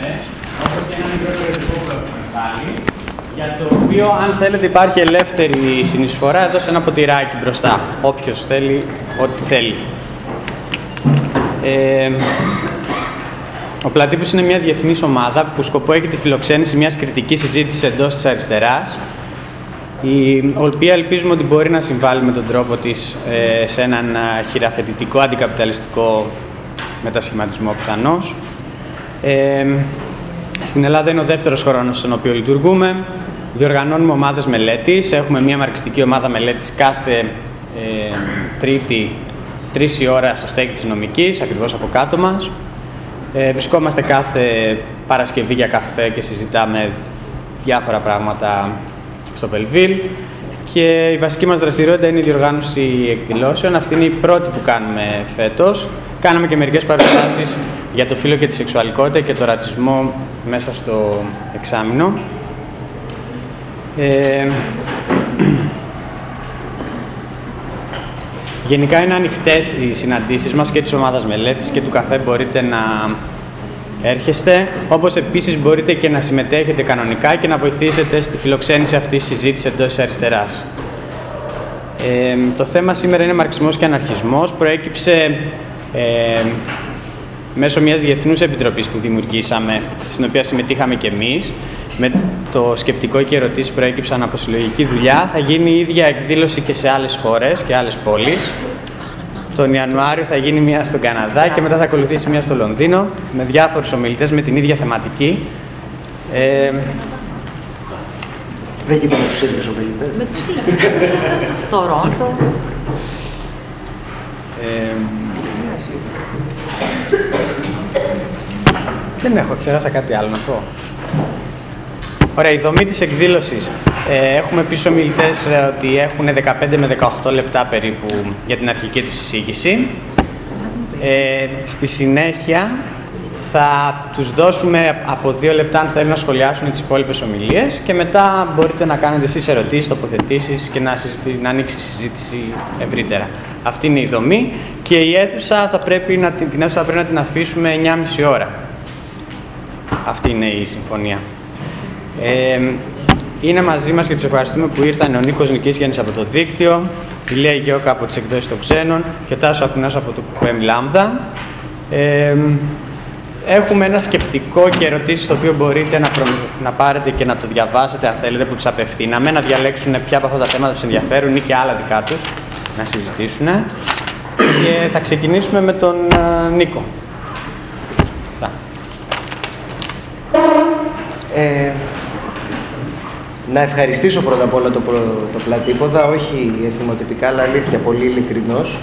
όπως και ένα μικρό περιοδικό που έχουμε βάλει, για το οποίο, αν θέλετε, υπάρχει ελεύθερη συνεισφορά εδώ σε ένα ποτηράκι μπροστά. Όποιος θέλει, ό,τι θέλει. Ε, ο Πλατύπους είναι μια διεθνής ομάδα που σκοπό έχει τη φιλοξένηση μιας κριτικής συζήτησης εντός της αριστεράς, η οποία ελπίζουμε ότι μπορεί να συμβάλλει με τον τρόπο της ε, σε έναν χειραφετητικό, αντικαπιταλιστικό μετασχηματισμό πιθανώς. Ε, στην Ελλάδα είναι ο δεύτερος χρόνος στον οποίο λειτουργούμε. Διοργανώνουμε ομάδες μελέτης. Έχουμε μια μαρξιστική ομάδα μελέτης κάθε ε, τρίτη, τρεις η ώρα στο στέκι της νομικής, ακριβώς από κάτω μας. Ε, βρισκόμαστε κάθε Παρασκευή για καφέ και συζητάμε διάφορα πράγματα στο Πελβίλ και η βασική μας δραστηριότητα είναι η διοργάνωση εκδηλώσεων. Αυτή είναι η πρώτη που κάνουμε φέτος. Κάναμε και μερικές παρουσιάσεις για το φύλλο και τη σεξουαλικότητα και το ρατσισμό μέσα στο εξάμεινο. Ε, γενικά είναι ανοιχτές οι συναντήσεις μας και της ομάδας μελέτης και του καφέ μπορείτε να έρχεστε, όπως επίσης μπορείτε και να συμμετέχετε κανονικά και να βοηθήσετε στη φιλοξένηση αυτής της συζήτησης εντός της αριστεράς. Ε, το θέμα σήμερα είναι μαρξισμός και αναρχισμός. Προέκυψε ε, μέσω μιας διεθνούς επιτροπής που δημιουργήσαμε, στην οποία συμμετείχαμε και εμείς, με το σκεπτικό και ερωτήσεις προέκυψαν από συλλογική δουλειά. Θα γίνει η ίδια εκδήλωση και σε άλλες χώρες και άλλες πόλεις. Τον Ιανουάριο θα γίνει μια στον Καναδά και μετά θα ακολουθήσει μια στο Λονδίνο με διάφορους ομιλητές με την ίδια θεματική. Ε, Δεν κοιτάμε τους ίδιους ομιλητές. Με τους ίδιους. Τορόντο. Ε, δεν έχω, ξέχασα κάτι άλλο να πω. Ωραία, η δομή της εκδήλωσης. Ε, έχουμε πίσω μιλητές ε, ότι έχουν 15 με 18 λεπτά περίπου για την αρχική τους εισήγηση. Ε, στη συνέχεια θα τους δώσουμε από δύο λεπτά αν θέλουν να σχολιάσουν τις υπόλοιπες ομιλίες και μετά μπορείτε να κάνετε εσείς ερωτήσεις, τοποθετήσεις και να, συζητη... να ανοίξει η συζήτηση ευρύτερα. Αυτή είναι η δομή και η αίθουσα θα πρέπει να, την αίθουσα θα πρέπει να την αφήσουμε 9,5 ώρα. Αυτή είναι η συμφωνία. Ε, είναι μαζί μας και τους ευχαριστούμε που ήρθαν ο Νίκος Νικήσιανης από το δίκτυο, η Λία Γιώκα από τις εκδόσεις των ξένων και ο Τάσος Ακουνάς από το ΚΟΕΜ Λάμδα. Ε, έχουμε ένα σκεπτικό και ερωτήσεις το οποίο μπορείτε να, προ... να πάρετε και να το διαβάσετε αν θέλετε που τους απευθύναμε, να διαλέξουν ποια από αυτά τα θέματα τους ενδιαφέρουν ή και άλλα δικά τους να συζητήσουν. Και θα ξεκινήσουμε με τον uh, Νίκο. Ε, να ευχαριστήσω πρώτα απ' όλα το, το πλατήποδα, όχι εθιμοτυπικά, αλλά αλήθεια, πολύ ειλικρινός.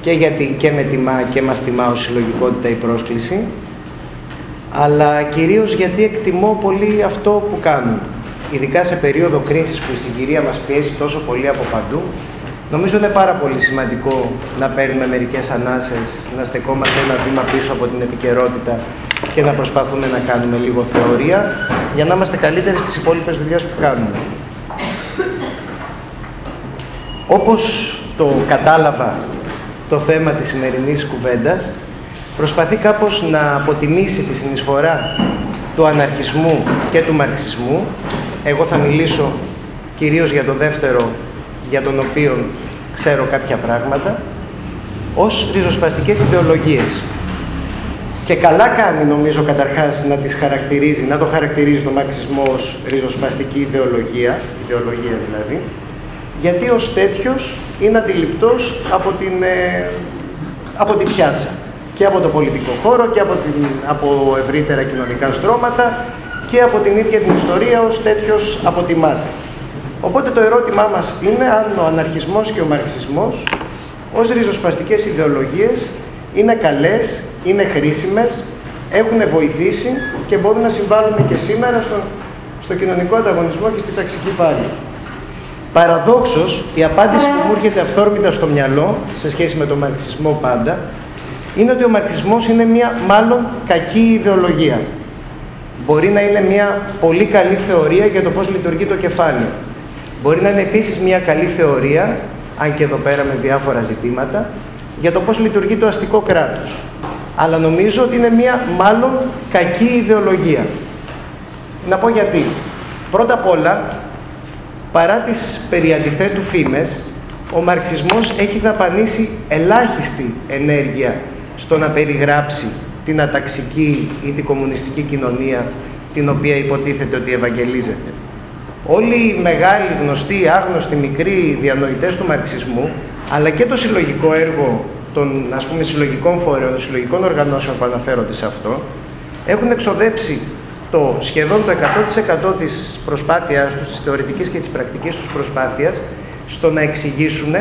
Και γιατί και με τιμά και μας τιμά ως συλλογικότητα η πρόσκληση, αλλά κυρίως γιατί εκτιμώ πολύ αυτό που κάνουν. Ειδικά σε περίοδο κρίσης που η συγκυρία μας πιέζει τόσο πολύ από παντού, νομίζω είναι πάρα πολύ σημαντικό να παίρνουμε μερικές ανάσες, να στεκόμαστε ένα βήμα πίσω από την επικαιρότητα και να προσπαθούμε να κάνουμε λίγο θεωρία για να είμαστε καλύτεροι στις υπόλοιπες δουλειές που κάνουμε. Όπως το κατάλαβα το θέμα της σημερινής κουβέντας, προσπαθεί κάπως να αποτιμήσει τη συνεισφορά του αναρχισμού και του μαρξισμού. Εγώ θα μιλήσω κυρίως για το δεύτερο, για τον οποίο ξέρω κάποια πράγματα, ως ριζοσπαστικές ιδεολογίες. Και καλά κάνει, νομίζω, καταρχάς να τις χαρακτηρίζει, να το χαρακτηρίζει το μαρξισμό ως ριζοσπαστική ιδεολογία, ιδεολογία δηλαδή, γιατί ως τέτοιος είναι αντιληπτός από την, ε, από την πιάτσα και από το πολιτικό χώρο και από, την, από ευρύτερα κοινωνικά στρώματα και από την ίδια την ιστορία ως τέτοιος αποτιμάται. Οπότε το ερώτημά μας είναι αν ο αναρχισμός και ο μαρξισμός ως ριζοσπαστικές ιδεολογίες είναι καλές, είναι χρήσιμες, έχουν βοηθήσει και μπορούν να συμβάλλουν και σήμερα στο, στο κοινωνικό ανταγωνισμό και στη ταξική πάλη. Παραδόξως, η απάντηση που μου έρχεται αυθόρμητα στο μυαλό, σε σχέση με τον μαρξισμό πάντα, είναι ότι ο μαρξισμός είναι μια μάλλον κακή ιδεολογία. Μπορεί να είναι μια πολύ καλή θεωρία για το πώς λειτουργεί το κεφάλι. Μπορεί να είναι επίσης μια καλή θεωρία, αν και εδώ πέρα με διάφορα ζητήματα, για το πώς λειτουργεί το αστικό κράτος. αλλά νομίζω ότι είναι μια μάλλον κακή ιδεολογία. Να πω γιατί. Πρώτα απ' όλα, παρά τις περί αντιθέτου φήμες, ο μαρξισμός έχει δαπανίσει ελάχιστη ενέργεια στο να περιγράψει την αταξική ή την κομμουνιστική κοινωνία την οποία υποτίθεται ότι ευαγγελίζεται. Όλοι οι μεγάλοι, γνωστοί, άγνωστοι, μικροί διανοητές του μαρξισμού, αλλά και το συλλογικό έργο των ας πούμε, συλλογικών φορέων, των συλλογικών οργανώσεων που αναφέρονται σε αυτό, έχουν εξοδέψει το σχεδόν το 100% της προσπάθειας τους, της θεωρητικής και της πρακτικής τους προσπάθειας, στο να εξηγήσουν,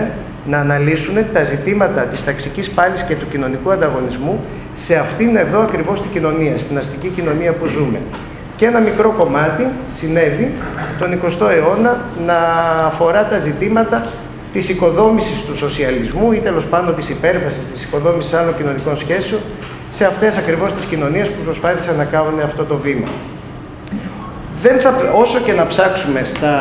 να αναλύσουν τα ζητήματα της ταξικής πάλης και του κοινωνικού ανταγωνισμού σε αυτήν εδώ ακριβώς την κοινωνία, στην αστική κοινωνία που ζούμε. Και ένα μικρό κομμάτι συνέβη τον 20ο αιώνα να αφορά τα ζητήματα της οικοδόμησης του σοσιαλισμού ή τέλος πάντων της υπέρβασης της οικοδόμησης άλλων κοινωνικών σχέσεων σε αυτές ακριβώς τις κοινωνίες που προσπάθησαν να κάνουν αυτό το βήμα. Δεν θα, όσο και να ψάξουμε στα,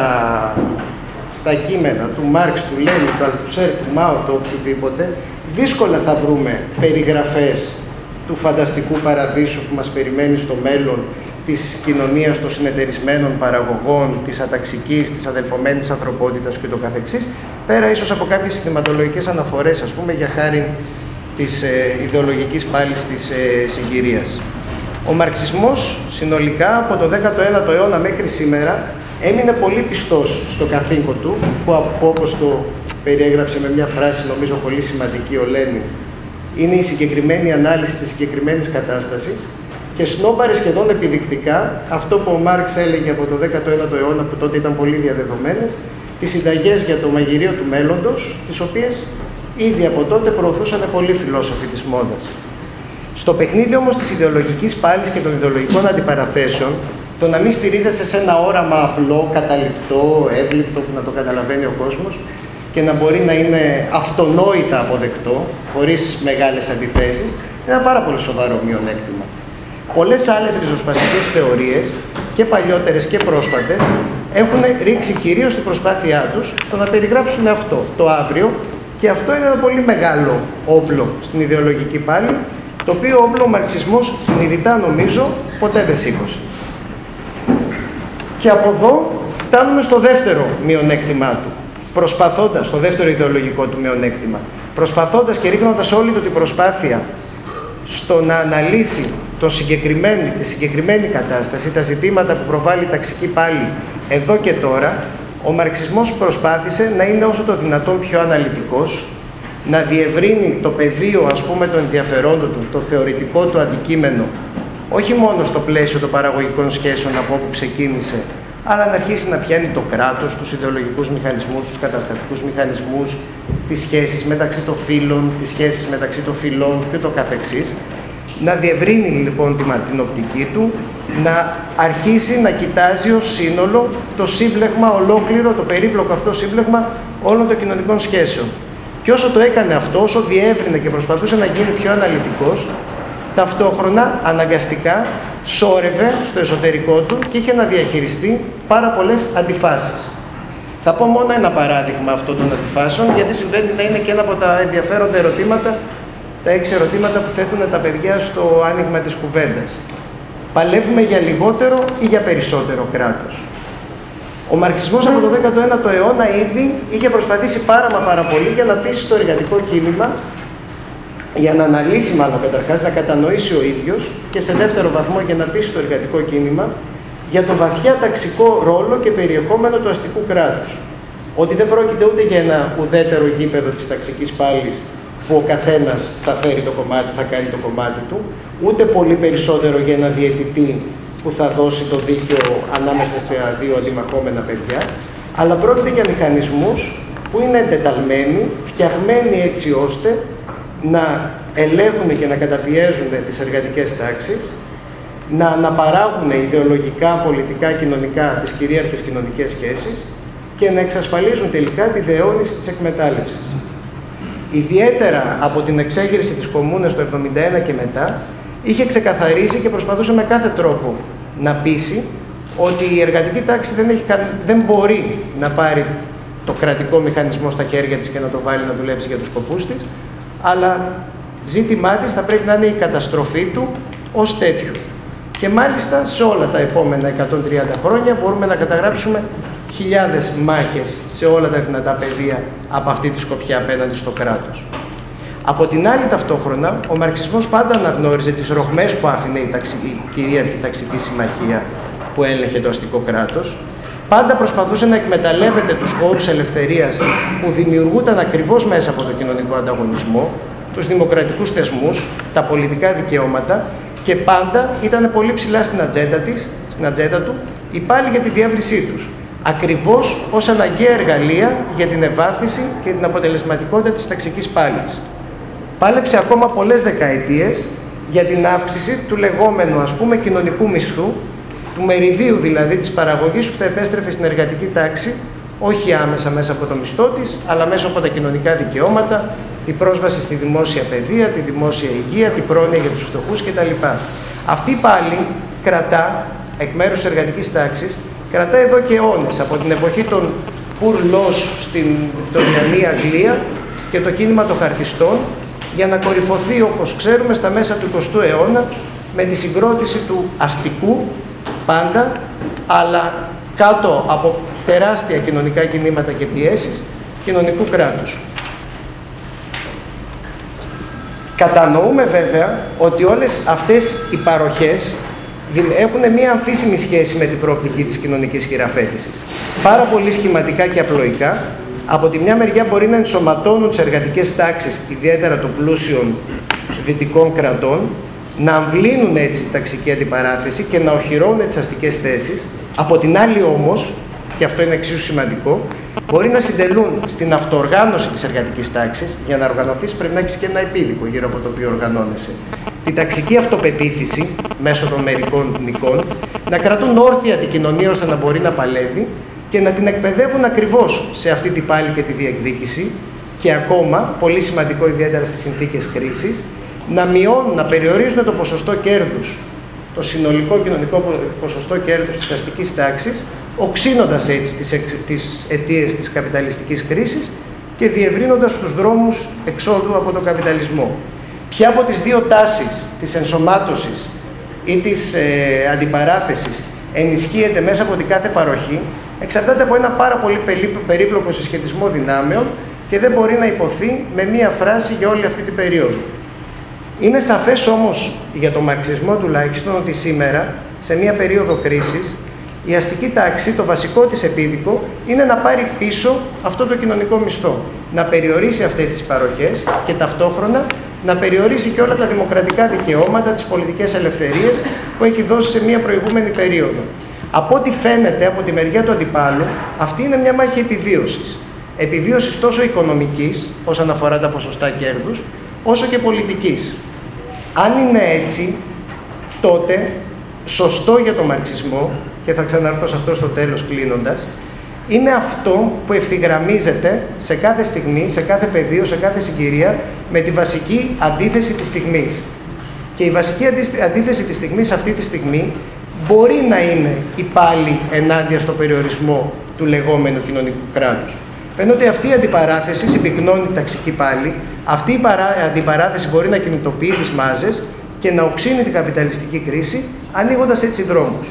στα κείμενα του Μάρξ, του Λένι, του Αλτουσέρ, του Μάου, του οποιοδήποτε, δύσκολα θα βρούμε περιγραφές του φανταστικού παραδείσου που μας περιμένει στο μέλλον της κοινωνίας των συνεταιρισμένων παραγωγών, της αταξικής, της αδελφομένης ανθρωπότητας και το καθεξής, πέρα ίσως από κάποιες συστηματολογικές αναφορές, ας πούμε, για χάρη της ε, ιδεολογικής πάλης της ε, συγκυρίας. Ο μαρξισμός συνολικά από το 19ο αιώνα μέχρι σήμερα έμεινε πολύ πιστός στο καθήκον του, που όπως το περιέγραψε με μια φράση νομίζω πολύ σημαντική ο Λένιν, είναι η συγκεκριμένη ανάλυση της συγκεκριμένης κατάστασης και σνόμπαρε σχεδόν επιδεικτικά αυτό που ο Μάρξ έλεγε από το 19ο αιώνα, που τότε ήταν πολύ διαδεδομένες, τις συνταγές για το μαγειρίο του μέλλοντος, τις οποίες ήδη από τότε προωθούσαν πολλοί φιλόσοφοι της μόδας. Στο παιχνίδι όμως της ιδεολογικής πάλης και των ιδεολογικών αντιπαραθέσεων, το να μην στηρίζεσαι σε ένα όραμα απλό, καταληπτό, εύληπτο που να το καταλαβαίνει ο κόσμος και να μπορεί να είναι αυτονόητα αποδεκτό, χωρίς μεγάλες αντιθέσεις, είναι ένα πάρα πολύ σοβαρό μειονέκτημα. Πολλές άλλες ριζοσπαστικές θεωρίες, και παλιότερες και πρόσφατες, έχουν ρίξει κυρίως την προσπάθειά τους στο να περιγράψουν αυτό, το αύριο, και αυτό είναι ένα πολύ μεγάλο όπλο στην ιδεολογική πάλι, το οποίο όπλο ο μαρξισμός συνειδητά νομίζω ποτέ δεν σήκωσε. Και από εδώ φτάνουμε στο δεύτερο μειονέκτημά του, προσπαθώντας, το δεύτερο ιδεολογικό του μειονέκτημα, προσπαθώντας και ρίχνοντας όλη του την προσπάθεια στο να αναλύσει το συγκεκριμένη, τη συγκεκριμένη κατάσταση, τα ζητήματα που προβάλλει η ταξική πάλι εδώ και τώρα, ο μαρξισμός προσπάθησε να είναι όσο το δυνατόν πιο αναλυτικός, να διευρύνει το πεδίο ας πούμε των ενδιαφερόντων του, το θεωρητικό του αντικείμενο, όχι μόνο στο πλαίσιο των παραγωγικών σχέσεων από όπου ξεκίνησε, αλλά να αρχίσει να πιάνει το κράτος, τους ιδεολογικούς μηχανισμούς, τους καταστατικούς μηχανισμούς, τις σχέσεις μεταξύ των φύλων, τις σχέσεις μεταξύ των φυλών και το καθεξής, να διευρύνει λοιπόν την οπτική του, να αρχίσει να κοιτάζει ως σύνολο το σύμπλεγμα ολόκληρο, το περίπλοκο αυτό σύμπλεγμα όλων των κοινωνικών σχέσεων. Και όσο το έκανε αυτό, όσο διεύρυνε και προσπαθούσε να γίνει πιο αναλυτικός, ταυτόχρονα, αναγκαστικά, σόρευε στο εσωτερικό του και είχε να διαχειριστεί πάρα πολλές αντιφάσεις. Θα πω μόνο ένα παράδειγμα αυτών των αντιφάσεων, γιατί συμβαίνει να είναι και ένα από τα ενδιαφέροντα ερωτήματα τα έξι ερωτήματα που θέτουν τα παιδιά στο άνοιγμα της κουβέντας. Παλεύουμε για λιγότερο ή για περισσότερο κράτος; Ο μαρξισμός από το 19ο αιώνα ήδη είχε προσπαθήσει πάρα μα πάρα πολύ για να πείσει το εργατικό κίνημα για να αναλύσει μάλλον καταρχάς, να κατανοήσει ο ίδιος και σε δεύτερο βαθμό για να πείσει το εργατικό κίνημα για το βαθιά ταξικό ρόλο και περιεχόμενο του αστικού κράτους. Ότι δεν πρόκειται ούτε για ένα ουδέτερο γήπεδο της ταξικής πάλης που ο καθένας θα φέρει το κομμάτι, θα κάνει το κομμάτι του, ούτε πολύ περισσότερο για ένα διαιτητή που θα δώσει το δίκαιο ανάμεσα στα δύο αντιμαχόμενα παιδιά, αλλά πρόκειται για μηχανισμούς που είναι εντεταλμένοι, φτιαγμένοι έτσι ώστε να ελέγχουν και να καταπιέζουν τις εργατικές τάξεις, να αναπαράγουν ιδεολογικά, πολιτικά, κοινωνικά τις κυρίαρχες κοινωνικές σχέσεις και να εξασφαλίζουν τελικά τη δεώνηση της εκμετάλλευσης ιδιαίτερα από την εξέγερση της Κομμούνας το 1971 και μετά, είχε ξεκαθαρίσει και προσπαθούσε με κάθε τρόπο να πείσει ότι η εργατική τάξη δεν, έχει, δεν μπορεί να πάρει το κρατικό μηχανισμό στα χέρια της και να το βάλει να δουλέψει για τους σκοπούς της, αλλά Ζήτημά της θα πρέπει να είναι η καταστροφή του ως τέτοιου. Και μάλιστα σε όλα τα επόμενα 130 χρόνια μπορούμε να καταγράψουμε χιλιάδες μάχες σε όλα τα δυνατά πεδία από αυτή τη σκοπιά απέναντι στο κράτος. Από την άλλη ταυτόχρονα, ο μαρξισμός πάντα αναγνώριζε τις ροχμές που άφηνε η, ταξι... η κυρίαρχη ταξική συμμαχία που έλεγχε το αστικό κράτος, πάντα προσπαθούσε να εκμεταλλεύεται τους χώρους ελευθερίας που δημιουργούνταν ακριβώς μέσα από το κοινωνικό ανταγωνισμό, τους δημοκρατικούς θεσμούς, τα πολιτικά δικαιώματα και πάντα ήταν πολύ ψηλά στην ατζέντα, της, στην ατζέντα του η πάλι για τη διεύρυνσή τους. Ακριβώς ως αναγκαία εργαλεία για την ευάθυνση και την αποτελεσματικότητα της ταξικής πάλης. Πάλεψε ακόμα πολλές δεκαετίες για την αύξηση του λεγόμενου ας πούμε κοινωνικού μισθού, του μεριδίου δηλαδή της παραγωγής που θα επέστρεφε στην εργατική τάξη, όχι άμεσα μέσα από το μισθό της, αλλά μέσα από τα κοινωνικά δικαιώματα, την πρόσβαση στη δημόσια παιδεία, τη δημόσια υγεία, την πρόνοια για τους φτωχούς κτλ. Αυτή πάλι κρατά, εκ μέρους της εργατικής τάξης, κρατά εδώ και αιώνες, από την εποχή των Poor Laws στην τωρινή Αγγλία και το κίνημα των χαρτιστών, για να κορυφωθεί, όπως ξέρουμε, στα μέσα του 20ου αιώνα, με τη συγκρότηση του αστικού, πάντα, αλλά κάτω από τεράστια κοινωνικά κινήματα και πιέσεις, κοινωνικού κράτους. Κατανοούμε βέβαια ότι όλες αυτές οι παροχές έχουν μία αμφίσιμη σχέση με την προοπτική της κοινωνικής χειραφέτησης. Πάρα πολύ σχηματικά και απλοϊκά, από τη μια μεριά μπορεί να ενσωματώνουν τις εργατικές τάξεις, ιδιαίτερα των πλούσιων δυτικών κρατών, να αμβλύνουν έτσι τη ταξική αντιπαράθεση και να οχυρώνουν τις αστικές θέσεις. Από την άλλη όμως, και αυτό είναι εξίσου σημαντικό, μπορεί να συντελούν στην αυτοοργάνωση της εργατικής τάξης. Για να οργανωθείς πρέπει να έχεις και ένα επίδικο γύρω από το οποίο οργανώνεσαι. Την ταξική αυτοπεποίθηση μέσω των μερικών νικών, να κρατούν όρθια την κοινωνία ώστε να μπορεί να παλεύει και να την εκπαιδεύουν ακριβώς σε αυτή την πάλη και τη διεκδίκηση και ακόμα, πολύ σημαντικό ιδιαίτερα στις συνθήκες κρίσης, να μειώνουν, να περιορίζουν το ποσοστό κέρδους, το συνολικό κοινωνικό ποσοστό κέρδους της αστικής τάξης, οξύνοντας έτσι τις, τις αιτίες της καπιταλιστικής κρίσης και διευρύνοντας τους δρόμους εξόδου από τον καπιταλισμό. Ποια από τις δύο τάσεις της ενσωμάτωσης ή της ε, αντιπαράθεσης ενισχύεται μέσα από την κάθε παροχή, εξαρτάται από ένα πάρα πολύ περίπλοκο συσχετισμό δυνάμεων και δεν μπορεί να υποθεί με μία φράση για όλη αυτή την περίοδο. Είναι σαφές όμως για τον μαρξισμό τουλάχιστον ότι σήμερα, σε μία περίοδο κρίσης, η αστική τάξη, το βασικό της επίδικο, είναι να πάρει πίσω αυτό το κοινωνικό μισθό. Να περιορίσει αυτές τις παροχές και ταυτόχρονα να περιορίσει και όλα τα δημοκρατικά δικαιώματα, τις πολιτικές ελευθερίες που έχει δώσει σε μια προηγούμενη περίοδο. Από ό,τι φαίνεται από τη μεριά του αντιπάλου, αυτή είναι μια μάχη επιβίωσης. Επιβίωσης τόσο οικονομικής, όσον αφορά τα ποσοστά κέρδους, όσο και πολιτικής. Αν είναι έτσι, τότε σωστό για τον μαρξισμό, και θα ξαναρθώ σε αυτό στο τέλος κλείνοντας, είναι αυτό που ευθυγραμμίζεται σε κάθε στιγμή, σε κάθε πεδίο, σε κάθε συγκυρία με τη βασική αντίθεση της στιγμής. Και η βασική αντίθεση της στιγμής αυτή τη στιγμή μπορεί να είναι η πάλι ενάντια στο περιορισμό του λεγόμενου κοινωνικού κράτους. Φαίνεται ότι αυτή η αντιπαράθεση συμπυκνώνει ταξική πάλι, αυτή η αντιπαράθεση μπορεί να κινητοποιεί τις μάζες και να οξύνει την καπιταλιστική κρίση, ανοίγοντας έτσι δρόμους.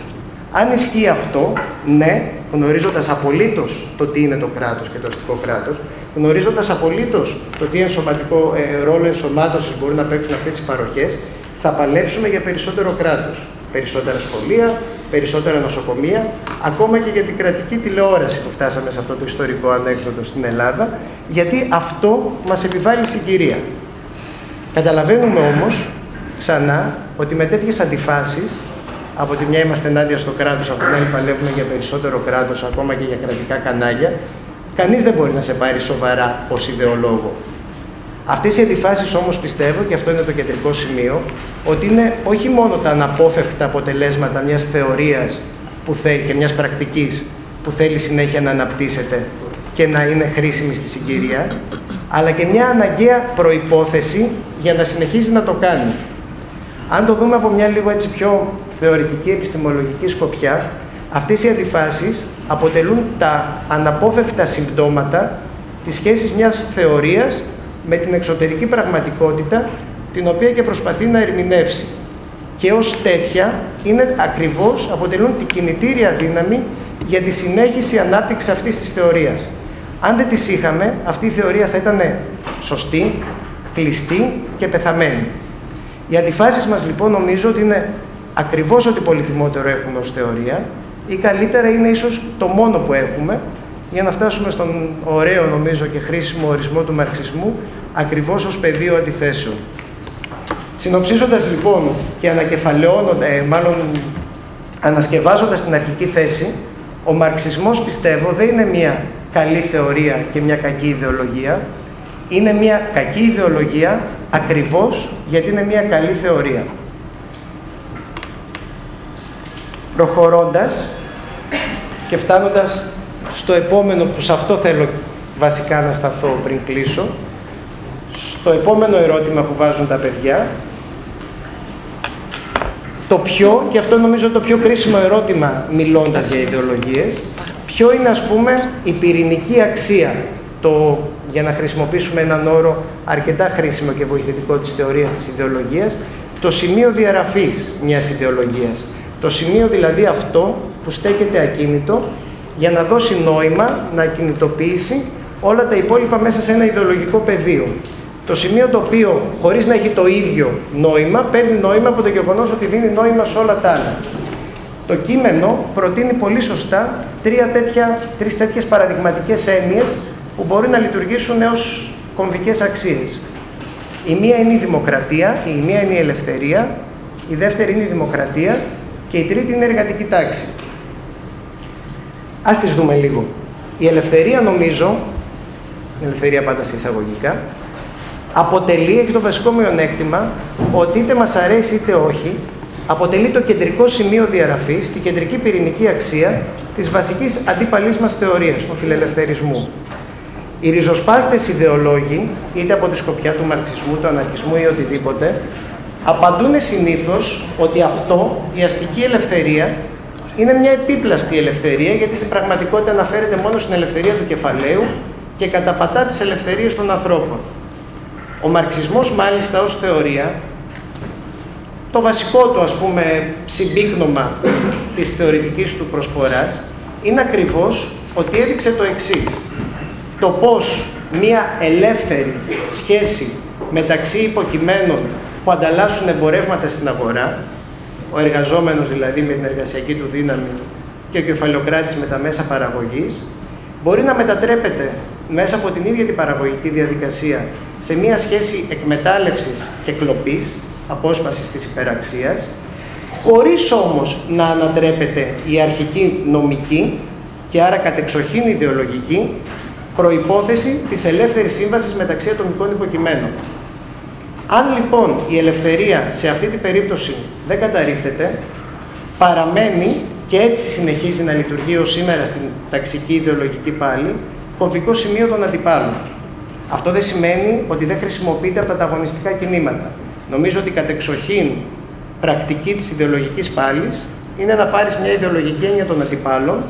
Αν ισχύει αυτό, ναι, γνωρίζοντας απολύτως το τι είναι το κράτος και το αστικό κράτος, γνωρίζοντας απολύτως το τι ενσωματικό ε, ρόλο ενσωμάτωσης μπορούν να παίξουν αυτές οι παροχές, θα παλέψουμε για περισσότερο κράτος. Περισσότερα σχολεία, περισσότερα νοσοκομεία, ακόμα και για την κρατική τηλεόραση που φτάσαμε σε αυτό το ιστορικό ανέκδοτο στην Ελλάδα, γιατί αυτό μας επιβάλλει συγκυρία. Καταλαβαίνουμε όμως ξανά ότι με τέτοιες αντιφάσεις από τη μια είμαστε ενάντια στο κράτος, από την άλλη παλεύουμε για περισσότερο κράτος, ακόμα και για κρατικά κανάλια. Κανείς δεν μπορεί να σε πάρει σοβαρά ως ιδεολόγο. Αυτές οι αντιφάσεις όμως πιστεύω, και αυτό είναι το κεντρικό σημείο, ότι είναι όχι μόνο τα αναπόφευκτα αποτελέσματα μιας θεωρίας και μιας πρακτικής που θέλει συνέχεια να αναπτύσσεται και να είναι χρήσιμη στη συγκυρία, αλλά και μια αναγκαία προϋπόθεση για να συνεχίζει να το κάνει. Αν το δούμε από μια λίγο έτσι πιο θεωρητική επιστημολογική σκοπιά, αυτές οι αντιφάσεις αποτελούν τα αναπόφευκτα συμπτώματα της σχέσης μιας θεωρίας με την εξωτερική πραγματικότητα την οποία και προσπαθεί να ερμηνεύσει. Και ως τέτοια είναι ακριβώς, αποτελούν την κινητήρια δύναμη για τη συνέχιση ανάπτυξης αυτής της θεωρίας. Αν δεν τις είχαμε, αυτή η θεωρία θα ήταν σωστή, κλειστή και πεθαμένη. Οι αντιφάσεις μας λοιπόν νομίζω ότι είναι ακριβώς ότι πολυτιμότερο έχουμε ως θεωρία ή καλύτερα είναι ίσως το μόνο που έχουμε για να φτάσουμε στον ωραίο νομίζω και χρήσιμο ορισμό του μαρξισμού ακριβώς ως πεδίο αντιθέσεων. Συνοψίζοντας λοιπόν και ανακεφαλαιώνοντας, ε, μάλλον ανασκευάζοντας την αρχική θέση, ο μαρξισμός πιστεύω δεν είναι μια καλή θεωρία και μια κακή ιδεολογία, είναι μια κακή ιδεολογία ακριβώς γιατί είναι μια καλή θεωρία. Προχωρώντας και φτάνοντας στο επόμενο που σε αυτό θέλω βασικά να σταθώ πριν κλείσω, στο επόμενο ερώτημα που βάζουν τα παιδιά, το πιο, και αυτό νομίζω το πιο κρίσιμο ερώτημα μιλώντας για ιδεολογίες, ποιο είναι ας πούμε η πυρηνική αξία, το, για να χρησιμοποιήσουμε έναν όρο αρκετά χρήσιμο και βοηθητικό της θεωρίας της ιδεολογίας, το σημείο διαραφής μιας ιδεολογίας. Το σημείο δηλαδή αυτό που στέκεται ακίνητο για να δώσει νόημα, να κινητοποιήσει όλα τα υπόλοιπα μέσα σε ένα ιδεολογικό πεδίο. Το σημείο το οποίο, χωρίς να έχει το ίδιο νόημα, παίρνει νόημα από το γεγονός ότι δίνει νόημα σε όλα τα άλλα. Το κείμενο προτείνει πολύ σωστά τρία τέτοια, τρεις τέτοιες παραδειγματικές έννοιες που μπορεί να λειτουργήσουν έως κομβικές αξίες. Η μία είναι η δημοκρατία, η μία είναι η ελευθερία, η δεύτερη είναι η δημοκρατία και η τρίτη είναι η εργατική τάξη. Ας τις δούμε λίγο. Η ελευθερία νομίζω, η ελευθερία πάντα σε εισαγωγικά, αποτελεί, έχει το βασικό μειονέκτημα, ότι είτε μας αρέσει είτε όχι, αποτελεί το κεντρικό σημείο διαραφής, την κεντρική πυρηνική αξία της βασικής αντίπαλής μας θεωρίας, του φιλελευθερισμού. Οι ριζοσπάστες ιδεολόγοι, είτε από τη σκοπιά του μαρξισμού, του αναρχισμού ή οτιδήποτε, απαντούν συνήθως ότι αυτό, η αστική ελευθερία, είναι μια επίπλαστη ελευθερία, γιατί στην πραγματικότητα αναφέρεται μόνο στην ελευθερία του κεφαλαίου και καταπατά τις ελευθερίες των ανθρώπων. Ο μαρξισμός μάλιστα ως θεωρία, το βασικό του ας πούμε συμπίκνωμα της θεωρητικής του προσφοράς είναι ακριβώς ότι έδειξε το εξής. Το πώς μία ελεύθερη σχέση μεταξύ υποκειμένων που ανταλλάσσουν εμπορεύματα στην αγορά, ο εργαζόμενος δηλαδή με την εργασιακή του δύναμη και ο κεφαλαιοκράτης με τα μέσα παραγωγής, μπορεί να μετατρέπεται μέσα από την ίδια την παραγωγική διαδικασία σε μια σχέση εκμετάλλευσης και κλοπής, απόσπασης της υπεραξίας, χωρίς όμως να ανατρέπεται η αρχική νομική και άρα κατεξοχήν ιδεολογική προϋπόθεση της ελεύθερης σύμβασης μεταξύ ατομικών υποκειμένων. Αν λοιπόν η ελευθερία σε αυτή την περίπτωση δεν καταρρύπτεται, παραμένει και έτσι συνεχίζει να λειτουργεί ως σήμερα στην ταξική ιδεολογική πάλι, κομβικό σημείο των αντιπάλων. Αυτό δεν σημαίνει ότι δεν χρησιμοποιείται από τα ανταγωνιστικά κινήματα. Νομίζω ότι κατεξοχήν πρακτική της ιδεολογικής πάλης είναι να πάρεις μια ιδεολογική έννοια των αντιπάλων,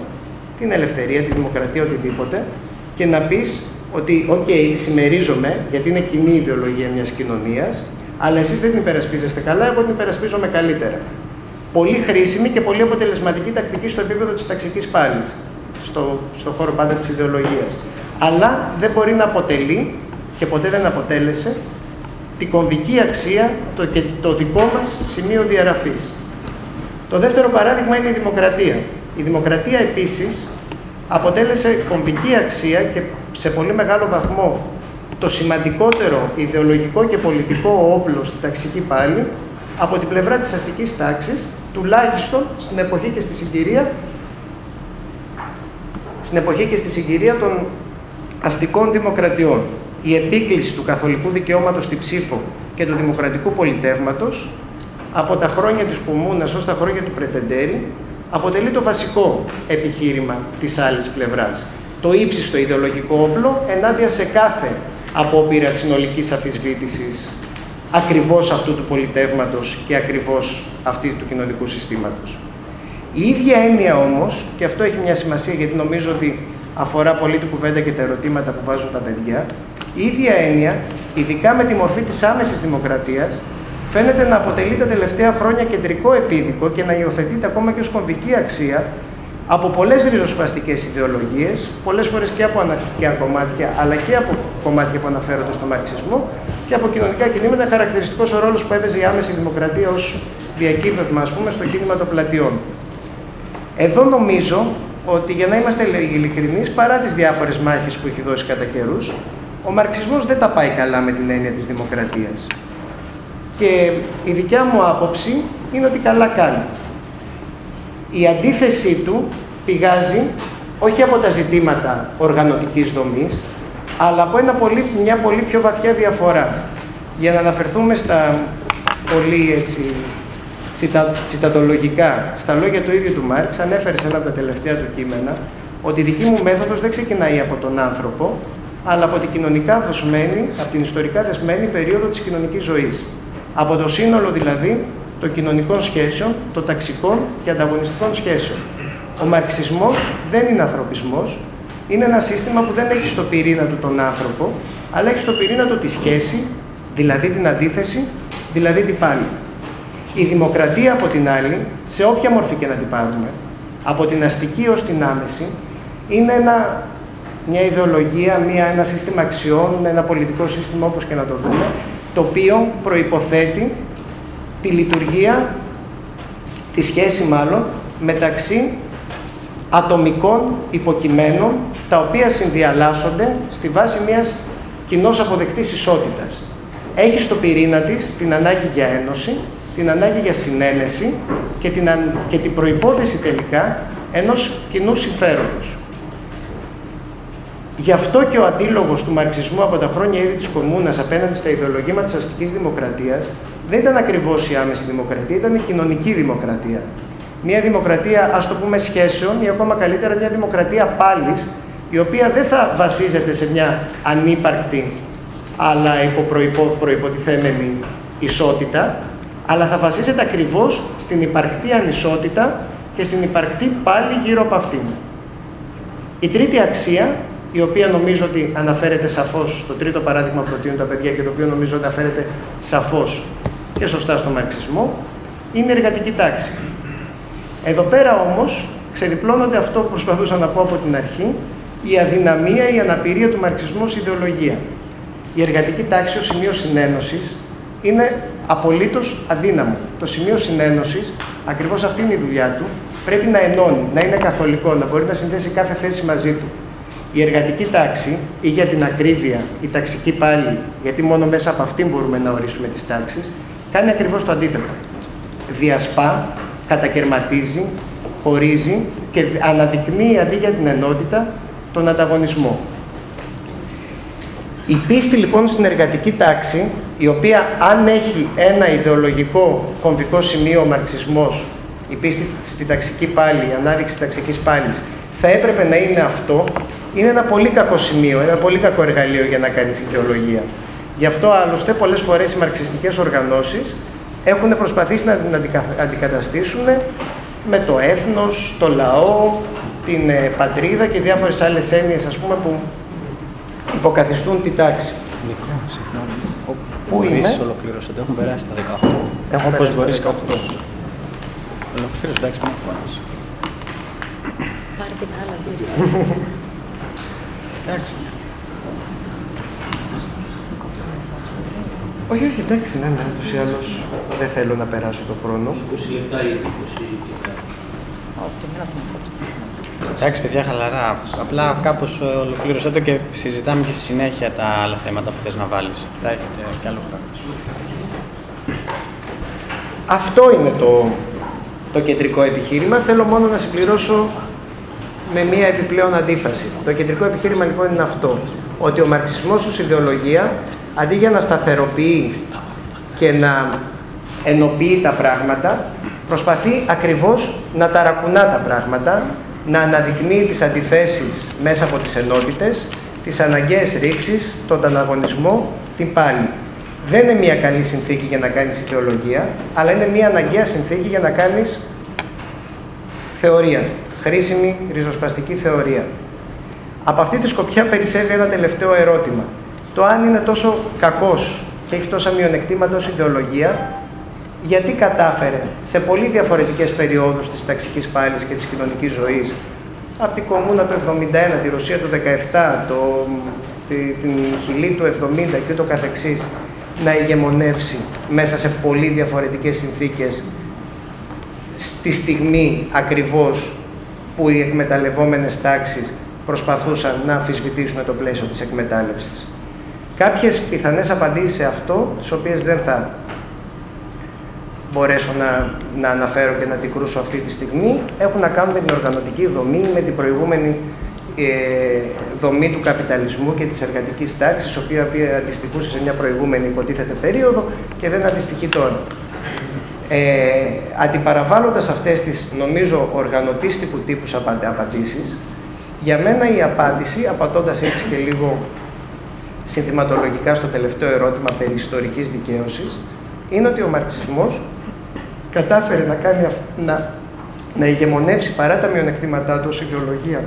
την ελευθερία, τη δημοκρατία, οτιδήποτε, και να πεις ότι, OK, okay, τη συμμερίζομαι, γιατί είναι κοινή ιδεολογία μιας κοινωνίας, αλλά εσείς δεν την υπερασπίζεστε καλά, εγώ την υπερασπίζομαι καλύτερα. Πολύ χρήσιμη και πολύ αποτελεσματική τακτική στο επίπεδο της ταξικής πάλης στο, στο χώρο πάντα της ιδεολογίας. Αλλά δεν μπορεί να αποτελεί και ποτέ δεν αποτέλεσε την κομβική αξία το, και το δικό μας σημείο διαραφής. Το δεύτερο παράδειγμα είναι η δημοκρατία. Η δημοκρατία επίσης αποτέλεσε κομβική αξία και σε πολύ μεγάλο βαθμό το σημαντικότερο ιδεολογικό και πολιτικό όπλο στη ταξική πάλη από την πλευρά της αστικής τάξης, τουλάχιστον στην εποχή και στη συγκυρία στην εποχή και στη συγκυρία των αστικών δημοκρατιών. Η επίκληση του καθολικού δικαιώματος στη ψήφο και του δημοκρατικού πολιτεύματος από τα χρόνια της Κομμούνας ως τα χρόνια του Πρετεντέρη αποτελεί το βασικό επιχείρημα της άλλης πλευράς. Το ύψιστο ιδεολογικό όπλο ενάντια σε κάθε απόπειρα συνολικής αφισβήτησης ακριβώς αυτού του πολιτεύματος και ακριβώς αυτή του κοινωνικού συστήματος. Η ίδια έννοια όμως, και αυτό έχει μια σημασία γιατί νομίζω ότι αφορά πολύ την κουβέντα και τα ερωτήματα που βάζουν τα παιδιά, η ίδια έννοια ειδικά με τη μορφή της άμεσης δημοκρατίας, φαίνεται να αποτελεί τα τελευταία χρόνια κεντρικό επίδικο και να υιοθετείται ακόμα και ως κομβική αξία από πολλές ριζοσπαστικές ιδεολογίες, πολλές φορές και από αναρχικά κομμάτια, αλλά και από κομμάτια που αναφέρονται στο μαρξισμό και από κοινωνικά κινήματα, χαρακτηριστικός ο ρόλος που έπαιζε η άμεση δημοκρατία ως διακύβευμα, ας πούμε, στο κίνημα των πλατιών. Εδώ νομίζω ότι για να είμαστε ειλικρινείς, παρά τις διάφορες μάχες που έχει δώσει κατά καιρούς, ο μαρξισμός δεν τα πάει καλά με την έννοια της δημοκρατίας. Και η δικιά μου άποψη είναι ότι καλά κάνει. Η αντίθεσή του πηγάζει όχι από τα ζητήματα οργανωτικής δομής, αλλά από ένα πολύ, μια πολύ πιο βαθιά διαφορά. Για να αναφερθούμε στα πολύ έτσι, τσιτα, τσιτατολογικά, στα λόγια του ίδιου του Μάρξ, ανέφερε σε ένα από τα τελευταία του κείμενα, ότι η δική μου μέθοδος δεν ξεκινάει από τον άνθρωπο, αλλά από την κοινωνικά δοσμένη, από την ιστορικά δεσμένη περίοδο της κοινωνικής ζωής. Από το σύνολο δηλαδή των κοινωνικών σχέσεων, των ταξικών και ανταγωνιστικών σχέσεων. Ο μαρξισμός δεν είναι ανθρωπισμός, είναι ένα σύστημα που δεν έχει στο πυρήνα του τον άνθρωπο, αλλά έχει στο πυρήνα του τη σχέση, δηλαδή την αντίθεση, δηλαδή την πάλι. Η δημοκρατία από την άλλη, σε όποια μορφή και να την πάρουμε, από την αστική ως την άμεση, είναι ένα μια ιδεολογία, μια, ένα σύστημα αξιών, ένα πολιτικό σύστημα όπως και να το δούμε, το οποίο προϋποθέτει τη λειτουργία, τη σχέση μάλλον, μεταξύ ατομικών υποκειμένων, τα οποία συνδιαλλάσσονται στη βάση μιας κοινώς αποδεκτής ισότητας. Έχει στο πυρήνα της την ανάγκη για ένωση, την ανάγκη για συνένεση και την, και την προϋπόθεση τελικά ενός κοινού συμφέροντος. Γι' αυτό και ο αντίλογος του μαρξισμού από τα χρόνια ήδη της Κομμούνας απέναντι στα ιδεολογήματα της αστικής δημοκρατίας δεν ήταν ακριβώς η άμεση δημοκρατία, ήταν η κοινωνική δημοκρατία. Μια δημοκρατία, ας το πούμε, σχέσεων ή ακόμα καλύτερα μια δημοκρατία πάλης, η οποία δεν θα βασίζεται σε μια ανύπαρκτη αλλά προϋποτιθέμενη ισότητα, αλλά θα βασίζεται ακριβώς στην υπαρκτή ανισότητα και στην υπαρκτή πάλι γύρω από αυτήν. Η τρίτη αξία η οποία νομίζω ότι αναφέρεται σαφώς στο τρίτο παράδειγμα που προτείνουν τα παιδιά και το οποίο νομίζω ότι αναφέρεται σαφώς και σωστά στο μαρξισμό, είναι η εργατική τάξη. Εδώ πέρα όμως ξεδιπλώνονται αυτό που προσπαθούσα να πω από την αρχή, η αδυναμία, η αναπηρία του μαρξισμού ως ιδεολογία. Η εργατική τάξη ως σημείο συνένωσης είναι απολύτως αδύναμο. Το σημείο συνένωσης, ακριβώς αυτή είναι η δουλειά του, πρέπει να ενώνει, να είναι καθολικό, να μπορεί να συνδέσει κάθε θέση μαζί του. Η εργατική τάξη ή για την ακρίβεια, η ταξική πάλι, γιατί μόνο μέσα από αυτήν μπορούμε να ορίσουμε τις τάξεις, κάνει ακριβώς το αντίθετο. Διασπά, κατακαιρματίζει, χωρίζει και αναδεικνύει αντί για την ενότητα τον ανταγωνισμό. Η πίστη λοιπόν στην εργατική τάξη, η οποία αν έχει ένα ιδεολογικό κομβικό σημείο ο μαρξισμός, η πίστη στην ταξική πάλι, η ανάδειξη ταξικής πάλης, θα έπρεπε να είναι αυτό, είναι ένα πολύ κακό σημείο, ένα πολύ κακό εργαλείο για να κάνεις ιδεολογία. Γι' αυτό άλλωστε πολλές φορές οι μαρξιστικές οργανώσεις έχουν προσπαθήσει να την αντικαταστήσουν με το έθνος, το λαό, την ε, πατρίδα και διάφορες άλλες έννοιες ας πούμε που υποκαθιστούν τη τάξη. Μικρό, συγγνώμη. Πού είναι; ολοκλήρωσατε, έχουν περάσει τα 18. Έχουν Όπως μπορείς 18. Ολοκλήρωσε, εντάξει, μην Πάρε και τα άλλα δύο. Εντάξει. Όχι, όχι, εντάξει, ναι, ναι, ούτως ή άλλως δεν θέλω να περάσω το χρόνο. 20 λεπτά ή 20 λεπτά. Εντάξει, παιδιά, χαλαρά. Απλά κάπως ε, ολοκλήρωσέ το και συζητάμε και στη συνέχεια τα άλλα θέματα που θες να βάλεις. Θα έχετε κι άλλο χρόνο. Αυτό είναι το, το κεντρικό επιχείρημα. Θέλω μόνο να συμπληρώσω με μία επιπλέον αντίφαση. Το κεντρικό επιχείρημα λοιπόν είναι αυτό, ότι ο μαρξισμός ως ιδεολογία, αντί για να σταθεροποιεί και να ενοποιεί τα πράγματα, προσπαθεί ακριβώς να ταρακουνά τα πράγματα, να αναδεικνύει τις αντιθέσεις μέσα από τις ενότητες, τις αναγκαίες ρήξεις, τον ανταγωνισμό, την πάλη. Δεν είναι μια καλή συνθήκη για να κάνεις ιδεολογία, αλλά είναι μια αναγκαία συνθήκη για να κάνεις θεωρία χρήσιμη ριζοσπαστική θεωρία. Από αυτή τη σκοπιά περισσεύει ένα τελευταίο ερώτημα. το αν είναι τόσο κακός και έχει τόσα μειονεκτήματα ως ιδεολογία, γιατί κατάφερε σε πολύ διαφορετικές περιόδους της ταξικής πάλης και της κοινωνικής ζωής, από την Κομμούνα του 71, τη Ρωσία του 17, το, τη, την Χιλή του 70 και το καθεξής, να ηγεμονεύσει μέσα σε πολύ διαφορετικές συνθήκες στη στιγμή ακριβώς που οι εκμεταλλευόμενες τάξεις προσπαθούσαν να αμφισβητήσουν το πλαίσιο της εκμετάλλευσης. Κάποιες πιθανές απαντήσεις σε αυτό, τις οποίες δεν θα μπορέσω να, να αναφέρω και να κρούσω αυτή τη στιγμή, έχουν να κάνουν με την οργανωτική δομή, με την προηγούμενη ε, δομή του καπιταλισμού και της εργατικής τάξης, η οποία, οποία αντιστοιχούσε σε μια προηγούμενη υποτίθεται περίοδο και δεν αντιστοιχεί τώρα. Ε, αντιπαραβάλλοντας αυτές τις, νομίζω, οργανωτίστικου τύπους απαντήσεις, για μένα η απάντηση, απαντώντας έτσι και λίγο συνθηματολογικά στο τελευταίο ερώτημα περί ιστορικής δικαίωσης, είναι ότι ο μαρξισμός κατάφερε να, κάνει, να, να ηγεμονεύσει παρά τα μειονεκτήματά του ως ιδεολογία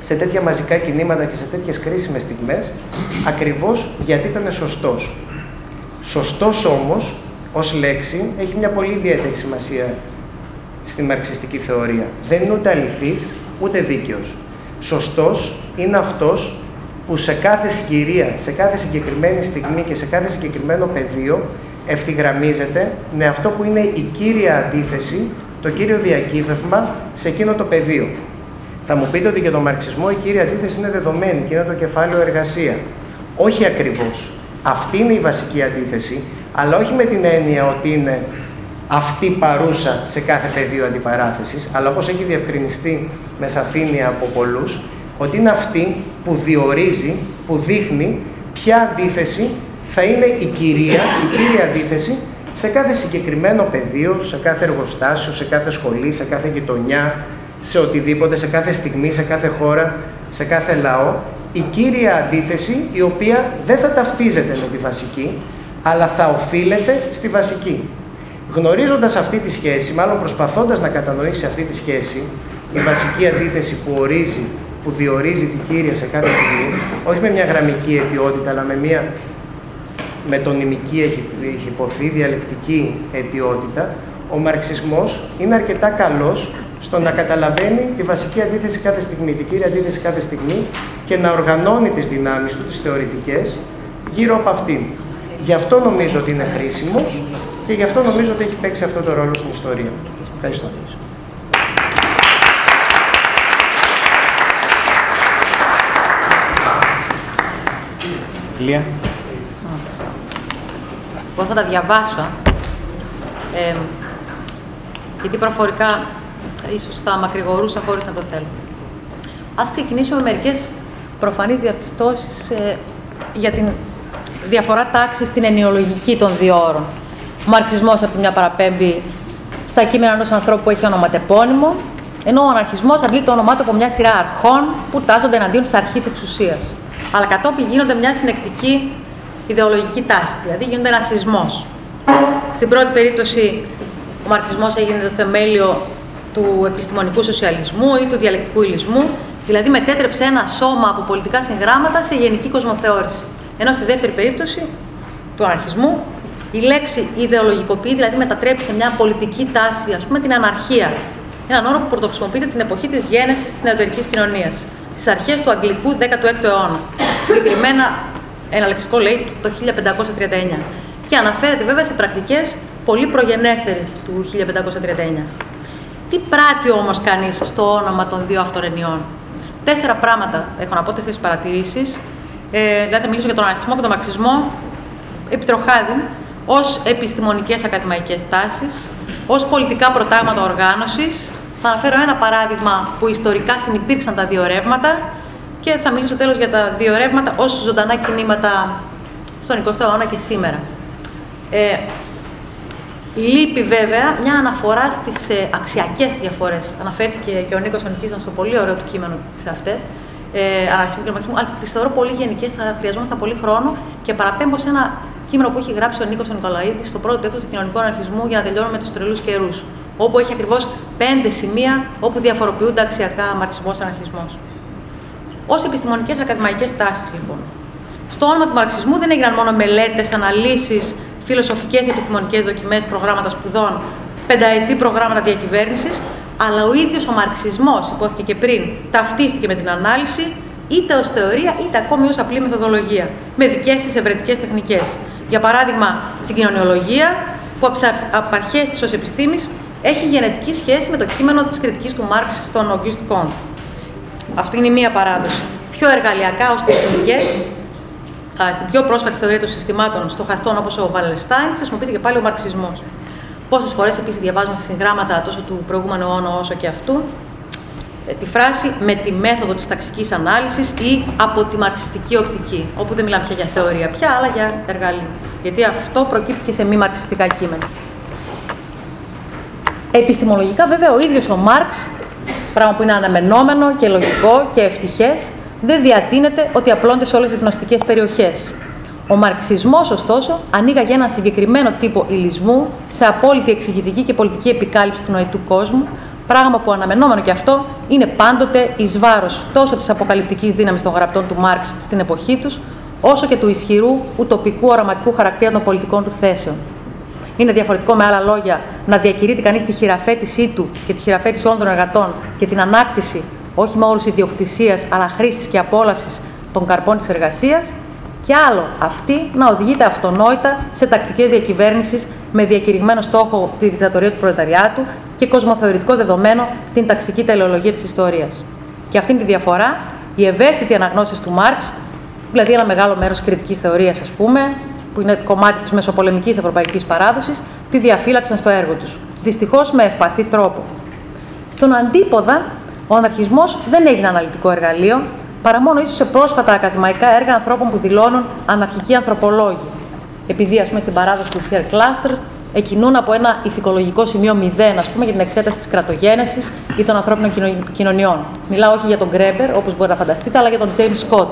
σε τέτοια μαζικά κινήματα και σε τέτοιες κρίσιμες στιγμές, ακριβώς γιατί ήταν σωστός. Σωστός όμως, ως λέξη, έχει μια πολύ ιδιαίτερη σημασία στη μαρξιστική θεωρία. Δεν είναι ούτε αληθής, ούτε δίκαιος. Σωστός είναι αυτός που σε κάθε συγκυρία, σε κάθε συγκεκριμένη στιγμή και σε κάθε συγκεκριμένο πεδίο ευθυγραμμίζεται με αυτό που είναι η κύρια αντίθεση, το κύριο διακύβευμα σε εκείνο το πεδίο. Θα μου πείτε ότι για τον μαρξισμό η κύρια αντίθεση είναι δεδομένη και είναι το κεφάλαιο εργασία. Όχι ακριβώς. Αυτή είναι η βασική αντίθεση, αλλά όχι με την έννοια ότι είναι αυτή παρούσα σε κάθε πεδίο αντιπαράθεσης, αλλά όπως έχει διευκρινιστεί με σαφήνεια από πολλούς, ότι είναι αυτή που διορίζει, που δείχνει ποια αντίθεση θα είναι η κυρία, η κύρια αντίθεση σε κάθε συγκεκριμένο πεδίο, σε κάθε εργοστάσιο, σε κάθε σχολή, σε κάθε γειτονιά, σε οτιδήποτε, σε κάθε στιγμή, σε κάθε χώρα, σε κάθε λαό, η κύρια αντίθεση η οποία δεν θα ταυτίζεται με τη βασική, αλλά θα οφείλεται στη βασική. Γνωρίζοντας αυτή τη σχέση, μάλλον προσπαθώντας να κατανοήσει αυτή τη σχέση, η βασική αντίθεση που ορίζει, που διορίζει την κύρια σε κάθε στιγμή, όχι με μια γραμμική αιτιότητα, αλλά με μια μετωνυμική έχει, έχει υποθεί, διαλεκτική αιτιότητα, ο μαρξισμός είναι αρκετά καλός στο να καταλαβαίνει τη βασική αντίθεση κάθε στιγμή, την κύρια αντίθεση κάθε στιγμή και να οργανώνει τις δυνάμεις του, τις θεωρητικές, γύρω από αυτήν. Γι' αυτό νομίζω ότι είναι χρήσιμος και γι' αυτό νομίζω ότι έχει παίξει αυτό το ρόλο στην ιστορία. Ευχαριστώ. Λία. Εγώ θα τα διαβάσω, ε, γιατί προφορικά ίσως θα μακρηγορούσα χωρίς να το θέλω. Ας ξεκινήσουμε με μερικές προφανείς διαπιστώσεις ε, για την διαφορά τάξη στην ενοιολογική των δύο όρων. Ο μαρξισμός από τη μια παραπέμπει στα κείμενα ενός ανθρώπου που έχει ονοματεπώνυμο, ενώ ο αναρχισμός αντλεί το όνομά του από μια σειρά αρχών που τάσσονται εναντίον της αρχής εξουσίας. Αλλά κατόπιν γίνονται μια συνεκτική ιδεολογική τάση, δηλαδή γίνονται ένα σεισμός. Στην πρώτη περίπτωση ο μαρξισμός έγινε το θεμέλιο του επιστημονικού σοσιαλισμού ή του διαλεκτικού υλισμού, δηλαδή μετέτρεψε ένα σώμα από πολιτικά συγγράμματα σε γενική κοσμοθεώρηση. Ενώ στη δεύτερη περίπτωση του αναρχισμού η λέξη ιδεολογικοποιεί, δηλαδή μετατρέπει σε μια πολιτική τάση, ας πούμε την αναρχία. Έναν όρο που πρωτοχρησιμοποιείται την εποχή της γέννηση της νεωτερική κοινωνίας, στις αρχές του αγγλικού 16ου αιώνα. Συγκεκριμένα, ένα λεξικό λέει το 1539. Και αναφέρεται βέβαια σε πρακτικές πολύ προγενέστερες του 1539. Τι πράττει όμως κανείς στο όνομα των δύο αυτών ενιών. Τέσσερα πράγματα έχω να πω, τέσσερις παρατηρήσεις. Ε, δηλαδή θα μιλήσω για τον αναρχισμό και τον μαξισμό επιτροχάδιν ως επιστημονικές ακαδημαϊκές τάσεις, ως πολιτικά προτάγματα οργάνωσης. Θα αναφέρω ένα παράδειγμα που ιστορικά συνεπήρξαν τα δύο ρεύματα και θα μιλήσω τέλος για τα δύο ρεύματα ως ζωντανά κινήματα στον 20ο αιώνα και σήμερα. Ε, Λείπει βέβαια μια αναφορά στις ε, αξιακές διαφορές. Αναφέρθηκε και ο Νίκος Ονικίζων στο πολύ ωραίο του κείμενο σε αυτές. Ε, αναρχισμού και νοματισμού, αλλά τις θεωρώ πολύ γενικές, θα χρειαζόμαστε πολύ χρόνο και παραπέμπω σε ένα κείμενο που έχει γράψει ο Νίκος Νικολαίδης στο πρώτο τέλο του κοινωνικού αναρχισμού για να τελειώνουμε τους τρελούς καιρούς. Όπου έχει ακριβώς πέντε σημεία όπου διαφοροποιούνται αξιακά μαρξισμός και αναρχισμός. Ω επιστημονικές ακαδημαϊκές τάσεις, λοιπόν. Στο όνομα του μαρξισμού δεν έγιναν μόνο μελέτες, αναλύσεις, φιλοσοφικές επιστημονικές δοκιμές, προγράμματα σπουδών, πενταετή προγράμματα διακυβέρνησης, αλλά ο ίδιος ο μαρξισμός, υπόθηκε και πριν, ταυτίστηκε με την ανάλυση είτε ως θεωρία είτε ακόμη ως απλή μεθοδολογία, με δικές της ευρετικές τεχνικές. Για παράδειγμα, στην κοινωνιολογία, που από αρχέ της ω επιστήμη έχει γενετική σχέση με το κείμενο της κριτικής του Μάρξ στον Auguste Comte. Αυτή είναι η μία παράδοση. Πιο εργαλειακά ως τεχνικές, στην πιο πρόσφατη θεωρία των συστημάτων στοχαστών όπως ο Βαλεστάιν, χρησιμοποιείται και πάλι ο μαρξισμός. Πόσες φορές επίσης διαβάζουμε συγγράμματα τόσο του προηγούμενου αιώνα όσο και αυτού ε, τη φράση με τη μέθοδο της ταξικής ανάλυσης ή από τη μαρξιστική οπτική, όπου δεν μιλάμε πια για θεωρία πια, αλλά για εργαλείο. Γιατί αυτό προκύπτει και σε μη μαρξιστικά κείμενα. Επιστημολογικά, βέβαια, ο ίδιος ο Μάρξ, πράγμα που είναι αναμενόμενο και λογικό και ευτυχές, δεν διατείνεται ότι απλώνται σε όλες τις γνωστικές περιοχές. Ο μαρξισμός, ωστόσο, ανοίγαγε έναν συγκεκριμένο τύπο ηλισμού σε απόλυτη εξηγητική και πολιτική επικάλυψη του νοητού κόσμου, Πράγμα που αναμενόμενο και αυτό είναι πάντοτε εις βάρος τόσο της αποκαλυπτικής δύναμης των γραπτών του Μάρξ στην εποχή τους, όσο και του ισχυρού ουτοπικού οραματικού χαρακτήρα των πολιτικών του θέσεων. Είναι διαφορετικό, με άλλα λόγια, να διακηρύττει κανείς τη χειραφέτησή του και τη χειραφέτηση όλων των εργατών και την ανάκτηση όχι μόνο ιδιοκτησίας, αλλά χρήσης και απόλαυσης των καρπών της εργασίας, και άλλο αυτή να οδηγείται αυτονόητα σε τακτικές διακυβέρνηση με διακηρυγμένο στόχο τη δικτατορία του προλεταριάτου και κοσμοθεωρητικό δεδομένο την ταξική τελεολογία της ιστορίας. Και αυτή είναι τη διαφορά, οι ευαίσθητοι αναγνώσει του Μάρξ, δηλαδή ένα μεγάλο μέρος κριτικής θεωρίας, ας πούμε, που είναι κομμάτι της μεσοπολεμικής ευρωπαϊκής παράδοσης, τη διαφύλαξαν στο έργο τους. Δυστυχώς με ευπαθή τρόπο. Στον αντίποδα, ο αναρχισμός δεν έγινε αναλυτικό εργαλείο, παρά μόνο ίσως σε πρόσφατα ακαδημαϊκά έργα ανθρώπων που δηλώνουν αναρχικοί ανθρωπολόγοι. Επειδή, ας πούμε, στην παράδοση του Φιερ Κλάστρ εκκινούν από ένα ηθικολογικό σημείο 0, ας πούμε, για την εξέταση της κρατογένεσης ή των ανθρώπινων κοινωνιών. Μιλάω όχι για τον Γκρέμπερ, όπως μπορεί να φανταστείτε, αλλά για τον Τζέιμ Σκότ.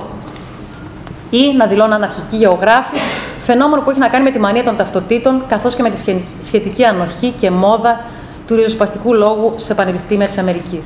Ή να δηλώνουν αναρχικοί γεωγράφοι, φαινόμενο που έχει να κάνει με τη μανία των ταυτοτήτων, καθώς και με τη σχετική ανοχή και μόδα του ριζοσπαστικού λόγου σε πανεπιστήμια της Αμερικής.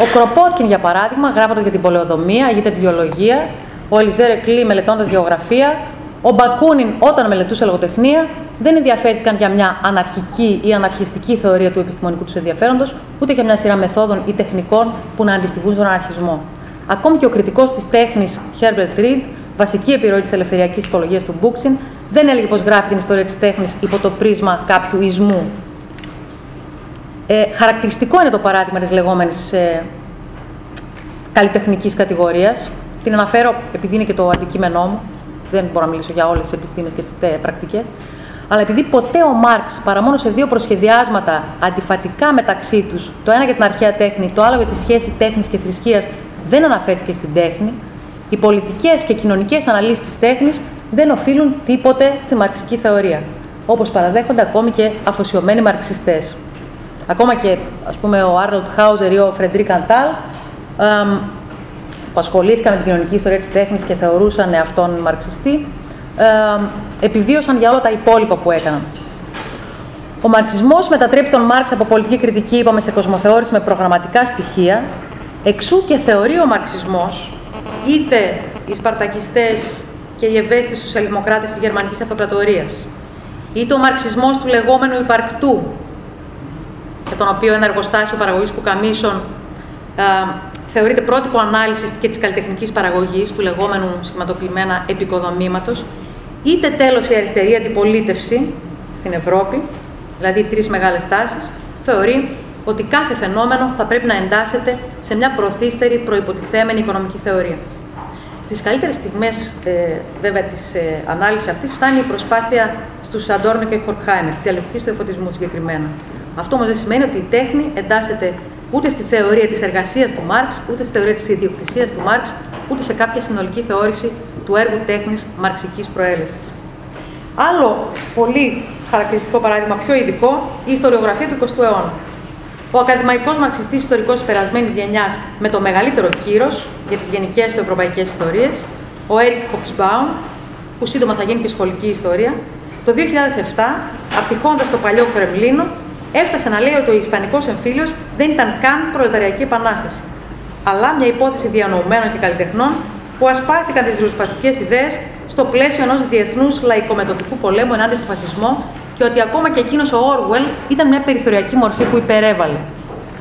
Ο Κροπότκιν, για παράδειγμα, γράφοντας για την πολεοδομία ή την βιολογία, ο Ελιζέρ Εκλή μελετώντας γεωγραφία, ο Μπακούνιν όταν μελετούσε λογοτεχνία, δεν ενδιαφέρθηκαν για μια αναρχική ή αναρχιστική θεωρία του επιστημονικού τους ενδιαφέροντος, ούτε για μια σειρά μεθόδων ή τεχνικών που να αντιστοιχούν στον αναρχισμό. Ακόμη και ο κριτικός της τέχνης Herbert Reed, βασική επιρροή της ελευθεριακής οικολογία του Μπούξιν, δεν έλεγε πως γράφει την ιστορία της τέχνης υπό το πρίσμα κάποιου ισμού ε, χαρακτηριστικό είναι το παράδειγμα της λεγόμενης ε, καλλιτεχνικής κατηγορίας. Την αναφέρω επειδή είναι και το αντικείμενό μου. Δεν μπορώ να μιλήσω για όλες τις επιστήμες και τις τε, πρακτικές. Αλλά επειδή ποτέ ο Μάρξ, παρά μόνο σε δύο προσχεδιάσματα αντιφατικά μεταξύ τους, το ένα για την αρχαία τέχνη, το άλλο για τη σχέση τέχνης και θρησκείας, δεν αναφέρθηκε στην τέχνη, οι πολιτικές και κοινωνικές αναλύσεις της τέχνης δεν οφείλουν τίποτε στη μαρξική θεωρία, όπως παραδέχονται ακόμη και αφοσιωμένοι μαρξιστές. Ακόμα και ας πούμε, ο Άρνολτ Χάουζερ ή ο Φρεντρίκ Αντάλ, που ασχολήθηκαν με την κοινωνική ιστορία της τέχνης και θεωρούσαν αυτόν μαρξιστή, επιβίωσαν για όλα τα υπόλοιπα που έκαναν. Ο μαρξισμός μετατρέπει τον Μάρξ από πολιτική κριτική, είπαμε, σε κοσμοθεώρηση με προγραμματικά στοιχεία, εξού και θεωρεί ο μαρξισμός, είτε οι Σπαρτακιστές και οι ευαίσθητοι σοσιαλδημοκράτες της Γερμανικής Αυτοκρατορίας, είτε ο μαρξισμός του λεγόμενου υπαρκτού, για τον οποίο ένα εργοστάσιο παραγωγής που καμίσων ε, θεωρείται πρότυπο ανάλυσης και της καλλιτεχνικής παραγωγής του λεγόμενου σχηματοποιημένα επικοδομήματος, είτε τέλος η αριστερή αντιπολίτευση στην Ευρώπη, δηλαδή τρεις μεγάλες τάσεις, θεωρεί ότι κάθε φαινόμενο θα πρέπει να εντάσσεται σε μια προθύστερη προϋποτιθέμενη οικονομική θεωρία. Στις καλύτερες στιγμές, ε, βέβαια, της ε, ανάλυσης αυτής φτάνει η προσπάθεια στους Αντόρνο και Χορκχάιμερ, της διαλεκτικής του εφωτισμού συγκεκριμένα, αυτό όμως δεν σημαίνει ότι η τέχνη εντάσσεται ούτε στη θεωρία της εργασίας του Μάρξ, ούτε στη θεωρία της ιδιοκτησίας του Μάρξ, ούτε σε κάποια συνολική θεώρηση του έργου τέχνης μαρξικής προέλευσης. Άλλο πολύ χαρακτηριστικό παράδειγμα, πιο ειδικό, η ιστοριογραφία του 20ου αιώνα. Ο ακαδημαϊκός μαρξιστής ιστορικός τη περασμένης γενιάς με το μεγαλύτερο κύρος για τις γενικές του ευρωπαϊκές ιστορίες, ο Έρικ Χοψμπάουν, που σύντομα θα γίνει και σχολική ιστορία, το 2007, απτυχώντα το παλιό Κρεμλίνο, έφτασε να λέει ότι ο Ισπανικός εμφύλιος δεν ήταν καν προλεταριακή επανάσταση, αλλά μια υπόθεση διανοουμένων και καλλιτεχνών που ασπάστηκαν τις ριζοσπαστικές ιδέες στο πλαίσιο ενός διεθνούς λαϊκομετωπικού πολέμου ενάντια στο φασισμό και ότι ακόμα και εκείνος ο Όρουελ ήταν μια περιθωριακή μορφή που υπερέβαλε.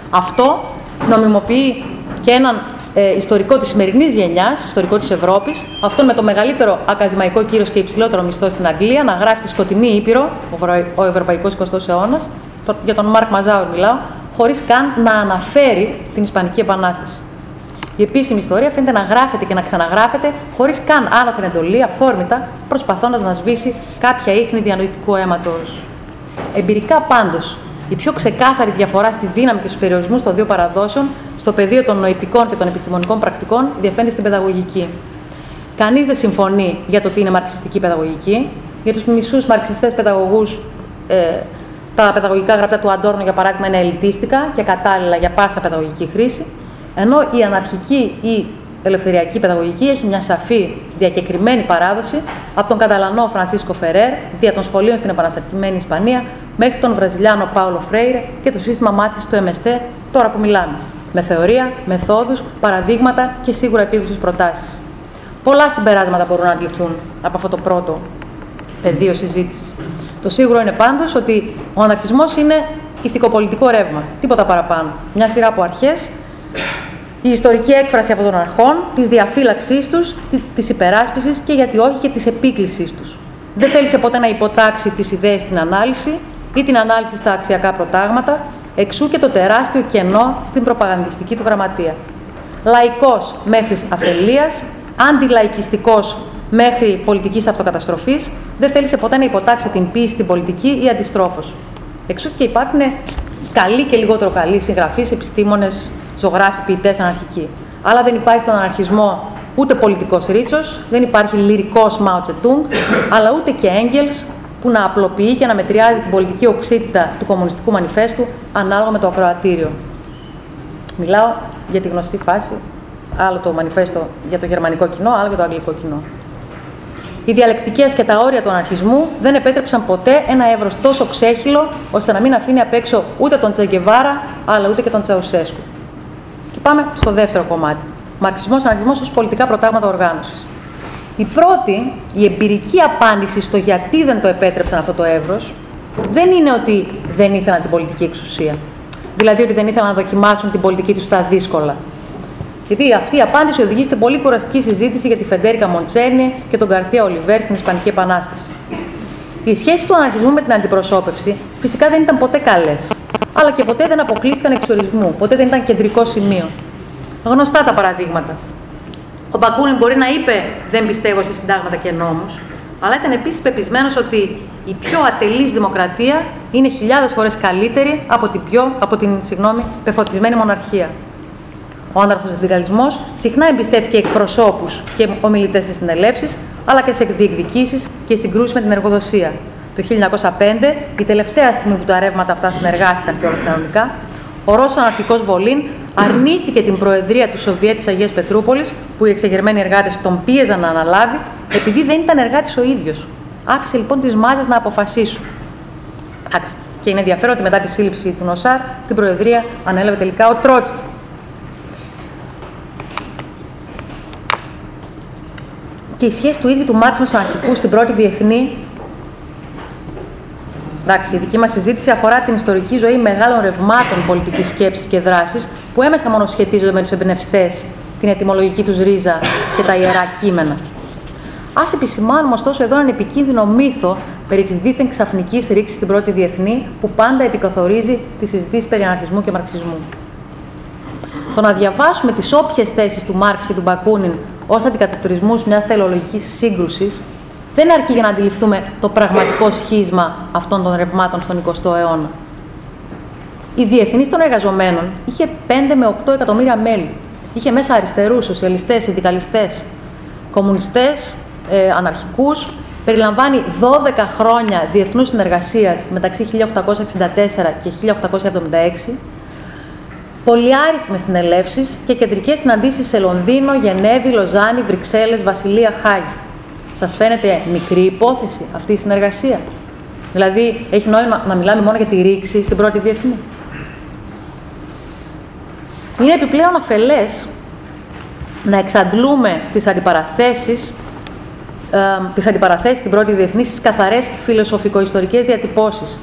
Αυτό νομιμοποιεί και έναν ε, ιστορικό της σημερινής γενιάς, ιστορικό της Ευρώπης, αυτόν με το μεγαλύτερο ακαδημαϊκό κύριο και υψηλότερο μισθό στην Αγγλία, να γράφει τη σκοτεινή Ήπειρο, ο, ο Ευρωπαϊκός 20ο αιώνας, για τον Μάρκ Μαζάουρ μιλάω, χωρίς καν να αναφέρει την Ισπανική Επανάσταση. Η επίσημη ιστορία φαίνεται να γράφεται και να ξαναγράφεται χωρίς καν άνωθεν εντολή, αφόρμητα, προσπαθώντας να σβήσει κάποια ίχνη διανοητικού αίματος. Εμπειρικά πάντως, η πιο ξεκάθαρη διαφορά στη δύναμη και στους περιορισμούς των δύο παραδόσεων, στο πεδίο των νοητικών και των επιστημονικών πρακτικών, διαφαίνεται στην παιδαγωγική. Κανείς δεν συμφωνεί για το τι είναι μαρξιστική παιδαγωγική. Για τους μισούς μαρξιστές παιδαγωγούς, ε, τα παιδαγωγικά γραπτά του Αντόρνο, για παράδειγμα, είναι ελιτίστικα και κατάλληλα για πάσα παιδαγωγική χρήση. Ενώ η αναρχική ή ελευθεριακή παιδαγωγική έχει μια σαφή διακεκριμένη παράδοση από τον Καταλανό Φρανσίσκο Φερέρ, δια των σχολείων στην επαναστατημένη Ισπανία, μέχρι τον Βραζιλιάνο Πάολο Φρέιρε και το σύστημα μάθησης του MST, τώρα που μιλάμε. Με θεωρία, μεθόδους, παραδείγματα και σίγουρα επίγουσες προτάσεις. Πολλά συμπεράσματα μπορούν να αντιληφθούν από αυτό το πρώτο πεδίο συζήτησης. Το σίγουρο είναι πάντως ότι ο αναρχισμός είναι ηθικοπολιτικό ρεύμα. Τίποτα παραπάνω. Μια σειρά από αρχές η ιστορική έκφραση αυτών των αρχών, της διαφύλαξής τους, τη υπεράσπισης και γιατί όχι και της επίκλησής τους. Δεν θέλησε ποτέ να υποτάξει τις ιδέες στην ανάλυση ή την ανάλυση στα αξιακά προτάγματα, εξού και το τεράστιο κενό στην προπαγανδιστική του γραμματεία. Λαϊκός μέχρι αφελίας, αντιλαϊκιστικός μέχρι πολιτικής αυτοκαταστροφής, δεν θέλησε ποτέ να υποτάξει την πίεση στην πολιτική ή αντιστρόφως. Εξού και υπάρχουν καλοί και λιγότερο καλοί συγγραφείς, επιστήμονες, ζωγράφοι, ποιητές, αναρχικοί. Αλλά δεν υπάρχει στον αναρχισμό ούτε πολιτικός ρίτσος, δεν υπάρχει λυρικός Μάο Τσετούγκ, αλλά ούτε και Έγκελς που να απλοποιεί και να μετριάζει την πολιτική οξύτητα του κομμουνιστικού μανιφέστου ανάλογα με το ακροατήριο. Μιλάω για τη γνωστή φάση, άλλο το μανιφέστο για το γερμανικό κοινό, άλλο για το αγγλικό κοινό. Οι διαλεκτικές και τα όρια του αναρχισμού δεν επέτρεψαν ποτέ ένα εύρος τόσο ξέχυλο, ώστε να μην αφήνει απ' έξω ούτε τον Τσεγκεβάρα, αλλά ούτε και τον Τσαουσέσκου. Και πάμε στο δεύτερο κομμάτι. Μαρξισμός, αναρχισμός ως πολιτικά προτάγματα οργάνωσης. Η πρώτη, η εμπειρική απάντηση στο γιατί δεν το επέτρεψαν αυτό το εύρος, δεν είναι ότι δεν ήθελαν την πολιτική εξουσία. Δηλαδή ότι δεν ήθελαν να δοκιμάσουν την πολιτική τους στα δύσκολα. Γιατί αυτή η απάντηση οδηγεί στην πολύ κουραστική συζήτηση για τη Φεντέρικα Μοντσένι και τον Καρθία Ολιβέρ στην Ισπανική Επανάσταση. Οι σχέσεις του αναρχισμού με την αντιπροσώπευση φυσικά δεν ήταν ποτέ καλές. Αλλά και ποτέ δεν αποκλείστηκαν εξ ορισμού, ποτέ δεν ήταν κεντρικό σημείο. Γνωστά τα παραδείγματα. Ο Μπακούνιν μπορεί να είπε Δεν πιστεύω σε συντάγματα και νόμους, αλλά ήταν επίσης πεπισμένος ότι η πιο ατελής δημοκρατία είναι χιλιάδες φορές καλύτερη από την, πιο, από την συγγνώμη, πεφωτισμένη μοναρχία. Ο άναρχος συνδικαλισμός συχνά εμπιστεύτηκε εκπροσώπους και ομιλητές σε συνελεύσεις, αλλά και σε διεκδικήσει και συγκρούσεις με την εργοδοσία. Το 1905, η τελευταία στιγμή που τα ρεύματα αυτά συνεργάστηκαν κιόλας κανονικά, ο Ρώσος αναρχικός Βολίν αρνήθηκε την προεδρία του Σοβιέτ της Αγίας Πετρούπολης, που οι εξεγερμένοι εργάτες τον πίεζαν να αναλάβει, επειδή δεν ήταν εργάτης ο ίδιος. Άφησε λοιπόν τις μάζες να αποφασίσουν. Και είναι ενδιαφέρον ότι μετά τη σύλληψη του Νοσάρ, την προεδρία ανέλαβε τελικά ο Τρότσκι. Και η σχέση του ίδιου του Μάρξ με του αρχικού στην πρώτη διεθνή. Εντάξει, η δική μας συζήτηση αφορά την ιστορική ζωή μεγάλων ρευμάτων πολιτικής σκέψης και δράσης που έμεσα μόνο σχετίζονται με τους εμπνευστές, την ετοιμολογική τους ρίζα και τα ιερά κείμενα. Α επισημάνουμε ωστόσο εδώ έναν επικίνδυνο μύθο περί της δίθεν ξαφνικής ρήξης στην πρώτη διεθνή που πάντα επικαθορίζει τις συζητήσεις περί αναρχισμού και μαρξισμού. Το να διαβάσουμε τις όποιες θέσεις του Μάρξ και του Μπακούνιν ως αντικατοπτρισμούς μιας τελεολογική σύγκρουσης, δεν αρκεί για να αντιληφθούμε το πραγματικό σχίσμα αυτών των ρευμάτων στον 20ο αιώνα. Η Διεθνής των Εργαζομένων είχε 5 με 8 εκατομμύρια μέλη. Είχε μέσα αριστερούς, σοσιαλιστές, συνδικαλιστές, κομμουνιστές, ε, αναρχικούς. Περιλαμβάνει 12 χρόνια διεθνούς συνεργασίας μεταξύ 1864 και 1876 πολυάριθμες συνελεύσεις και κεντρικές συναντήσεις σε Λονδίνο, Γενέβη, Λοζάνη, Βρυξέλλες, Βασιλεία, Χάγη. Σας φαίνεται μικρή υπόθεση αυτή η συνεργασία; Δηλαδή, έχει νόημα να μιλάμε μόνο για τη ρήξη στην πρώτη διεθνή; Είναι επιπλέον αφελές να εξαντλούμε στις αντιπαραθέσεις ε, τις αντιπαραθέσεις στην πρώτη διεθνή στις καθαρές φιλοσοφικο-ιστορικές διατυπώσεις.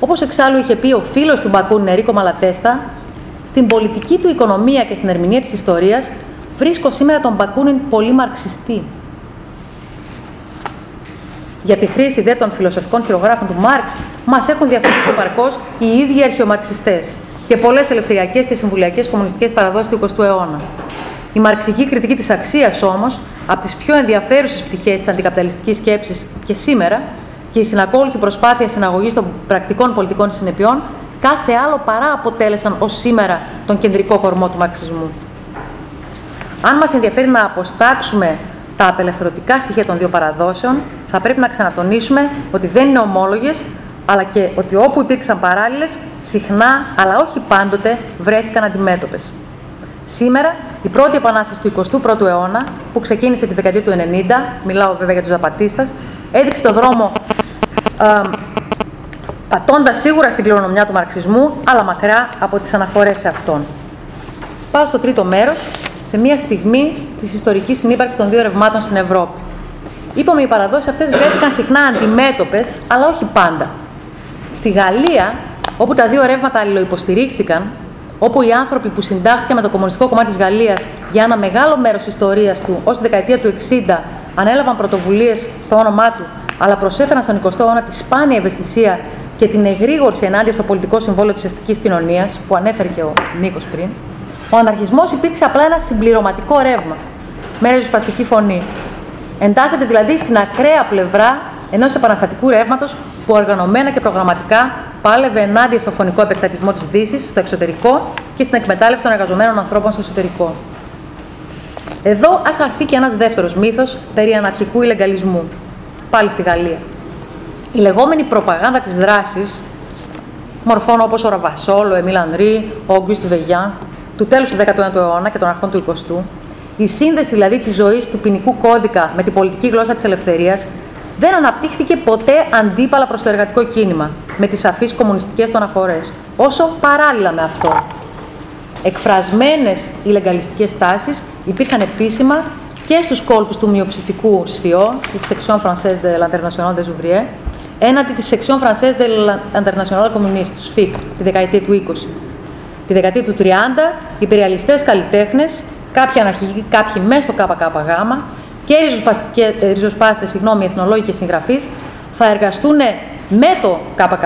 Όπως εξάλλου είχε πει ο φίλος του Μπακούν Νερίκο Μαλατέστα, στην πολιτική του οικονομία και στην ερμηνεία της ιστορίας βρίσκω σήμερα τον Μπακούνιν πολύ μαρξιστή. Για τη χρήση δε των φιλοσοφικών χειρογράφων του Μάρξ, μας έχουν διαφορετήσει επαρκώ οι ίδιοι αρχαιομαρξιστές και πολλές ελευθεριακές και συμβουλιακές κομμουνιστικές παραδόσεις του 20ου αιώνα. Η μαρξική κριτική της αξίας όμως, από τις πιο ενδιαφέρουσες πτυχές της αντικαπιταλιστικής σκέψης και σήμερα, και η συνακόλουθη προσπάθεια συναγωγής των πρακτικών πολιτικών συνεπειών, κάθε άλλο παρά αποτέλεσαν ως σήμερα τον κεντρικό κορμό του μαρξισμού. Αν μας ενδιαφέρει να αποστάξουμε τα απελευθερωτικά στοιχεία των δύο παραδόσεων, θα πρέπει να ξανατονίσουμε ότι δεν είναι ομόλογες, αλλά και ότι όπου υπήρξαν παράλληλες, συχνά, αλλά όχι πάντοτε, βρέθηκαν αντιμέτωπες. Σήμερα, η πρώτη επανάσταση του 21ου αιώνα, που ξεκίνησε τη δεκαετία του 90, μιλάω βέβαια για τους Ζαπατίστα, έδειξε το δρόμο ε, πατώντας σίγουρα στην κληρονομιά του μαρξισμού, αλλά μακρά από τις αναφορές σε αυτόν. Πάω στο τρίτο μέρος, σε μια στιγμή της ιστορικής συνύπαρξης των δύο ρευμάτων στην Ευρώπη. Είπαμε, οι παραδόσεις αυτές βρέθηκαν συχνά αντιμέτωπες, αλλά όχι πάντα. Στη Γαλλία, όπου τα δύο ρεύματα αλληλοϊποστηρίχθηκαν, όπου οι άνθρωποι που συντάχθηκαν με το Κομμουνιστικό Κομμάτι της Γαλλίας για ένα μεγάλο μέρος της ιστορίας του ως τη δεκαετία του 60 ανέλαβαν πρωτοβουλίες στο όνομά του, αλλά προσέφεραν στον 20ο αιώνα τη σπάνια ευαισθησία και την εγρήγορση ενάντια στο πολιτικό συμβόλαιο της αστικής κοινωνίας, που ανέφερε και ο Νίκος πριν, ο αναρχισμός υπήρξε απλά ένα συμπληρωματικό ρεύμα, με ριζοσπαστική φωνή. Εντάσσεται δηλαδή στην ακραία πλευρά ενός επαναστατικού ρεύματος που οργανωμένα και προγραμματικά πάλευε ενάντια στο φωνικό επεκτατισμό της Δύσης στο εξωτερικό και στην εκμετάλλευση των εργαζομένων ανθρώπων στο εσωτερικό. Εδώ ας αρθεί και ένας δεύτερος μύθος περί αναρχικού ηλεγκαλισμού, πάλι στη Γαλλία. Η λεγόμενη προπαγάνδα της δράσης, μορφών όπως ο Ραβασόλ, ο Εμίλ Ανρί, ο Όγκουστ Βεγιάν, του τέλους του 19ου αιώνα και των αρχών του 20ου, η σύνδεση δηλαδή της ζωής του ποινικού κώδικα με την πολιτική γλώσσα της ελευθερίας δεν αναπτύχθηκε ποτέ αντίπαλα προς το εργατικό κίνημα, με τις σαφεί κομμουνιστικές του αναφορέ, όσο παράλληλα με αυτό. Εκφρασμένες οι λεγκαλιστικέ τάσεις υπήρχαν επίσημα και στους κόλπους του μειοψηφικού σφιό, της Section Française de l'International des Ouvriers, έναντι της Section Française de l'International Communiste, SFIC, τη δεκαετία του 20. Τη δεκαετία του 30, οι υπεριαλιστές καλλιτέχνες, κάποιοι αναρχικοί, κάποιοι μέσα στο ΚΚΓ και ριζοσπάστες, συγγνώμη, εθνολόγοι και συγγραφείς, θα εργαστούν με το ΚΚΓ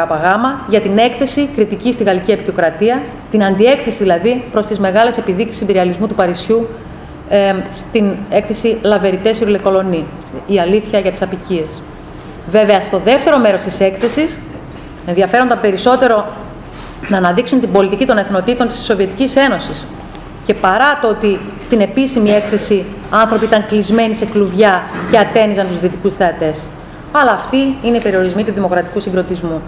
για την έκθεση κριτική στη γαλλική επικοκρατία, την αντιέκθεση δηλαδή προς τις μεγάλες επιδείξεις imperialismu του Παρισιού ε, στην έκθεση Λαβεριτές sur les η αλήθεια για τις απικίες. Βέβαια, στο δεύτερο μέρος της έκθεσης ενδιαφέρονταν περισσότερο να αναδείξουν την πολιτική των εθνοτήτων της Σοβιετικής Ένωσης. Και παρά το ότι στην επίσημη έκθεση άνθρωποι ήταν κλεισμένοι σε κλουβιά και ατένιζαν τους δυτικούς θεατές. Αλλά αυτοί είναι οι περιορισμοί του δημοκρατικού συγκροτισμού.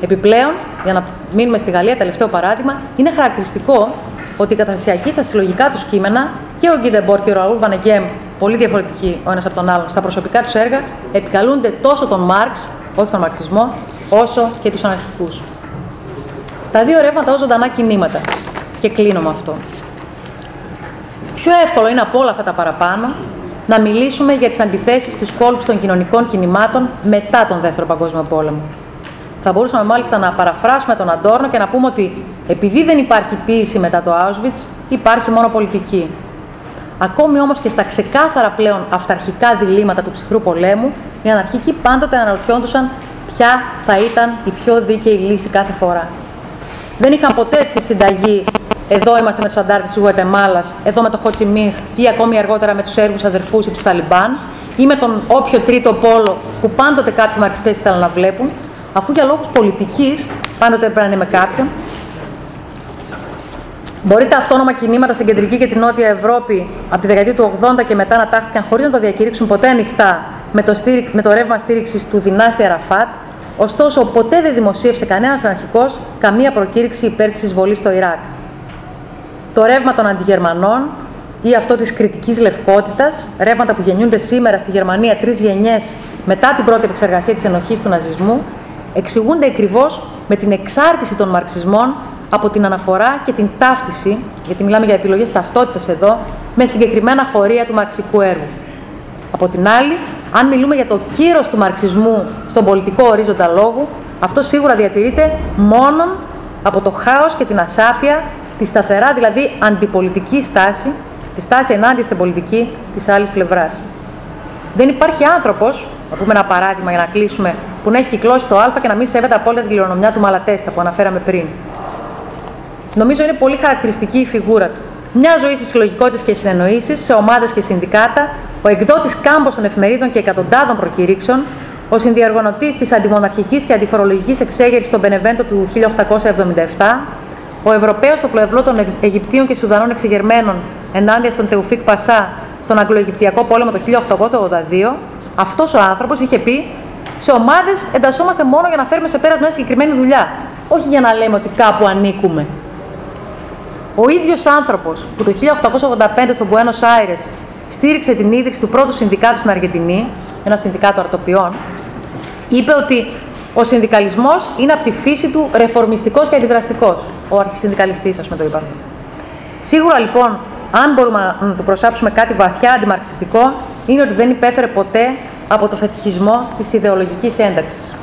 Επιπλέον, για να μείνουμε στη Γαλλία, τελευταίο παράδειγμα, είναι χαρακτηριστικό ότι οι καταστασιακοί στα συλλογικά τους κείμενα και ο Γκίδεμπορ και ο Ραούλ Βανεγκέμ, πολύ διαφορετικοί ο ένας από τον άλλον, στα προσωπικά τους έργα, επικαλούνται τόσο τον Μάρξ, όχι τον μαρξισμό, όσο και τους αναρχικούς. Τα δύο ρεύματα ως ζωντανά κινήματα. Και κλείνω με αυτό. Πιο εύκολο είναι από όλα αυτά τα παραπάνω να μιλήσουμε για τις αντιθέσεις στου κόλπου των κοινωνικών κινημάτων μετά τον Δεύτερο Παγκόσμιο Πόλεμο. Θα μπορούσαμε μάλιστα να παραφράσουμε τον Αντόρνο και να πούμε ότι επειδή δεν υπάρχει ποίηση μετά το Auschwitz, υπάρχει μόνο πολιτική. Ακόμη όμως και στα ξεκάθαρα πλέον αυταρχικά διλήμματα του ψυχρού πολέμου, οι αναρχικοί πάντοτε αναρωτιόντουσαν ποια θα ήταν η πιο δίκαιη λύση κάθε φορά. Δεν είχαν ποτέ τη συνταγή εδώ είμαστε με τους αντάρτες της Γουατεμάλας, εδώ με το Χοτσιμίχ ή ακόμη αργότερα με τους Έργου αδερφούς ή τους Ταλιμπάν ή με τον όποιο τρίτο πόλο που πάντοτε κάποιοι μαρξιστές ήθελαν να βλέπουν, αφού για λόγους πολιτικής πάντοτε έπρεπε να είναι με κάποιον. Μπορεί τα αυτόνομα κινήματα στην κεντρική και την νότια Ευρώπη από τη δεκαετία του 80 και μετά να τάχθηκαν χωρίς να το διακηρύξουν ποτέ ανοιχτά με το, στήρι... με το ρεύμα στήριξης του δυνάστια Ραφάτ, ωστόσο ποτέ δεν δημοσίευσε κανένας αρχικός καμία προκήρυξη υπέρ της εισβολής στο Ιράκ. Το ρεύμα των αντιγερμανών ή αυτό της κριτικής λευκότητας, ρεύματα που γεννιούνται σήμερα στη Γερμανία τρεις γενιές μετά την πρώτη επεξεργασία της ενοχής του ναζισμού, εξηγούνται ακριβώς με την εξάρτηση των μαρξισμών από την αναφορά και την ταύτιση, γιατί μιλάμε για επιλογές ταυτότητας εδώ, με συγκεκριμένα χωρία του μαρξικού έργου. Από την άλλη, αν μιλούμε για το κύρος του μαρξισμού στον πολιτικό ορίζοντα λόγου, αυτό σίγουρα διατηρείται μόνον από το χάος και την ασάφεια, τη σταθερά δηλαδή αντιπολιτική στάση, τη στάση ενάντια στην πολιτική της άλλης πλευράς. Δεν υπάρχει άνθρωπος, να πούμε ένα παράδειγμα για να κλείσουμε, που να έχει κυκλώσει το Α και να μην σέβεται απόλυτα την κληρονομιά του Μαλατέστα που αναφέραμε πριν. Νομίζω είναι πολύ χαρακτηριστική η φιγούρα του. Μια ζωή σε συλλογικότητες και συνεννοήσεις, σε ομάδες και συνδικάτα, ο εκδότης κάμπος των εφημερίδων και εκατοντάδων προκηρύξεων, ο συνδιαργωνωτή της αντιμοναρχικής και αντιφορολογικής εξέγερσης των Μπενεβέντο του 1877, ο Ευρωπαίος στο πλευρό των Αιγυπτίων και Σουδανών εξεγερμένων ενάντια στον Τεουφίκ Πασά στον Αγγλοαιγυπτιακό πόλεμο το 1882, αυτός ο άνθρωπος είχε πει: Σε ομάδες εντασσόμαστε μόνο για να φέρουμε σε πέρας μια συγκεκριμένη δουλειά. Όχι για να λέμε ότι κάπου ανήκουμε. Ο ίδιος άνθρωπος που το 1885 στο Buenos Aires στήριξε την ίδρυση του πρώτου συνδικάτου στην Αργεντινή, ένα συνδικάτο αρτοπιών, είπε ότι ο συνδικαλισμός είναι από τη φύση του ρεφορμιστικός και αντιδραστικός. Ο αρχισυνδικαλιστής, ας πούμε, το είπα. Σίγουρα λοιπόν, αν μπορούμε να το προσάψουμε κάτι βαθιά αντιμαρξιστικό, είναι ότι δεν υπέφερε ποτέ από το φετιχισμό της ιδεολογικής ένταξης.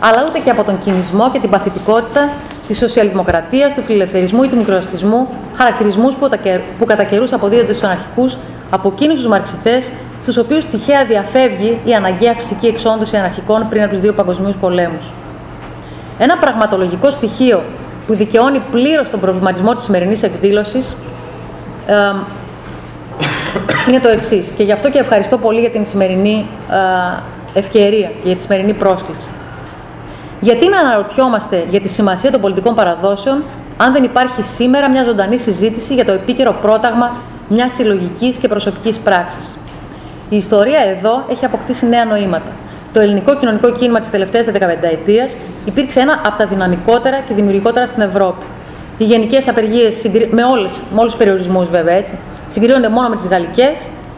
Αλλά ούτε και από τον κινησμό και την παθητικότητα της σοσιαλδημοκρατίας, του φιλελευθερισμού ή του μικροαστισμού, χαρακτηρισμούς που, που κατά καιρούς αποδίδονται στους αναρχικούς από εκείνους τους μαρξιστές, του οποίους τυχαία διαφεύγει η αναγκαία φυσική εξόντωση αναρχικών πριν από τους δύο παγκοσμίους πολέμους. Ένα πραγματολογικό στοιχείο που δικαιώνει πλήρως τον προβληματισμό της σημερινής εκδήλωσης ε, είναι το εξής. Και γι' αυτό και ευχαριστώ πολύ για την σημερινή ε, ευκαιρία, για τη σημερινή πρόσκληση. Γιατί να αναρωτιόμαστε για τη σημασία των πολιτικών παραδόσεων, αν δεν υπάρχει σήμερα μια ζωντανή συζήτηση για το επίκαιρο πρόταγμα μιας συλλογικής και προσωπικής πράξης; Η ιστορία εδώ έχει αποκτήσει νέα νοήματα. Το ελληνικό κοινωνικό κίνημα της τελευταίας 15 ετία υπήρξε ένα από τα δυναμικότερα και δημιουργικότερα στην Ευρώπη. Οι γενικές απεργίες, με, όλες, με όλους τους περιορισμούς βέβαια έτσι, συγκρίνονται μόνο με τις γαλλικές,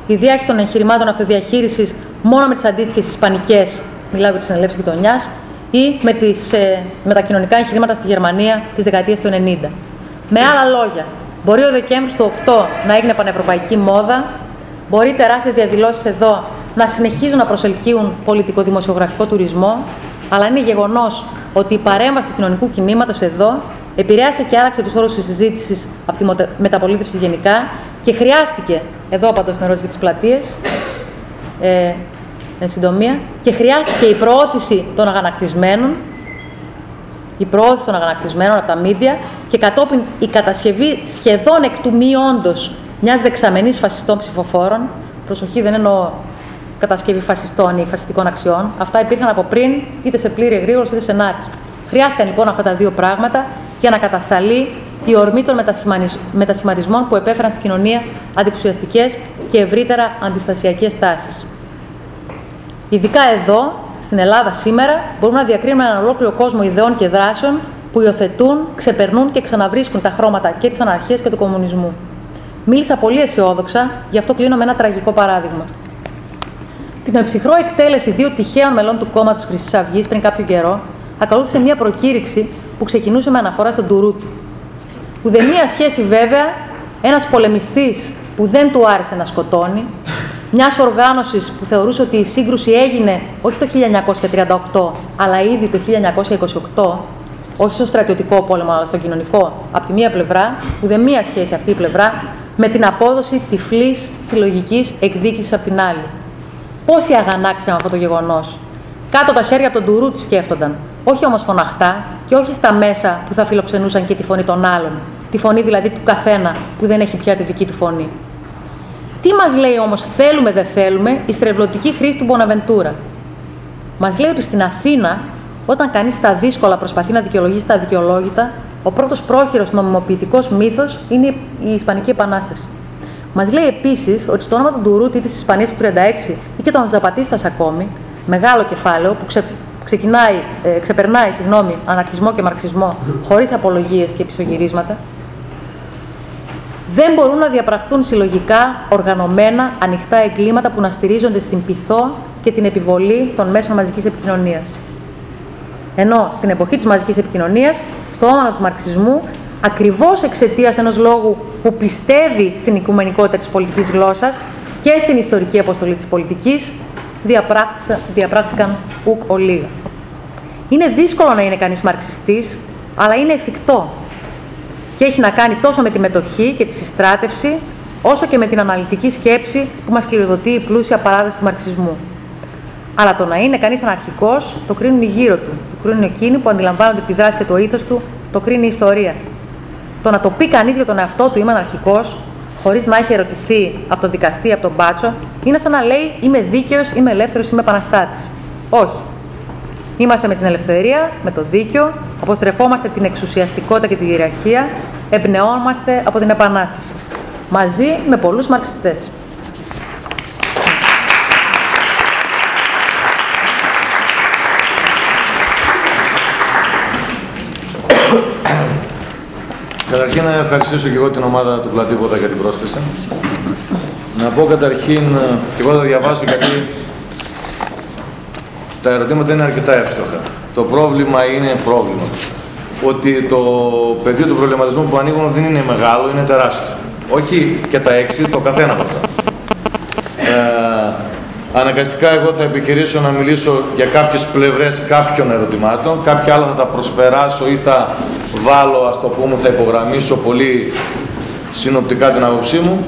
η διάχυση των εγχειρημάτων αυτοδιαχείρισης μόνο με τις αντίστοιχες ισπανικές, μιλάω για τη συνελεύση γειτονιάς, ή με, τις, ε, με τα κοινωνικά εγχειρήματα στη Γερμανία της δεκαετίας του 90. Με άλλα λόγια, μπορεί ο Δεκέμβρης του 8 να έγινε πανευρωπαϊκή μόδα, μπορεί τεράστιες διαδηλώσεις εδώ να συνεχίζουν να προσελκύουν πολιτικό-δημοσιογραφικό τουρισμό, αλλά είναι γεγονός ότι η παρέμβαση του κοινωνικού κινήματος εδώ επηρέασε και άλλαξε τους όρους της συζήτησης από τη μεταπολίτευση γενικά και χρειάστηκε, εδώ απαντώ στην ερώτηση για τις πλατείες, ε, εν συντομία, και χρειάστηκε η προώθηση των αγανακτισμένων, η προώθηση των αγανακτισμένων από τα μίδια και κατόπιν η κατασκευή σχεδόν εκ του μη όντως μιας δεξαμενής φασιστών ψηφοφόρων, προσοχή δεν εννοώ κατασκευή φασιστών ή φασιστικών αξιών, αυτά υπήρχαν από πριν είτε σε πλήρη εγρήγορση είτε σε νάρκη. Χρειάστηκαν λοιπόν αυτά τα δύο πράγματα για να κατασταλεί η ορμή των μετασχηματισμών που επέφεραν στην κοινωνία αντιξουσιαστικές και ευρύτερα αντιστασιακές τάσεις. Ειδικά εδώ, στην Ελλάδα σήμερα, μπορούμε να διακρίνουμε έναν ολόκληρο κόσμο ιδεών και δράσεων που υιοθετούν, ξεπερνούν και ξαναβρίσκουν τα χρώματα και τη αναρχία και του κομμουνισμού. Μίλησα πολύ αισιόδοξα, γι' αυτό κλείνω με ένα τραγικό παράδειγμα. Την εψυχρό εκτέλεση δύο τυχαίων μελών του κόμματος Χρυσής Αυγής πριν κάποιο καιρό, ακολούθησε μια προκήρυξη που ξεκινούσε με αναφορά στον Τουρούτη. Ουδέμια σχέση βέβαια, ένας πολεμιστής που δεν του άρεσε να σκοτώνει, μιας οργάνωσης που θεωρούσε ότι η σύγκρουση έγινε όχι το 1938, αλλά ήδη το 1928, όχι στο στρατιωτικό πόλεμο, αλλά στο κοινωνικό, από τη μία πλευρά, που δεν μία σχέση αυτή η πλευρά, με την απόδοση τυφλής συλλογικής εκδίκησης από την άλλη. Πόσοι αγανάξαν αυτό το γεγονός; Κάτω τα χέρια από τον Τουρούτη σκέφτονταν. Όχι όμως φωναχτά και όχι στα μέσα που θα φιλοξενούσαν και τη φωνή των άλλων. Τη φωνή δηλαδή του καθένα που δεν έχει πια τη δική του φωνή. Τι μας λέει όμως θέλουμε δεν θέλουμε η στρεβλωτική χρήση του Μποναβεντούρα. Μας λέει ότι στην Αθήνα όταν κανείς στα δύσκολα προσπαθεί να δικαιολογήσει τα δικαιολόγητα, ο πρώτος πρόχειρος νομιμοποιητικός μύθος είναι η Ισπανική Επανάσταση. Μας λέει επίσης ότι στο όνομα του Ντουρούτη της Ισπανίας του 36 ή και των Ζαπατίστας ακόμη, μεγάλο κεφάλαιο που ξε, ξεκινάει, ε, ξεπερνάει συγγνώμη, αναρχισμό και μαρξισμό χωρίς απολογίες και επισογυρίσματα, δεν μπορούν να διαπραχθούν συλλογικά, οργανωμένα, ανοιχτά εγκλήματα που να στηρίζονται στην πυθό και την επιβολή των μέσων μαζικής επικοινωνίας. Ενώ στην εποχή της μαζικής επικοινωνίας, στο όνομα του μαρξισμού, ακριβώς εξαιτίας ενός λόγου που πιστεύει στην οικουμενικότητα της πολιτικής γλώσσας και στην ιστορική αποστολή της πολιτικής, διαπράχθηκαν ουκ ολίγα. Είναι δύσκολο να είναι κανείς μαρξιστής, αλλά είναι εφικτό και έχει να κάνει τόσο με τη μετοχή και τη συστράτευση, όσο και με την αναλυτική σκέψη που μας κληροδοτεί η πλούσια παράδοση του μαρξισμού. Αλλά το να είναι κανείς αναρχικός το κρίνουν οι γύρω του. Το κρίνουν εκείνοι που αντιλαμβάνονται τη δράση και το ήθος του, το κρίνει η ιστορία. Το να το πει κανείς για τον εαυτό του είμαι αναρχικός, χωρίς να έχει ερωτηθεί από τον δικαστή, από τον μπάτσο, είναι σαν να λέει είμαι δίκαιος, είμαι ελεύθερος, είμαι επαναστάτης. Όχι. Είμαστε με την ελευθερία, με το δίκαιο, αποστρεφόμαστε την εξουσιαστικότητα και τη ιεραρχία, εμπνεόμαστε από την Επανάσταση. Μαζί με πολλούς μαρξιστές. Καταρχήν να ευχαριστήσω και εγώ την ομάδα του Πλατήποτα για την πρόσκληση. Να πω καταρχήν, και εγώ θα διαβάσω γιατί τα ερωτήματα είναι αρκετά εύστοχα. Το πρόβλημα είναι πρόβλημα. Ότι το πεδίο του προβληματισμού που ανοίγουν δεν είναι μεγάλο, είναι τεράστιο. Όχι και τα έξι, το καθένα από αυτά. Ε, αναγκαστικά εγώ θα επιχειρήσω να μιλήσω για κάποιες πλευρές κάποιων ερωτημάτων, κάποια άλλα θα τα προσπεράσω ή θα βάλω, ας το πούμε, θα υπογραμμίσω πολύ συνοπτικά την άποψή μου.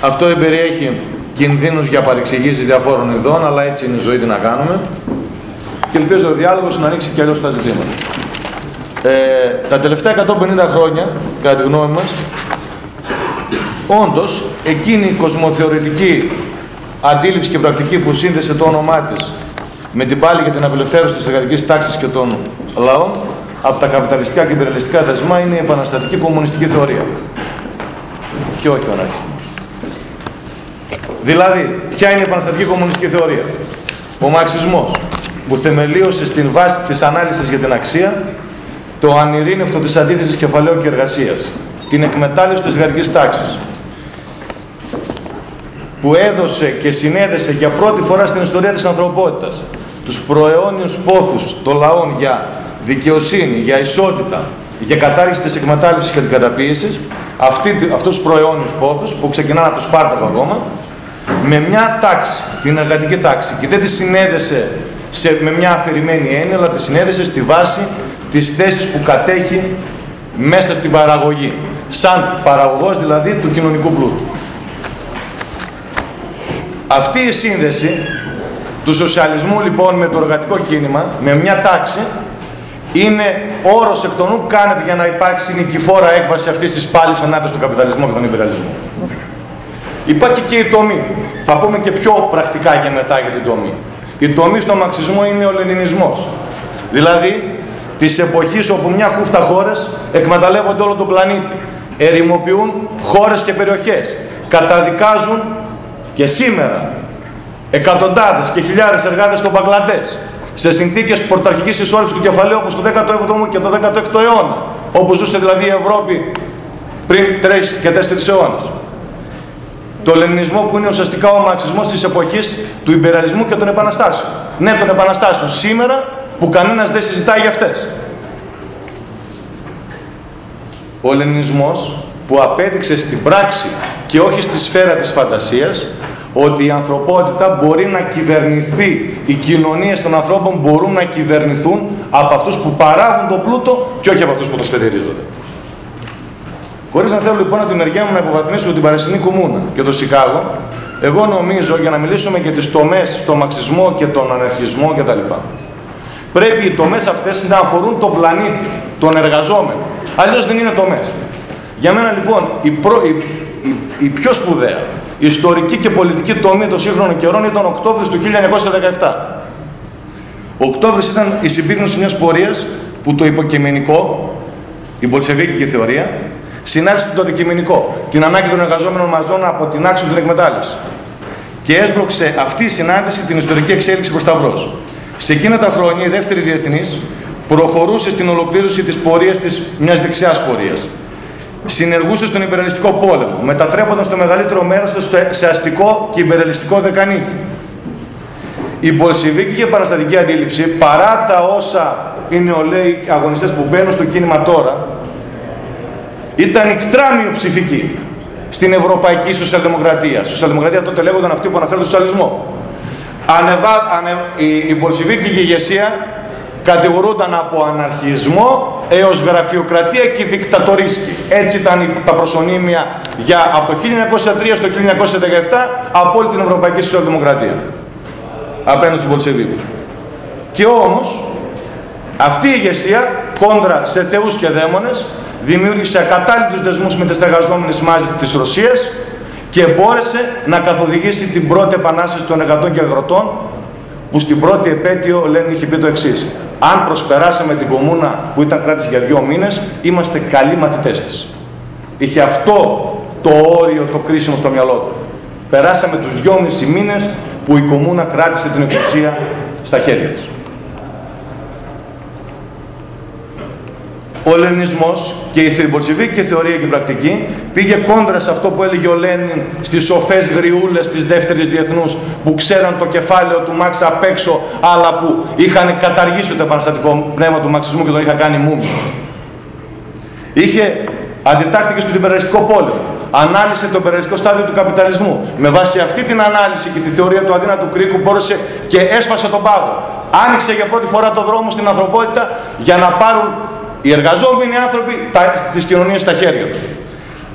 Αυτό εμπεριέχει κινδύνους για παρεξηγήσεις διαφόρων ειδών, αλλά έτσι είναι η ζωή τι να κάνουμε. Και ελπίζω ο διάλογος να ανοίξει και αλλιώς τα ζητήματα. Ε, τα τελευταία 150 χρόνια, κατά τη γνώμη μας, όντως, εκείνη η κοσμοθεωρητική αντίληψη και πρακτική που σύνδεσε το όνομά της με την πάλη για την απελευθέρωση της εργατικής τάξης και των λαών από τα καπιταλιστικά και υπερελιστικά δεσμά είναι η επαναστατική κομμουνιστική θεωρία. Και όχι ο αναρχισμός. Δηλαδή, ποια είναι η επαναστατική κομμουνιστική θεωρία; Ο μαξισμός που θεμελίωσε στην βάση της ανάλυσης για την αξία το ανηρήνευτο της αντίθεσης κεφαλαίου και εργασίας, την εκμετάλλευση της εργατικής τάξης, που έδωσε και συνέδεσε για πρώτη φορά στην ιστορία της ανθρωπότητας τους προαιώνιους πόθους των λαών για δικαιοσύνη, για ισότητα, για κατάργηση της εκμετάλλευσης και την καταποίηση, αυτούς τους προαιώνιους πόθους που ξεκινάνε από το Σπάρτακο ακόμα, με μια τάξη, την εργατική τάξη, και δεν τη συνέδεσε σε, με μια αφηρημένη έννοια, αλλά τη συνέδεσες στη βάση της θέσης που κατέχει μέσα στην παραγωγή, σαν παραγωγός δηλαδή του κοινωνικού πλούτου. Αυτή η σύνδεση του σοσιαλισμού λοιπόν με το εργατικό κίνημα, με μια τάξη, είναι όρος εκ των νου κάνετε για να υπάρξει νικηφόρα έκβαση αυτής της πάλης ανάτασης του καπιταλισμού και τον υπεραλισμό. Υπάρχει και η τομή. Θα πούμε και πιο πρακτικά και μετά για την τομή. Η τομή στο μαξισμό είναι ο λενινισμός. Δηλαδή, της εποχής όπου μια χούφτα χώρες εκμεταλλεύονται όλο τον πλανήτη. Ερημοποιούν χώρες και περιοχές. Καταδικάζουν και σήμερα εκατοντάδες και χιλιάδες εργάτες των Μπαγκλαντές σε συνθήκες πρωταρχικής εισόρυξης του κεφαλαίου όπως το 17ο και το 16ο αιώνα όπου ζούσε δηλαδή η Ευρώπη πριν 3 και 4 αιώνες. Το λενινισμό που είναι ουσιαστικά ο μαξισμός της εποχής του υπεραλισμού και των επαναστάσεων. Ναι, των επαναστάσεων σήμερα που κανένας δεν συζητάει για αυτές. Ο λενινισμός που απέδειξε στην πράξη και όχι στη σφαίρα της φαντασίας ότι η ανθρωπότητα μπορεί να κυβερνηθεί, οι κοινωνίες των ανθρώπων μπορούν να κυβερνηθούν από αυτούς που παράγουν το πλούτο και όχι από αυτούς που το σφετερίζονται. Χωρίς να θέλω λοιπόν από τη μεριά μου να υποβαθμίσω την Παρασινή Κομμούνα και το Σικάγο, εγώ νομίζω για να μιλήσουμε για τις τομές στο μαξισμό και τον αναρχισμό κτλ. Πρέπει οι τομές αυτές να αφορούν τον πλανήτη, τον εργαζόμενο. Αλλιώς δεν είναι τομές. Για μένα λοιπόν η, προ, η, η, η πιο σπουδαία ιστορική και πολιτική τομή των σύγχρονων καιρών ήταν Οκτώβρης του 1917. Ο Οκτώβρης ήταν η συμπίκνωση μιας πορείας που το υποκειμενικό, η πολσεβίκικη θεωρία, συνάντησε το αντικειμενικό, την ανάγκη των εργαζόμενων μαζών από την άξιο την εκμετάλλευση. Και έσπρωξε αυτή η συνάντηση την ιστορική εξέλιξη προς τα μπρος. Σε εκείνα τα χρόνια η δεύτερη διεθνής προχωρούσε στην ολοκλήρωση της πορείας της μιας δεξιάς πορείας. Συνεργούσε στον υπεραλιστικό πόλεμο, μετατρέποντας το μεγαλύτερο μέρος σε αστικό και υπεραλιστικό δεκανίκη. Η Πολσιβίκη και επαναστατική αντίληψη, παρά τα όσα είναι οι αγωνιστές που μπαίνουν στο κίνημα τώρα, ήταν ικτρά μειοψηφική στην Ευρωπαϊκή Σοσιαλδημοκρατία. Σοσιαλδημοκρατία τότε λέγονταν αυτή που αναφέρει τον σοσιαλισμό. Ανεβα, ανε, η, η Πολσιβίκη και η ηγεσία κατηγορούνταν από αναρχισμό έως γραφειοκρατία και δικτατορίσκη. Έτσι ήταν τα προσωνύμια για από το 1903 στο 1917 από όλη την Ευρωπαϊκή Σοσιαλδημοκρατία απέναντι στους Πολσεβίκους. Και όμως αυτή η ηγεσία κόντρα σε θεούς και δαίμονες δημιούργησε ακατάλληλους δεσμούς με τις εργαζόμενες μάζες της Ρωσίας και μπόρεσε να καθοδηγήσει την πρώτη επανάσταση των εργατών και αγροτών που στην πρώτη επέτειο ο Λένιν είχε πει το εξής. Αν προσπεράσαμε την κομμούνα που ήταν κράτηση για δύο μήνες, είμαστε καλοί μαθητές της. Είχε αυτό το όριο, το κρίσιμο στο μυαλό του. Περάσαμε τους δυόμισι μήνες που η κομμούνα κράτησε την εξουσία στα χέρια της. Ο Λενισμός και η Θρυμπολσιβίκη θεωρία και πρακτική πήγε κόντρα σε αυτό που έλεγε ο Λένιν στις σοφές γριούλες της δεύτερης διεθνούς που ξέραν το κεφάλαιο του Μάξ απ' έξω αλλά που είχαν καταργήσει το επαναστατικό πνεύμα του μαξισμού και τον είχαν κάνει μούμι. Είχε αντιτάχθηκε στον υπεραλιστικό πόλεμο. Ανάλυσε το υπεραλιστικό στάδιο του καπιταλισμού. Με βάση αυτή την ανάλυση και τη θεωρία του αδύνατου κρίκου μπόρεσε και έσπασε τον πάγο. Άνοιξε για πρώτη φορά το δρόμο στην ανθρωπότητα για να πάρουν οι εργαζόμενοι άνθρωποι τα, της κοινωνίας στα χέρια τους.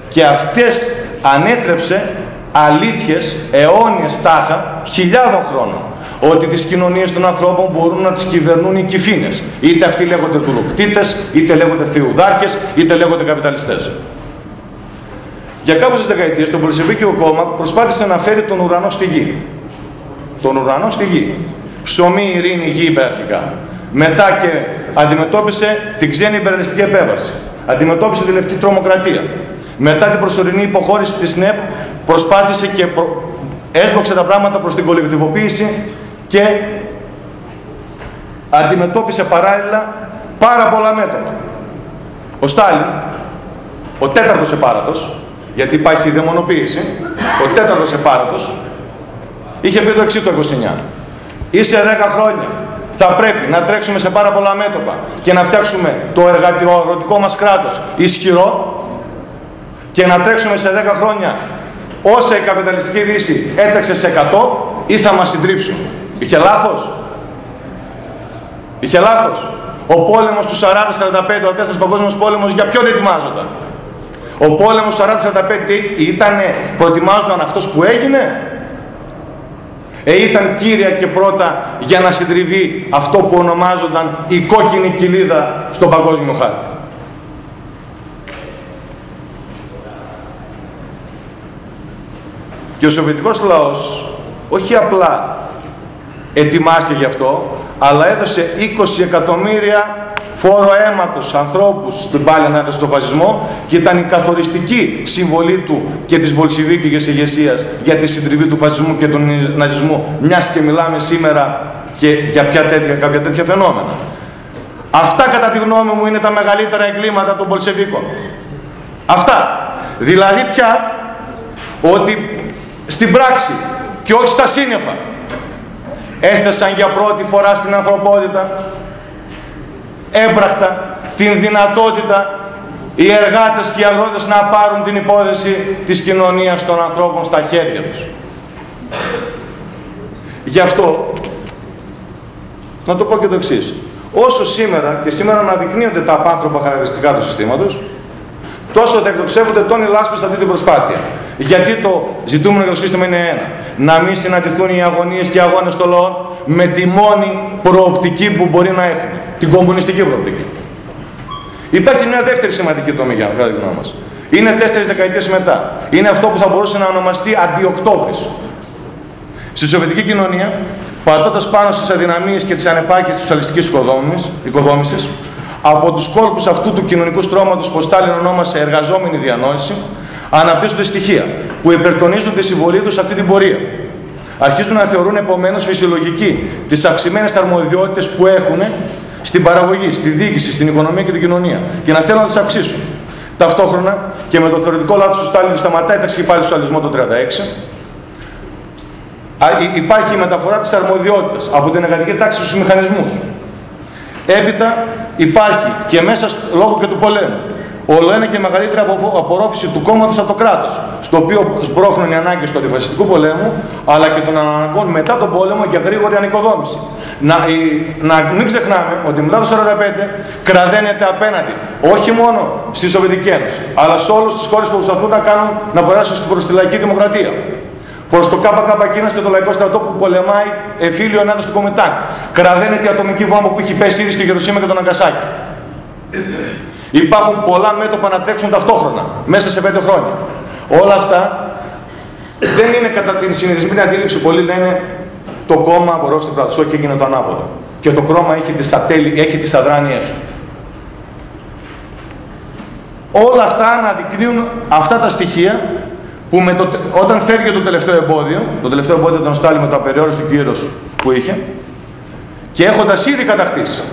Και αυτές ανέτρεψε αλήθειες αιώνιες τάχα χιλιάδων χρόνων ότι τις κοινωνίες των ανθρώπων μπορούν να τις κυβερνούν οι κυφίνες. Είτε αυτοί λέγονται δουλοκτήτες, είτε λέγονται θεουδάρχες, είτε λέγονται καπιταλιστές. Για κάποιες δεκαετίες το Πολυσεβίκιο κόμμα προσπάθησε να φέρει τον ουρανό στη γη. Τον ουρανό στη γη. Ψωμί, ειρήνη, γη είπε αρχικά. Μετά και αντιμετώπισε την ξένη υπεραλιστική επέμβαση. Αντιμετώπισε τη λευκή τρομοκρατία. Μετά την προσωρινή υποχώρηση της ΝΕΠ προσπάθησε και προ... έσπρωξε τα πράγματα προς την κολεκτιβοποίηση και αντιμετώπισε παράλληλα πάρα πολλά μέτωπα. Ο Στάλιν, ο τέταρτος επάρατος, γιατί υπάρχει δαιμονοποίηση, ο τέταρτος επάρατος, είχε πει το εξής το 29. Είσαι 10 χρόνια θα πρέπει να τρέξουμε σε πάρα πολλά μέτωπα και να φτιάξουμε το εργατικό μας κράτος ισχυρό και να τρέξουμε σε 10 χρόνια όσα η καπιταλιστική δύση έτρεξε σε 100 ή θα μας συντρίψουν. Είχε λάθος; Είχε λάθος; Ο πόλεμος του 40-45, ο δεύτερος παγκόσμιος πόλεμος, για ποιον ετοιμάζονταν; Ο πόλεμος του 40-45 ήταν, προετοιμάζονταν αυτός που έγινε; Ε, ήταν κύρια και πρώτα για να συντριβεί αυτό που ονομάζονταν η κόκκινη κοιλίδα στον παγκόσμιο χάρτη. Και ο Σοβιετικός λαός όχι απλά ετοιμάστηκε γι' αυτό, αλλά έδωσε 20 εκατομμύρια φόρο αίματος ανθρώπους στην πάλη ανάταση στο φασισμό και ήταν η καθοριστική συμβολή του και της Βολσιβίκης ηγεσίας για τη συντριβή του φασισμού και του ναζισμού, μιας και μιλάμε σήμερα και για ποια τέτοια, κάποια τέτοια φαινόμενα. Αυτά κατά τη γνώμη μου είναι τα μεγαλύτερα εγκλήματα των Πολσεβίκων. Αυτά. Δηλαδή πια ότι στην πράξη και όχι στα σύννεφα έθεσαν για πρώτη φορά στην ανθρωπότητα έμπραχτα την δυνατότητα οι εργάτες και οι αγρότες να πάρουν την υπόθεση της κοινωνίας των ανθρώπων στα χέρια τους. Γι' αυτό, να το πω και το εξής. Όσο σήμερα και σήμερα αναδεικνύονται τα απάνθρωπα χαρακτηριστικά του συστήματος, τόσο θα εκτοξεύονται τόνοι λάσπες σε αυτή την προσπάθεια. Γιατί το ζητούμενο για το σύστημα είναι ένα. Να μην συναντηθούν οι αγωνίες και οι αγώνες των λαών με τη μόνη προοπτική που μπορεί να έχουν. Την κομμουνιστική προοπτική. Υπάρχει μια δεύτερη σημαντική τομή για να γνώμη μας. Είναι τέσσερις δεκαετίες μετά. Είναι αυτό που θα μπορούσε να ονομαστεί αντιοκτώβρη. Στη Σοβιετική κοινωνία, πατώντας πάνω στις αδυναμίες και τις ανεπάρκειες της σοσιαλιστικής οικοδόμησης, από τους κόλπους αυτού του κοινωνικού στρώματος που ο Στάλιν ονόμασε εργαζόμενη διανόηση, αναπτύσσονται στοιχεία που υπερτονίζουν τη συμβολή τους σε αυτή την πορεία. Αρχίζουν να θεωρούν επομένως φυσιολογική τις αυξημένες αρμοδιότητες που έχουν στην παραγωγή, στη διοίκηση, στην οικονομία και την κοινωνία και να θέλουν να τις αυξήσουν. Ταυτόχρονα και με το θεωρητικό λάθος του Στάλιν που σταματάει τα πάλι του σοσιαλισμό το 1936, υπάρχει η μεταφορά της αρμοδιότητας από την εργατική τάξη στους μηχανισμούς. Έπειτα υπάρχει και μέσα λόγω και του πολέμου όλο ένα και μεγαλύτερη απορρόφηση του κόμματος από το κράτος, στο οποίο σπρώχνουν οι ανάγκες του αντιφασιστικού πολέμου, αλλά και των αναγκών μετά τον πόλεμο για γρήγορη ανοικοδόμηση. Να, να μην ξεχνάμε ότι μετά το 1945 κραδένεται απέναντι όχι μόνο στη Σοβιετική Ένωση, αλλά σε όλες τις χώρες που προσπαθούν να, κάνουν, να περάσουν προ τη λαϊκή δημοκρατία. Προς το ΚΚ Κίνα και το λαϊκό στρατό που πολεμάει εφήλιο ενάντια του Κομιτάν. Κραδένεται η ατομική βόμβα που έχει πέσει ήδη στη Γεροσύμα και τον Αγκασάκη. Υπάρχουν πολλά μέτωπα να τρέξουν ταυτόχρονα, μέσα σε πέντε χρόνια. Όλα αυτά δεν είναι κατά την συνειδησμένη αντίληψη. Πολλοί λένε το κόμμα απορρόφησε την Όχι, έγινε το ανάποδο. Και το κόμμα έχει τις, ατέλει, έχει τις αδράνειές του. Όλα αυτά αναδεικνύουν αυτά τα στοιχεία που με το, όταν φεύγει το τελευταίο εμπόδιο, το τελευταίο εμπόδιο ήταν Στάλιν με το απεριόριστο κύρος που είχε, και έχοντας ήδη κατακτήσει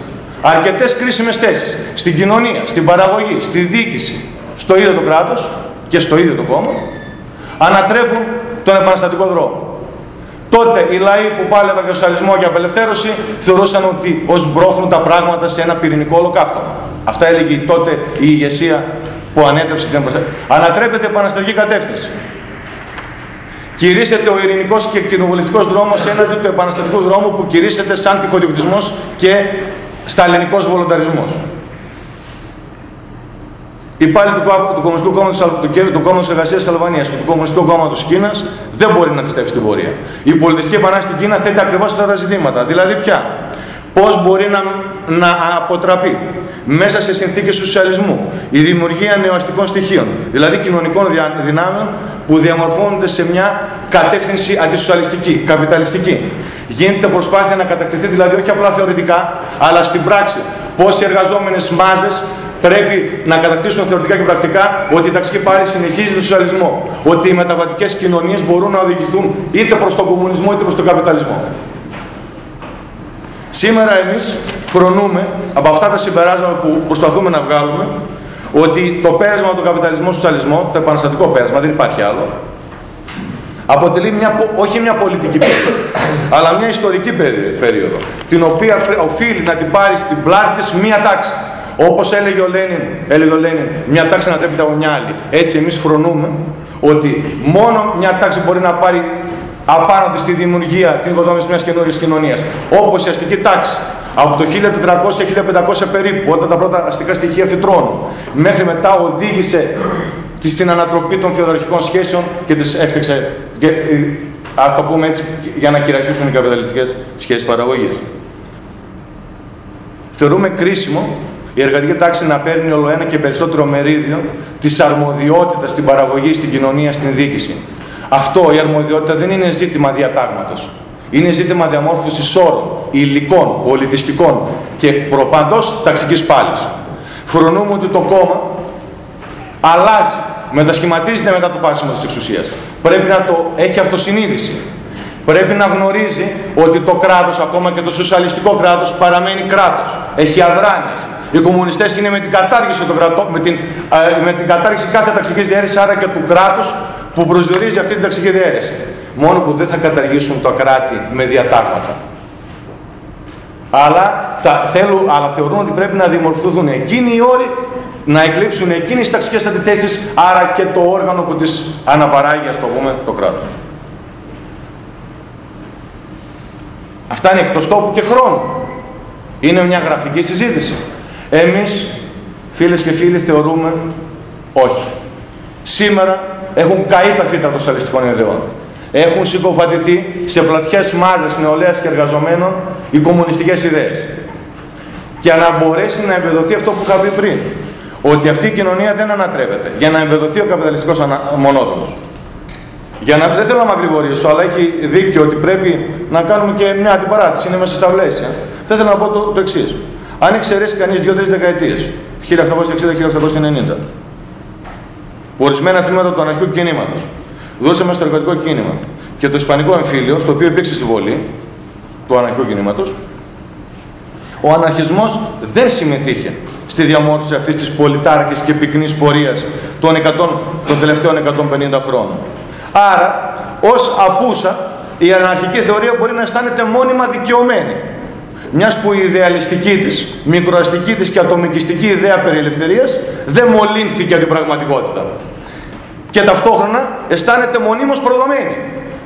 αρκετές κρίσιμες θέσεις στην κοινωνία, στην παραγωγή, στη διοίκηση, στο ίδιο το κράτος και στο ίδιο το κόμμα, ανατρέπουν τον επαναστατικό δρόμο. Τότε οι λαοί που πάλευαν για σοσιαλισμό και απελευθέρωση θεωρούσαν ότι ως μπρόχνουν τα πράγματα σε ένα πυρηνικό ολοκαύτωμα. Αυτά έλεγε τότε η ηγεσία που ανέτρεψε την επαναστατική. Ανατρέπεται επαναστατική κατεύθυνση. Κηρύσσεται ο ειρηνικός και κοινοβουλευτικός δρόμος έναντι του επαναστατικού δρόμου που κηρύσσεται σαν τυχοδιοκτισμός και σταλινικός βολονταρισμός. Οι πάλι του, του Κομμουνιστικού Κόμματος του, του Κόμματος Εργασίας τη Αλβανίας και του Κομμουνιστικού Κόμματος Κίνας δεν μπορεί να αντιστρέψει την πορεία. Η πολιτιστική επανάσταση στην Κίνα θέτει ακριβώς αυτά τα ζητήματα. Δηλαδή, πια, πώς μπορεί να, να αποτραπεί μέσα σε συνθήκες σοσιαλισμού η δημιουργία νεοαστικών στοιχείων, δηλαδή κοινωνικών δυνάμεων που διαμορφώνονται σε μια κατεύθυνση αντισοσιαλιστική, καπιταλιστική. Γίνεται προσπάθεια να κατακτηθεί δηλαδή όχι απλά θεωρητικά, αλλά στην πράξη πώς οι εργαζόμενες μάζες πρέπει να κατακτήσουν θεωρητικά και πρακτικά ότι η ταξική πάλι συνεχίζει τον σοσιαλισμό. Ότι οι μεταβατικές κοινωνίες μπορούν να οδηγηθούν είτε προς τον κομμουνισμό είτε προς τον καπιταλισμό. Σήμερα εμείς φρονούμε από αυτά τα συμπεράσματα που προσπαθούμε να βγάλουμε ότι το πέρασμα από τον καπιταλισμό στο σοσιαλισμό, το επαναστατικό πέρασμα, δεν υπάρχει άλλο, αποτελεί μια, όχι μια πολιτική περίοδο, αλλά μια ιστορική περίοδο, την οποία οφείλει να την πάρει στην πλάτη της μία τάξη. Όπως έλεγε ο Λένιν, έλεγε ο Λένιν μια τάξη να τρέπεται από μια άλλη. Έτσι εμείς φρονούμε ότι μόνο μια τάξη μπορεί να πάρει απάνω της τη δημιουργία, την οικοδόμηση μιας καινούργιας κοινωνίας. Όπως η αστική τάξη, από το 1400-1500 περίπου, όταν τα πρώτα αστικά στοιχεία φυτρώνουν, μέχρι μετά οδήγησε στην ανατροπή των φεοδαρχικών σχέσεων και τις έφτιαξε, και, ε, το πούμε έτσι, για να κυριαρχήσουν οι καπιταλιστικές σχέσεις παραγωγής. Θεωρούμε κρίσιμο η εργατική τάξη να παίρνει όλο ένα και περισσότερο μερίδιο της αρμοδιότητας στην παραγωγή, στην κοινωνία, στην διοίκηση. Αυτό η αρμοδιότητα δεν είναι ζήτημα διατάγματος. Είναι ζήτημα διαμόρφωσης όρων, υλικών, πολιτιστικών και προπαντός ταξικής πάλης. Φρονούμε ότι το κόμμα αλλάζει, μετασχηματίζεται μετά το πάσιμο της εξουσίας. Πρέπει να το έχει αυτοσυνείδηση. Πρέπει να γνωρίζει ότι το κράτος, ακόμα και το σοσιαλιστικό κράτος, παραμένει κράτος. Έχει αδράνειες. Οι κομμουνιστές είναι με την κατάργηση, του κρατώ, με την, με την κατάργηση κάθε ταξικής διαίρεσης, άρα και του κράτους που προσδιορίζει αυτή την ταξική διαίρεση. Μόνο που δεν θα καταργήσουν το κράτη με διατάγματα. Αλλά, θα, θέλουν, αλλά θεωρούν ότι πρέπει να δημορφωθούν εκείνοι οι όροι να εκλείψουν εκείνες τις ταξικές αντιθέσεις, άρα και το όργανο που τις αναπαράγει, ας το πούμε, το κράτος. Αυτά είναι εκτός τόπου και χρόνου. Είναι μια γραφική συζήτηση. Εμείς, φίλες και φίλοι, θεωρούμε όχι. Σήμερα έχουν καεί τα φύτα των σοσιαλιστικών ιδεών. Έχουν συκοφαντηθεί σε πλατιές μάζες νεολαίας και εργαζομένων οι κομμουνιστικές ιδέες. Για να μπορέσει να εμπεδοθεί αυτό που είχα πει πριν, ότι αυτή η κοινωνία δεν ανατρέπεται, για να εμπεδοθεί ο καπιταλιστικός μονόδρομο. Για να, δεν θέλω να μακρηγορήσω, αλλά έχει δίκιο ότι πρέπει να κάνουμε και μια αντιπαράθεση, είναι μέσα στα πλαίσια. Θα ήθελα να πω το, το εξής. Αν εξαιρέσεις κανείς δύο-τρεις δεκαετίες, 1860-1890, που ορισμένα τμήματα του αναρχικού κινήματος δώσαμε στο εργατικό κίνημα και το Ισπανικό εμφύλιο, στο οποίο υπήρξε συμβολή του αναρχικού κινήματος, ο αναρχισμός δεν συμμετείχε στη διαμόρφωση αυτής της πολιτάρχης και πυκνής πορείας των, 100, των τελευταίων 150 χρόνων. Άρα, ως απούσα, η αναρχική θεωρία μπορεί να αισθάνεται μόνιμα δικαιωμένη. Μιας που η ιδεαλιστική της, μικροαστική της και ατομικιστική ιδέα περί ελευθερίας δεν μολύνθηκε από την πραγματικότητα. Και ταυτόχρονα αισθάνεται μονίμως προδομένη.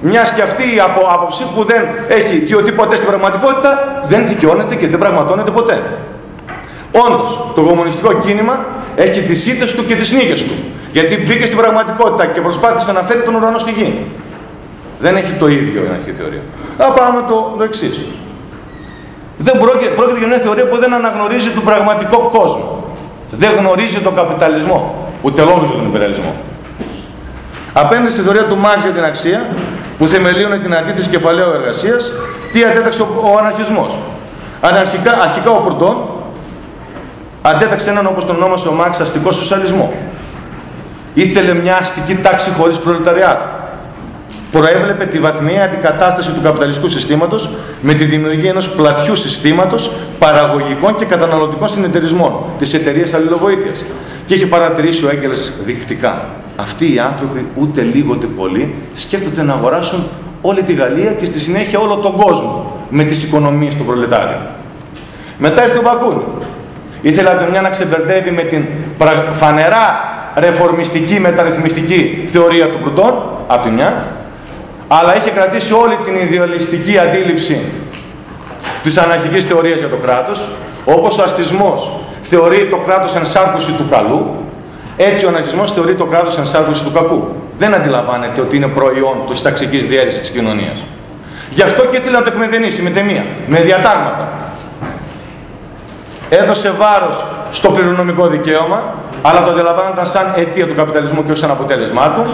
Μιας και αυτή η άποψη που δεν έχει δικαιωθεί ποτέ στην πραγματικότητα δεν δικαιώνεται και δεν πραγματώνεται ποτέ. Όντως, το κομμουνιστικό κίνημα έχει τις ήττες του και τις νίκες του. Γιατί μπήκε στην πραγματικότητα και προσπάθησε να φέρει τον ουρανό στη γη. Δεν έχει το ίδιο η αρχή θεωρία. Να πάμε το, το εξής. Δεν πρόκειται, πρόκειται για μια θεωρία που δεν αναγνωρίζει τον πραγματικό κόσμο. Δεν γνωρίζει τον καπιταλισμό, ούτε λόγω για τον υπεραλισμό. Απέναντι στη θεωρία του Μάρξ για την αξία, που θεμελίωνε την αντίθεση κεφαλαίου εργασίας, τι αντέταξε ο, ο αναρχισμός. Αρχικά, αρχικά ο Πουρτών αντέταξε έναν όπως τον ονόμασε ο Μάρξ αστικό σοσιαλισμό. Ήθελε μια αστική τάξη χωρίς προλεταριάτο προέβλεπε τη βαθμιαία αντικατάσταση του καπιταλιστικού συστήματος με τη δημιουργία ενός πλατιού συστήματος παραγωγικών και καταναλωτικών συνεταιρισμών της εταιρείας αλληλοβοήθειας. Και είχε παρατηρήσει ο Έγκελς δεικτικά. Αυτοί οι άνθρωποι ούτε λίγο ούτε πολύ σκέφτονται να αγοράσουν όλη τη Γαλλία και στη συνέχεια όλο τον κόσμο με τις οικονομίες του προλετάριου. Μετά ήρθε ο Μπακούνι. Ήθελε από μια να ξεμπερδεύει με την φανερά ρεφορμιστική μεταρρυθμιστική θεωρία του Προυτών, από τη μια, αλλά είχε κρατήσει όλη την ιδεαλιστική αντίληψη της αναρχικής θεωρίας για το κράτος, όπως ο αστισμός θεωρεί το κράτος ενσάρκωση του καλού, έτσι ο αναρχισμός θεωρεί το κράτος ενσάρκωση του κακού. Δεν αντιλαμβάνεται ότι είναι προϊόν της ταξικής διαίρεσης της κοινωνίας. Γι' αυτό και ήθελε να το εκμεδενήσει με τεμία, με διατάγματα. Έδωσε βάρος στο κληρονομικό δικαίωμα, αλλά το αντιλαμβάνονταν σαν αιτία του καπιταλισμού και ως σαν αποτέλεσμά του.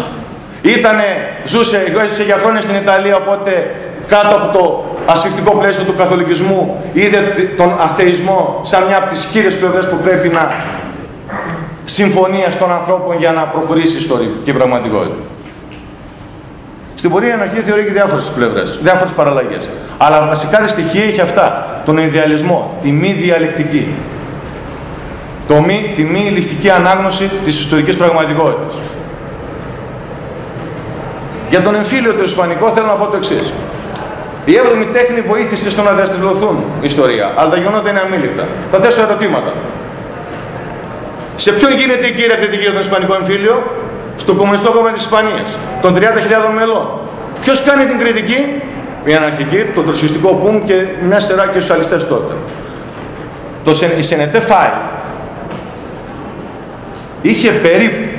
Ήτανε, ζούσε, έζησε για χρόνια στην Ιταλία, οπότε κάτω από το ασφιχτικό πλαίσιο του καθολικισμού είδε τον αθεϊσμό σαν μια από τις κύριες πλευρές που πρέπει να συμφωνία των ανθρώπων για να προχωρήσει η ιστορική πραγματικότητα. Στην πορεία η αναρχία θεωρεί και διάφορες πλευρές, διάφορες παραλλαγές. Αλλά βασικά τη στοιχεία έχει αυτά. Τον ιδεαλισμό, τη μη διαλεκτική. Το μη, τη μη ληστική ανάγνωση της ιστορικής πραγματικότητας. Για τον εμφύλιο του Ισπανικό θέλω να πω το εξής. Η 7η τέχνη βοήθησε στο να δραστηριοποιηθούν η ιστορία, αλλά τα γεγονότα είναι αμήλικτα. Θα θέσω ερωτήματα. Σε ποιον γίνεται η κύρια κριτική για τον Ισπανικό εμφύλιο, στο Κομμουνιστικό Κόμμα της Ισπανίας, των 30.000 μελών. Ποιος κάνει την κριτική, η αναρχική, το τροσιστικό πουμ και μια σειρά και σοσιαλιστές τότε. Το, η Σενετέ Φάι είχε περίπου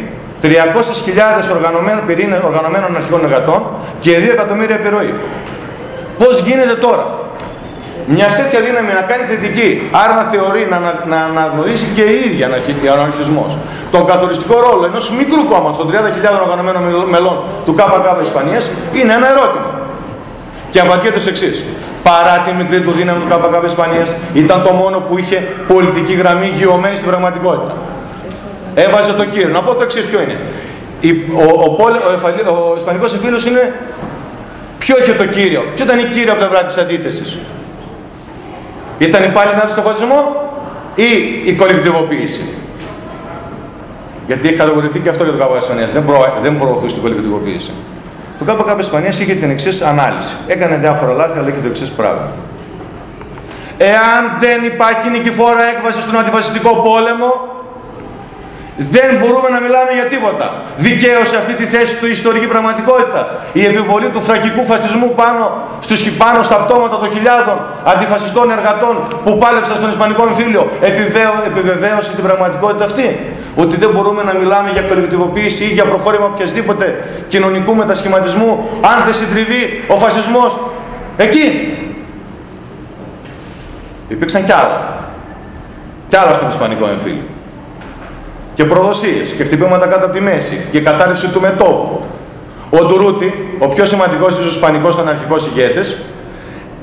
300.000 οργανωμένων, οργανωμένων αρχικών εργατών και 2 εκατομμύρια επιρροή. Πώς γίνεται τώρα; Μια τέτοια δύναμη να κάνει κριτική, άρα να θεωρεί, να, να, να αναγνωρίσει και η ίδια ο αναρχισμός τον καθοριστικό ρόλο ενός μικρού κόμματος των 30.000 οργανωμένων μελών του ΚΚ Ισπανίας είναι ένα ερώτημα. Και απαντιέται ως εξής. Παρά τη μικρή του δύναμη του ΚΚ Ισπανίας, ήταν το μόνο που είχε πολιτική γραμμή γεωμένη στην πραγματικότητα. Έβαζε το κύριο. Να πω το εξής ποιο είναι. Ο, ο, ο, ο, ο Ισπανικός εφήλος είναι ποιο είχε το κύριο; Ποιο ήταν η κύρια πλευρά της αντίθεσης; Ήταν πάλι να στο φασισμό ή η κολεκτιβοποίηση; Γιατί έχει κατηγορηθεί και αυτό για το ΚΚ Ισπανίας. Δεν, προ, δεν προωθούσε την κολεκτιβοποίηση. Το ΚΚ Ισπανίας είχε την εξής ανάλυση. Έκανε διάφορα λάθη, αλλά είχε το εξής πράγμα. Εάν δεν υπάρχει νικηφόρα έκβαση στον αντιφασιστικό πόλεμο, δεν μπορούμε να μιλάμε για τίποτα. Δικαίωσε αυτή τη θέση του η ιστορική πραγματικότητα. Η επιβολή του θρακικού φασισμού πάνω, στους, πάνω στα πτώματα των χιλιάδων αντιφασιστών εργατών που πάλεψαν στον Ισπανικό εμφύλιο επιβεβαίωσε την πραγματικότητα αυτή. Ότι δεν μπορούμε να μιλάμε για κολεκτιβοποίηση ή για προχώρημα οποιασδήποτε κοινωνικού μετασχηματισμού αν δεν συντριβεί ο φασισμός εκεί. Υπήρξαν κι άλλα. Κι άλλα στον Ισπανικό εμφύλιο και προδοσίες και χτυπήματα κάτω από τη μέση και κατάρρευση του μετόπου. Ο Ντουρούτη, ο πιο σημαντικός της Ισπανικός αναρχικός ηγέτης,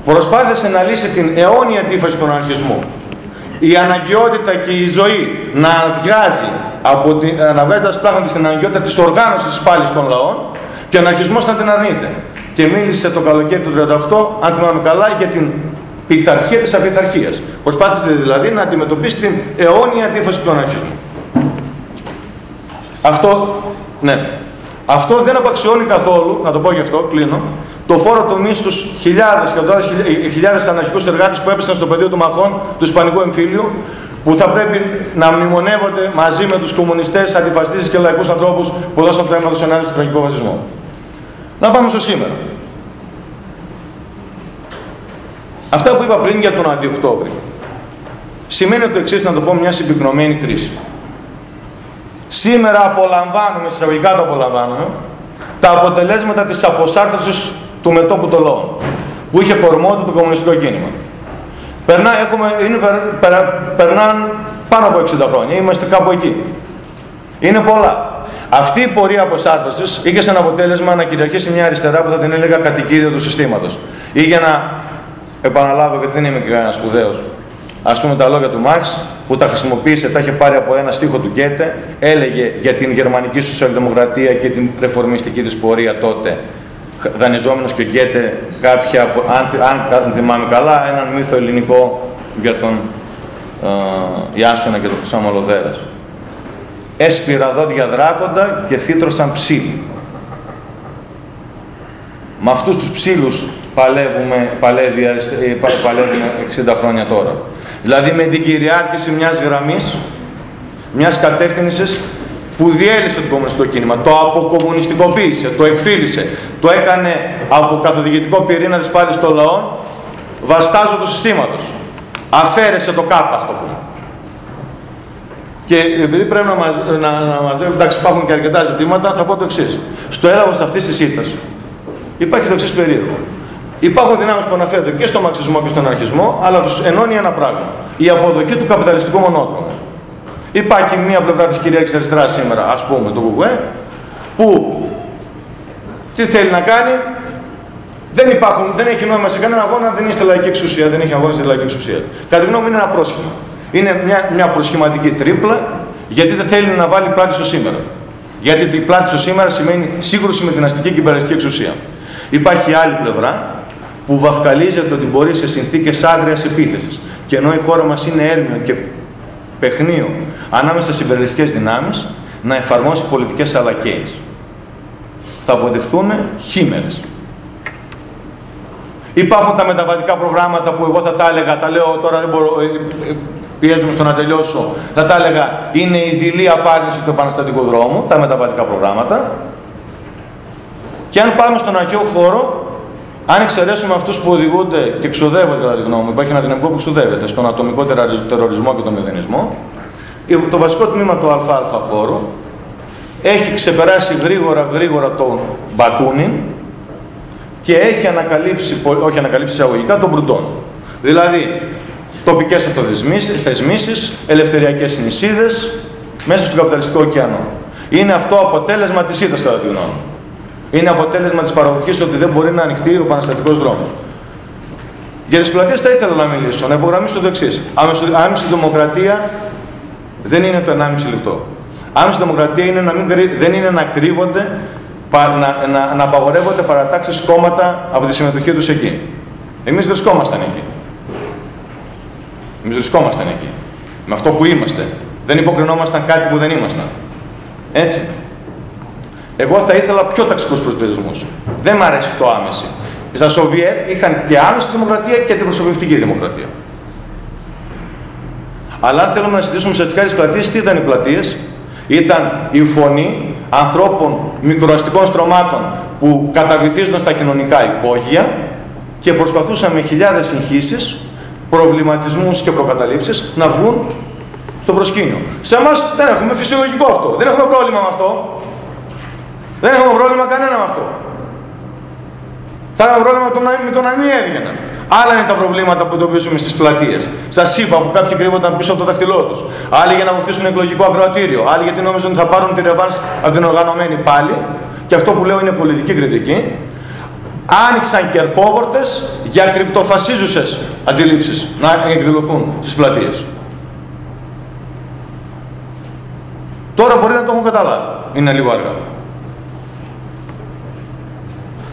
προσπάθησε να λύσει την αιώνια αντίφαση του αναρχισμού. Η αναγκαιότητα και η ζωή να βγάζει, από την, να βγάζει τα σπλάχνα της την αναγκαιότητα της οργάνωσης της πάλης των λαών και ο αναρχισμός να την αρνείται. Και μίλησε το καλοκαίρι του 38, αν θυμάμαι καλά, για την πειθαρχία της απειθαρχίας. Προσπάθησε δηλαδή να αντιμετωπίσει την αιώνια αντίφαση του αναρχισμού. Αυτό, ναι. Αυτό δεν απαξιώνει καθόλου, να το πω γι' αυτό, κλείνω, το το φόρο τομή στους χιλιάδες και χιλιάδες αναρχικούς εργάτε που έπεσαν στο πεδίο του μαχών του Ισπανικού εμφύλιου, που θα πρέπει να μνημονεύονται μαζί με τους κομμουνιστές, αντιφαστήσει και λαϊκούς ανθρώπους που δώσαν το αίμα του ενάντια στον τραγικό βασισμό. Να πάμε στο σήμερα. Αυτά που είπα πριν για τον Αντιοκτώβρη σημαίνει το εξής, να το πω, μια συμπυκνωμένη κρίση. Σήμερα απολαμβάνουμε, εισαγωγικά τα απολαμβάνουμε, τα αποτελέσματα της αποσάρτησης του μετόπου των λαών, που είχε κορμό του το κομμουνιστικό κίνημα. Περνά, έχουμε, είναι, περνάν πάνω από 60 χρόνια, είμαστε κάπου εκεί. Είναι πολλά. Αυτή η πορεία αποσάρτησης είχε σαν αποτέλεσμα να κυριαρχήσει μια αριστερά που θα την έλεγα κατοικίδιο του συστήματος. Ή για να επαναλάβω, γιατί δεν είμαι και κανένα σπουδαίος, ας πούμε τα λόγια του Μάρξ, που τα χρησιμοποίησε, τα είχε πάρει από ένα στίχο του Γκέτε, έλεγε για την γερμανική σοσιαλδημοκρατία και την ρεφορμιστική της πορεία τότε, δανειζόμενος και ο Γκέτε κάποια, αν, αν θυμάμαι καλά, έναν μύθο ελληνικό για τον ε, Ιάσονα και τον Χρυσάμο Λοδέρας. Έσπηρα δόντια δράκοντα και φύτρωσαν ψήλοι. Με αυτούς τους ψήλους παλεύουμε, παλεύει, ε, παλεύουμε 60 χρόνια τώρα. Δηλαδή με την κυριάρχηση μιας γραμμής, μιας κατεύθυνσης που διέλυσε το κομμουνιστικό κίνημα, το αποκομμουνιστικοποίησε, το εκφύλισε, το έκανε από καθοδηγητικό πυρήνα της πάλης των λαών, βαστάζω του συστήματος. Αφαίρεσε το κάπα, το πούμε. Και επειδή πρέπει να, μαζ, να, να μαζεύουμε, εντάξει υπάρχουν και αρκετά ζητήματα, θα πω το εξής. Στο έλαβος αυτής της ήττας υπάρχει το εξής περίεργο. Υπάρχουν δυνάμεις που αναφέρονται και στο μαξισμό και στον αρχισμό, αλλά τους ενώνει ένα πράγμα. Η αποδοχή του καπιταλιστικού μονόδρομου. Υπάρχει μία πλευρά της κυρίαρχη αριστεράς σήμερα, ας πούμε, το ΚΚΕ, που τι θέλει να κάνει, δεν, υπάρχουν, δεν έχει νόημα σε κανένα αγώνα, δεν είστε λαϊκή εξουσία, δεν έχει αγώνα στη λαϊκή εξουσία. Κατά τη γνώμη μου είναι ένα πρόσχημα. Είναι μια, μια προσχηματική τρίπλα, γιατί δεν θέλει να βάλει πλάτη στο σήμερα. Γιατί η πλάτη στο σήμερα σημαίνει σύγκρουση με την αστική και υπεραστική εξουσία. Υπάρχει άλλη πλευρά, που βαφκαλίζεται ότι μπορεί σε συνθήκες άγριας επίθεσης και ενώ η χώρα μας είναι έρμιο και παιχνίο ανάμεσα στις υπερδιστικές δυνάμεις να εφαρμόσει πολιτικές αλλακές. Θα αποδειχθούν χήμερες. Υπάρχουν τα μεταβατικά προγράμματα που εγώ θα τα έλεγα, τα λέω τώρα δεν μπορώ, ε, ε, πιέζομαι στο να τελειώσω, θα τα έλεγα είναι η δειλή απάντηση του επαναστατικού δρόμου, τα μεταβατικά προγράμματα. Και αν πάμε στον αρχαίο χώρο, αν εξαιρέσουμε αυτούς που οδηγούνται και εξοδεύονται, κατά τη γνώμη μου, υπάρχει ένα δυναμικό που εξοδεύεται στον ατομικό τερορισμό και τον μηδενισμό, το βασικό τμήμα του ΑΑ χώρου έχει ξεπεράσει γρήγορα γρήγορα τον Μπακούνιν και έχει ανακαλύψει, όχι ανακαλύψει εισαγωγικά, τον Μπρουντόν. Δηλαδή, τοπικές αυτοθεσμίσεις, ελευθεριακές νησίδες μέσα στον καπιταλιστικό ωκεανό. Είναι αυτό αποτέλεσμα της ήττα, κατά τη γνώμη μου είναι αποτέλεσμα της παραδοχής ότι δεν μπορεί να ανοιχτεί ο επαναστατικό δρόμος. Για τις πλατείες θα ήθελα να μιλήσω, να υπογραμμίσω το εξής. Άμεση δημοκρατία δεν είναι το 1,5 λεπτό. Άμεση δημοκρατία είναι να μην, δεν είναι να κρύβονται, να, να, να απαγορεύονται παρατάξεις κόμματα από τη συμμετοχή τους εκεί. Εμείς βρισκόμασταν εκεί. Εμείς βρισκόμασταν εκεί. Με αυτό που είμαστε. Δεν υποκρινόμασταν κάτι που δεν ήμασταν. Έτσι. Εγώ θα ήθελα πιο ταξικού προσδιορισμού. Δεν μου αρέσει το άμεση. Τα Σοβιέτ είχαν και άμεση δημοκρατία και την προσωπευτική δημοκρατία. Αλλά αν θέλουμε να συζητήσουμε ουσιαστικά τις πλατείες, τι ήταν οι πλατείες, ήταν η φωνή ανθρώπων μικροαστικών στρωμάτων που καταβυθίζονταν στα κοινωνικά υπόγεια και προσπαθούσαν με χιλιάδες συγχύσεις, προβληματισμούς και προκαταλήψεις να βγουν στο προσκήνιο. Σε εμάς δεν έχουμε φυσιολογικό αυτό. Δεν έχουμε πρόβλημα με αυτό. Δεν έχουμε πρόβλημα κανένα με αυτό. Θα έχουμε πρόβλημα με το να μην έβγαιναν. Άλλα είναι τα προβλήματα που εντοπίζουμε στις πλατείες. Σας είπα που κάποιοι κρύβονταν πίσω από το δαχτυλό τους. Άλλοι για να βοηθήσουν εκλογικό ακροατήριο. Άλλοι γιατί νόμιζαν ότι θα πάρουν τη ρευάν από την οργανωμένη πάλι. Και αυτό που λέω είναι πολιτική κριτική. Άνοιξαν κερκόβορτε για κρυπτοφασίζουσες αντιλήψεις να εκδηλωθούν στις πλατείες. Τώρα μπορεί να το έχουν καταλάβει. Είναι λίγο αργά.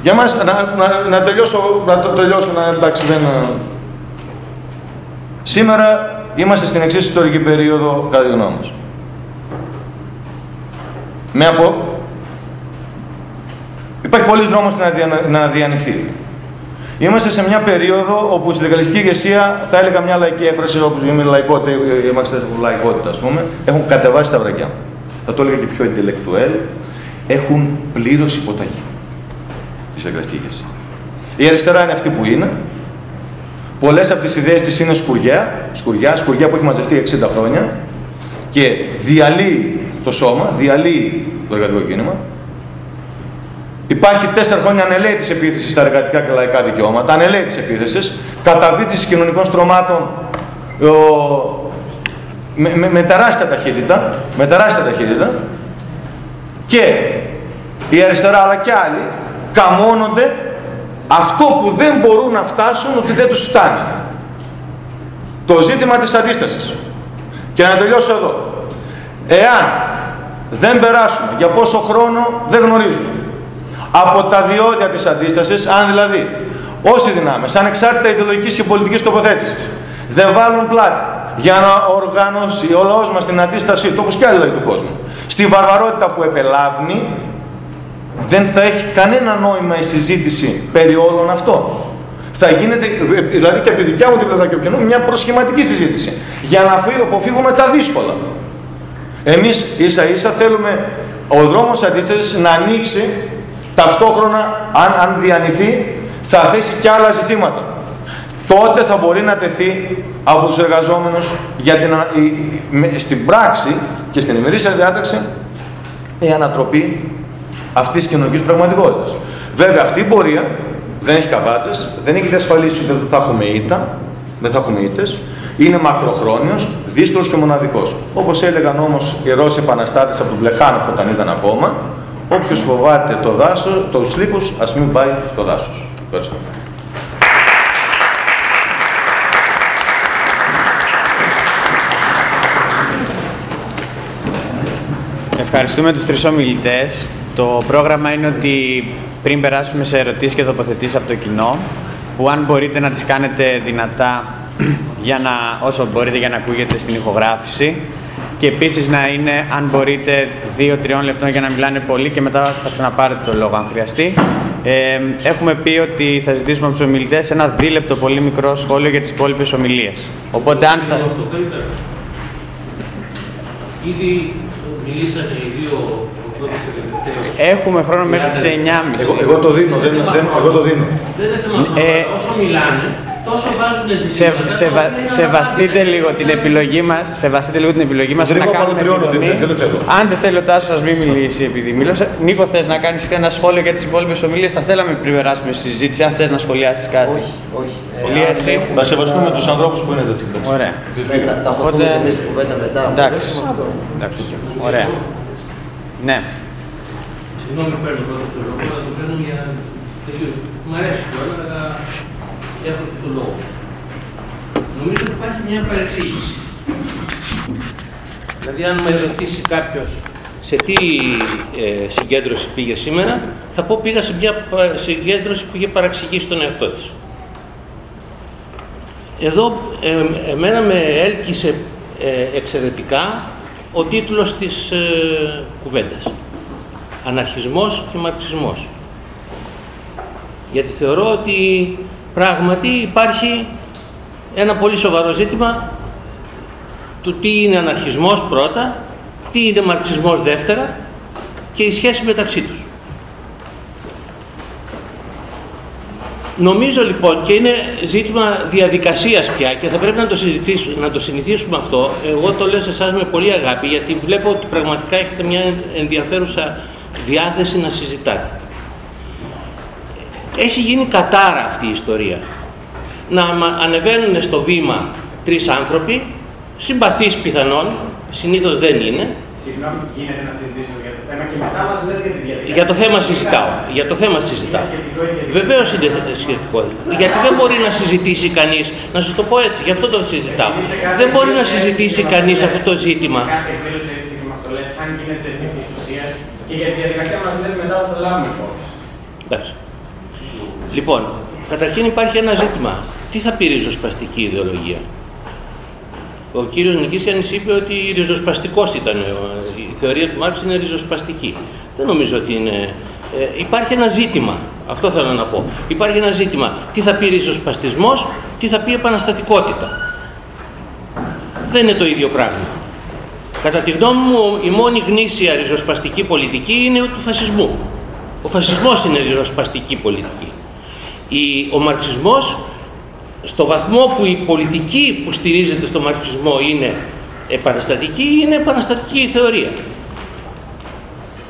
Για μας, να, να, να τελειώσω, να το τελειώσω, να, εντάξει, δεν... Σήμερα είμαστε στην εξής ιστορική περίοδο, κατά τη γνώμη μας. Με απο... Υπάρχει πολλής δρόμος να, δια, να διανυθεί. Είμαστε σε μια περίοδο όπου η συνδικαλιστική ηγεσία, θα έλεγα μια λαϊκή έκφραση όπως είναι λαϊκότητα, είμαστε λαϊκότητα, ας πούμε, έχουν κατεβάσει τα βραγιά. Θα το έλεγα και πιο intellectual, έχουν πλήρως υποταγή η συνδικαλιστική ηγεσία. Η αριστερά είναι αυτή που είναι. Πολλές από τις ιδέες της είναι σκουριά, σκουριά, σκουριά που έχει μαζευτεί 60 χρόνια και διαλύει το σώμα, διαλύει το εργατικό κίνημα Υπάρχει τέσσερα χρόνια ανελαίτη επίθεσης στα εργατικά και λαϊκά δικαιώματα, ανελαίτη επίθεσης, καταβήτηση κοινωνικών στρωμάτων ο, με, με, με, τεράστια ταχύτητα, με τεράστια ταχύτητα και η αριστερά αλλά και άλλοι καμώνονται αυτό που δεν μπορούν να φτάσουν ότι δεν τους φτάνει. Το ζήτημα της αντίστασης. Και να τελειώσω εδώ. Εάν δεν περάσουμε για πόσο χρόνο δεν γνωρίζουμε από τα διόδια της αντίστασης, αν δηλαδή όσοι δυνάμεις, ανεξάρτητα ιδεολογικής και πολιτικής τοποθέτησης, δεν βάλουν πλάτη για να οργανώσει ο λαός μας την αντίστασή του, όπως και άλλοι λαοί του κόσμου, στη βαρβαρότητα που επελάβνει, δεν θα έχει κανένα νόημα η συζήτηση περί όλων αυτών. Θα γίνεται, δηλαδή και από τη δικιά μου την πλευρά και όποιον, μια προσχηματική συζήτηση για να αποφύγουμε τα δύσκολα. Εμείς ίσα ίσα θέλουμε ο δρόμος αντίστασης να ανοίξει ταυτόχρονα αν, αν διανυθεί θα θέσει και άλλα ζητήματα. Τότε θα μπορεί να τεθεί από τους εργαζόμενους για την, στην πράξη και στην ημερήσια διάταξη η ανατροπή αυτής της κοινωνικής πραγματικότητας. Βέβαια αυτή η πορεία δεν έχει καβάτσες, δεν έχει διασφαλίσει ότι δεν θα έχουμε ήττα, δεν θα έχουμε ήττες, είναι μακροχρόνιος, δύσκολος και μοναδικός. Όπως έλεγαν όμως οι Ρώσοι επαναστάτες από τον Πλεχάνοφ όταν ήταν ακόμα, Όποιος φοβάται το δάσος, το λύκους, ας μην πάει στο δάσος. Ευχαριστώ. Ευχαριστούμε τους τρεις ομιλητές. Το πρόγραμμα είναι ότι πριν περάσουμε σε ερωτήσεις και τοποθετήσεις από το κοινό, που αν μπορείτε να τις κάνετε δυνατά για να, όσο μπορείτε για να ακούγετε στην ηχογράφηση, και επίσης να είναι, αν μπορείτε, δύο-τριών λεπτών για να μιλάνε πολύ και μετά θα ξαναπάρετε το λόγο αν χρειαστεί. Ε, έχουμε πει ότι θα ζητήσουμε από τους ομιλητές ένα δίλεπτο πολύ μικρό σχόλιο για τις υπόλοιπες ομιλίες. Οπότε αν θα... Ήδη μιλήσατε οι δύο Έχουμε χρόνο μέχρι τις 9.30. Εγώ, εγώ το δίνω, δεν, δεν, εγώ το δίνω. Δεν είναι θέμα ε, όσο μιλάνε, τόσο βάζουν σε, σε, σεβαστείτε λίγο την επιλογή μας, σεβαστείτε λίγο την επιλογή μας να κάνουμε επιλογή. Αν δεν θέλει ο Τάσος, ας μην μιλήσει επειδή μίλωσε. Νίκο, θες να κάνεις ένα σχόλιο για τις υπόλοιπες ομιλίες, θα θέλαμε πριν περάσουμε στη συζήτηση, αν θες να σχολιάσεις κάτι. Όχι, όχι. Πολύ έτσι. Θα σεβαστούμε τους ανθρώπους που είναι εδώ. Ωραία. Να χωθούμε και εμείς την κουβέντα μετά. Εντάξει. Ωραία. Ναι. Συγγνώμη, παίρνω πρώτο στο λόγο, αλλά το παίρνω για τελείως. Μ' αρέσει το αλλά έχω και το λόγο. Νομίζω ότι υπάρχει μια παρεξήγηση. Δηλαδή, αν με ρωτήσει κάποιος σε τι ε, συγκέντρωση πήγε σήμερα, θα πω πήγα σε μια συγκέντρωση που είχε παραξηγήσει τον εαυτό της. Εδώ ε, εμένα με έλκυσε ε, εξαιρετικά ο τίτλος της ε, κουβέντας. Αναρχισμός και μαρξισμός. Γιατί θεωρώ ότι πράγματι υπάρχει ένα πολύ σοβαρό ζήτημα του τι είναι αναρχισμός πρώτα, τι είναι μαρξισμός δεύτερα και η σχέση μεταξύ τους. Νομίζω λοιπόν και είναι ζήτημα διαδικασίας πια και θα πρέπει να το, συζητήσουμε, να το συνηθίσουμε αυτό. Εγώ το λέω σε εσάς με πολύ αγάπη γιατί βλέπω ότι πραγματικά έχετε μια ενδιαφέρουσα διάθεση να συζητάτε. Έχει γίνει κατάρα αυτή η ιστορία. Να ανεβαίνουν στο βήμα τρεις άνθρωποι, συμπαθείς πιθανόν, συνήθως δεν είναι. Συγγνώμη, γίνεται να συζητήσουμε για το θέμα και μετά μας λέτε για τη διαδικασία. Για το θέμα συζητάω. Για το θέμα συζητάω. Βεβαίως είναι σχετικό. Γιατί δεν μπορεί να συζητήσει κανείς, να σας το πω έτσι, γι' αυτό το συζητάω. Δεν μπορεί να συζητήσει κανείς αυτό το ζήτημα. Κάθε εκδήλωση έτσι και μας το λες, αν γίνεται επί της ουσίας και για τη διαδικασία μας λέτε μετά θα το λάβουμε υπόψη. Εντάξει. Λοιπόν, καταρχήν υπάρχει ένα ζήτημα. Τι θα πει ριζοσπαστική ιδεολογία; Ο κύριος Νικήσιανης είπε ότι ριζοσπαστικός ήταν, η θεωρία του Μάρξ είναι ριζοσπαστική. Δεν νομίζω ότι είναι Ε, υπάρχει ένα ζήτημα, αυτό θέλω να πω. Υπάρχει ένα ζήτημα. Τι θα πει ριζοσπαστισμός, τι θα πει επαναστατικότητα. Δεν είναι το ίδιο πράγμα. Κατά τη γνώμη μου, η μόνη γνήσια ριζοσπαστική πολιτική είναι του φασισμού. Ο φασισμός είναι ριζοσπαστική πολιτική. Ο μαρξισμός, στο βαθμό που η πολιτική που στηρίζεται στο μαρξισμό είναι επαναστατική, είναι επαναστατική η θεωρία.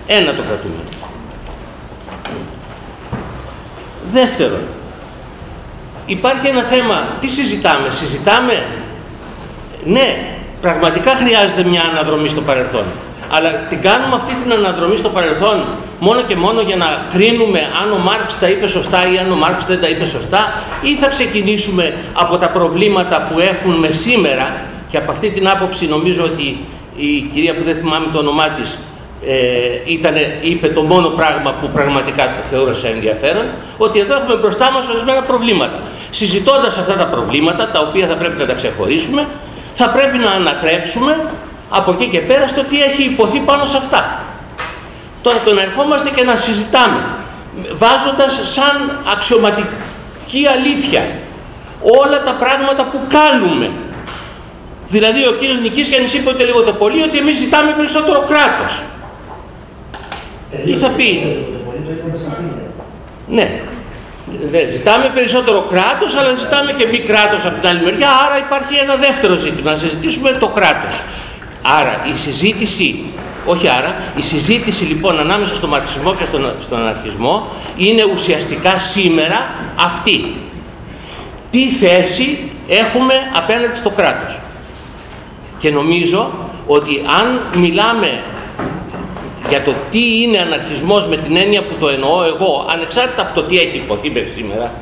Ένα το κρατούμε. Δεύτερον, υπάρχει ένα θέμα. Τι συζητάμε. Συζητάμε, ναι, πραγματικά χρειάζεται μια αναδρομή στο παρελθόν. Αλλά την κάνουμε αυτή την αναδρομή στο παρελθόν μόνο και μόνο για να κρίνουμε αν ο Μάρξ τα είπε σωστά ή αν ο Μάρξ δεν τα είπε σωστά ή θα ξεκινήσουμε από τα προβλήματα που έχουμε σήμερα και από αυτή την άποψη νομίζω ότι η κυρία που δεν θυμάμαι το όνομά της ε, ήτανε, είπε το μόνο πράγμα που πραγματικά το θεώρησα ενδιαφέρον, ότι εδώ έχουμε μπροστά μας ορισμένα προβλήματα. Συζητώντας αυτά τα προβλήματα, τα οποία θα πρέπει να τα ξεχωρίσουμε, θα πρέπει να ανατρέψουμε από εκεί και πέρα στο τι έχει υποθεί πάνω σε αυτά. Τώρα το να ερχόμαστε και να συζητάμε, βάζοντας σαν αξιωματική αλήθεια όλα τα πράγματα που κάνουμε. Δηλαδή ο κύριος Νικήσιανης είπε ότι λίγο το πολύ ότι εμείς ζητάμε περισσότερο κράτος. Τι θα πει; Ναι. ναι. Ζητάμε περισσότερο κράτος, αλλά ζητάμε και μη κράτος από την άλλη μεριά, άρα υπάρχει ένα δεύτερο ζήτημα, να συζητήσουμε το κράτος. Άρα η συζήτηση, όχι άρα, η συζήτηση λοιπόν ανάμεσα στον μαρξισμό και στον, στον αναρχισμό είναι ουσιαστικά σήμερα αυτή. Τι θέση έχουμε απέναντι στο κράτος. Και νομίζω ότι αν μιλάμε για το τι είναι αναρχισμός με την έννοια που το εννοώ εγώ, ανεξάρτητα από το τι έχει υποθεί μέχρι σήμερα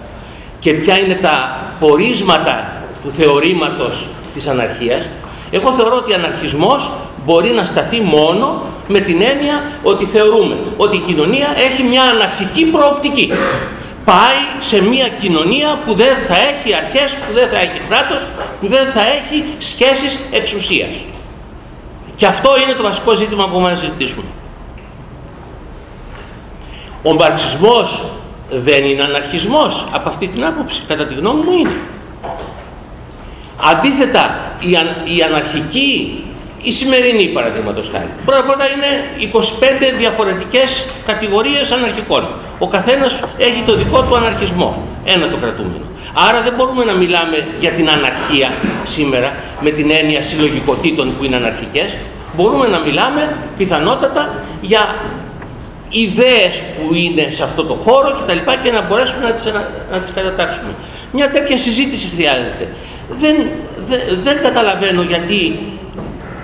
και ποια είναι τα πορίσματα του θεωρήματος της αναρχίας, εγώ θεωρώ ότι ο αναρχισμός μπορεί να σταθεί μόνο με την έννοια ότι θεωρούμε ότι η κοινωνία έχει μια αναρχική προοπτική. Πάει σε μια κοινωνία που δεν θα έχει αρχές, που δεν θα έχει κράτος, που δεν θα έχει σχέσεις εξουσίας. Και αυτό είναι το βασικό ζήτημα που μας συζητήσουμε. Ο μαρξισμός δεν είναι αναρχισμός από αυτή την άποψη, κατά τη γνώμη μου είναι. Αντίθετα, η, αν, η αναρχική, η σημερινή παραδείγματος χάρη. Πρώτα απ' όλα είναι 25 διαφορετικές κατηγορίες αναρχικών. Ο καθένας έχει το δικό του αναρχισμό. Ένα το κρατούμενο. Άρα δεν μπορούμε να μιλάμε για την αναρχία σήμερα με την έννοια συλλογικοτήτων που είναι αναρχικές. Μπορούμε να μιλάμε πιθανότατα για ιδέες που είναι σε αυτό το χώρο και τα λοιπά και να μπορέσουμε να τις, να τις κατατάξουμε. Μια τέτοια συζήτηση χρειάζεται. Δεν, δεν, δεν καταλαβαίνω γιατί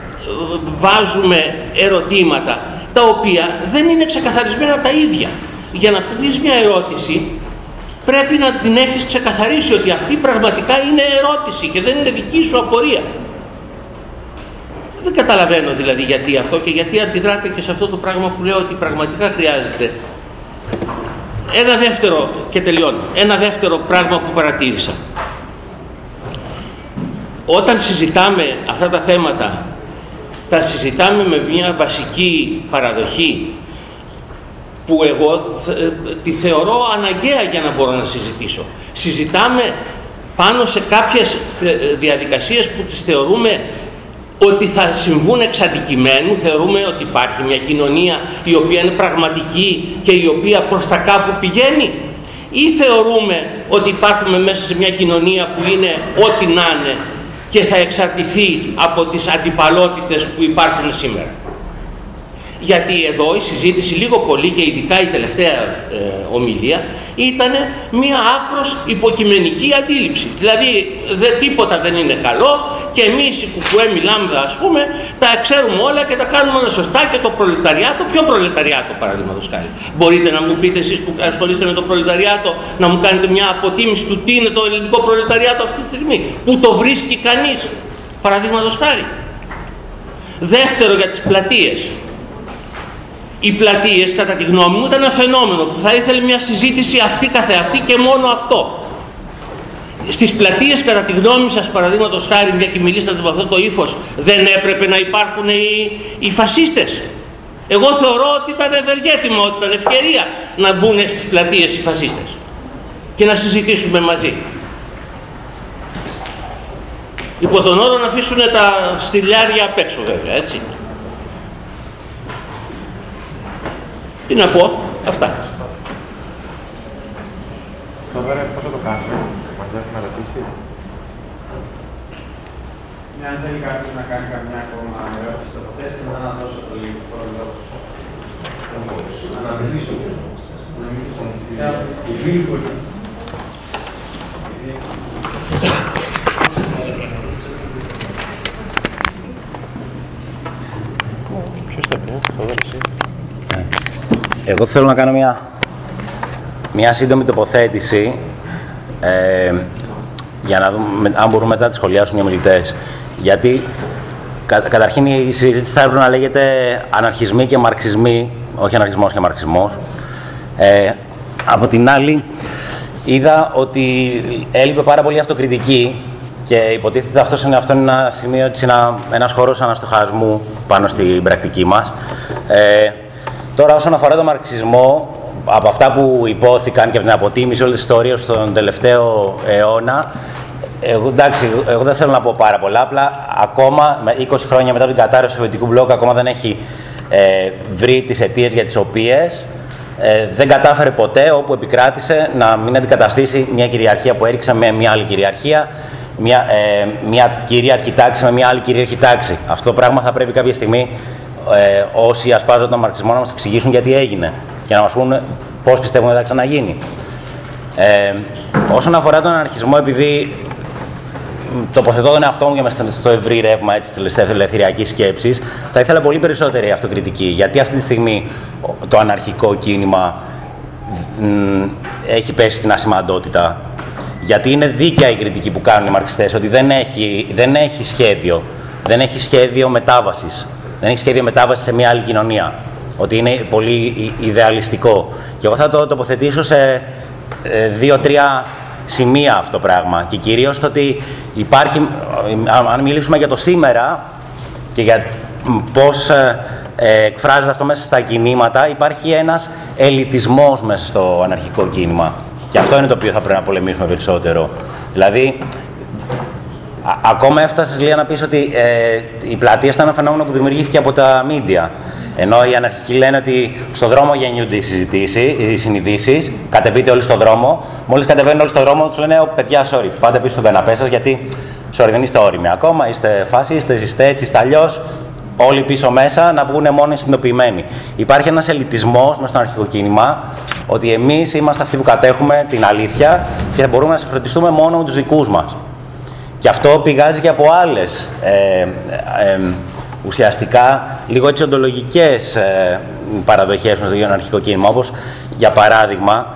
ε, βάζουμε ερωτήματα τα οποία δεν είναι ξεκαθαρισμένα τα ίδια. Για να πεις μια ερώτηση πρέπει να την έχεις ξεκαθαρίσει ότι αυτή πραγματικά είναι ερώτηση και δεν είναι δική σου απορία. Δεν καταλαβαίνω δηλαδή γιατί αυτό και γιατί αντιδράτε και σε αυτό το πράγμα που λέω ότι πραγματικά χρειάζεται. Ένα δεύτερο, και τελειώνω, ένα δεύτερο πράγμα που παρατήρησα. Όταν συζητάμε αυτά τα θέματα, τα συζητάμε με μια βασική παραδοχή που εγώ τη θεωρώ αναγκαία για να μπορώ να συζητήσω. Συζητάμε πάνω σε κάποιες διαδικασίες που τις θεωρούμε ότι θα συμβούν εξ αντικειμένου, θεωρούμε ότι υπάρχει μια κοινωνία η οποία είναι πραγματική και η οποία προς τα κάπου πηγαίνει ή θεωρούμε ότι υπάρχουμε μέσα σε μια κοινωνία που είναι ό,τι να είναι και θα εξαρτηθεί από τις αντιπαλότητες που υπάρχουν σήμερα. Γιατί εδώ η συζήτηση λίγο πολύ και ειδικά η τελευταία ε, ομιλία ήταν μια άκρος υποκειμενική αντίληψη. Δηλαδή δε, τίποτα δεν είναι καλό και εμείς οι κουκουέ μιλάμε ας πούμε τα ξέρουμε όλα και τα κάνουμε όλα σωστά και το προλεταριάτο, ποιο προλεταριάτο παραδείγματος χάρη. Μπορείτε να μου πείτε εσείς που ασχολείστε με το προλεταριάτο να μου κάνετε μια αποτίμηση του τι είναι το ελληνικό προλεταριάτο αυτή τη στιγμή. Που το βρίσκει κανείς παραδείγματος χάρη. Δεύτερο για τις πλατείες. Οι πλατείες κατά τη γνώμη μου ήταν ένα φαινόμενο που θα ήθελε μια συζήτηση αυτή καθεαυτή και μόνο αυτό στις πλατείες κατά τη γνώμη σας παραδείγματος χάρη μια και μιλήσατε με αυτό το ύφος δεν έπρεπε να υπάρχουν οι, οι φασίστες Εγώ θεωρώ ότι ήταν ευεργέτημο, ότι ήταν ευκαιρία να μπουν στις πλατείες οι φασίστες και να συζητήσουμε μαζί. Υπό τον όρο να αφήσουν τα στυλιάρια απ' έξω βέβαια, έτσι. Τι να πω, αυτά. Τώρα πώς θα το κάνουμε, μαζεύουμε ερωτήσει. Ναι, αν θέλει κάποιος να κάνει καμιά ακόμα ερώτηση στο θέση, να δώσω το λίγο λόγο. Να μιλήσω. Να μιλήσω. Εγώ θέλω να κάνω μια, μια σύντομη τοποθέτηση ε, για να δούμε αν μπορούμε μετά να τη σχολιάσουν οι ομιλητές. Γιατί κα, καταρχήν η συζήτηση θα έπρεπε να λέγεται αναρχισμοί και μαρξισμοί, όχι αναρχισμός και μαρξισμός. Ε, από την άλλη, είδα ότι έλειπε πάρα πολύ αυτοκριτική και υποτίθεται αυτός είναι, αυτό είναι ένα σημείο, ένα, ένας χώρος αναστοχασμού πάνω στην πρακτική μας. Ε, Τώρα, όσον αφορά τον μαρξισμό, από αυτά που υπόθηκαν και από την αποτίμηση όλης της ιστορίας στον τελευταίο αιώνα, εγώ, εντάξει, εγώ δεν θέλω να πω πάρα πολλά. Απλά ακόμα με 20 χρόνια μετά την κατάρρευση του Σοβιετικού μπλοκ, ακόμα δεν έχει ε, βρει τις αιτίες για τις οποίες ε, δεν κατάφερε ποτέ όπου επικράτησε να μην αντικαταστήσει μια κυριαρχία που έριξε με μια άλλη κυριαρχία, μια, ε, μια κυρίαρχη τάξη με μια άλλη κυρίαρχη τάξη. Αυτό το πράγμα θα πρέπει κάποια στιγμή ε, όσοι ασπάζονται τον μαρξισμό να μας το εξηγήσουν γιατί έγινε και να μας πούν πώς πιστεύουν ότι θα ξαναγίνει. Ε, όσον αφορά τον αναρχισμό, επειδή τοποθετώ τον εαυτό μου για μέσα στο ευρύ ρεύμα της ελευθεριακής σκέψης, θα ήθελα πολύ περισσότερη αυτοκριτική. Γιατί αυτή τη στιγμή το αναρχικό κίνημα έχει πέσει στην ασημαντότητα. Γιατί είναι δίκαια η κριτική που κάνουν οι μαρξιστές, ότι δεν έχει, δεν έχει σχέδιο. Δεν έχει σχέδιο μετάβασης δεν έχει σχέδιο μετάβασης σε μια άλλη κοινωνία. Ότι είναι πολύ ιδεαλιστικό. Και εγώ θα το τοποθετήσω σε ε, δύο-τρία σημεία αυτό το πράγμα. Και κυρίως το ότι υπάρχει, αν μιλήσουμε για το σήμερα και για πώς ε, ε, εκφράζεται αυτό μέσα στα κινήματα, υπάρχει ένας ελιτισμός μέσα στο αναρχικό κίνημα. Και αυτό είναι το οποίο θα πρέπει να πολεμήσουμε περισσότερο. Δηλαδή, ακόμα έφτασες λίγα να πεις ότι ε, η πλατεία ήταν ένα φαινόμενο που δημιουργήθηκε από τα μίντια. Ενώ οι αναρχικοί λένε ότι στον δρόμο γεννιούνται οι συζητήσεις, οι συνειδήσεις, κατεβείτε όλοι στον δρόμο. Μόλις κατεβαίνουν όλοι στον δρόμο, τους λένε: Παιδιά, sorry, πάτε πίσω στο βεναπέ σας γιατί sorry, δεν είστε όριμοι ακόμα, είστε φάση, είστε, είστε έτσι, είστε αλλιώς. Όλοι πίσω μέσα να βγουν μόνοι συνειδητοποιημένοι. Υπάρχει ένας ελιτισμός μες στο αρχικό κίνημα ότι εμείς είμαστε αυτοί που κατέχουμε την αλήθεια και μπορούμε να συγχρονιστούμε μόνο με τους δικούς μας. Και αυτό πηγάζει και από άλλες ε, ε, ουσιαστικά λίγο έτσι οντολογικές ε, παραδοχές με το αρχικό κίνημα, όπως για παράδειγμα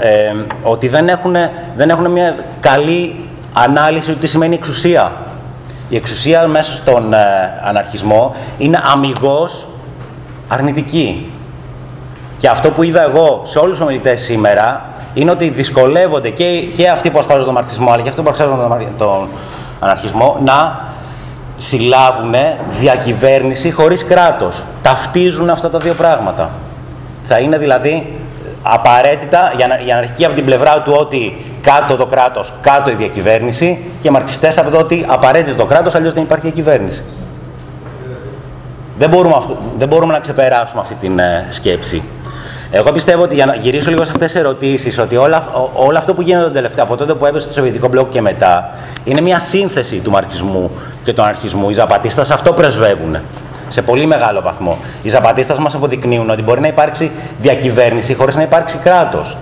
ε, ότι δεν έχουν, δεν έχουν μια καλή ανάλυση του τι σημαίνει εξουσία. Η εξουσία μέσα στον ε, αναρχισμό είναι αμυγός αρνητική. Και αυτό που είδα εγώ σε όλους τους ομιλητές σήμερα είναι ότι δυσκολεύονται και, και αυτοί που ασπάζουν τον μαρξισμό αλλά και αυτοί που ασπάζουν τον, τον αναρχισμό να συλλάβουν διακυβέρνηση χωρίς κράτος. Ταυτίζουν αυτά τα δύο πράγματα. Θα είναι δηλαδή απαραίτητα για, για αναρχική από την πλευρά του ότι κάτω το κράτος, κάτω η διακυβέρνηση και μαρξιστές από το ότι απαραίτητο το κράτος, αλλιώς δεν υπάρχει διακυβέρνηση. Δεν μπορούμε, δεν μπορούμε να ξεπεράσουμε αυτή την ε, σκέψη. Εγώ πιστεύω ότι για να γυρίσω λίγο σε αυτές τις ερωτήσεις, ότι όλα, όλο αυτό που γίνεται τον τελευταίο, από τότε που έπεσε το Σοβιετικό μπλοκ και μετά, είναι μια σύνθεση του μαρξισμού και του αναρχισμού. Οι Ζαπατίστας αυτό πρεσβεύουν σε πολύ μεγάλο βαθμό. Οι Ζαπατίστας μας αποδεικνύουν ότι μπορεί να υπάρξει διακυβέρνηση χωρίς να υπάρξει κράτος.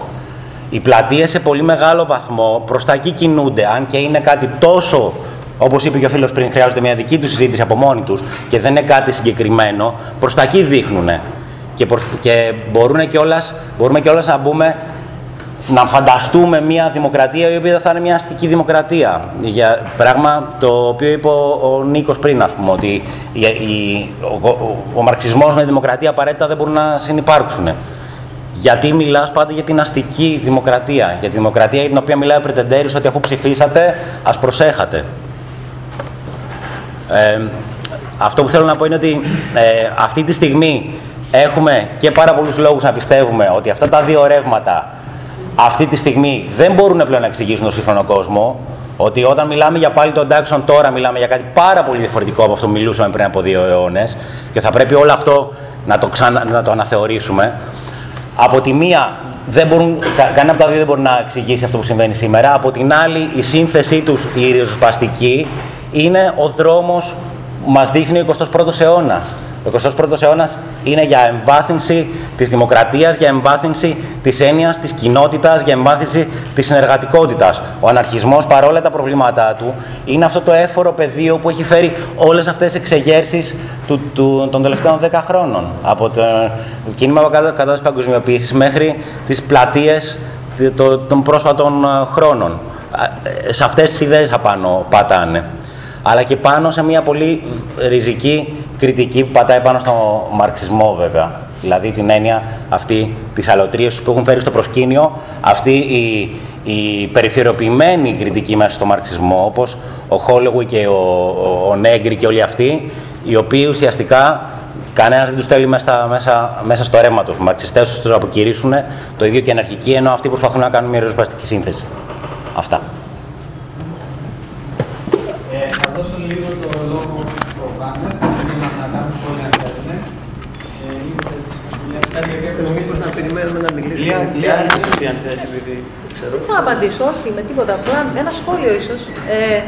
Οι πλατείες σε πολύ μεγάλο βαθμό προς τα εκεί κινούνται, αν και είναι κάτι τόσο Όπως είπε και ο φίλος πριν, χρειάζονται μια δική τους συζήτηση από μόνοι τους και δεν είναι κάτι συγκεκριμένο, προς τα εκεί δείχνουν και, και μπορούμε κιόλας, μπορούμε κιόλας να μπούμε να φανταστούμε μια δημοκρατία η οποία θα είναι μια αστική δημοκρατία. Για πράγμα το οποίο είπε ο, ο Νίκος πριν, ας πούμε, ότι η, η, ο, ο, ο, μαρξισμός με τη δημοκρατία απαραίτητα δεν μπορούν να συνεπάρξουν. Γιατί μιλάς πάντα για την αστική δημοκρατία, για τη δημοκρατία για την οποία μιλάει ο Πρετεντέρης ότι αφού ψηφίσατε, ας προσέχατε. Ε, αυτό που θέλω να πω είναι ότι ε, αυτή τη στιγμή έχουμε και πάρα πολλούς λόγους να πιστεύουμε ότι αυτά τα δύο ρεύματα αυτή τη στιγμή δεν μπορούν πλέον να εξηγήσουν τον σύγχρονο κόσμο. Ότι όταν μιλάμε για πάλι το Ντάξον τώρα μιλάμε για κάτι πάρα πολύ διαφορετικό από αυτό που μιλούσαμε πριν από δύο αιώνες και θα πρέπει όλο αυτό να το, ξανα, να το αναθεωρήσουμε. Από τη μία, δεν μπορούν, κανένα από τα δύο δεν μπορεί να εξηγήσει αυτό που συμβαίνει σήμερα. Από την άλλη, η σύνθεσή τους, η ριζοσπαστική, είναι ο δρόμος που μας δείχνει ο 21ο αιώνας. Ο 21ο αιώνας είναι για εμβάθυνση της δημοκρατίας, για εμβάθυνση της έννοιας της κοινότητας, για εμβάθυνση της συνεργατικότητας. Ο αναρχισμός, παρόλα τα προβλήματά του, είναι αυτό το έφορο πεδίο που έχει φέρει όλες αυτές τις εξεγέρσεις του, του, των τελευταίων 10 χρόνων. Από το κίνημα κατά τη παγκοσμιοποίησης μέχρι τις πλατείες των πρόσφατων χρόνων. Σε αυτές τις ιδέες απάνω πατάνε αλλά και πάνω σε μια πολύ ριζική κριτική που πατάει πάνω στο μαρξισμό βέβαια. Δηλαδή την έννοια αυτή της αλωτρίωσης που έχουν φέρει στο προσκήνιο αυτή η, η περιφερειοποιημένη κριτική μέσα στο μαρξισμό, όπως ο Χόλεγουι και ο, ο, ο Νέγκρι και όλοι αυτοί, οι οποίοι ουσιαστικά κανένας δεν τους στέλνει μέσα, μέσα, μέσα στο ρεύμα τους. Οι μαρξιστές τους αποκηρύσουν το ίδιο και αναρχική, ενώ αυτοί προσπαθούν να κάνουν μια ριζοσπαστική σύνθεση. Αυτά. Να μιλήσουμε. Λίγα εσύ αν θες, επειδή... Δεν θα απαντήσω, όχι, με τίποτα. Απλά ένα σχόλιο ίσως. Ε,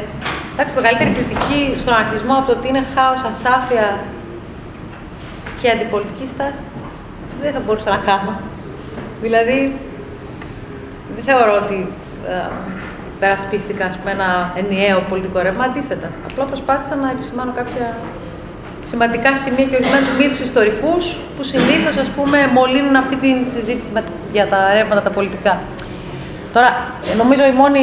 εντάξει, μεγαλύτερη κριτική στον αρχισμό από το ότι είναι χάος, ασάφεια και αντιπολιτική στάση δεν θα μπορούσα να κάνω. Δηλαδή, δεν θεωρώ ότι ε, περασπίστηκα πούμε, ένα ενιαίο πολιτικό ρεύμα. Αντίθετα, απλά προσπάθησα να επισημάνω κάποια σημαντικά σημεία και ορισμένους μύθους ιστορικούς που συνήθως ας πούμε μολύνουν αυτή τη συζήτηση για τα ρεύματα τα πολιτικά. Τώρα, νομίζω η μόνη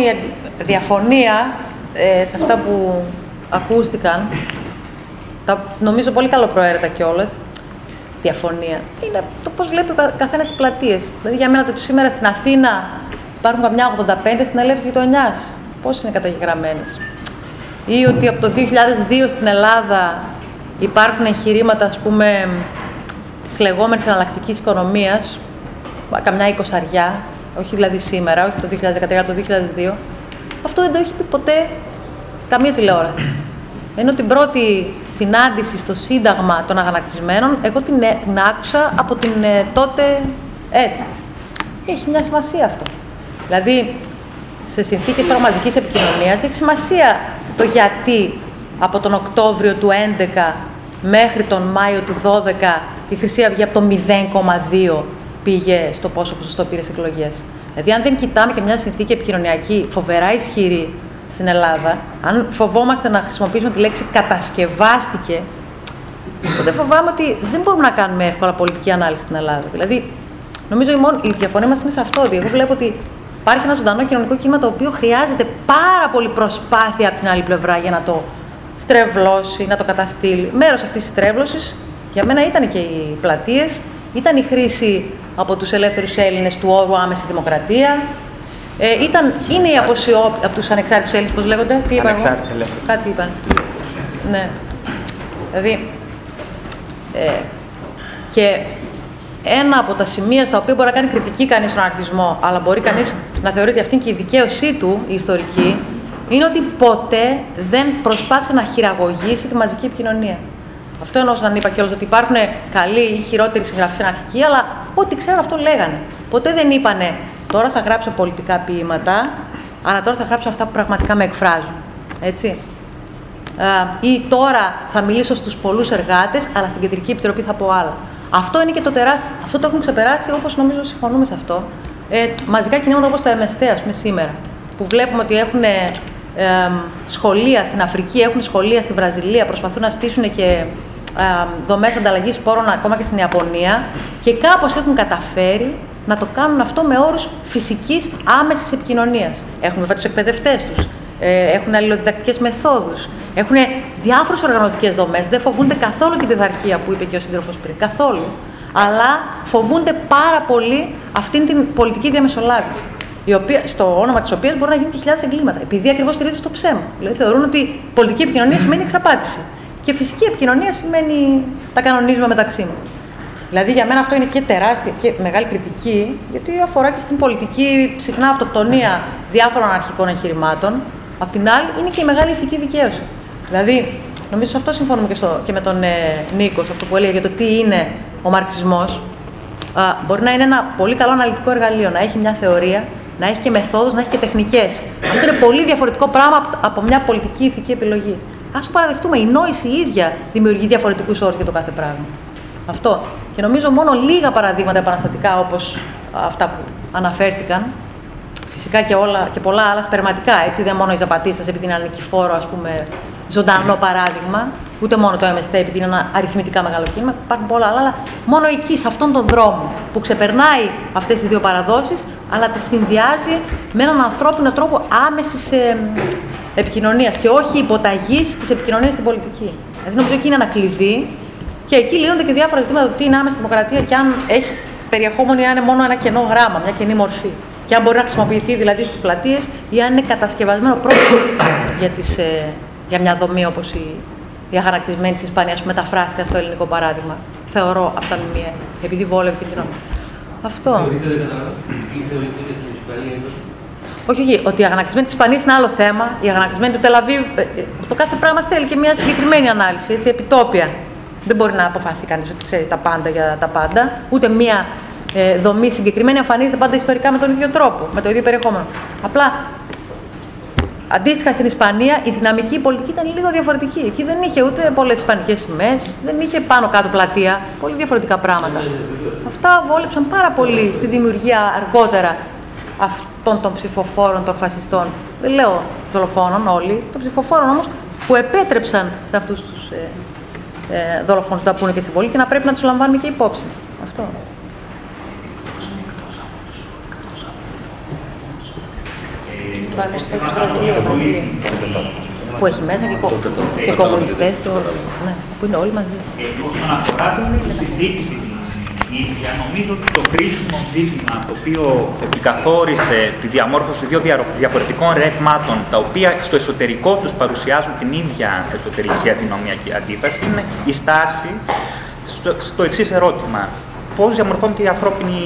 διαφωνία ε, σε αυτά που ακούστηκαν, τα, νομίζω πολύ καλοπροαίρετα κιόλας, διαφωνία, είναι το πώς βλέπει ο καθένας τις πλατείες. Δηλαδή, για μένα το ότι σήμερα στην Αθήνα υπάρχουν καμιά 85 στην ελεύθερη γειτονιάς, πώς είναι καταγεγραμμένες. Ή ότι από το 2002 στην Ελλάδα Υπάρχουν εγχειρήματα, ας πούμε, της λεγόμενης εναλλακτικής οικονομίας, καμιά εικοσαριά, όχι δηλαδή σήμερα, όχι το 2013, το 2002. Αυτό δεν το έχει πει ποτέ καμία τηλεόραση. Ενώ την πρώτη συνάντηση στο Σύνταγμα των Αγανακτισμένων, εγώ την, ε, την άκουσα από την ε, τότε ΕΤ. Έχει μια σημασία αυτό. Δηλαδή, σε συνθήκες τώρα μαζικής επικοινωνίας, έχει σημασία το γιατί από τον Οκτώβριο του 2011 μέχρι τον Μάιο του 12 η Χρυσή Αυγή από το 0,2 πήγε στο πόσο ποσοστό πήρε εκλογές. Δηλαδή, αν δεν κοιτάμε και μια συνθήκη επικοινωνιακή φοβερά ισχυρή στην Ελλάδα, αν φοβόμαστε να χρησιμοποιήσουμε τη λέξη κατασκευάστηκε, τότε φοβάμαι ότι δεν μπορούμε να κάνουμε εύκολα πολιτική ανάλυση στην Ελλάδα. Δηλαδή, νομίζω η, μόνη, η διαφωνία μας είναι σε αυτό. Ότι εγώ βλέπω ότι υπάρχει ένα ζωντανό κοινωνικό κύμα το οποίο χρειάζεται πάρα πολύ προσπάθεια από την άλλη πλευρά για να το στρεβλώσει, να το καταστήλει. Μέρος αυτής της στρέβλωσης για μένα ήταν και οι πλατείες, ήταν η χρήση από τους ελεύθερους Έλληνες του όρου άμεση δημοκρατία, ε, ήταν, είναι η αποσιό από τους ανεξάρτητους Έλληνες, πώς λέγονται, τι είπαν, κάτι είπαν. Ναι. Δηλαδή, ε, και ένα από τα σημεία στα οποία μπορεί να κάνει κριτική κανείς στον αρχισμό, αλλά μπορεί κανείς να θεωρεί ότι αυτή είναι και η δικαίωσή του, η ιστορική, είναι ότι ποτέ δεν προσπάθησε να χειραγωγήσει τη μαζική επικοινωνία. Αυτό εννοώ όταν είπα κιόλας ότι υπάρχουν καλοί ή χειρότεροι συγγραφείς στην αρχική, αλλά ό,τι ξέρουν αυτό λέγανε. Ποτέ δεν είπανε τώρα θα γράψω πολιτικά ποίηματα, αλλά τώρα θα γράψω αυτά που πραγματικά με εκφράζουν. Έτσι. Ή τώρα θα μιλήσω στους πολλούς εργάτες, αλλά στην Κεντρική Επιτροπή θα πω άλλα. Αυτό είναι και το τεράστιο. Αυτό το έχουν ξεπεράσει, όπως νομίζω συμφωνούμε σε αυτό, ε, μαζικά κινήματα όπως το MST, ας πούμε, σήμερα. Που βλέπουμε ότι έχουν ε, σχολεία στην Αφρική, έχουν σχολεία στη Βραζιλία, προσπαθούν να στήσουν και ε, δομές ανταλλαγής σπόρων ακόμα και στην Ιαπωνία και κάπως έχουν καταφέρει να το κάνουν αυτό με όρους φυσικής άμεσης επικοινωνίας. Έχουν βέβαια τους εκπαιδευτές τους, ε, έχουν αλληλοδιδακτικές μεθόδους, έχουν διάφορες οργανωτικές δομές, δεν φοβούνται καθόλου την πειθαρχία που είπε και ο σύντροφος πριν, καθόλου. Αλλά φοβούνται πάρα πολύ αυτήν την πολιτική διαμεσολάβηση η οποία, στο όνομα της οποίας μπορεί να γίνουν και χιλιάδες εγκλήματα. Επειδή ακριβώς στηρίζεται στο ψέμα. Δηλαδή θεωρούν ότι πολιτική επικοινωνία σημαίνει εξαπάτηση. Και φυσική επικοινωνία σημαίνει τα κανονίζουμε μεταξύ μας. Δηλαδή για μένα αυτό είναι και τεράστια και μεγάλη κριτική, γιατί αφορά και στην πολιτική συχνά αυτοκτονία διάφορων αρχικών εγχειρημάτων. Απ' την άλλη, είναι και η μεγάλη ηθική δικαίωση. Δηλαδή, νομίζω σε αυτό συμφωνούμε και, στο, και με τον ε, Νίκος, σε αυτό που έλεγε για το τι είναι ο μαρξισμός. Μπορεί να είναι ένα πολύ καλό αναλυτικό εργαλείο, να έχει μια θεωρία, να έχει και μεθόδους, να έχει και τεχνικές. Αυτό είναι πολύ διαφορετικό πράγμα από μια πολιτική ηθική επιλογή. Α το παραδεχτούμε, η νόηση η ίδια δημιουργεί διαφορετικούς όρους για το κάθε πράγμα. Αυτό. Και νομίζω μόνο λίγα παραδείγματα επαναστατικά όπως αυτά που αναφέρθηκαν, φυσικά και, όλα, και πολλά άλλα σπερματικά, έτσι δεν μόνο η Ζαπατίστας επειδή είναι ένα νικηφόρο, ας πούμε, ζωντανό παράδειγμα, ούτε μόνο το MST επειδή είναι ένα αριθμητικά μεγάλο κίνημα, υπάρχουν πολλά άλλα, αλλά μόνο εκεί, σε αυτόν τον δρόμο που ξεπερνάει αυτές τι δύο παραδόσεις, αλλά τις συνδυάζει με έναν ανθρώπινο τρόπο άμεσης ε, επικοινωνίας και όχι υποταγής της επικοινωνίας στην πολιτική. Δηλαδή, νομίζω εκεί είναι ένα κλειδί και εκεί λύνονται και διάφορα ζητήματα του τι είναι άμεση δημοκρατία και αν έχει περιεχόμενο ή αν είναι μόνο ένα κενό γράμμα, μια κενή μορφή. Και αν μπορεί να χρησιμοποιηθεί δηλαδή στις πλατείες ή αν είναι κατασκευασμένο πρώτο για, τις, ε, για μια δομή όπως η, η αγανακτισμένη τη Ισπανία που μεταφράστηκαν στο ελληνικό παράδειγμα. Θεωρώ αυτά μία, επειδή βόλευε και την Αυτό. Όχι, όχι, ότι η αγανακτισμένη τη Ισπανία είναι άλλο θέμα. Η αγανακτισμένη του Τελαβίβ, ε, ε, το κάθε πράγμα θέλει και μια συγκεκριμένη ανάλυση, έτσι, επιτόπια. Δεν μπορεί να αποφανθεί κανείς ότι ξέρει τα πάντα για τα πάντα. Ούτε μία ε, δομή συγκεκριμένη εμφανίζεται πάντα ιστορικά με τον ίδιο τρόπο, με το ίδιο περιεχόμενο. Απλά Αντίστοιχα στην Ισπανία, η δυναμική πολιτική ήταν λίγο διαφορετική. Εκεί δεν είχε ούτε πολλές ισπανικές σημαίες, δεν είχε πάνω κάτω πλατεία. Πολύ διαφορετικά πράγματα. Αυτά βόλεψαν πάρα πολύ στη δημιουργία αργότερα αυτών των ψηφοφόρων των φασιστών. Δεν λέω δολοφόνων όλοι, των ψηφοφόρων όμως που επέτρεψαν σε αυτούς τους ε, ε, δολοφόνους να πούνε και συμβολή και να πρέπει να τους λαμβάνουμε και υπόψη. Αυτό. Που έχει μέσα και, κο... και κομμουνιστές και όλοι. Ναι, που είναι όλοι μαζί. Όσον αφορά τη συζήτηση ίδια, νομίζω ότι το κρίσιμο ζήτημα το οποίο επικαθόρισε τη διαμόρφωση δύο διαφορετικών ρεύματων, τα οποία στο εσωτερικό τους παρουσιάζουν την ίδια εσωτερική αντινομιακή αντίφαση, είναι η στάση στο, στο εξής ερώτημα. Πώς διαμορφώνεται η ανθρώπινη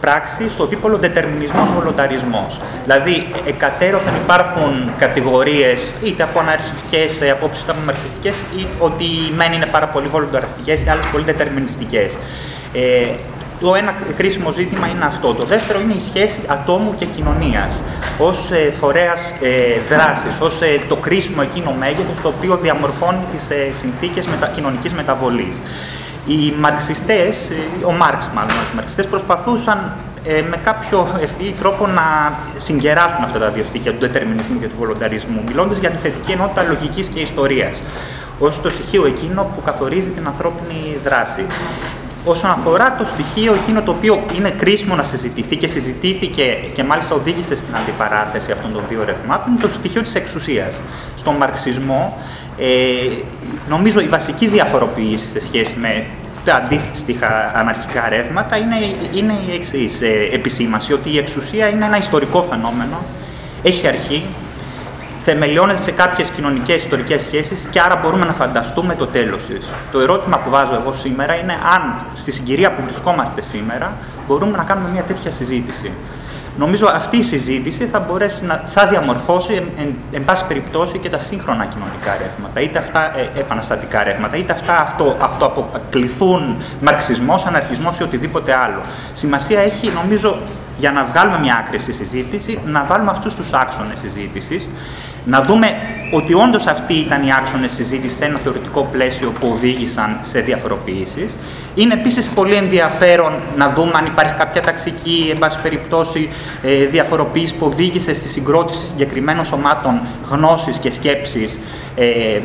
πράξη στο δίπολο δετερμινισμός βολονταρισμός. Δηλαδή, εκατέρωθεν υπάρχουν κατηγορίες είτε από αναρχικές απόψεις είτε από μαρξιστικές ή ότι οι μεν είναι πάρα πολύ βολονταριστικές, οι άλλες πολύ δετερμινιστικές. Ε, το ένα κρίσιμο ζήτημα είναι αυτό. Το δεύτερο είναι η σχέση ατόμου και κοινωνίας ως ε, φορέας ε, δράσης, ως ε, το κρίσιμο εκείνο μέγεθος το οποίο διαμορφώνει τις ε, συνθήκες μετα, κοινωνικής μεταβολής. Οι μαρξιστές, ε, ο Μάρξ μάλλον, οι μαρξιστές προσπαθούσαν ε, με κάποιο ευθύ τρόπο να συγκεράσουν αυτά τα δύο στοιχεία του δετερμινισμού και του βολονταρισμού, μιλώντας για τη θετική ενότητα λογικής και ιστορίας, ως το στοιχείο εκείνο που καθορίζει την ανθρώπινη δράση. Όσον αφορά το στοιχείο εκείνο το οποίο είναι κρίσιμο να συζητηθεί και συζητήθηκε και μάλιστα οδήγησε στην αντιπαράθεση αυτών των δύο ρευμάτων, το στοιχείο της εξουσίας. Στον μαρξισμό, ε, νομίζω η βασική διαφοροποίηση σε σχέση με τα αντίστοιχα αναρχικά ρεύματα είναι, είναι η εξής ε, επισήμαση, ότι η εξουσία είναι ένα ιστορικό φαινόμενο, έχει αρχή, θεμελιώνεται σε κάποιες κοινωνικές ιστορικές σχέσεις και άρα μπορούμε να φανταστούμε το τέλος της. Το ερώτημα που βάζω εγώ σήμερα είναι αν στη συγκυρία που βρισκόμαστε σήμερα μπορούμε να κάνουμε μια τέτοια συζήτηση. Νομίζω αυτή η συζήτηση θα μπορέσει να θα διαμορφώσει, εν, εν, εν πάση περιπτώσει, και τα σύγχρονα κοινωνικά ρεύματα, είτε αυτά ε, επαναστατικά ρεύματα, είτε αυτά αυτό, αυτό αποκληθούν μαρξισμός, αναρχισμός ή οτιδήποτε άλλο. Σημασία έχει, νομίζω, για να βγάλουμε μια άκρη στη συζήτηση, να βάλουμε αυτούς τους άξονες συζήτησης να δούμε ότι όντως αυτοί ήταν οι άξονες συζήτησης σε ένα θεωρητικό πλαίσιο που οδήγησαν σε διαφοροποιήσεις. Είναι επίσης πολύ ενδιαφέρον να δούμε αν υπάρχει κάποια ταξική, εν πάση περιπτώσει, ε, διαφοροποίηση που οδήγησε στη συγκρότηση συγκεκριμένων σωμάτων γνώσης και σκέψης ε,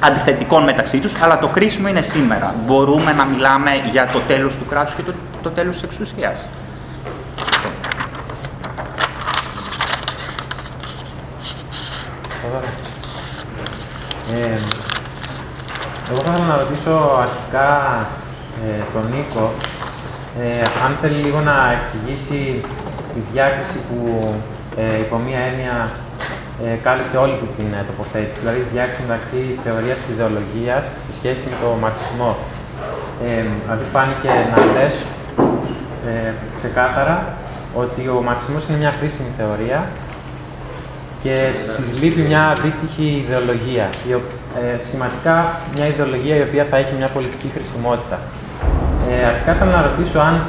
αντιθετικών μεταξύ τους, αλλά το κρίσιμο είναι σήμερα. Μπορούμε να μιλάμε για το τέλος του κράτους και το, το τέλος της εξουσίας. Ε, εγώ θα ήθελα να ρωτήσω αρχικά ε, τον Νίκο ε, αν θέλει λίγο να εξηγήσει τη διάκριση που ε, υπό μία έννοια ε, κάλυπτε όλη του την ε, τοποθέτηση, δηλαδή τη διάκριση μεταξύ θεωρίας και ιδεολογίας σε σχέση με το μαρξισμό. Ε, δηλαδή φάνηκε να λες ε, ξεκάθαρα ότι ο μαρξισμός είναι μια χρήσιμη θεωρία και της λείπει μια αντίστοιχη ιδεολογία. Η, ε, σχηματικά μια ιδεολογία η οποία θα έχει μια πολιτική χρησιμότητα. Ε, αρχικά θέλω να ρωτήσω αν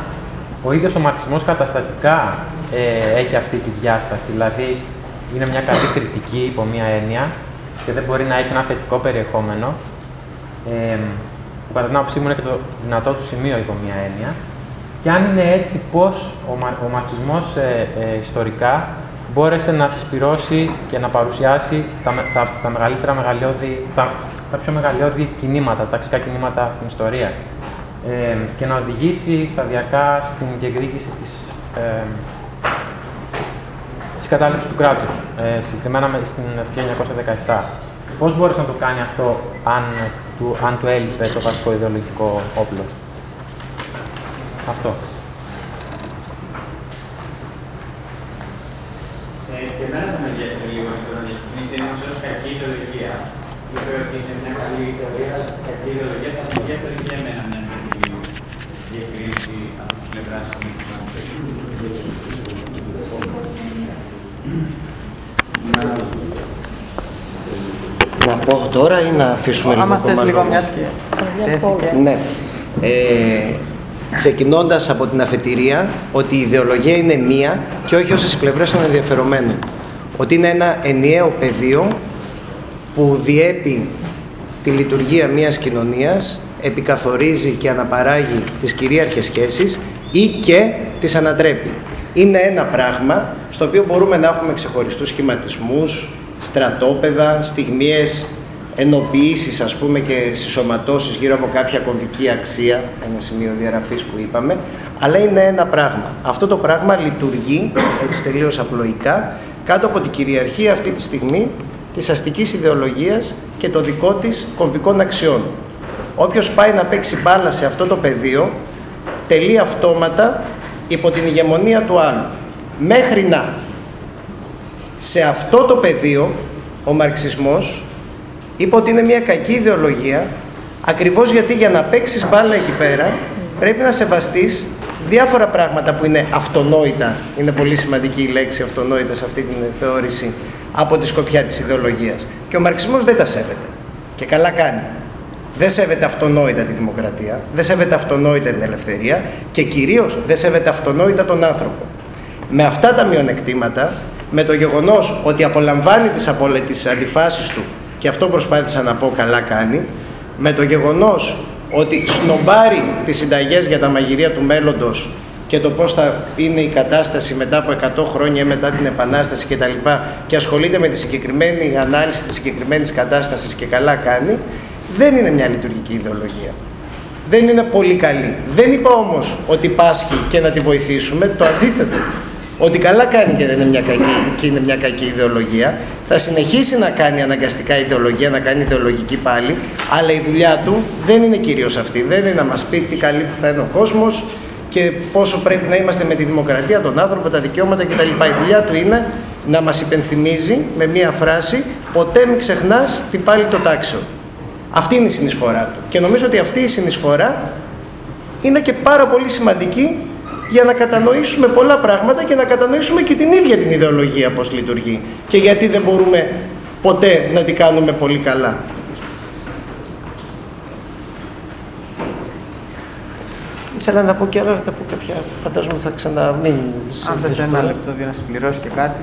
ο ίδιος ο μαρξισμός καταστατικά ε, έχει αυτή τη διάσταση, δηλαδή είναι μια καλή κριτική υπό μία έννοια και δεν μπορεί να έχει ένα θετικό περιεχόμενο, ε, που κατά την άποψή μου είναι και το δυνατό του σημείο υπό μία έννοια, και αν είναι έτσι, πώς ο, μα, ο μαρξισμός ε, ε, ιστορικά μπόρεσε να συσπυρώσει και να παρουσιάσει τα, τα, τα μεγαλύτερα μεγαλειώδη, τα, τα πιο μεγαλειώδη κινήματα, τα ταξικά κινήματα στην ιστορία ε, και να οδηγήσει σταδιακά στην διεκδίκηση της, ε, της κατάληψης του κράτους, ε, συγκεκριμένα στην 1917. Πώς μπόρεσε να το κάνει αυτό αν του, αν του έλειπε το βασικό ιδεολογικό όπλο; Αυτό. Ε, και εμένα θα με ενδιαφέρει λίγο αυτό να διευκρινίσετε ενός ως κακή ιδεολογία. Είπε ότι είναι μια καλή ιδεολογία, κακή ιδεολογία θα με ενδιαφέρει και εμένα μια τέτοια διευκρίνηση από την πλευρά του Να πω τώρα ή να αφήσουμε λίγο Άμα θες λίγο μιας και τέθηκε. Ναι. Ε, ξεκινώντας από την αφετηρία ότι η ιδεολογία είναι μία και όχι όσες οι πλευρές των ενδιαφερομένων. Ότι είναι ένα ενιαίο πεδίο που διέπει τη λειτουργία μιας κοινωνίας, επικαθορίζει και αναπαράγει τις κυρίαρχες σχέσεις ή και τις ανατρέπει. Είναι ένα πράγμα στο οποίο μπορούμε να έχουμε ξεχωριστούς σχηματισμούς, στρατόπεδα, στιγμίες ενοποιήσεις ας πούμε και συσσωματώσεις γύρω από κάποια κομβική αξία, ένα σημείο διαγραφής που είπαμε, αλλά είναι ένα πράγμα. Αυτό το πράγμα λειτουργεί, έτσι τελείως απλοϊκά, κάτω από την κυριαρχία αυτή τη στιγμή της αστικής ιδεολογίας και το δικό της κομβικών αξιών. Όποιος πάει να παίξει μπάλα σε αυτό το πεδίο, τελεί αυτόματα υπό την ηγεμονία του άλλου. Μέχρι να. Σε αυτό το πεδίο, ο μαρξισμός είπε ότι είναι μια κακή ιδεολογία, ακριβώς γιατί για να παίξεις μπάλα εκεί πέρα, πρέπει να σεβαστείς διάφορα πράγματα που είναι αυτονόητα. Είναι πολύ σημαντική η λέξη αυτονόητα σε αυτή την θεώρηση από τη σκοπιά της ιδεολογίας. Και ο μαρξισμός δεν τα σέβεται. Και καλά κάνει. Δεν σέβεται αυτονόητα τη δημοκρατία, δεν σέβεται αυτονόητα την ελευθερία και κυρίως δεν σέβεται αυτονόητα τον άνθρωπο. Με αυτά τα μειονεκτήματα, με το γεγονός ότι απολαμβάνει τις, απολε... τις αντιφάσεις του και αυτό προσπάθησα να πω καλά κάνει, με το γεγονός ότι σνομπάρει τις συνταγές για τα μαγειρία του μέλλοντος και το πώς θα είναι η κατάσταση μετά από 100 χρόνια μετά την Επανάσταση κτλ. Και, και ασχολείται με τη συγκεκριμένη ανάλυση της συγκεκριμένης κατάστασης και καλά κάνει, δεν είναι μια λειτουργική ιδεολογία. Δεν είναι πολύ καλή. Δεν είπα όμως ότι πάσχει και να τη βοηθήσουμε, το αντίθετο. Ότι καλά κάνει και δεν είναι μια κακή, και είναι μια κακή ιδεολογία, θα συνεχίσει να κάνει αναγκαστικά ιδεολογία, να κάνει ιδεολογική πάλι, αλλά η δουλειά του δεν είναι κυρίως αυτή. Δεν είναι να μας πει τι καλή που θα είναι ο κόσμος και πόσο πρέπει να είμαστε με τη δημοκρατία, τον άνθρωπο, τα δικαιώματα κτλ. Η δουλειά του είναι να μας υπενθυμίζει με μία φράση «Ποτέ μην ξεχνάς τι πάλι το τάξιο». Αυτή είναι η συνεισφορά του. Και νομίζω ότι αυτή η συνεισφορά είναι και πάρα πολύ σημαντική για να κατανοήσουμε πολλά πράγματα και να κατανοήσουμε και την ίδια την ιδεολογία πώς λειτουργεί και γιατί δεν μπορούμε ποτέ να την κάνουμε πολύ καλά. Ήθελα να πω και άλλα, να τα πω κάποια, φαντάζομαι θα ξαναμείνει. Αν θες ένα λεπτό για να συμπληρώσεις και κάτι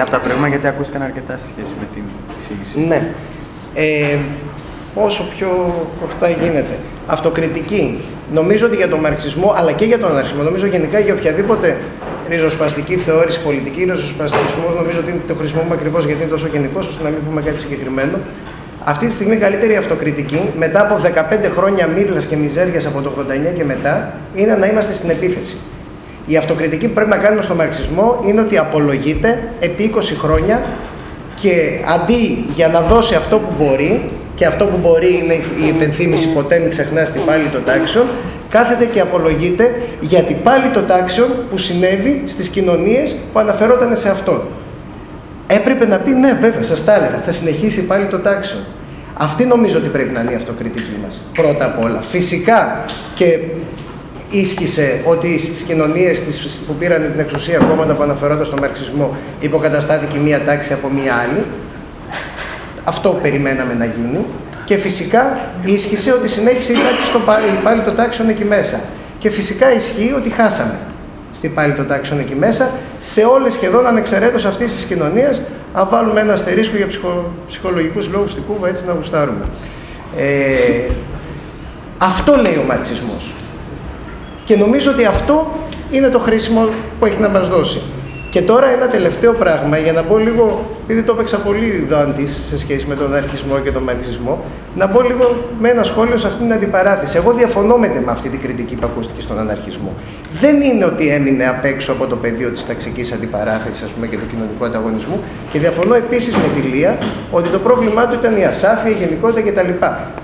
από τα προηγούμενα, γιατί ακούστηκαν αρκετά σε σχέση με την εισήγηση. Ναι. Ε, όσο πιο προφτά γίνεται. Αυτοκριτική. Νομίζω ότι για τον μαρξισμό, αλλά και για τον αναρχισμό, νομίζω γενικά για οποιαδήποτε ριζοσπαστική θεώρηση πολιτική, ριζοσπαστισμός, νομίζω ότι το χρησιμοποιούμε ακριβώς γιατί είναι τόσο γενικός, ώστε να μην πούμε κάτι συγκεκριμένο. Αυτή τη στιγμή η καλύτερη αυτοκριτική, μετά από 15 χρόνια μύρλας και μιζέριας από το 89 και μετά, είναι να είμαστε στην επίθεση. Η αυτοκριτική που πρέπει να κάνουμε στο μαρξισμό είναι ότι απολογείται επί 20 χρόνια και αντί για να δώσει αυτό που μπορεί, και αυτό που μπορεί είναι η υπενθύμηση ποτέ μην ξεχνάς την πάλι το τάξεων, κάθεται και απολογείται γιατί πάλι το τάξεων που συνέβη στις κοινωνίες που αναφερόταν σε αυτό. Έπρεπε να πει ναι βέβαια σας τα έλεγα, θα συνεχίσει πάλι το τάξεων. Αυτή νομίζω ότι πρέπει να είναι η αυτοκριτική μας, πρώτα απ' όλα. Φυσικά και ίσχυσε ότι στις κοινωνίες που πήραν την εξουσία κόμματα που αναφερόνταν στον μαρξισμό υποκαταστάθηκε μία τάξη από μία άλλη. Αυτό περιμέναμε να γίνει. Και φυσικά ίσχυσε ότι συνέχισε η τάξη στο πάλι, πάλι το τάξιον εκεί μέσα. Και φυσικά ισχύει ότι χάσαμε στην πάλι το τάξιον εκεί μέσα, σε όλες σχεδόν ανεξαιρέτως αυτής της κοινωνίας, αν βάλουμε ένα αστερίσκο για ψυχο, ψυχολογικούς λόγους στην Κούβα, έτσι να γουστάρουμε. Ε, αυτό λέει ο μαρξισμός. Και νομίζω ότι αυτό είναι το χρήσιμο που έχει να μας δώσει. Και τώρα ένα τελευταίο πράγμα, για να μπω λίγο, επειδή το έπαιξα πολύ Δάντης σε σχέση με τον αρχισμό και τον μαρξισμό, να μπω λίγο με ένα σχόλιο σε αυτήν την αντιπαράθεση. Εγώ διαφωνώ με, με αυτή την κριτική που ακούστηκε στον αναρχισμό. Δεν είναι ότι έμεινε απ' έξω από το πεδίο της ταξικής αντιπαράθεσης ας πούμε, και του κοινωνικού ανταγωνισμού και διαφωνώ επίσης με τη Λία ότι το πρόβλημά του ήταν η ασάφεια, η γενικότητα κτλ.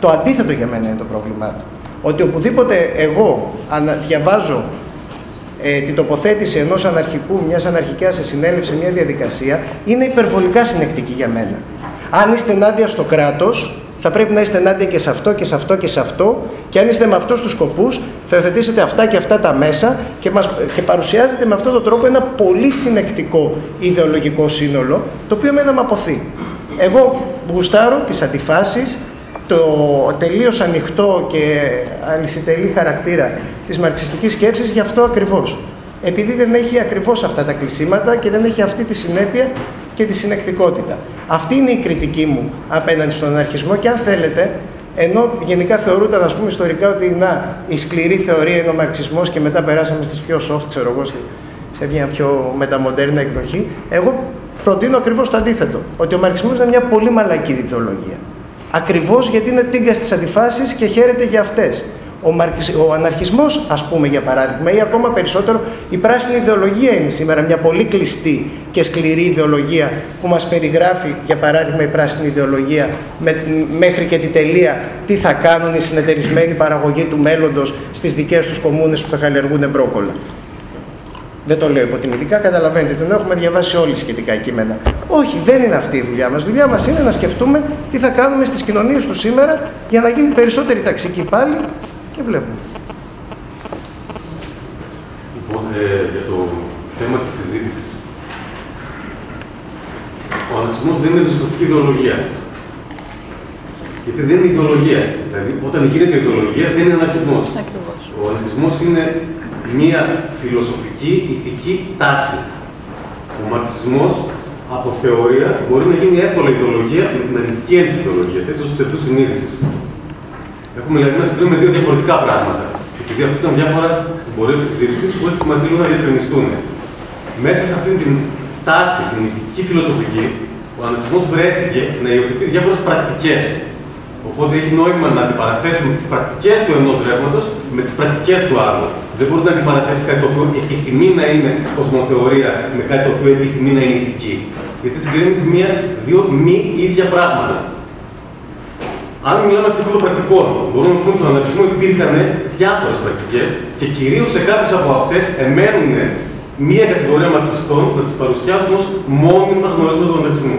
Το αντίθετο για μένα είναι το πρόβλημά του. Ότι οπουδήποτε εγώ διαβάζω ε, την τοποθέτηση ενός αναρχικού, μιας αναρχικίας σε συνέλευση, μια διαδικασία, είναι υπερβολικά συνεκτική για μένα. Αν είστε ενάντια στο κράτος, θα πρέπει να είστε ενάντια και σε αυτό και σε αυτό και σε αυτό και αν είστε με αυτούς τους σκοπούς θα υιοθετήσετε αυτά και αυτά τα μέσα και, μας, και παρουσιάζετε με αυτόν τον τρόπο ένα πολύ συνεκτικό ιδεολογικό σύνολο το οποίο εμένα με αποθεί. Εγώ γουστάρω τις αντιφάσεις, το τελείως ανοιχτό και αλυσιτελή χαρακτήρα της μαρξιστικής σκέψης γι' αυτό ακριβώς. Επειδή δεν έχει ακριβώς αυτά τα κλεισίματα και δεν έχει αυτή τη συνέπεια και τη συνεκτικότητα. Αυτή είναι η κριτική μου απέναντι στον αναρχισμό και αν θέλετε, ενώ γενικά θεωρούνταν ας πούμε ιστορικά ότι να, η σκληρή θεωρία είναι ο μαρξισμός και μετά περάσαμε στις πιο soft, ξέρω εγώ, σε μια πιο μεταμοντέρνα εκδοχή, εγώ προτείνω ακριβώς το αντίθετο, ότι ο μαρξισμός είναι μια πολύ μαλακή ιδεολογία. Ακριβώς γιατί είναι τίγκα στις αντιφάσεις και χαίρεται για αυτές. Ο, μαρκισ... ο αναρχισμός, ας πούμε για παράδειγμα, ή ακόμα περισσότερο η πράσινη ιδεολογία είναι σήμερα μια πολύ κλειστή και σκληρή ιδεολογία που μας περιγράφει, για παράδειγμα, η πράσινη ιδεολογία με... μέχρι και τη τελεία τι θα κάνουν οι συνεταιρισμένοι παραγωγοί του μέλλοντος στις δικές τους κομμούνες που θα καλλιεργούν μπρόκολα. Δεν το λέω υποτιμητικά, καταλαβαίνετε, τον έχουμε διαβάσει όλοι σχετικά κείμενα. Όχι, δεν είναι αυτή η δουλειά μας. Η δουλειά μας είναι να σκεφτούμε τι θα κάνουμε στις κοινωνίες του σήμερα για να γίνει περισσότερη ταξική πάλι και βλέπουμε. Λοιπόν, ε, για το θέμα της συζήτησης. Ο αναξιμό δεν είναι ριζοσπαστική ιδεολογία. Γιατί δεν είναι ιδεολογία. Δηλαδή, όταν γίνεται ιδεολογία, δεν είναι αναρχισμός. Ο αναρχισμός είναι μία φιλοσοφική, ηθική τάση. Ο μαρξισμός από θεωρία μπορεί να γίνει εύκολα ιδεολογία με την αρνητική έννοια τη ιδεολογίας, έτσι ω ψευδού συνείδησης. Έχουμε δηλαδή να συγκρίνουμε δύο διαφορετικά πράγματα. Επειδή ακούστηκαν διάφορα στην πορεία της συζήτησης που έχει σημασία λίγο να διευκρινιστούν. Μέσα σε αυτήν την τάση, την ηθική φιλοσοφική, ο αναρχισμό βρέθηκε να υιοθετεί διάφορες πρακτικές Οπότε έχει νόημα να αντιπαραθέσουμε τις πρακτικές του ενός ρεύματος με τις πρακτικές του άλλου. Δεν μπορείς να αντιπαραθέσεις κάτι το οποίο επιθυμεί να είναι κοσμοθεωρία με κάτι το οποίο επιθυμεί να είναι ηθική. Γιατί συγκρίνεις δύο μη ίδια πράγματα. Αν μιλάμε σε επίπεδο πρακτικών, μπορούμε να πούμε στον αναρχισμό υπήρχαν διάφορες πρακτικές και κυρίως σε κάποιες από αυτές εμένουν μία κατηγορία ματσιστών να τις παρουσιάσουν ως μόνιμα γνωρίσματα του αναρχισμού.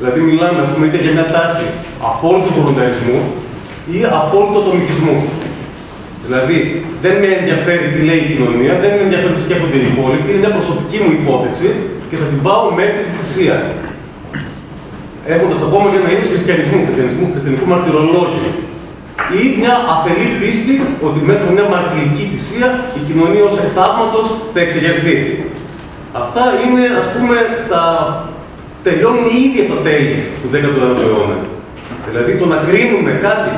Δηλαδή, μιλάμε ας πούμε, είτε για μια τάση απόλυτου βολονταρισμού ή απόλυτου ατομικισμού. Δηλαδή, δεν με ενδιαφέρει τι λέει η κοινωνία, δεν με ενδιαφέρει τι σκέφτονται οι υπόλοιποι, είναι μια προσωπική μου υπόθεση και θα την πάω μέχρι τη θυσία. Έχοντας ακόμα και ένα είδος χριστιανισμού, χριστιανισμού, χριστιανικού μαρτυρολόγου. Ή μια αφελή πίστη ότι μέσα από μια μαρτυρική θυσία η κοινωνία ως εκθαύματο θα εξεγερθεί. Αυτά είναι, ας πούμε, στα τελειώνουν ήδη από τα τέλη του 19ου αιώνα. Δηλαδή το να κρίνουμε κάτι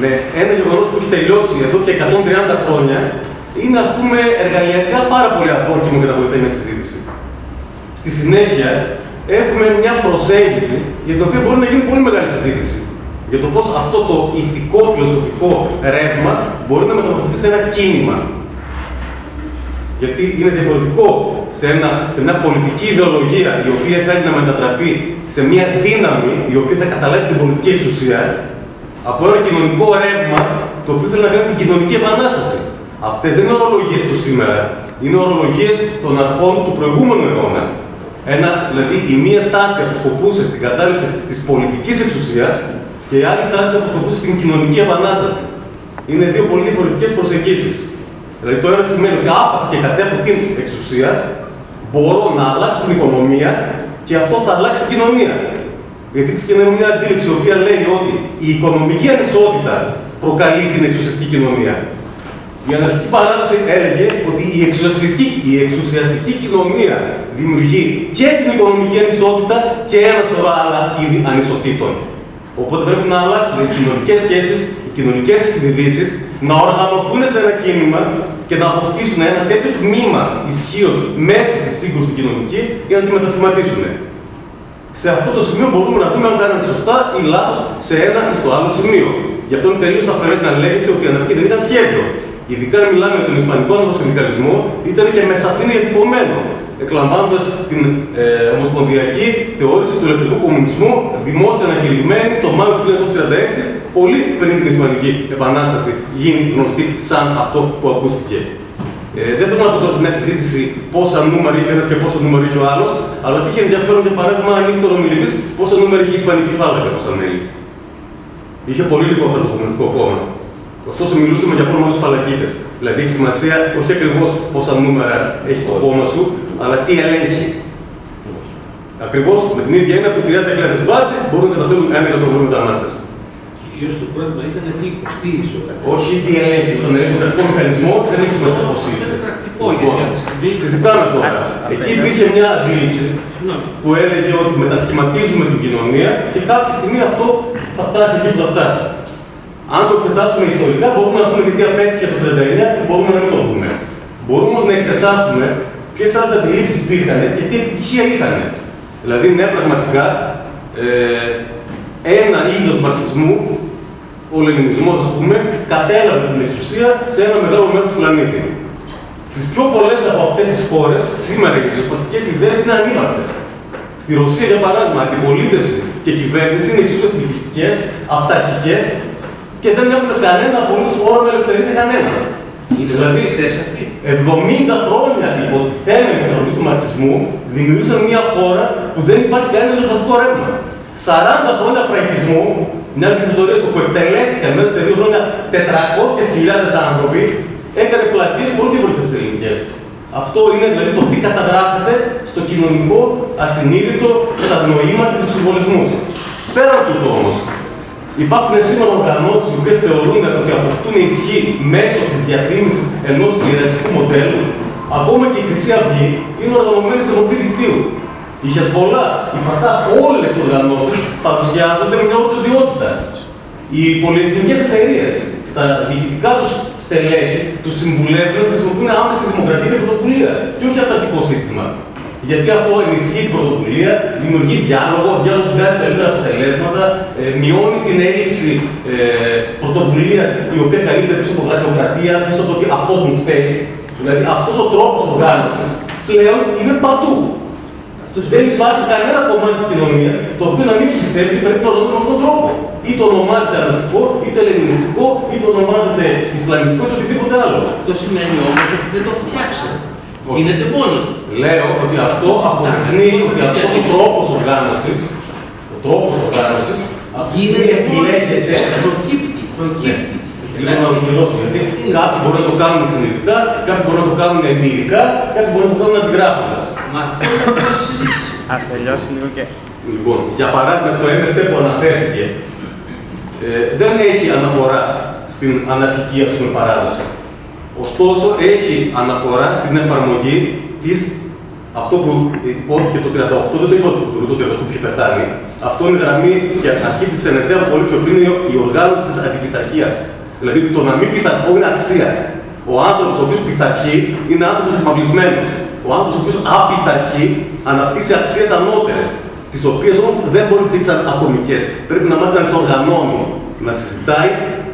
με ένα γεγονός που έχει τελειώσει εδώ και 130 χρόνια είναι ας πούμε εργαλειακά πάρα πολύ απόκιμο για να βοηθάει μια συζήτηση. Στη συνέχεια έχουμε μια προσέγγιση για την οποία μπορεί να γίνει πολύ μεγάλη συζήτηση. Για το πώς αυτό το ηθικό φιλοσοφικό ρεύμα μπορεί να μεταμορφωθεί σε ένα κίνημα. Γιατί είναι διαφορετικό σε, ένα, σε μια πολιτική ιδεολογία η οποία θέλει να μετατραπεί σε μια δύναμη η οποία θα καταλάβει την πολιτική εξουσία από ένα κοινωνικό ρεύμα το οποίο θέλει να κάνει την κοινωνική επανάσταση. Αυτές δεν είναι ορολογίες του σήμερα. Είναι ορολογίες των αρχών του προηγούμενου αιώνα. Ένα, δηλαδή η μία τάση αποσκοπούσε στην κατάληψη της πολιτικής εξουσίας Και η άλλη τάση αποσκοπούσε στην κοινωνική επανάσταση. Είναι δύο πολύ διαφορετικές προσεγγίσεις. Δηλαδή, το ένα σημαίνει ότι άπαξ και κατέχω την εξουσία, μπορώ να αλλάξω την οικονομία και αυτό θα αλλάξει την κοινωνία. Γιατί ξεκινάμε μια αντίληψη η οποία λέει ότι η οικονομική ανισότητα προκαλεί την εξουσιαστική κοινωνία. Η αναρχική παράδοση έλεγε ότι η εξουσιαστική, η εξουσιαστική κοινωνία δημιουργεί και την οικονομική ανισότητα και ένα σωρό άλλα είδη ανισοτήτων. Οπότε πρέπει να αλλάξουν οι κοινωνικές σχέσει, οι κοινωνικές συνειδήσει, να οργανωθούν σε ένα κίνημα και να αποκτήσουν ένα τέτοιο τμήμα ισχύως μέσα στη σύγκρουση κοινωνική για να τη μετασχηματίσουν. Σε αυτό το σημείο μπορούμε να δούμε αν κάνανε σωστά ή λάθος σε ένα ή στο άλλο σημείο. Γι' αυτό είναι τελείως αφαιρέ να λέγεται ότι η αναρχική δεν ήταν σχέδιο. Ειδικά αν μιλάμε για τον Ισπανικό Ανθρωποσυνδικαλισμό, ήταν και με σαφήνεια διατυπωμένο, εκλαμβάνοντας την ε, ομοσπονδιακή θεώρηση του ελευθερικού κομμουνισμού δημόσια ανακηρυγμένη το Μάιο του 1936, πολύ πριν την Ισπανική Επανάσταση γίνει γνωστή σαν αυτό που ακούστηκε. Ε, δεν θέλω να πω τώρα σε μια συζήτηση πόσα νούμερα είχε ένας και πόσα νούμερα είχε ο άλλος, αλλά θα είχε ενδιαφέρον για παράδειγμα αν ανοίξει τον ομιλητή πόσα νούμερα είχε η Ισπανική φάλαγγα πόσα μέλη. Είχε πολύ λιγότερο το Κομμουνιστικό Κόμμα. Ωστόσο, μιλούσαμε για μόνο του φαλακίτες. Δηλαδή, έχει σημασία όχι ακριβώς πόσα νούμερα έχει το κόμμα σου, αλλά τι ελέγχει. Ακριβώς με την ίδια έννοια που 30.000 μπάτσι μπορούν να καταστέλνουν ένα εκατομμύριο μετανάστες. Κυρίω το πρόβλημα ήταν τι υποστήριζε ο κρατικό. Όχι τι ελέγχει. Τον ελέγχει τον κρατικό μηχανισμό δεν έχει σημασία πώς είσαι. Λοιπόν, συζητάμε τώρα. Εκεί υπήρχε μια αντίληψη που έλεγε ότι μετασχηματίζουμε την κοινωνία και κάποια στιγμή αυτό θα φτάσει εκεί που θα φτάσει. Αν το εξετάσουμε ιστορικά, μπορούμε να δούμε τι απέτυχε το 39 και μπορούμε να μην το δούμε. Μπορούμε όμως να εξετάσουμε ποιε άλλε αντιλήψει υπήρχαν και τι επιτυχία είχαν. Δηλαδή, ναι, πραγματικά, ε, ένα είδος μαρξισμού, ο Λενινισμός, ας πούμε, κατέλαβε την εξουσία σε ένα μεγάλο μέρος του πλανήτη. Στις πιο πολλές από αυτές τις χώρες, σήμερα οι ριζοσπαστικές ιδέες είναι ανήμαρτες. Στη Ρωσία, για παράδειγμα, αντιπολίτευση και κυβέρνηση είναι εξίσου εθνικιστικές, αυταρχικές και δεν έχουν κανένα απολύτως όρο ελευθερία για κανένα. Είναι δηλαδή, αυτοί. 70 χρόνια υποτιθέμενη συνοχή του μαρξισμού δημιούργησαν μια χώρα που δεν υπάρχει κανένα ριζοσπαστικό ρεύμα. 40 χρόνια φραγκισμού, μια δικτατορία που εκτελέστηκαν μέσα σε δύο χρόνια 400.000 άνθρωποι, έκανε πλατείες πολύ διαφορετικέ από τις ελληνικές. Αυτό είναι δηλαδή το τι καταγράφεται στο κοινωνικό ασυνείδητο, στα νοήματα και του συμβολισμούς. Πέρα από τούτο όμως, υπάρχουν σήμερα οργανώσεις οι οποίες θεωρούν ότι αποκτούν ισχύ μέσω της διαφήμισης ενός ιεραρχικού μοντέλου. Ακόμα και η Χρυσή Αυγή είναι οργανωμένη σε μορφή δικτύου. Η Χεσμολά, η Φατά, όλες οι οργανώσεις παρουσιάζονται με μια ορθοδιότητα. Οι πολυεθνικές εταιρείες στα διοικητικά τους στελέχη τους συμβουλεύουν να χρησιμοποιούν άμεση δημοκρατία και πρωτοβουλία και όχι αυταρχικό σύστημα. Γιατί αυτό ενισχύει την πρωτοβουλία, δημιουργεί διάλογο, ο διάλογο βγάζει καλύτερα αποτελέσματα, ε, μειώνει την έλλειψη ε, πρωτοβουλίας η οποία καλύπτεται πίσω από γραφειοκρατία, πίσω από το ότι αυτός μου φταίει. Δηλαδή αυτός ο τρόπος οργάνωσης πλέον είναι παντού. Δεν υπάρχει κανένα κομμάτι της κοινωνίας το οποίο να μην πιστεύει ότι πρέπει να το με αυτόν τον τρόπο. Είτε ονομάζεται αναρχικό, είτε ελληνιστικό, είτε ονομάζεται ισλαμιστικό, είτε οτιδήποτε άλλο. Αυτό σημαίνει όμως ότι δεν το φτιάξε. Γίνεται μόνο. Λέω ότι αυτό αποδεικνύει ότι αυτός ο τρόπος οργάνωσης, ο τρόπος οργάνωσης, γίνεται επιλέγεται. Προκύπτει. Προκύπτει. Λίγο να ολοκληρώσω. Γιατί κάποιοι μπορούν να το κάνουν συνειδητά, κάποιοι μπορούν να το κάνουν εμπειρικά, κάποιοι μπορούν να το κάνουν αντιγράφοντας. Μα αυτό είναι συζήτηση. Α τελειώσει λίγο και. Λοιπόν, για παράδειγμα, το MST που αναφέρθηκε ε, δεν έχει αναφορά στην αναρχική ας πούμε, παράδοση. Ωστόσο, έχει αναφορά στην εφαρμογή τη αυτό που υπόθηκε το 38, δεν το είπα το 38 που είχε πεθάνει. Αυτό είναι γραμμή και αρχή της ΕΝΕΤΕΑ πολύ πιο πριν η οργάνωση της αντιπιθαρχία. Δηλαδή το να μην πειθαρχώ είναι αξία. Ο άνθρωπος ο οποίος πειθαρχεί είναι άνθρωπος εκμαυλισμένο. Ο άνθρωπος ο οποίος απειθαρχεί αναπτύσσει αξίες ανώτερες, τις οποίες όμως δεν μπορεί να τις έχει σαν ατομικές. Πρέπει να μάθει να τις οργανώνει, να συζητάει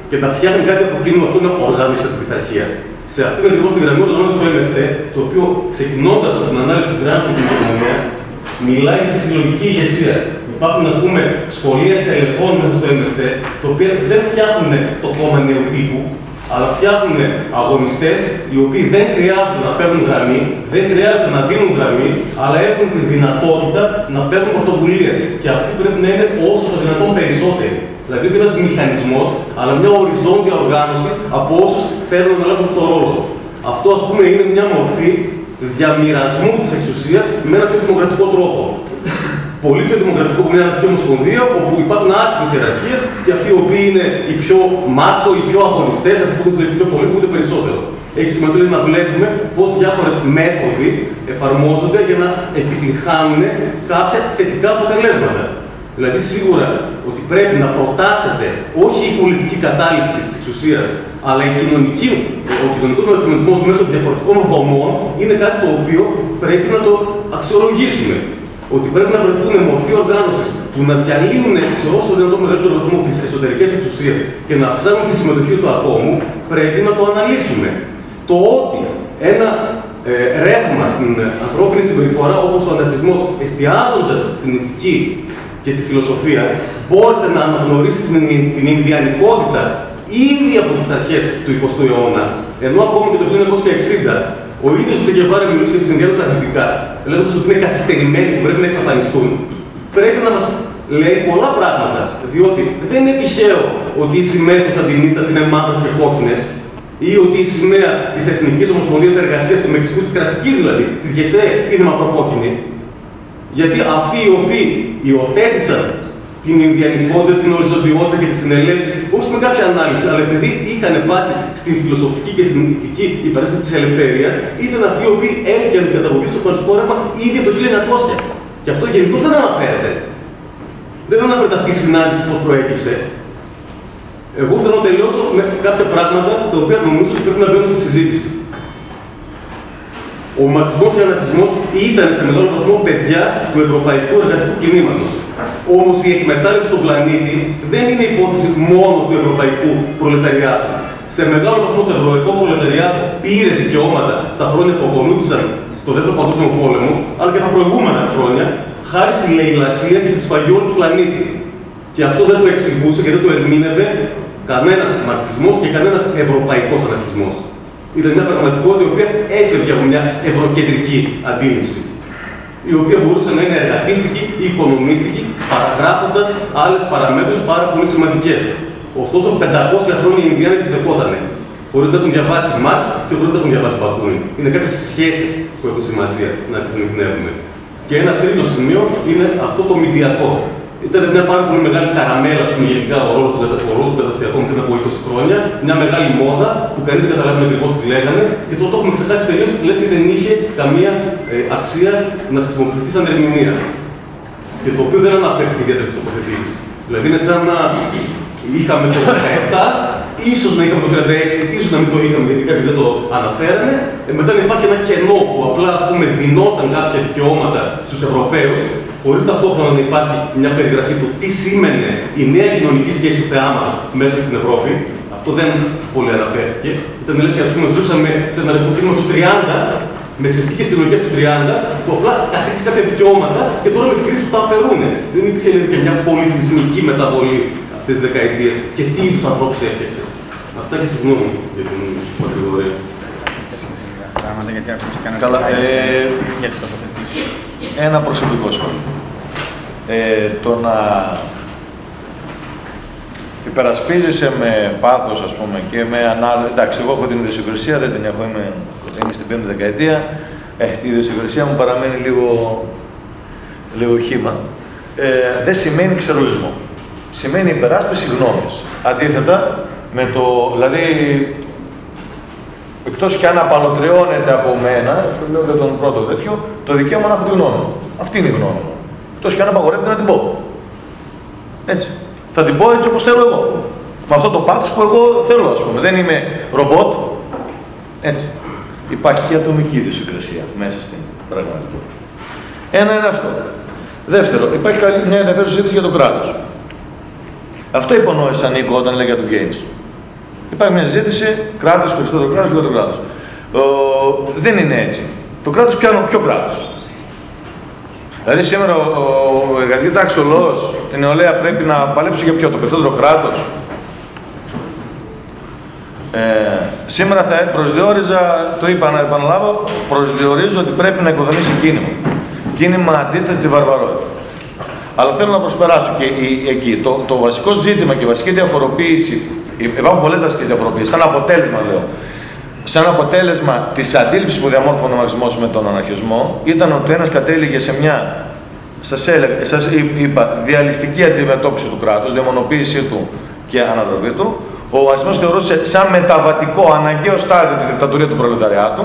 και να φτιάχνει κάτι από κοινού. Αυτό είναι οργάνωση της πειθαρχία. Σε αυτήν ακριβώ τη γραμμή οργανώνεται το MST, το οποίο ξεκινώντας από την ανάλυση του γράμματο στην οικονομία, μιλάει για τη συλλογική ηγεσία. Υπάρχουν, ας πούμε, σχολεία στελεχών μέσα στο MST, τα οποία δεν φτιάχνουν το κόμμα νέου τύπου, αλλά φτιάχνουν αγωνιστές οι οποίοι δεν χρειάζονται να παίρνουν γραμμή, δεν χρειάζεται να δίνουν γραμμή, αλλά έχουν τη δυνατότητα να παίρνουν πρωτοβουλίες. Και αυτοί πρέπει να είναι όσο το δυνατόν περισσότεροι. Δηλαδή όχι ένα μηχανισμός, αλλά μια οριζόντια οργάνωση από όσους θέλουν να λάβουν αυτό το ρόλο. Αυτό, ας πούμε, είναι μια μορφή διαμοιρασμού της εξουσίας με ένα πιο δημοκρατικό τρόπο. Πολύ πιο δημοκρατικό από μια αναρχική ομοσπονδία, όπου υπάρχουν άτιμε ιεραρχίες και αυτοί οι οποίοι είναι οι πιο μάτσο, οι πιο αγωνιστές, αυτοί που έχουν δουλευτεί πιο πολύ, ούτε περισσότερο. Έχει σημασία δηλαδή, να βλέπουμε πώς διάφορες μέθοδοι εφαρμόζονται για να επιτυγχάνουν κάποια θετικά αποτελέσματα. Δηλαδή, σίγουρα ότι πρέπει να προτάσετε όχι η πολιτική κατάληψη της εξουσίας, αλλά η κοινωνική, ο κοινωνικός μα μέσω διαφορετικών δομών είναι κάτι το οποίο πρέπει να το αξιολογήσουμε. Ότι πρέπει να βρεθούν μορφή οργάνωσης που να διαλύουν σε όσο το δυνατόν μεγαλύτερο βαθμό τις εσωτερικές εξουσίες και να αυξάνουν τη συμμετοχή του ατόμου, πρέπει να το αναλύσουμε. Το ότι ένα ε, ρεύμα στην ανθρώπινη συμπεριφορά όπως ο αναρχισμός, εστιάζοντας στην ηθική και στη φιλοσοφία, μπόρεσε να αναγνωρίσει την, την Ινδιανικότητα ήδη από τις αρχές του 20ου αιώνα, ενώ ακόμα και το 1960 ο ίδιος ο Τσεκεβάρα μιλούσε για τους Ινδιάνους αρνητικά, λέγοντα ότι είναι καθυστερημένοι και πρέπει να εξαφανιστούν. Πρέπει να μας λέει πολλά πράγματα. Διότι δεν είναι τυχαίο ότι οι σημαίε του Αντινίστα είναι μαύρε και κόκκινες, ή ότι η σημαία της Εθνικής Ομοσπονδίας Εργασίας του Μεξικού, της κρατικής δηλαδή, της ΓΕΣΕ, είναι μαυροκόκκινη. Γιατί αυτοί οι οποίοι υιοθέτησαν την Ινδιανικότητα, την οριζοντιότητα και τις συνελεύσεις, όχι με κάποια ανάλυση, αλλά επειδή είχαν βάση στην φιλοσοφική και στην ηθική υπεράσπιση της ελευθερίας, ήταν αυτοί οι οποίοι έλεγαν την καταγωγή του στο πολιτικό ρεύμα ήδη από το 1900. Και αυτό γενικώς δεν αναφέρεται. Δεν αναφέρεται αυτή η συνάντηση πώς προέκυψε. Εγώ θέλω να τελειώσω με κάποια πράγματα τα οποία νομίζω ότι πρέπει να μπαίνουν στη συζήτηση. Ο ματισμό και ο ανατισμό ήταν σε μεγάλο βαθμό παιδιά του ευρωπαϊκού εργατικού κινήματος. Όμως η εκμετάλλευση του πλανήτη δεν είναι υπόθεση μόνο του ευρωπαϊκού προλεταριάτου. Σε μεγάλο βαθμό το ευρωπαϊκό προλεταριάτο πήρε δικαιώματα στα χρόνια που ακολούθησαν το δεύτερο παγκόσμιο πόλεμο, αλλά και τα προηγούμενα χρόνια, χάρη στη λαϊλασία και τη σφαγή του πλανήτη. Και αυτό δεν το εξηγούσε και δεν το ερμήνευε κανένας μαρξισμός και κανένας ευρωπαϊκός αναρχισμός. Ήταν μια πραγματικότητα η οποία έφευγε από μια ευρωκεντρική αντίληψη. Η οποία μπορούσε να είναι εργατίστικη ή οικονομίστικη, παραγράφοντας άλλες παραμέτρους πάρα πολύ σημαντικές. Ωστόσο, 500 χρόνια οι Ινδιάνοι τις δεχότανε. Χωρίς να έχουν διαβάσει Μάρξ και χωρίς να έχουν διαβάσει Μπακούνιν. Είναι κάποιες σχέσεις που έχουν σημασία να τις ανοιχνεύουμε. Και ένα τρίτο σημείο είναι αυτό το μηντιακό. Ήταν μια πάρα πολύ μεγάλη καραμέλα, πούμε, γενικά ο ρόλος των καταστασιακών πριν από 20 χρόνια. Μια μεγάλη μόδα που κανείς δεν καταλάβει ακριβώς τι λέγανε και το, το έχουμε ξεχάσει τελείως, λες και δεν είχε καμία ε, αξία να χρησιμοποιηθεί σαν ερμηνεία. Και το οποίο δεν αναφέρθηκε ιδιαίτερα στις τοποθετήσεις. Δηλαδή είναι σαν να είχαμε το 17, ίσως να είχαμε το 36, ίσως να μην το είχαμε γιατί κάποιοι δεν το αναφέρανε. Ε, μετά να υπάρχει ένα κενό που απλά ας πούμε, δινόταν κάποια δικαιώματα στους Ευρωπαίους χωρίς ταυτόχρονα να υπάρχει μια περιγραφή του τι σήμαινε η νέα κοινωνική σχέση του θεάματο μέσα στην Ευρώπη. Αυτό δεν πολύ αναφέρθηκε. Ήταν λες και ας πούμε ζούσαμε σε ένα κλίμα του 30, με συνθήκες κοινωνικέ του 30, που απλά κατήχθηκαν κάποια δικαιώματα και τώρα με την κρίση του τα αφαιρούν. Δεν υπήρχε δηλαδή, και μια πολιτισμική μεταβολή αυτές τις δεκαετίες και τι είδους ανθρώπους έφτιαξε. Αυτά και συγγνώμη για την μακρηγορία. Καλά, ε, ένα προσωπικό σχόλιο. Ε, το να υπερασπίζεσαι με πάθος, ας πούμε, και με ανάλογο... Εντάξει, εγώ έχω την ιδιοσυγκρισία, δεν την έχω, είμαι, είμαι στην πέμπτη δεκαετία. Ε, η ιδιοσυγκρισία μου παραμένει λίγο, λίγο χήμα. Ε, δεν σημαίνει ξερολισμό. Σημαίνει υπεράσπιση γνώμης. Αντίθετα, με το, δηλαδή, Εκτός και αν απαλωτριώνεται από μένα, το λέω για τον πρώτο τέτοιο, το δικαίωμα να έχω τη γνώμη μου. Αυτή είναι η γνώμη μου. Εκτός και αν απαγορεύεται να την πω. Έτσι. Θα την πω έτσι όπως θέλω εγώ. Με αυτό το πάθο που εγώ θέλω, ας πούμε. Δεν είμαι ρομπότ. Έτσι. Υπάρχει και ατομική ιδιοσυγκρασία μέσα στην πραγματικότητα. Ένα είναι αυτό. Δεύτερο, υπάρχει μια ενδιαφέρουσα συζήτηση για το κράτος. Αυτό υπονόησα Νίκο όταν λέγεται για το Games. Υπάρχει μια συζήτηση, κράτος, περισσότερο κράτος, λιγότερο κράτος. Δεν είναι έτσι. Το κράτος πιάνω ποιο κράτος. Δηλαδή σήμερα ο, ο εργατική τάξη, ο λαός, η νεολαία πρέπει να παλέψει για ποιο, το περισσότερο κράτος. Ε, σήμερα θα προσδιορίζα, το είπα να επαναλάβω, προσδιορίζω ότι πρέπει να οικοδομήσει κίνημα. Κίνημα αντίσταση στη βαρβαρότητα. Αλλά θέλω να προσπεράσω και εκεί. Το, το βασικό ζήτημα και η βασική διαφοροποίηση, υπάρχουν πολλές βασικές διαφοροποίησεις, σαν αποτέλεσμα λέω, σαν αποτέλεσμα της αντίληψης που διαμόρφωνε ο μαρξισμό με τον αναρχισμό, ήταν ότι ένας κατέληγε σε μια, σας έλεγα, σας είπα, διαλυστική αντιμετώπιση του κράτους, δαιμονοποίησή του και ανατροπή του. Ο μαρξισμό θεωρούσε σαν μεταβατικό, αναγκαίο στάδιο τη δικτατορία του προλεταριάτου,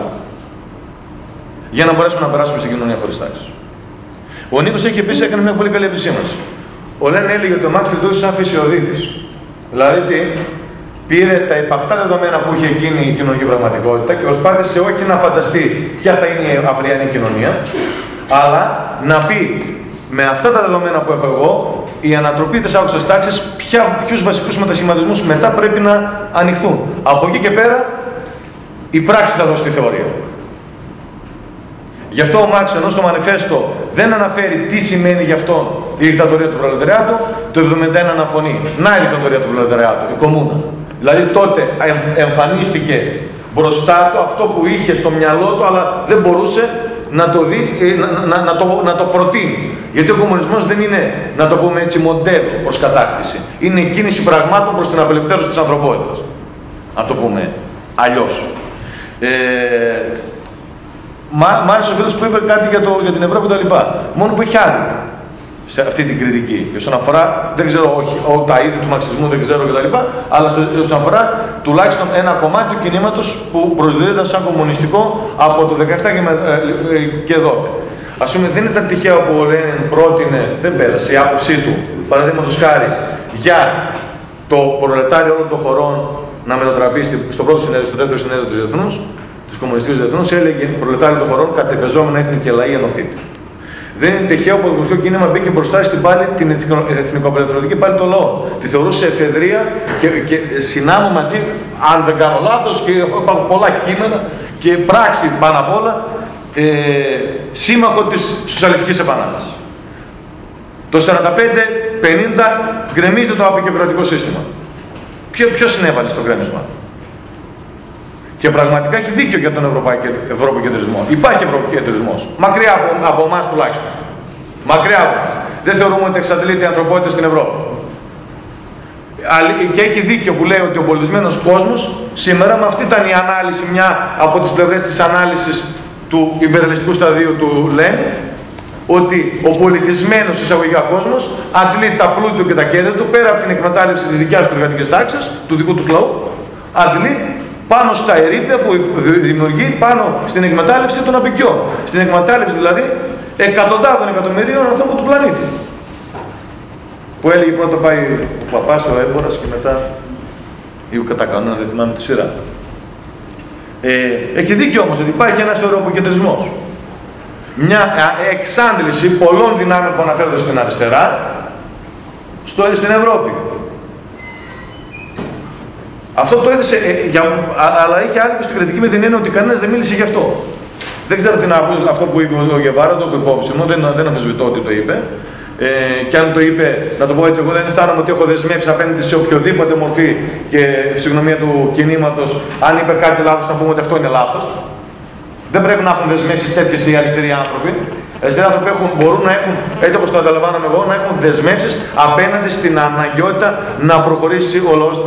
για να μπορέσουμε να περάσουμε στην κοινωνία χωρίς τάξη. Ο Νίκος έχει επίση έκανε μια πολύ καλή επισήμανση. Ο Λέν έλεγε ότι ο Μάξ λειτουργούσε σαν φυσιοδίθη. Δηλαδή τι, πήρε τα υπαχτά δεδομένα που είχε εκείνη η κοινωνική πραγματικότητα και προσπάθησε όχι να φανταστεί ποια θα είναι η αυριανή κοινωνία, αλλά να πει με αυτά τα δεδομένα που έχω εγώ, η ανατροπή της άκουσα τάξης, ποιους βασικούς μετασχηματισμούς μετά πρέπει να ανοιχθούν. Από εκεί και πέρα η πράξη θα δώσει τη θεωρία. Γι' αυτό ο Μάξ ενώ στο μανιφέστο δεν αναφέρει τι σημαίνει γι' αυτό η δικτατορία του προλεταριάτου, το 71 αναφωνεί. Να η δικτατορία του προλεταριάτου, η κομμούνα. Δηλαδή τότε εμφανίστηκε μπροστά του αυτό που είχε στο μυαλό του, αλλά δεν μπορούσε να το, δει, ε, να, να, να, το, να το προτείνει. Γιατί ο κομμουνισμός δεν είναι, να το πούμε έτσι, μοντέλο προς κατάκτηση. Είναι η κίνηση πραγμάτων προς την απελευθέρωση της ανθρωπότητας. Να το πούμε αλλιώς. Ε, Μ' άρεσε ο φίλος που είπε κάτι για, το, για την Ευρώπη κτλ. Μόνο που έχει άδικο σε αυτή την κριτική. Και όσον αφορά, δεν ξέρω, όχι, ό, τα είδη του μαξισμού δεν ξέρω κτλ. Αλλά στο, όσον αφορά τουλάχιστον ένα κομμάτι του κινήματος που προσδιορίζεται σαν κομμουνιστικό από το 17 και, με, ε, ε, και δόθε. Α πούμε, δεν ήταν τυχαίο που ο Λένιν πρότεινε, δεν πέρασε η άποψή του, παραδείγματος χάρη, για το προλετάριο όλων των χωρών να μετατραπεί στο πρώτο συνέδριο, στο δεύτερο συνέδριο του Διεθνούς, του κομμουνιστικού διεθνούς, έλεγε προλετάριο των χωρών κατεπεζόμενα έθνη και λαοί ενωθείτε. Δεν είναι τυχαίο που το κομμουνιστικό κίνημα μπήκε μπροστά στην πάλι την εθνικοαπελευθερωτική πάλι το λαό. Τη θεωρούσε εφεδρεία και, και συνάμω μαζί, αν δεν κάνω λάθος, και υπάρχουν πολλά κείμενα και πράξη πάνω απ' όλα, ε, σύμμαχο της Σοσιαλιστικής Επανάστασης. Το 45-50 γκρεμίζεται το αποκεντρωτικό σύστημα. Ποιο συνέβαλε στο γκρέμισμα. Και πραγματικά έχει δίκιο για τον ευρωπαϊκό Υπάρχει ευρωπαϊκό Μακριά από, από εμάς τουλάχιστον. Μακριά από εμάς. Δεν θεωρούμε ότι εξαντλείται η ανθρωπότητα στην Ευρώπη. Και έχει δίκιο που λέει ότι ο πολιτισμένος κόσμος σήμερα, με αυτή ήταν η ανάλυση, μια από τις πλευρές της ανάλυσης του υπερελιστικού σταδίου του Λέν, ότι ο πολιτισμένος εισαγωγικά κόσμος αντλεί τα πλούτια και τα κέρδη του πέρα από την εκμετάλλευση της δικιάς του εργατικής τάξης, του δικού τους λαού, αντλεί πάνω στα ερήπια που δημιουργεί πάνω στην εκμετάλλευση των απικιών. Στην εκμετάλλευση δηλαδή εκατοντάδων εκατομμυρίων ανθρώπων του πλανήτη. Που έλεγε πρώτα πάει ο παπάς, ο έμπορας και μετά ή κατά κανόνα, δεν θυμάμαι τη σειρά. Ε, έχει δίκιο όμως ότι υπάρχει ένας ευρωποκεντρισμός. Μια εξάντληση πολλών δυνάμεων που αναφέρονται στην αριστερά στο, στην Ευρώπη. Αυτό το έδειξε, ε, για, αλλά είχε άδικο στην κριτική με την έννοια ότι κανένας δεν μίλησε γι' αυτό. Δεν ξέρω τι να αυτό που είπε ο Γεβάρα, το έχω υπόψη μου, δεν, δεν αμφισβητώ ότι το είπε. Ε, και αν το είπε, να το πω έτσι, εγώ δεν αισθάνομαι ότι έχω δεσμεύσει απέναντι σε οποιοδήποτε μορφή και φυσιογνωμία του κινήματος. Αν είπε κάτι λάθος, να πούμε ότι αυτό είναι λάθος. Δεν πρέπει να έχουν δεσμεύσεις τέτοιες οι αριστεροί άνθρωποι. Αριστεροί άνθρωποι έχουν, μπορούν να έχουν, έτσι όπως το ανταλαμβάνομαι εγώ, να έχουν δεσμεύσεις απέναντι στην αναγκαιότητα να προχωρήσει ο λαός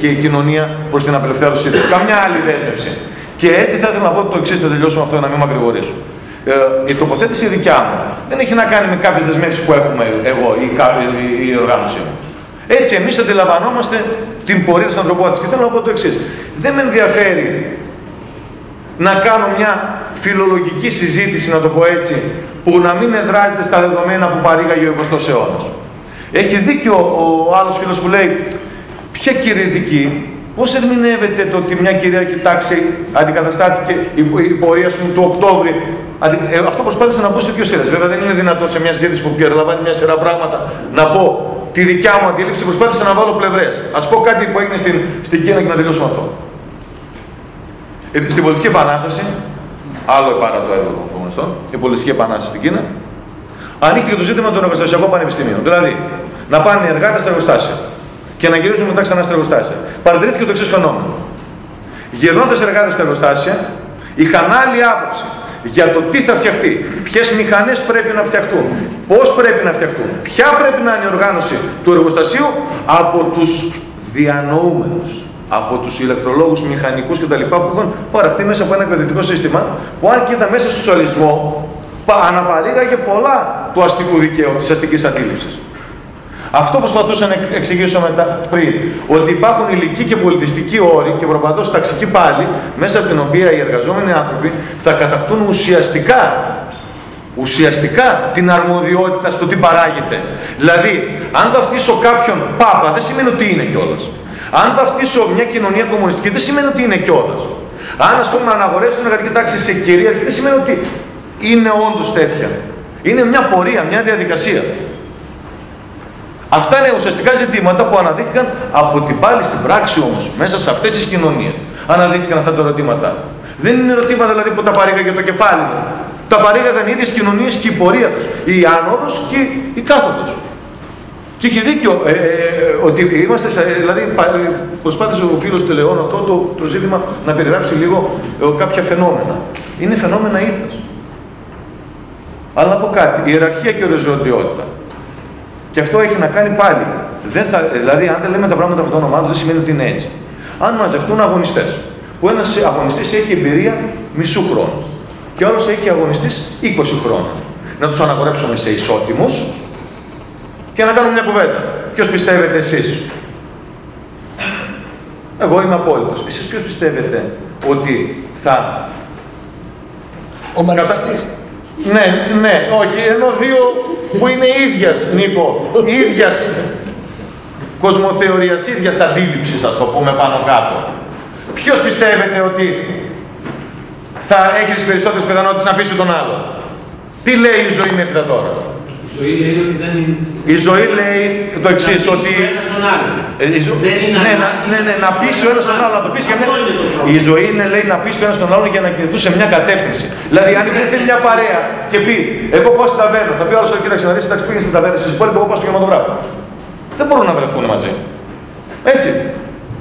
και η κοινωνία προς την απελευθέρωσή τους. Καμιά άλλη δέσμευση. Και έτσι θα ήθελα να πω το εξής, θα τελειώσω αυτό να μην μακρηγορήσω. Ε, η τοποθέτηση δικιά μου δεν έχει να κάνει με κάποιες δεσμεύσεις που έχουμε εγώ ή η, η οργάνωσή μου. Έτσι, εμείς αντιλαμβανόμαστε την πορεία της ανθρωπότητας. Και θέλω να πω το εξής. Δεν με ενδιαφέρει να κάνω μια φιλολογική συζήτηση, να το πω έτσι, που να μην εδράζεται στα δεδομένα που παρήγαγε ο 20ος αιώνας. Έχει δίκιο ο άλλος φίλος που λέει, ποια κυριαρχική, πώς ερμηνεύεται το ότι μια κυρίαρχη τάξη αντικαταστάθηκε η πορεία σου του Οκτώβρη. Ε, αυτό προσπάθησα να πω σε δύο σειρές. Βέβαια δεν είναι δυνατό σε μια συζήτηση που περιλαμβάνει μια σειρά πράγματα να πω τη δικιά μου αντίληψη. Προσπάθησα να βάλω πλευρές. Ας πω κάτι που έγινε στην, στην Κίνα και να τελειώσω αυτό. Ε, στην πολιτική επανάσταση, άλλο παρά το έργο γνωστό, η πολιτική επανάσταση στην Κίνα, ανοίχτηκε το ζήτημα των εργοστασιακών πανεπιστημίων. Δηλαδή, να πάνε οι εργάτες στα εργοστάσια και να γυρίσουν μετά ξανά στα εργοστάσια. Παρατηρήθηκε το εξής φαινόμενο. Γυρνώντας εργάτες στα εργοστάσια, είχαν άλλη άποψη για το τι θα φτιαχτεί, ποιες μηχανές πρέπει να φτιαχτούν, πώς πρέπει να φτιαχτούν, ποια πρέπει να είναι η οργάνωση του εργοστασίου από τους διανοούμενους, από τους ηλεκτρολόγους, μηχανικούς κτλ. που έχουν παραχθεί μέσα από ένα εκπαιδευτικό σύστημα που, αν και ήταν μέσα στο σοσιαλισμό, αναπαρήγαγε πολλά του αστικού δικαίου, της αστικής αντίληψης. Αυτό προσπαθούσα να εξηγήσω μετά πριν. Ότι υπάρχουν ηλικοί και πολιτιστικοί όροι και προπαντός ταξική πάλι, μέσα από την οποία οι εργαζόμενοι άνθρωποι θα κατακτούν ουσιαστικά ουσιαστικά την αρμοδιότητα στο τι παράγεται. Δηλαδή, αν βαφτίσω κάποιον πάπα, δεν σημαίνει ότι είναι κιόλας. Αν βαφτίσω μια κοινωνία κομμουνιστική, δεν σημαίνει ότι είναι κιόλας. Αν ας πούμε αναγορεύσω την εργατική τάξη σε κυρίαρχη, δεν σημαίνει ότι είναι όντως τέτοια. Είναι μια πορεία, μια διαδικασία. Αυτά είναι ουσιαστικά ζητήματα που αναδείχθηκαν από την πάλι στην πράξη όμως, μέσα σε αυτές τις κοινωνίες. Αναδείχθηκαν αυτά τα ερωτήματα. Δεν είναι ερωτήματα δηλαδή που τα παρήγαγε το κεφάλι μου. Τα παρήγαγαν οι ίδιες κοινωνίες και η πορεία τους. Η άνοδος και η κάθοδο. Και είχε δίκιο ε, ε, ότι είμαστε, σε, δηλαδή προσπάθησε ο φίλος του Τελεών αυτό το, το ζήτημα να περιγράψει λίγο ε, κάποια φαινόμενα. Είναι φαινόμενα ήττας. Αλλά να πω κάτι, η ιεραρχία και η οριζοντιότητα. Και αυτό έχει να κάνει πάλι. Δεν θα, δηλαδή, αν δεν λέμε τα πράγματα με το όνομά τους, δεν σημαίνει ότι είναι έτσι. Αν μαζευτούν αγωνιστές, που ένας αγωνιστής έχει εμπειρία μισού χρόνου και ο άλλος έχει αγωνιστής 20 χρόνων, να τους αναγορέψουμε σε ισότιμους και να κάνουμε μια κουβέντα. Ποιος πιστεύετε εσείς, Εγώ είμαι απόλυτος. Εσείς ποιος πιστεύετε ότι θα. Ο μαρξιστής. Ναι, ναι, όχι, ενώ δύο που είναι ίδιας, Νίκο, ίδιας κοσμοθεωρίας, ίδιας αντίληψης, ας το πούμε πάνω κάτω. Ποιος πιστεύετε ότι θα έχει τις περισσότερες πιθανότητες να πείσει τον άλλο; Τι λέει η ζωή μέχρι τώρα; Η ζωή λέει ότι δεν είναι... Η ζωή λέει το εξής, ότι. Δεν είναι ναι, να, ναι, ναι, να πείσει ο ένα τον άλλο, να το πείσει για μια... Η ζωή είναι, λέει, να πείσει ο ένα τον άλλο για να κινηθούν σε μια κατεύθυνση. Δηλαδή, αν θέλει μια παρέα και πει, Εγώ πάω στην ταβέρνα, θα πει ο άλλος, κοίταξε να δεις, εντάξει, πήγαινε στην ταβέρνα, στις υπόλοιπες, εγώ πάω στο γεματογράφο. Δεν μπορούν να βρεθούν μαζί. Έτσι.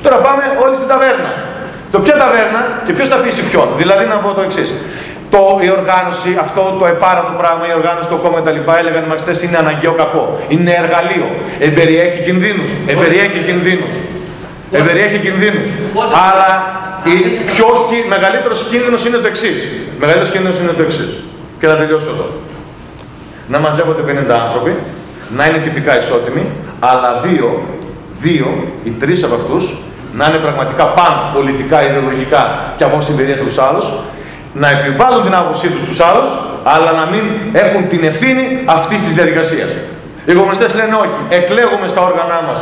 Τώρα πάμε όλοι στην ταβέρνα. Το ποια ταβέρνα και ποιος θα πείσει ποιον. Δηλαδή, να πω το εξής το, η οργάνωση, αυτό το επάρατο πράγμα, η οργάνωση, το κόμμα κτλ. έλεγαν οι μαξιστές είναι αναγκαίο κακό. Είναι εργαλείο. Εμπεριέχει κινδύνους. Εμπεριέχει κινδύνους. Εμπεριέχει κινδύνους. Αλλά η πιο μεγαλύτερος κίνδυνος είναι το εξής. Μεγαλύτερος κίνδυνος είναι το εξής. Και θα τελειώσω εδώ. Να μαζεύονται 50 άνθρωποι, να είναι τυπικά ισότιμοι, αλλά δύο, δύο ή τρεις από αυτούς να είναι πραγματικά πάνω πολιτικά, ιδεολογικά και από συμπειρία στους άλλους να επιβάλλουν την άποψή τους στους άλλους, αλλά να μην έχουν την ευθύνη αυτής της διαδικασίας. Οι κομμουνιστές λένε όχι, εκλέγουμε στα όργανά μας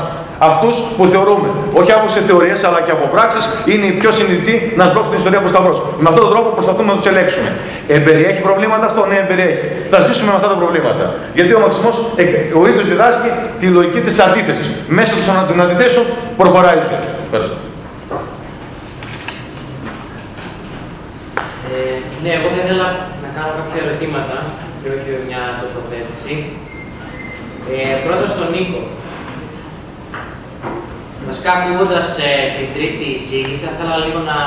αυτούς που θεωρούμε, όχι από σε θεωρίες αλλά και από πράξεις, είναι οι πιο συνειδητοί να σμπρώξουν την ιστορία προς τα μπρος. Με αυτόν τον τρόπο προσπαθούμε να τους ελέγξουμε. Εμπεριέχει προβλήματα αυτό, ναι, εμπεριέχει. Θα ζήσουμε με αυτά τα προβλήματα. Γιατί ο Μαξιμός ε, ο ίδιος διδάσκει τη λογική της αντίθεσης. Μέσα των αντιθέσεων προχωράει η ζωή. Ευχαριστώ. Ναι, εγώ θα ήθελα να κάνω κάποια ερωτήματα και όχι μια τοποθέτηση. Ε, πρώτα στον Νίκο. Βασικά, ακούγοντας ε, την τρίτη εισήγηση, θα ήθελα λίγο να,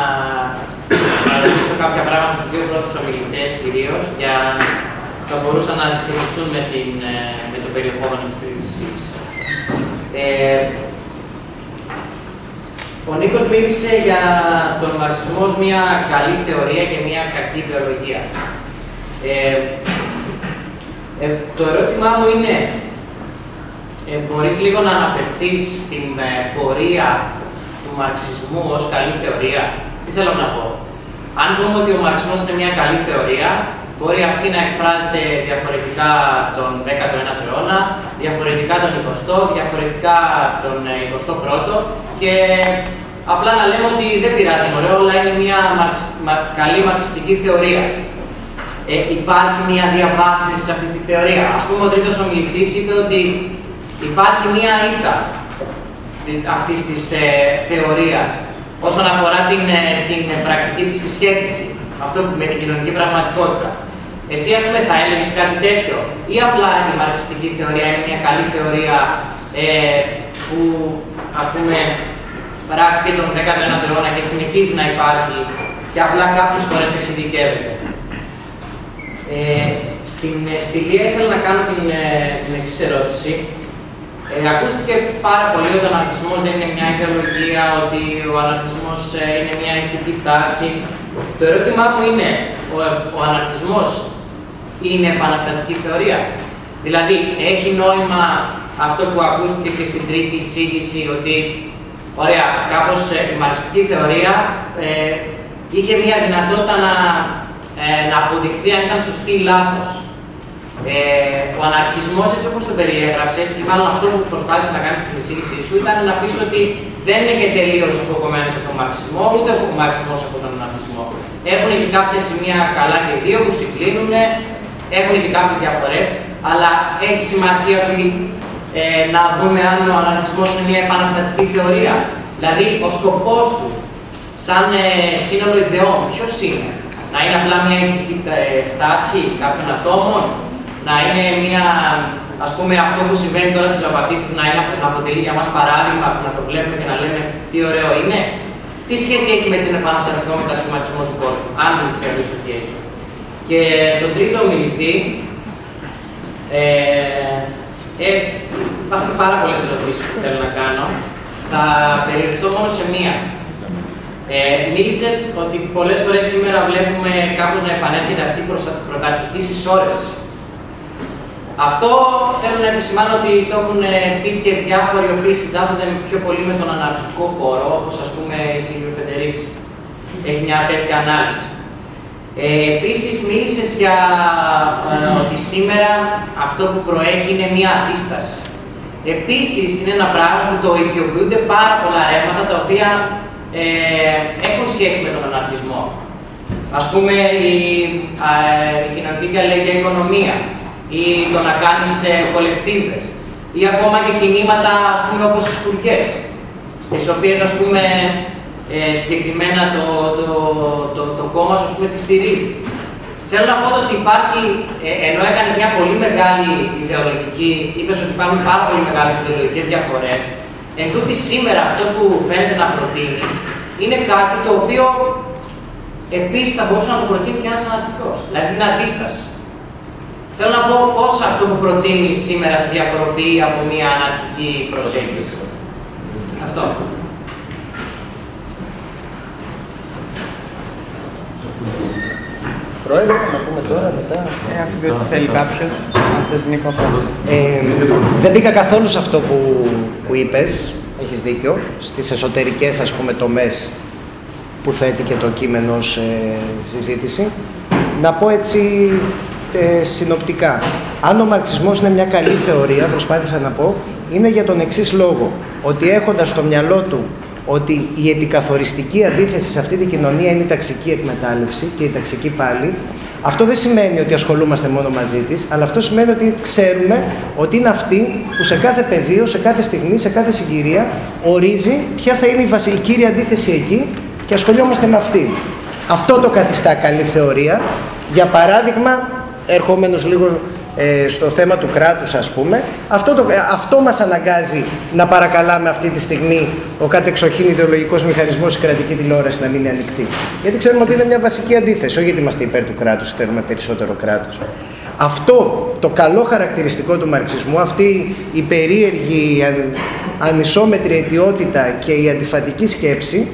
να ρωτήσω κάποια πράγματα στου δύο πρώτους ομιλητές κυρίως, για θα μπορούσαν να συσχετιστούν με, την, ε, με το περιεχόμενο της τρίτης εισήγησης. Ε, ο Νίκος μίλησε για τον μαρξισμός ως μια καλή θεωρία και μια κακή ιδεολογία. Ε, ε, το ερώτημά μου είναι, ε, μπορείς λίγο να αναφερθείς στην ε, πορεία του μαρξισμού ως καλή θεωρία; Τι θέλω να πω; Αν πούμε ότι ο μαρξισμός είναι μια καλή θεωρία, μπορεί αυτή να εκφράζεται διαφορετικά τον 19ο αιώνα, διαφορετικά τον 20ο, διαφορετικά τον 21ο και απλά να λέμε ότι δεν πειράζει, μωρέ, όλα είναι μια καλή μαρξιστική θεωρία. Ε, υπάρχει μια διαβάθμιση σε αυτή τη θεωρία. Ας πούμε, ο τρίτος ομιλητής είπε ότι υπάρχει μια ήττα αυτής της ε, θεωρίας όσον αφορά την, ε, την πρακτική της συσχέτιση, αυτό με την κοινωνική πραγματικότητα. Εσύ, ας πούμε, θα έλεγες κάτι τέτοιο; Ή απλά η μαρξιστική θεωρία είναι μια καλή θεωρία ε, που, ας πούμε, γράφηκε τον 19ο αιώνα και συνεχίζει να υπάρχει και απλά κάποιες φορές εξειδικεύεται. Ε, στην, στη Λία ήθελα να κάνω την, ε, την εξής ερώτηση. Ε, ακούστηκε πάρα πολύ ότι ο αναρχισμός δεν είναι μια ιδεολογία, ότι ο αναρχισμός ε, είναι μια ηθική τάση. Το ερώτημά μου είναι, ο, ο αναρχισμός είναι επαναστατική θεωρία. Δηλαδή, έχει νόημα αυτό που ακούστηκε και στην τρίτη εισήγηση, ότι, ωραία, κάπως ε, η μαρξιστική θεωρία ε, είχε μια δυνατότητα να, ε, να αποδειχθεί αν ήταν σωστή ή λάθος. Ε, ο αναρχισμός, έτσι όπως τον περιέγραψες, ή μάλλον αυτό που προσπάθησε να κάνει στην εισήγησή σου, ήταν να πεις ότι δεν είναι και τελείως αποκομμένος από τον μαρξισμό, ούτε ο μαρξισμός από τον αναρχισμό. Έχουν και κάποια σημεία καλά και δύο που συγκλίνουν, έχουν και κάποιες διαφορές, αλλά έχει σημασία ότι, ε, να δούμε αν ο αναρχισμό είναι μια επαναστατική θεωρία. Δηλαδή, ο σκοπός του, σαν ε, σύνολο ιδεών, ποιος είναι, να είναι απλά μια ηθική ε, στάση κάποιων ατόμων, να είναι μια, ας πούμε, αυτό που συμβαίνει τώρα στις απαντήσεις, να, είναι, να αποτελεί για μας παράδειγμα, να το βλέπουμε και να λέμε τι ωραίο είναι; Τι σχέση έχει με την επαναστατικό μετασχηματισμό του κόσμου, αν δεν θεωρήσω ότι έχει; Και στον τρίτο μιλητή, ε, ε, υπάρχουν πάρα πολλές ερωτήσεις που θέλω να κάνω. Θα περιοριστώ μόνο σε μία. Ε, Μίλησες ότι πολλές φορές σήμερα βλέπουμε κάπως να επανέρχεται αυτή η πρωταρχική συσσόρευση αυτό θέλω να επισημάνω ότι το έχουν πει και διάφοροι οι οποίοι συντάσσονται πιο πολύ με τον αναρχικό χώρο, όπως ας πούμε η Σίλβιο Φεντερίτσι. Έχει μια τέτοια ανάλυση. Ε, Επίσης, μίλησες για ε, ότι σήμερα αυτό που προέχει είναι μια αντίσταση. Επίσης, είναι ένα πράγμα που το ιδιοποιούνται πάρα πολλά ρεύματα τα οποία ε, έχουν σχέση με τον αναρχισμό. Ας πούμε, η, ε, η κοινωνική και αλληλεγγύη οικονομία, ή το να κάνεις ε, κολεκτίβες ή ακόμα και κινήματα ας πούμε όπως οι σκουριές στις οποίες ας πούμε ε, συγκεκριμένα το, το, το, το, κόμμα σου ας πούμε τη στηρίζει. Θέλω να πω ότι υπάρχει, ε, ενώ έκανες μια πολύ μεγάλη ιδεολογική, είπες ότι υπάρχουν πάρα πολύ μεγάλες ιδεολογικές διαφορές, εν τούτη σήμερα αυτό που φαίνεται να προτείνεις είναι κάτι το οποίο επίσης θα μπορούσε να το προτείνει και ένας αναρχικός. Δηλαδή την αντίσταση. Θέλω να πω πώς αυτό που προτείνεις σήμερα σε διαφοροποιεί από μια αναρχική προσέγγιση. Αυτό. Πρόεδρε, να πούμε τώρα, μετά. Ε, αφού δεν θέλει κάποιος, αν θες Νίκο, ε, Δεν μπήκα καθόλου σε αυτό που, που είπες, έχεις δίκιο, στις εσωτερικές ας πούμε τομές που θέτει και το κείμενο σε συζήτηση. Να πω έτσι ε, συνοπτικά. Αν ο μαρξισμός είναι μια καλή θεωρία, προσπάθησα να πω, είναι για τον εξής λόγο. Ότι έχοντας στο μυαλό του ότι η επικαθοριστική αντίθεση σε αυτή την κοινωνία είναι η ταξική εκμετάλλευση και η ταξική πάλι, αυτό δεν σημαίνει ότι ασχολούμαστε μόνο μαζί της, αλλά αυτό σημαίνει ότι ξέρουμε ότι είναι αυτή που σε κάθε πεδίο, σε κάθε στιγμή, σε κάθε συγκυρία ορίζει ποια θα είναι η, βασική, κύρια αντίθεση εκεί και ασχολιόμαστε με αυτή. Αυτό το καθιστά καλή θεωρία. Για παράδειγμα, ερχόμενος λίγο ε, στο θέμα του κράτους ας πούμε, αυτό, το, ε, αυτό μας αναγκάζει να παρακαλάμε αυτή τη στιγμή ο κατεξοχήν ιδεολογικός μηχανισμός η κρατική τηλεόραση να μην είναι ανοιχτή. Γιατί ξέρουμε ότι είναι μια βασική αντίθεση, όχι γιατί είμαστε υπέρ του κράτους, θέλουμε περισσότερο κράτος. Αυτό το καλό χαρακτηριστικό του μαρξισμού, αυτή η περίεργη ανισόμετρη αιτιότητα και η αντιφατική σκέψη,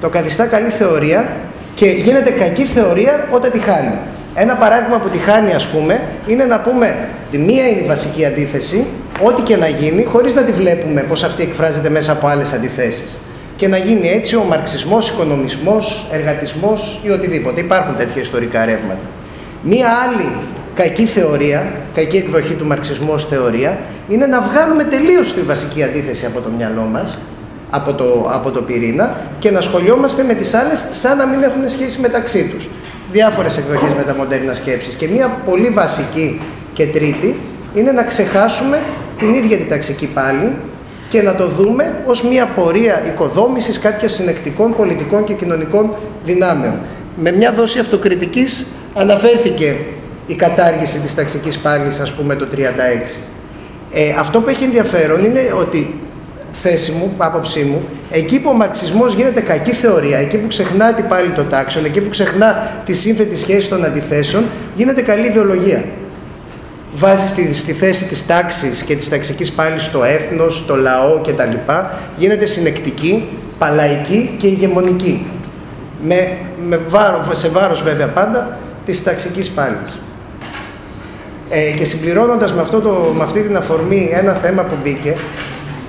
το καθιστά καλή θεωρία και γίνεται κακή θεωρία όταν τη χάνει. Ένα παράδειγμα που τη χάνει, ας πούμε, είναι να πούμε τη μία είναι η βασική αντίθεση, ό,τι και να γίνει, χωρίς να τη βλέπουμε πώς αυτή εκφράζεται μέσα από άλλες αντιθέσεις. Και να γίνει έτσι ο μαρξισμός, οικονομισμός, εργατισμός ή οτιδήποτε. Υπάρχουν τέτοια ιστορικά ρεύματα. Μία άλλη κακή θεωρία, κακή εκδοχή του μαρξισμού ως θεωρία, είναι να βγάλουμε τελείως τη βασική αντίθεση από το μυαλό μας, από το, από το πυρήνα και να σχολιόμαστε με τις άλλες σαν να μην έχουν σχέση μεταξύ τους διάφορες εκδοχές μεταμοντέρνας σκέψης και μία πολύ βασική και τρίτη είναι να ξεχάσουμε την ίδια την ταξική πάλι και να το δούμε ως μία πορεία οικοδόμησης κάποιων συνεκτικών πολιτικών και κοινωνικών δυνάμεων. Με μια δόση αυτοκριτικής αναφέρθηκε η κατάργηση της ταξικής πάλης, ας πούμε, το 1936. Ε, αυτό που έχει ενδιαφέρον είναι ότι θέση μου, άποψή μου, εκεί που ο μαρξισμός γίνεται κακή θεωρία, εκεί που ξεχνά την πάλι το τάξεων, εκεί που ξεχνά τη σύνθετη σχέση των αντιθέσεων, γίνεται καλή ιδεολογία. Βάζει στη, στη θέση της τάξης και της ταξικής πάλι το έθνος, το λαό κτλ. Γίνεται συνεκτική, παλαϊκή και ηγεμονική. Με, με βάρο, σε βάρος βέβαια πάντα της ταξικής πάλης. Ε, και συμπληρώνοντας με, αυτό το, με αυτή την αφορμή ένα θέμα που μπήκε,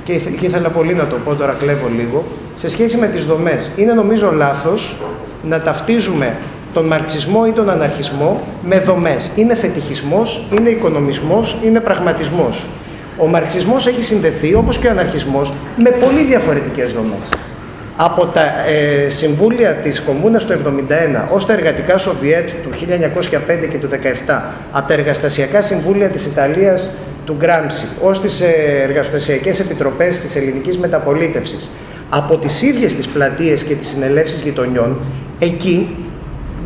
και ήθελα πολύ να το πω, τώρα κλέβω λίγο, σε σχέση με τις δομές. Είναι νομίζω λάθος να ταυτίζουμε τον μαρξισμό ή τον αναρχισμό με δομές. Είναι φετιχισμός, είναι οικονομισμός, είναι πραγματισμός. Ο μαρξισμός έχει συνδεθεί, όπως και ο αναρχισμός, με πολύ διαφορετικές δομές. Από τα ε, συμβούλια της Κομμούνας του 1971 ως τα εργατικά Σοβιέτ του 1905 και του 1917, από τα εργαστασιακά συμβούλια της Ιταλίας του Γκράμψη ως τις ε, εργαστασιακές επιτροπές της ελληνικής μεταπολίτευσης, από τις ίδιες τις πλατείες και τις συνελεύσεις γειτονιών, εκεί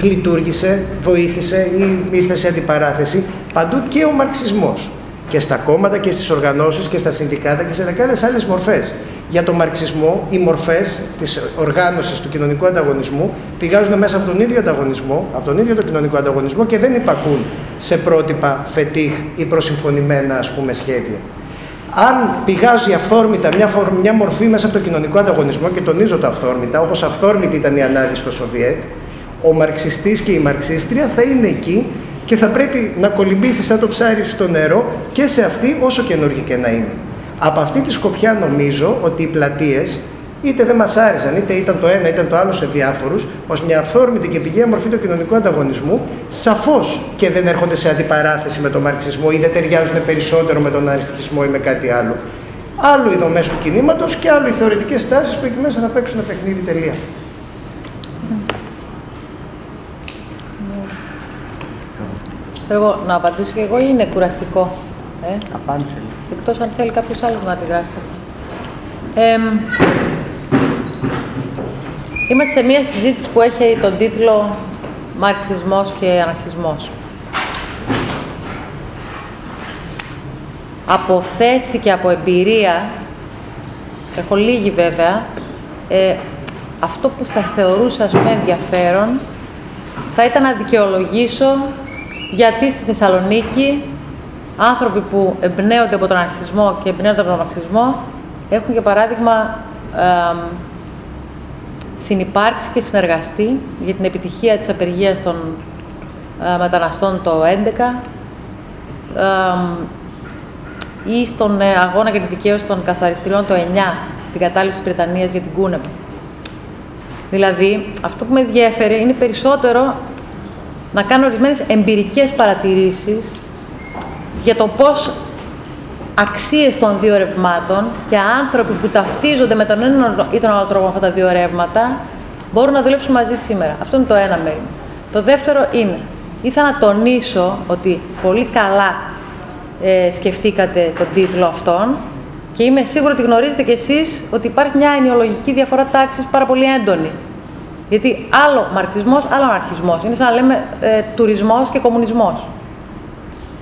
λειτουργήσε, βοήθησε ή ήρθε σε αντιπαράθεση παντού και ο μαρξισμός και στα κόμματα και στις οργανώσεις και στα συνδικάτα και σε δεκάδες άλλες μορφές. Για τον μαρξισμό, οι μορφές της οργάνωσης του κοινωνικού ανταγωνισμού πηγάζουν μέσα από τον ίδιο ανταγωνισμό, από τον ίδιο τον κοινωνικό ανταγωνισμό και δεν υπακούν σε πρότυπα φετίχ ή προσυμφωνημένα ας πούμε σχέδια. Αν πηγάζει αυθόρμητα μια, μια μορφή μέσα από το κοινωνικό ανταγωνισμό, και τονίζω το αυθόρμητα, όπως αυθόρμητη ήταν η ανάδυση στο Σοβιέτ, ο μαρξιστής και η μαρξίστρια θα είναι εκεί και θα πρέπει να κολυμπήσει σαν το ψάρι στο νερό και σε αυτή όσο καινούργια και να είναι. Από αυτή τη σκοπιά νομίζω ότι οι πλατείες είτε δεν μας άρεσαν, είτε ήταν το ένα είτε το άλλο σε διάφορους, ως μια αυθόρμητη και πηγαία μορφή του κοινωνικού ανταγωνισμού, σαφώς και δεν έρχονται σε αντιπαράθεση με τον μαρξισμό ή δεν ταιριάζουν περισσότερο με τον αρχισμό ή με κάτι άλλο. Άλλο οι δομές του κινήματος και άλλο οι θεωρητικές τάσεις που εκεί μέσα να παίξουν παιχνίδι τελεία. Εγώ να απαντήσω και εγώ ή είναι κουραστικό; Ε; Απάντησε. Εκτός αν θέλει κάποιος άλλος να αντιδράσει. Ε, είμαστε σε μια συζήτηση που έχει τον τίτλο «Μαρξισμός και Αναρχισμός». Από θέση και από εμπειρία, έχω λίγη βέβαια, ε, αυτό που θα θεωρούσα ας πούμε ενδιαφέρον θα ήταν να δικαιολογήσω γιατί στη Θεσσαλονίκη άνθρωποι που εμπνέονται από τον αρχισμό και εμπνέονται από τον μαρξισμό έχουν για παράδειγμα ε, συνυπάρξει και συνεργαστεί για την επιτυχία της απεργίας των ε, μεταναστών το 2011 ή στον ε, αγώνα για τη δικαίωση των καθαριστηριών το 9, την κατάληψη της Βρετανίας για την Κούνεβα. Δηλαδή, αυτό που με ενδιαφέρει είναι περισσότερο να κάνω ορισμένες εμπειρικές παρατηρήσεις για το πώς αξίες των δύο ρευμάτων και άνθρωποι που ταυτίζονται με τον ένα ή τον άλλο τρόπο αυτά τα δύο ρεύματα μπορούν να δουλέψουν μαζί σήμερα. Αυτό είναι το ένα μέρη. Το δεύτερο είναι, ήθελα να τονίσω ότι πολύ καλά ε, σκεφτήκατε τον τίτλο αυτόν και είμαι σίγουρη ότι γνωρίζετε κι εσείς ότι υπάρχει μια ενοιολογική διαφορά τάξης πάρα πολύ έντονη γιατί άλλο μαρξισμός, άλλο αναρχισμός. Είναι σαν να λέμε ε, τουρισμός και κομμουνισμός.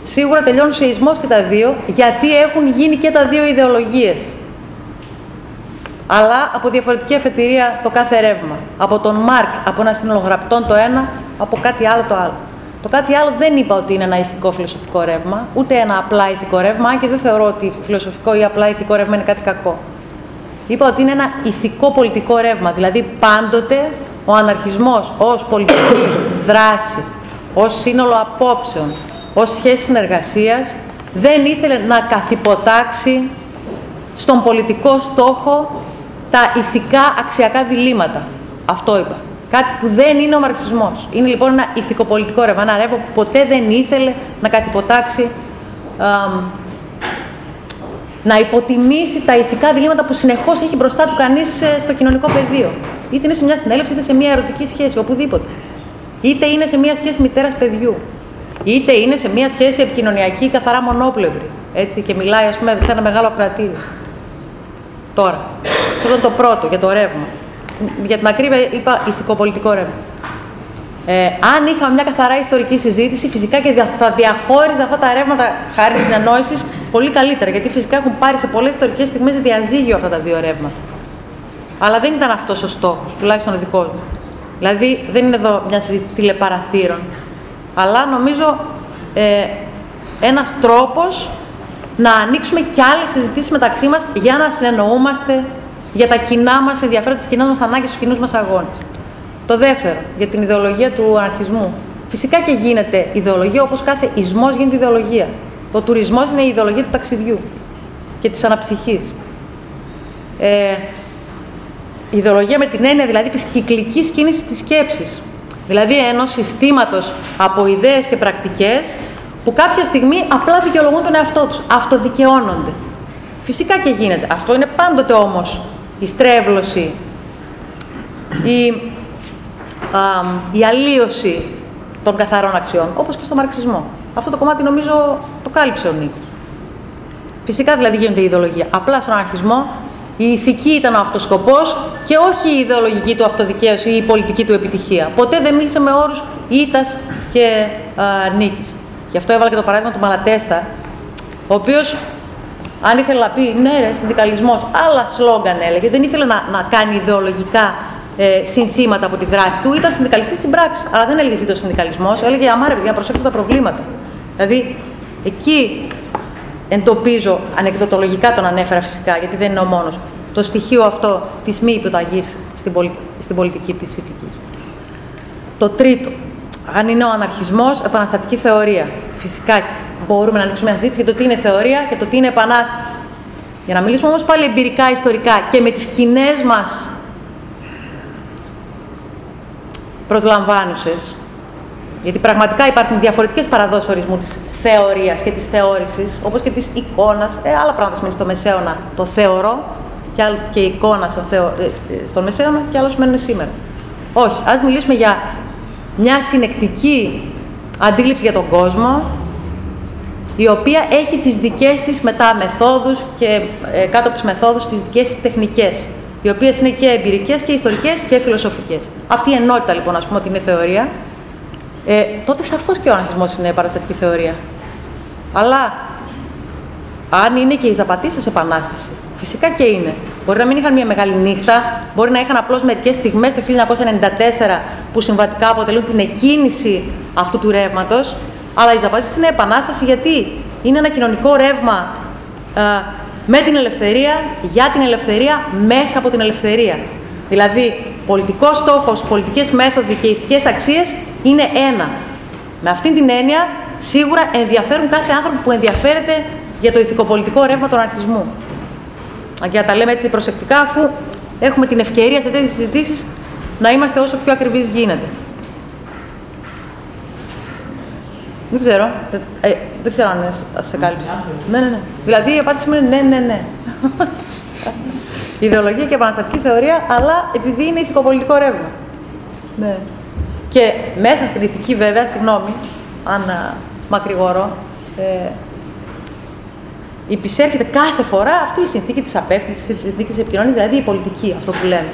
Σίγουρα τελειώνουν σε ισμό και τα δύο, γιατί έχουν γίνει και τα δύο ιδεολογίες. Αλλά από διαφορετική αφετηρία το κάθε ρεύμα. Από τον Μάρξ, από ένα σύνολο γραπτών το ένα, από κάτι άλλο το άλλο. Το κάτι άλλο δεν είπα ότι είναι ένα ηθικό φιλοσοφικό ρεύμα, ούτε ένα απλά ηθικό ρεύμα, και δεν θεωρώ ότι φιλοσοφικό ή απλά ηθικό ρεύμα είναι κάτι κακό. Είπα ότι είναι ένα ηθικό πολιτικό ρεύμα, δηλαδή πάντοτε ο αναρχισμός ως πολιτική δράση, ως σύνολο απόψεων, ως σχέση συνεργασίας, δεν ήθελε να καθυποτάξει στον πολιτικό στόχο τα ηθικά αξιακά διλήμματα. Αυτό είπα. Κάτι που δεν είναι ο μαρξισμός. Είναι λοιπόν ένα ηθικοπολιτικό ρεύμα, ένα ρεύμα που ποτέ δεν ήθελε να καθυποτάξει, να υποτιμήσει τα ηθικά διλήμματα που συνεχώς έχει μπροστά του κανείς ε, στο κοινωνικό πεδίο. Είτε είναι σε μια συνέλευση, είτε σε μια ερωτική σχέση, οπουδήποτε. Είτε είναι σε μια σχέση μητέρας παιδιού. Είτε είναι σε μια σχέση επικοινωνιακή καθαρά μονόπλευρη. Έτσι, και μιλάει, ας πούμε, σε ένα μεγάλο κρατήριο. Τώρα. Αυτό ήταν το πρώτο για το ρεύμα. Για την ακρίβεια είπα ηθικοπολιτικό ρεύμα. Ε, αν είχαμε μια καθαρά ιστορική συζήτηση, φυσικά και θα διαχώριζα αυτά τα ρεύματα χάρη συνεννόηση πολύ καλύτερα, γιατί φυσικά έχουν πάρει σε πολλές ιστορικές στιγμές διαζύγιο αυτά τα δύο ρεύματα. Αλλά δεν ήταν αυτός ο στόχος, τουλάχιστον ο δικός μου. Δηλαδή, δεν είναι εδώ μια συζήτηση τηλεπαραθύρων, αλλά νομίζω ε, ένας τρόπος να ανοίξουμε και άλλες συζητήσεις μεταξύ μας για να συνεννοούμαστε για τα κοινά μας ενδιαφέροντα, τις κοινές μας ανάγκες, τους κοινούς μας αγώνες. Το δεύτερο, για την ιδεολογία του αρχισμού. Φυσικά και γίνεται ιδεολογία όπως κάθε ισμός γίνεται ιδεολογία. Το τουρισμός είναι η ιδεολογία του ταξιδιού και της αναψυχής. Ε, η ιδεολογία με την έννοια δηλαδή της κυκλικής κίνησης της σκέψης. Δηλαδή ενός συστήματος από ιδέες και πρακτικές που κάποια στιγμή απλά δικαιολογούν τον εαυτό τους, αυτοδικαιώνονται. Φυσικά και γίνεται. Αυτό είναι πάντοτε όμως η στρέβλωση, η, α, η αλλίωση των καθαρών αξιών, όπως και στο μαρξισμό. Αυτό το κομμάτι νομίζω το κάλυψε ο Νίκος. Φυσικά δηλαδή γίνεται η ιδεολογία. Απλά στον αναρχισμό η ηθική ήταν ο αυτοσκοπός και όχι η ιδεολογική του αυτοδικαίωση ή η πολιτική του επιτυχία. Ποτέ δεν μίλησε με όρους ήττας και α, νίκης. Γι' αυτό έβαλα και το παράδειγμα του Μαλατέστα, ο οποίος αν ήθελε να πει ναι, ρε, συνδικαλισμός, άλλα σλόγκαν έλεγε. Δεν ήθελε να, να κάνει ιδεολογικά ε, συνθήματα από τη δράση του. Ήταν συνδικαλιστής στην πράξη. Αλλά δεν έλεγε ζήτω συνδικαλισμός. Έλεγε α, μα ρε παιδιά, προσέξτε τα προβλήματα. Δηλαδή, εκεί εντοπίζω, ανεκδοτολογικά τον ανέφερα φυσικά, γιατί δεν είναι ο μόνος, το στοιχείο αυτό της μη υποταγής στην, στην πολιτική της ηθικής. Το τρίτο, αν είναι ο αναρχισμός, επαναστατική θεωρία. Φυσικά μπορούμε να ανοίξουμε μια συζήτηση για το τι είναι θεωρία και το τι είναι επανάσταση. Για να μιλήσουμε όμως πάλι εμπειρικά, ιστορικά και με τις κοινέ μας προσλαμβάνουσες, γιατί πραγματικά υπάρχουν διαφορετικές παραδόσεις ορισμού της θεωρίας και της θεώρησης, όπως και της εικόνας. Ε, άλλα πράγματα σημαίνει στο Μεσαίωνα το θεωρώ και, και η εικόνα στο θεω, ε, ε, στον Μεσαίωνα και άλλα σημαίνουν σήμερα. Όχι, ας μιλήσουμε για μια συνεκτική αντίληψη για τον κόσμο, η οποία έχει τις δικές της μετά μεθόδους και ε, κάτω από τις μεθόδους τις δικές της τεχνικές, οι οποίες είναι και εμπειρικές και ιστορικές και φιλοσοφικές. Αυτή η ενότητα λοιπόν, ας πούμε, ότι είναι θεωρία, ε, τότε σαφώς και ο αναρχισμός είναι παραστατική θεωρία. Αλλά αν είναι και η Ζαπατίστας Επανάσταση, φυσικά και είναι. Μπορεί να μην είχαν μια μεγάλη νύχτα, μπορεί να είχαν απλώς μερικές στιγμές το 1994 που συμβατικά αποτελούν την εκκίνηση αυτού του ρεύματος, αλλά η Ζαπατίστη είναι επανάσταση γιατί είναι ένα κοινωνικό ρεύμα ε, με την ελευθερία, για την ελευθερία, μέσα από την ελευθερία. Δηλαδή, πολιτικός στόχος, πολιτικές μέθοδοι και ηθικές αξίες είναι ένα. Με αυτήν την έννοια, σίγουρα ενδιαφέρουν κάθε άνθρωπο που ενδιαφέρεται για το ηθικοπολιτικό ρεύμα του αρχισμού. Και να τα λέμε έτσι προσεκτικά, αφού έχουμε την ευκαιρία σε τέτοιες συζητήσεις να είμαστε όσο πιο ακριβείς γίνεται. Δεν ξέρω. Ε, δεν ξέρω αν σε κάλυψε. Ναι, ναι, ναι. Δηλαδή η απάντηση μου είναι ναι, ναι, ναι. Ιδεολογία και επαναστατική θεωρία, αλλά επειδή είναι ηθικοπολιτικό ρεύμα. Ναι. Και μέσα στην ηθική, βέβαια, συγγνώμη, αν μακρηγορώ, ε, υπησέρχεται κάθε φορά αυτή η συνθήκη της απέκτησης, η συνθήκη της επικοινωνίας, δηλαδή η πολιτική, αυτό που λέμε.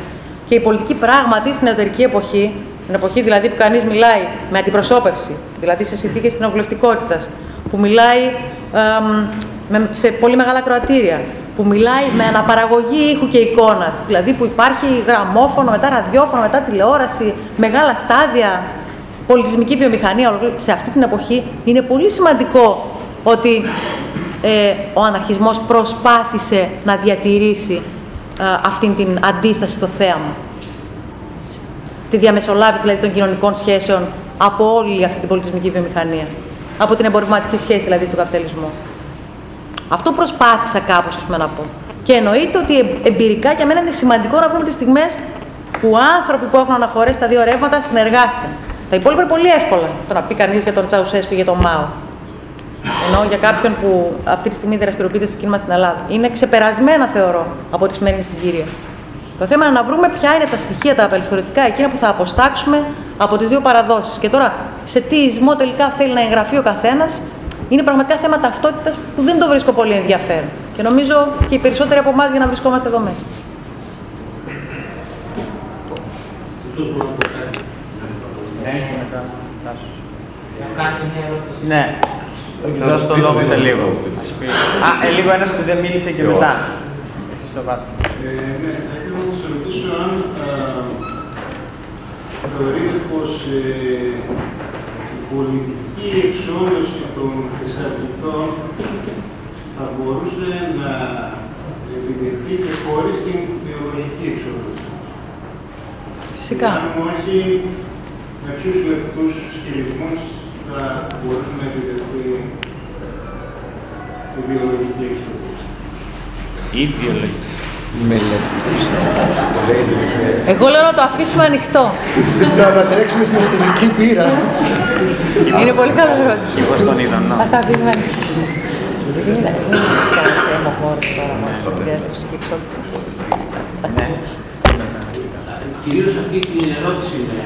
Και η πολιτική πράγματι στην εταιρική εποχή στην εποχή δηλαδή που κανείς μιλάει με αντιπροσώπευση, δηλαδή σε συνθήκες κοινοβουλευτικότητας, που μιλάει με, σε πολύ μεγάλα κροατήρια, που μιλάει με αναπαραγωγή ήχου και εικόνας, δηλαδή που υπάρχει γραμμόφωνο, μετά ραδιόφωνο, μετά τηλεόραση, μεγάλα στάδια, πολιτισμική βιομηχανία σε αυτή την εποχή, είναι πολύ σημαντικό ότι ε, ο αναρχισμός προσπάθησε να διατηρήσει ε, αυτήν την αντίσταση στο θέαμα τη διαμεσολάβηση δηλαδή των κοινωνικών σχέσεων από όλη αυτή την πολιτισμική βιομηχανία. Από την εμπορευματική σχέση δηλαδή στον καπιταλισμό. Αυτό προσπάθησα κάπως να πω. Και εννοείται ότι εμπειρικά για μένα είναι σημαντικό να βρούμε τις στιγμές που άνθρωποι που έχουν αναφορές στα δύο ρεύματα συνεργάστηκαν. Τα υπόλοιπα είναι πολύ εύκολα το να πει κανείς για τον Τσαουσέσκου ή για τον Μάο. Ενώ για κάποιον που αυτή τη στιγμή δραστηριοποιείται στο κίνημα στην Ελλάδα. Είναι ξεπερασμένα, θεωρώ, από τη σημερινή συγκύρια. Το θέμα είναι να βρούμε ποια είναι τα στοιχεία, τα απελευθερωτικά, εκείνα που θα αποστάξουμε από τις δύο παραδόσεις. Και τώρα, σε τι ισμό τελικά θέλει να εγγραφεί ο καθένας, είναι πραγματικά θέμα ταυτότητας που δεν το βρίσκω πολύ ενδιαφέρον. Και νομίζω και οι περισσότεροι από εμάς για να βρισκόμαστε εδώ μέσα. Ναι. Θα δώσω το λόγο σε λίγο. Α, ε, λίγο ένας που δεν μίλησε και μετά. Εσείς το πάτε. Ε, ναι, θα ήθελα να σας ρωτήσω αν θεωρείτε πως ε, η πολιτική εξόδωση των θεσσαλονικών θα μπορούσε να επιτευχθεί και χωρίς την θεολογική εξόδωση. Φυσικά. Αν όχι, με ποιους λεπτούς χειρισμούς θα μπορούσε να επιτευχθεί η βιολογική εξόδωση. Η βιολογική. Εγώ λέω να το αφήσουμε ανοιχτό. Να ανατρέξουμε στην εσωτερική πύρα. Είναι πολύ καλό ερώτηση. Εγώ στον είδα, ναι. Αυτά δίνουμε. Δεν είναι αιμοφόρος τώρα μόνο, διάθεση και εξόδηση. Ναι. Κυρίως αυτή την ερώτηση με,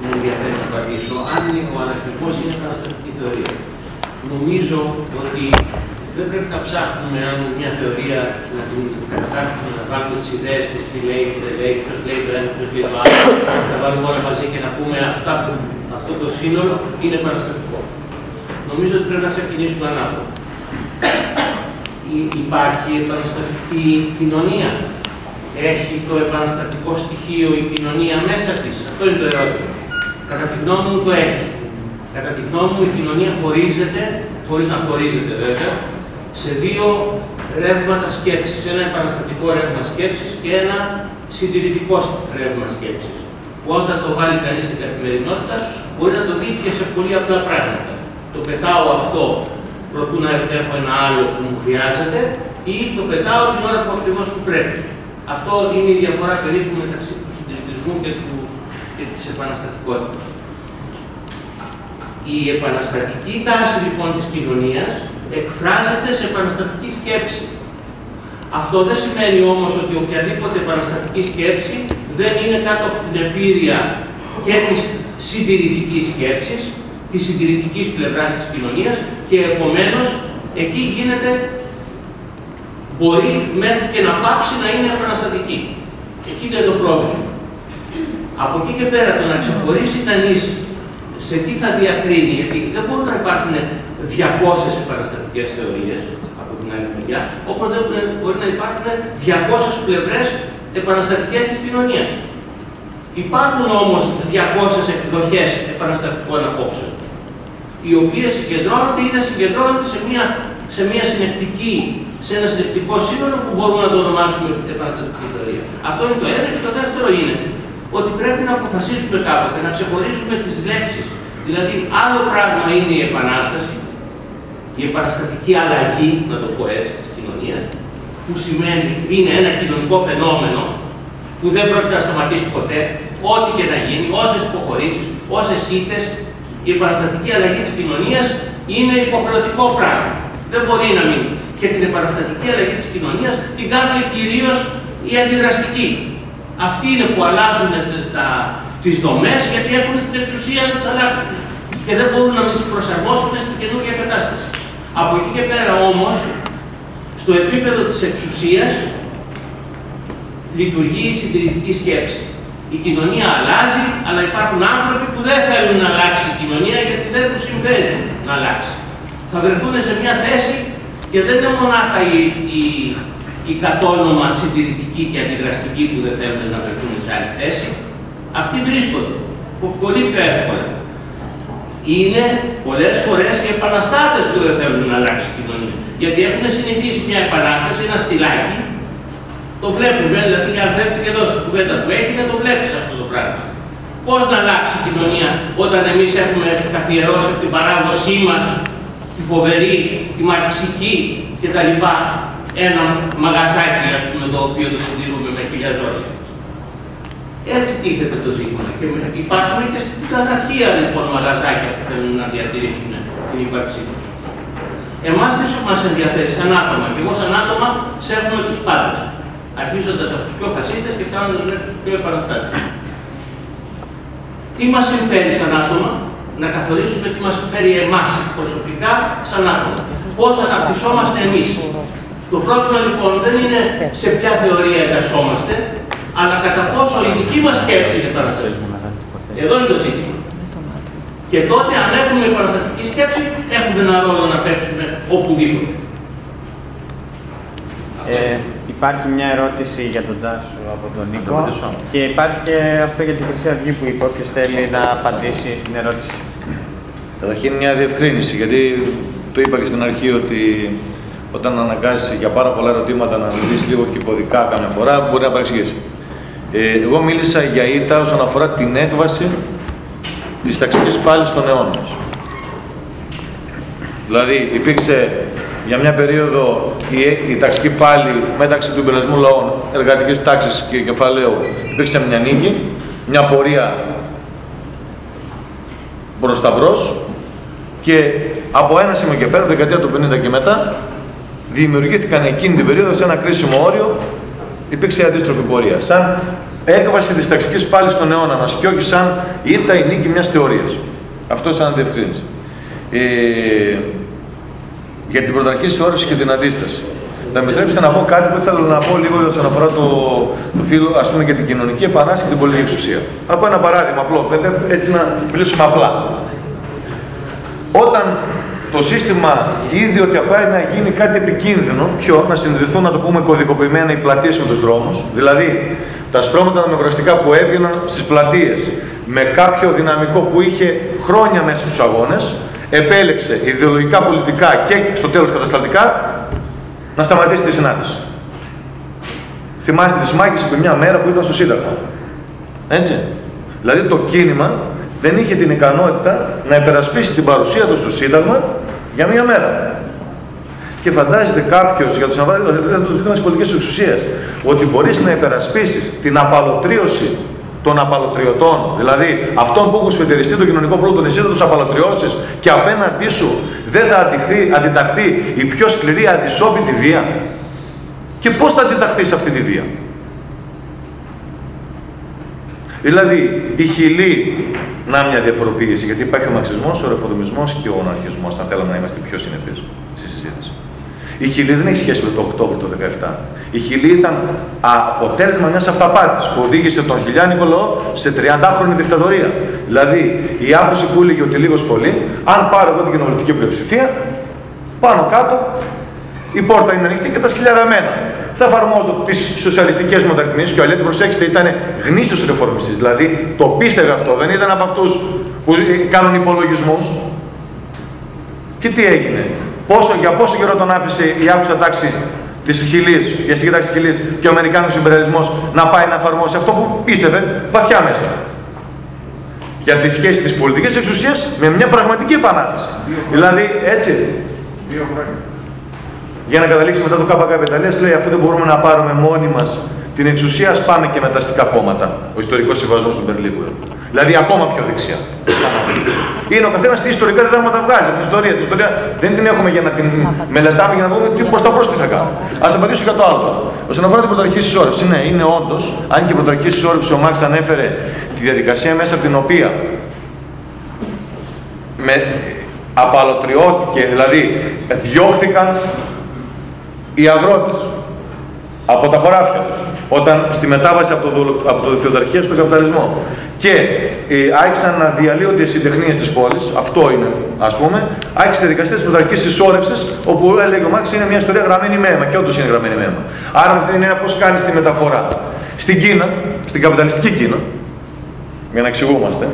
με ενδιαφέρει να απαντήσω. Αν ο αναρχισμός είναι επαναστατική θεωρία. Νομίζω ότι δεν πρέπει να ψάχνουμε αν μια θεωρία να την κατάξουμε, να βάλουμε τις ιδέες της, τι λέει, τι δεν λέει, ποιος λέει το ένα, ποιος λέει το άλλο, να βάλουμε όλα μαζί και να πούμε αυτά που, αυτό το σύνολο είναι επαναστατικό. Νομίζω ότι πρέπει να ξεκινήσουμε ανάποδα. Υπάρχει επαναστατική κοινωνία. Έχει το επαναστατικό στοιχείο η κοινωνία μέσα της. Αυτό είναι το ερώτημα. Κατά τη γνώμη μου το έχει. Κατά τη γνώμη μου η κοινωνία χωρίζεται, χωρίς να χωρίζεται βέβαια, σε δύο ρεύματα σκέψης. Ένα επαναστατικό ρεύμα σκέψης και ένα συντηρητικό ρεύμα σκέψης. Που όταν το βάλει κανείς στην καθημερινότητα μπορεί να το δει και σε πολύ απλά πράγματα. Το πετάω αυτό προτού να έχω ένα άλλο που μου χρειάζεται ή το πετάω την ώρα που ακριβώς που πρέπει. Αυτό είναι η διαφορά περίπου μεταξύ του συντηρητισμού και, του, και της επαναστατικότητας. Η επαναστατική τάση λοιπόν της κοινωνίας εκφράζεται σε επαναστατική σκέψη. Αυτό δεν σημαίνει όμως ότι οποιαδήποτε επαναστατική σκέψη δεν είναι κάτω από την επίρρεια και της συντηρητικής σκέψης, της συντηρητικής πλευράς της κοινωνίας και επομένως εκεί γίνεται, μπορεί μέχρι και να πάψει να είναι επαναστατική. Εκεί είναι το πρόβλημα. Από εκεί και πέρα το να ξεχωρίσει κανείς σε τι θα διακρίνει, γιατί δεν μπορούν να υπάρχουν 200 επαναστατικές θεωρίες από την άλλη μεριά, όπως δεν μπορεί να υπάρχουν 200 πλευρές επαναστατικές της κοινωνίας. Υπάρχουν όμως 200 εκδοχές επαναστατικών απόψεων, οι οποίες συγκεντρώνονται ή δεν συγκεντρώνονται σε μια, σε μια συνεκτική, σε ένα συνεκτικό σύνολο που μπορούμε να το ονομάσουμε επαναστατική θεωρία. Αυτό είναι το ένα και το δεύτερο είναι ότι πρέπει να αποφασίσουμε κάποτε, να ξεχωρίσουμε τις λέξεις. Δηλαδή, άλλο πράγμα είναι η επανάσταση, η επαναστατική αλλαγή, να το πω έτσι, της κοινωνίας, που σημαίνει είναι ένα κοινωνικό φαινόμενο που δεν πρόκειται να σταματήσει ποτέ, ό,τι και να γίνει, όσες υποχωρήσεις, όσες ήττες, η επαναστατική αλλαγή της κοινωνίας είναι υποχρεωτικό πράγμα. Δεν μπορεί να μείνει. Και την επαναστατική αλλαγή της κοινωνίας την κάνουν κυρίως οι αντιδραστικοί. Αυτοί είναι που αλλάζουν τα, τις δομές γιατί έχουν την εξουσία να τις αλλάξουν. Και δεν μπορούν να μην τις προσαρμόσουν στην καινούργια κατάσταση. Από εκεί και πέρα όμως, στο επίπεδο της εξουσίας, λειτουργεί η συντηρητική σκέψη. Η κοινωνία αλλάζει, αλλά υπάρχουν άνθρωποι που δεν θέλουν να αλλάξει η κοινωνία γιατί δεν τους συμβαίνει να αλλάξει. Θα βρεθούν σε μια θέση και δεν είναι μονάχα οι, οι, οι κατόνομα συντηρητικοί και αντιδραστικοί που δεν θέλουν να βρεθούν σε άλλη θέση. Αυτοί βρίσκονται πολύ πιο εύκολα. Είναι πολλές φορές οι επαναστάτες που δεν θέλουν να αλλάξει η κοινωνία. Γιατί έχουν συνηθίσει μια επανάσταση, ένα στυλάκι, το βλέπουμε, δηλαδή αν θέλετε και εδώ στην κουβέντα που έγινε, το βλέπεις αυτό το πράγμα. Πώς να αλλάξει η κοινωνία όταν εμείς έχουμε καθιερώσει από την παράδοσή μας, τη φοβερή, τη μαρξική κτλ. ένα μαγαζάκι, ας πούμε, το οποίο το συντηρούμε με χιλιαζόρια. Έτσι τίθεται το ζήτημα. Και υπάρχουν και στην αναρχία λοιπόν μαγαζάκια που θέλουν να διατηρήσουν την ύπαρξή τους. Εμάς τι μας ενδιαφέρει σαν άτομα, και εγώ σαν άτομα σε έχουμε τους πάντες. Αρχίζοντας από τους πιο φασίστες και φτάνοντας μέχρι τους πιο επαναστάτες. Τι μας συμφέρει σαν άτομα, να καθορίσουμε τι μας συμφέρει εμάς προσωπικά σαν άτομα. Πώς αναπτυσσόμαστε εμείς. Το πρόβλημα λοιπόν δεν είναι σε ποια θεωρία εργαζόμαστε, αλλά κατά πόσο η δική μας σκέψη είναι επαναστατική. Εδώ είναι το ζήτημα. Και τότε αν έχουμε επαναστατική σκέψη, έχουμε έχουμε ένα ρόλο να παίξουμε οπουδήποτε. Ε, υπάρχει μια ερώτηση για τον Τάσο από τον Νίκο. απαντήσω. Και υπάρχει και αυτό για την Χρυσή Αυγή που είπε. Όποιος θέλει να απαντήσει στην ερώτηση. Καταρχήν μια διευκρίνηση, γιατί το είπα και στην αρχή ότι όταν αναγκάζει για πάρα πολλά ερωτήματα να μιλήσεις λίγο και κωδικά καμιά φορά, μπορεί να παρεξηγήσει. Ε, εγώ μίλησα για ήττα όσον αφορά την έκβαση της ταξικής πάλης των αιώνων. Δηλαδή υπήρξε για μια περίοδο η, η ταξική πάλη μεταξύ του εμπελεσμού λαών, εργατικής τάξης και κεφαλαίου υπήρξε μια νίκη, μια πορεία προς τα μπρος και από ένα σημείο και πέρα, δεκαετία του 50 και μετά, δημιουργήθηκαν εκείνη την περίοδο σε ένα κρίσιμο όριο, υπήρξε αντίστροφη πορεία. Σαν έκβαση της ταξικής πάλης στον αιώνα μας και όχι σαν ήττα η νίκη μιας θεωρίας. Αυτό σαν διευκρίνηση. Ε, για την πρωταρχή σώρευση και την αντίσταση. Θα με επιτρέψετε να πω κάτι που ήθελα να πω λίγο όσον αφορά το, το φύλλο, ας πούμε, για την κοινωνική επανάσταση και την πολιτική εξουσία. Θα πω ένα παράδειγμα απλό, έτσι να μιλήσουμε απλά. Όταν το σύστημα είδε ότι πάει να γίνει κάτι επικίνδυνο, ποιο, να συνδεθούν, να το πούμε κωδικοποιημένα, οι πλατείες με τους δρόμους, δηλαδή τα στρώματα μεταφραστικά που έβγαιναν στις πλατείες με κάποιο δυναμικό που είχε χρόνια μέσα στους αγώνες, επέλεξε ιδεολογικά, πολιτικά και στο τέλος κατασταλτικά να σταματήσει τη συνάντηση. Θυμάστε τη μάχη από μια μέρα που ήταν στο Σύνταγμα. Έτσι. Δηλαδή το κίνημα δεν είχε την ικανότητα να υπερασπίσει την παρουσία του στο Σύνταγμα για μία μέρα. Και φαντάζεται κάποιο για το ζήτημα τη πολιτική εξουσία ότι μπορεί να υπερασπίσει την απαλωτρίωση των απαλωτριωτών, δηλαδή αυτών που έχουν σφετεριστεί το κοινωνικό πλούτο, εσύ θα του απαλωτριώσει και απέναντί σου δεν θα αντιχθεί, αντιταχθεί η πιο σκληρή αντισόπιτη βία. Και πώς θα αντιταχθεί σε αυτή τη βία. Δηλαδή, η χιλή, να μια διαφοροποίηση, γιατί υπάρχει ο μαξισμός, ο ρεφοδομισμός και ο αναρχισμός, αν θέλαμε να είμαστε πιο συνεπείς στη συζήτηση. Η Χιλή δεν έχει σχέση με το Οκτώβριο του 2017. Η Χιλή ήταν αποτέλεσμα μιας αυταπάτης που οδήγησε τον χιλιάνικο λαό σε 30χρονη δικτατορία. Δηλαδή, η άποψη που έλεγε ότι λίγος πολύ, αν πάρω εγώ την κοινοβουλευτική πλειοψηφία, πάνω κάτω η πόρτα είναι ανοιχτή και τα σκυλιά δεμένα. Θα εφαρμόζω τις σοσιαλιστικές μεταρρυθμίσεις και ο Αλέτη, προσέξτε, ήταν γνήσιος ρεφορμιστής. Δηλαδή το πίστευε αυτό, δεν ήταν από αυτούς που κάνουν υπολογισμούς. Και τι έγινε; Πόσο, για πόσο καιρό τον άφησε η άκουσα τάξη της Χιλής, η αστική τάξη Χιλής και ο Αμερικάνικος υπεραλισμό να πάει να εφαρμόσει αυτό που πίστευε βαθιά μέσα; Για τη σχέση της πολιτικής εξουσίας με μια πραγματική επανάσταση. Δηλαδή, έτσι. Δύο χρόνια. Για να καταλήξει μετά το ΚΚ Ιταλίας, λέει αφού δεν μπορούμε να πάρουμε μόνοι μας την εξουσία, ας πάμε και με τα αστικά κόμματα. Ο ιστορικός συμβιβασμός του Μπερλινγκουέρ. Δηλαδή ακόμα πιο δεξιά. Είναι ο καθένας τι ιστορικά διδάγματα βγάζει από την ιστορία. Την ιστορία δεν την έχουμε για να την μελετάμε για να δούμε τι προς τα μπρος τι θα κάνουμε. Να απαντήσω για το άλλο. Όσον αφορά την πρωταρχική συσσώρευση, ναι, είναι όντως, αν και η πρωταρχική συσσώρευση ο Μαρξ ανέφερε τη διαδικασία μέσα από την οποία με, απαλωτριώθηκε, δηλαδή διώχθηκαν οι αγρότες από τα χωράφια τους, όταν στη μετάβαση από το, από το φεουδαρχία στο καπιταλισμό. Και ε, άρχισαν να διαλύονται οι συντεχνίες της πόλης, αυτό είναι ας πούμε, άρχισε τη δικαστή της πρωταρχικής συσσόρευσης, όπου έλεγε ο Μάξ είναι μια ιστορία γραμμένη με αίμα, και όντως είναι γραμμένη με αίμα. Άρα με αυτή την έννοια πώς κάνεις τη μεταφορά. Στην Κίνα, στην καπιταλιστική Κίνα, για να εξηγούμαστε,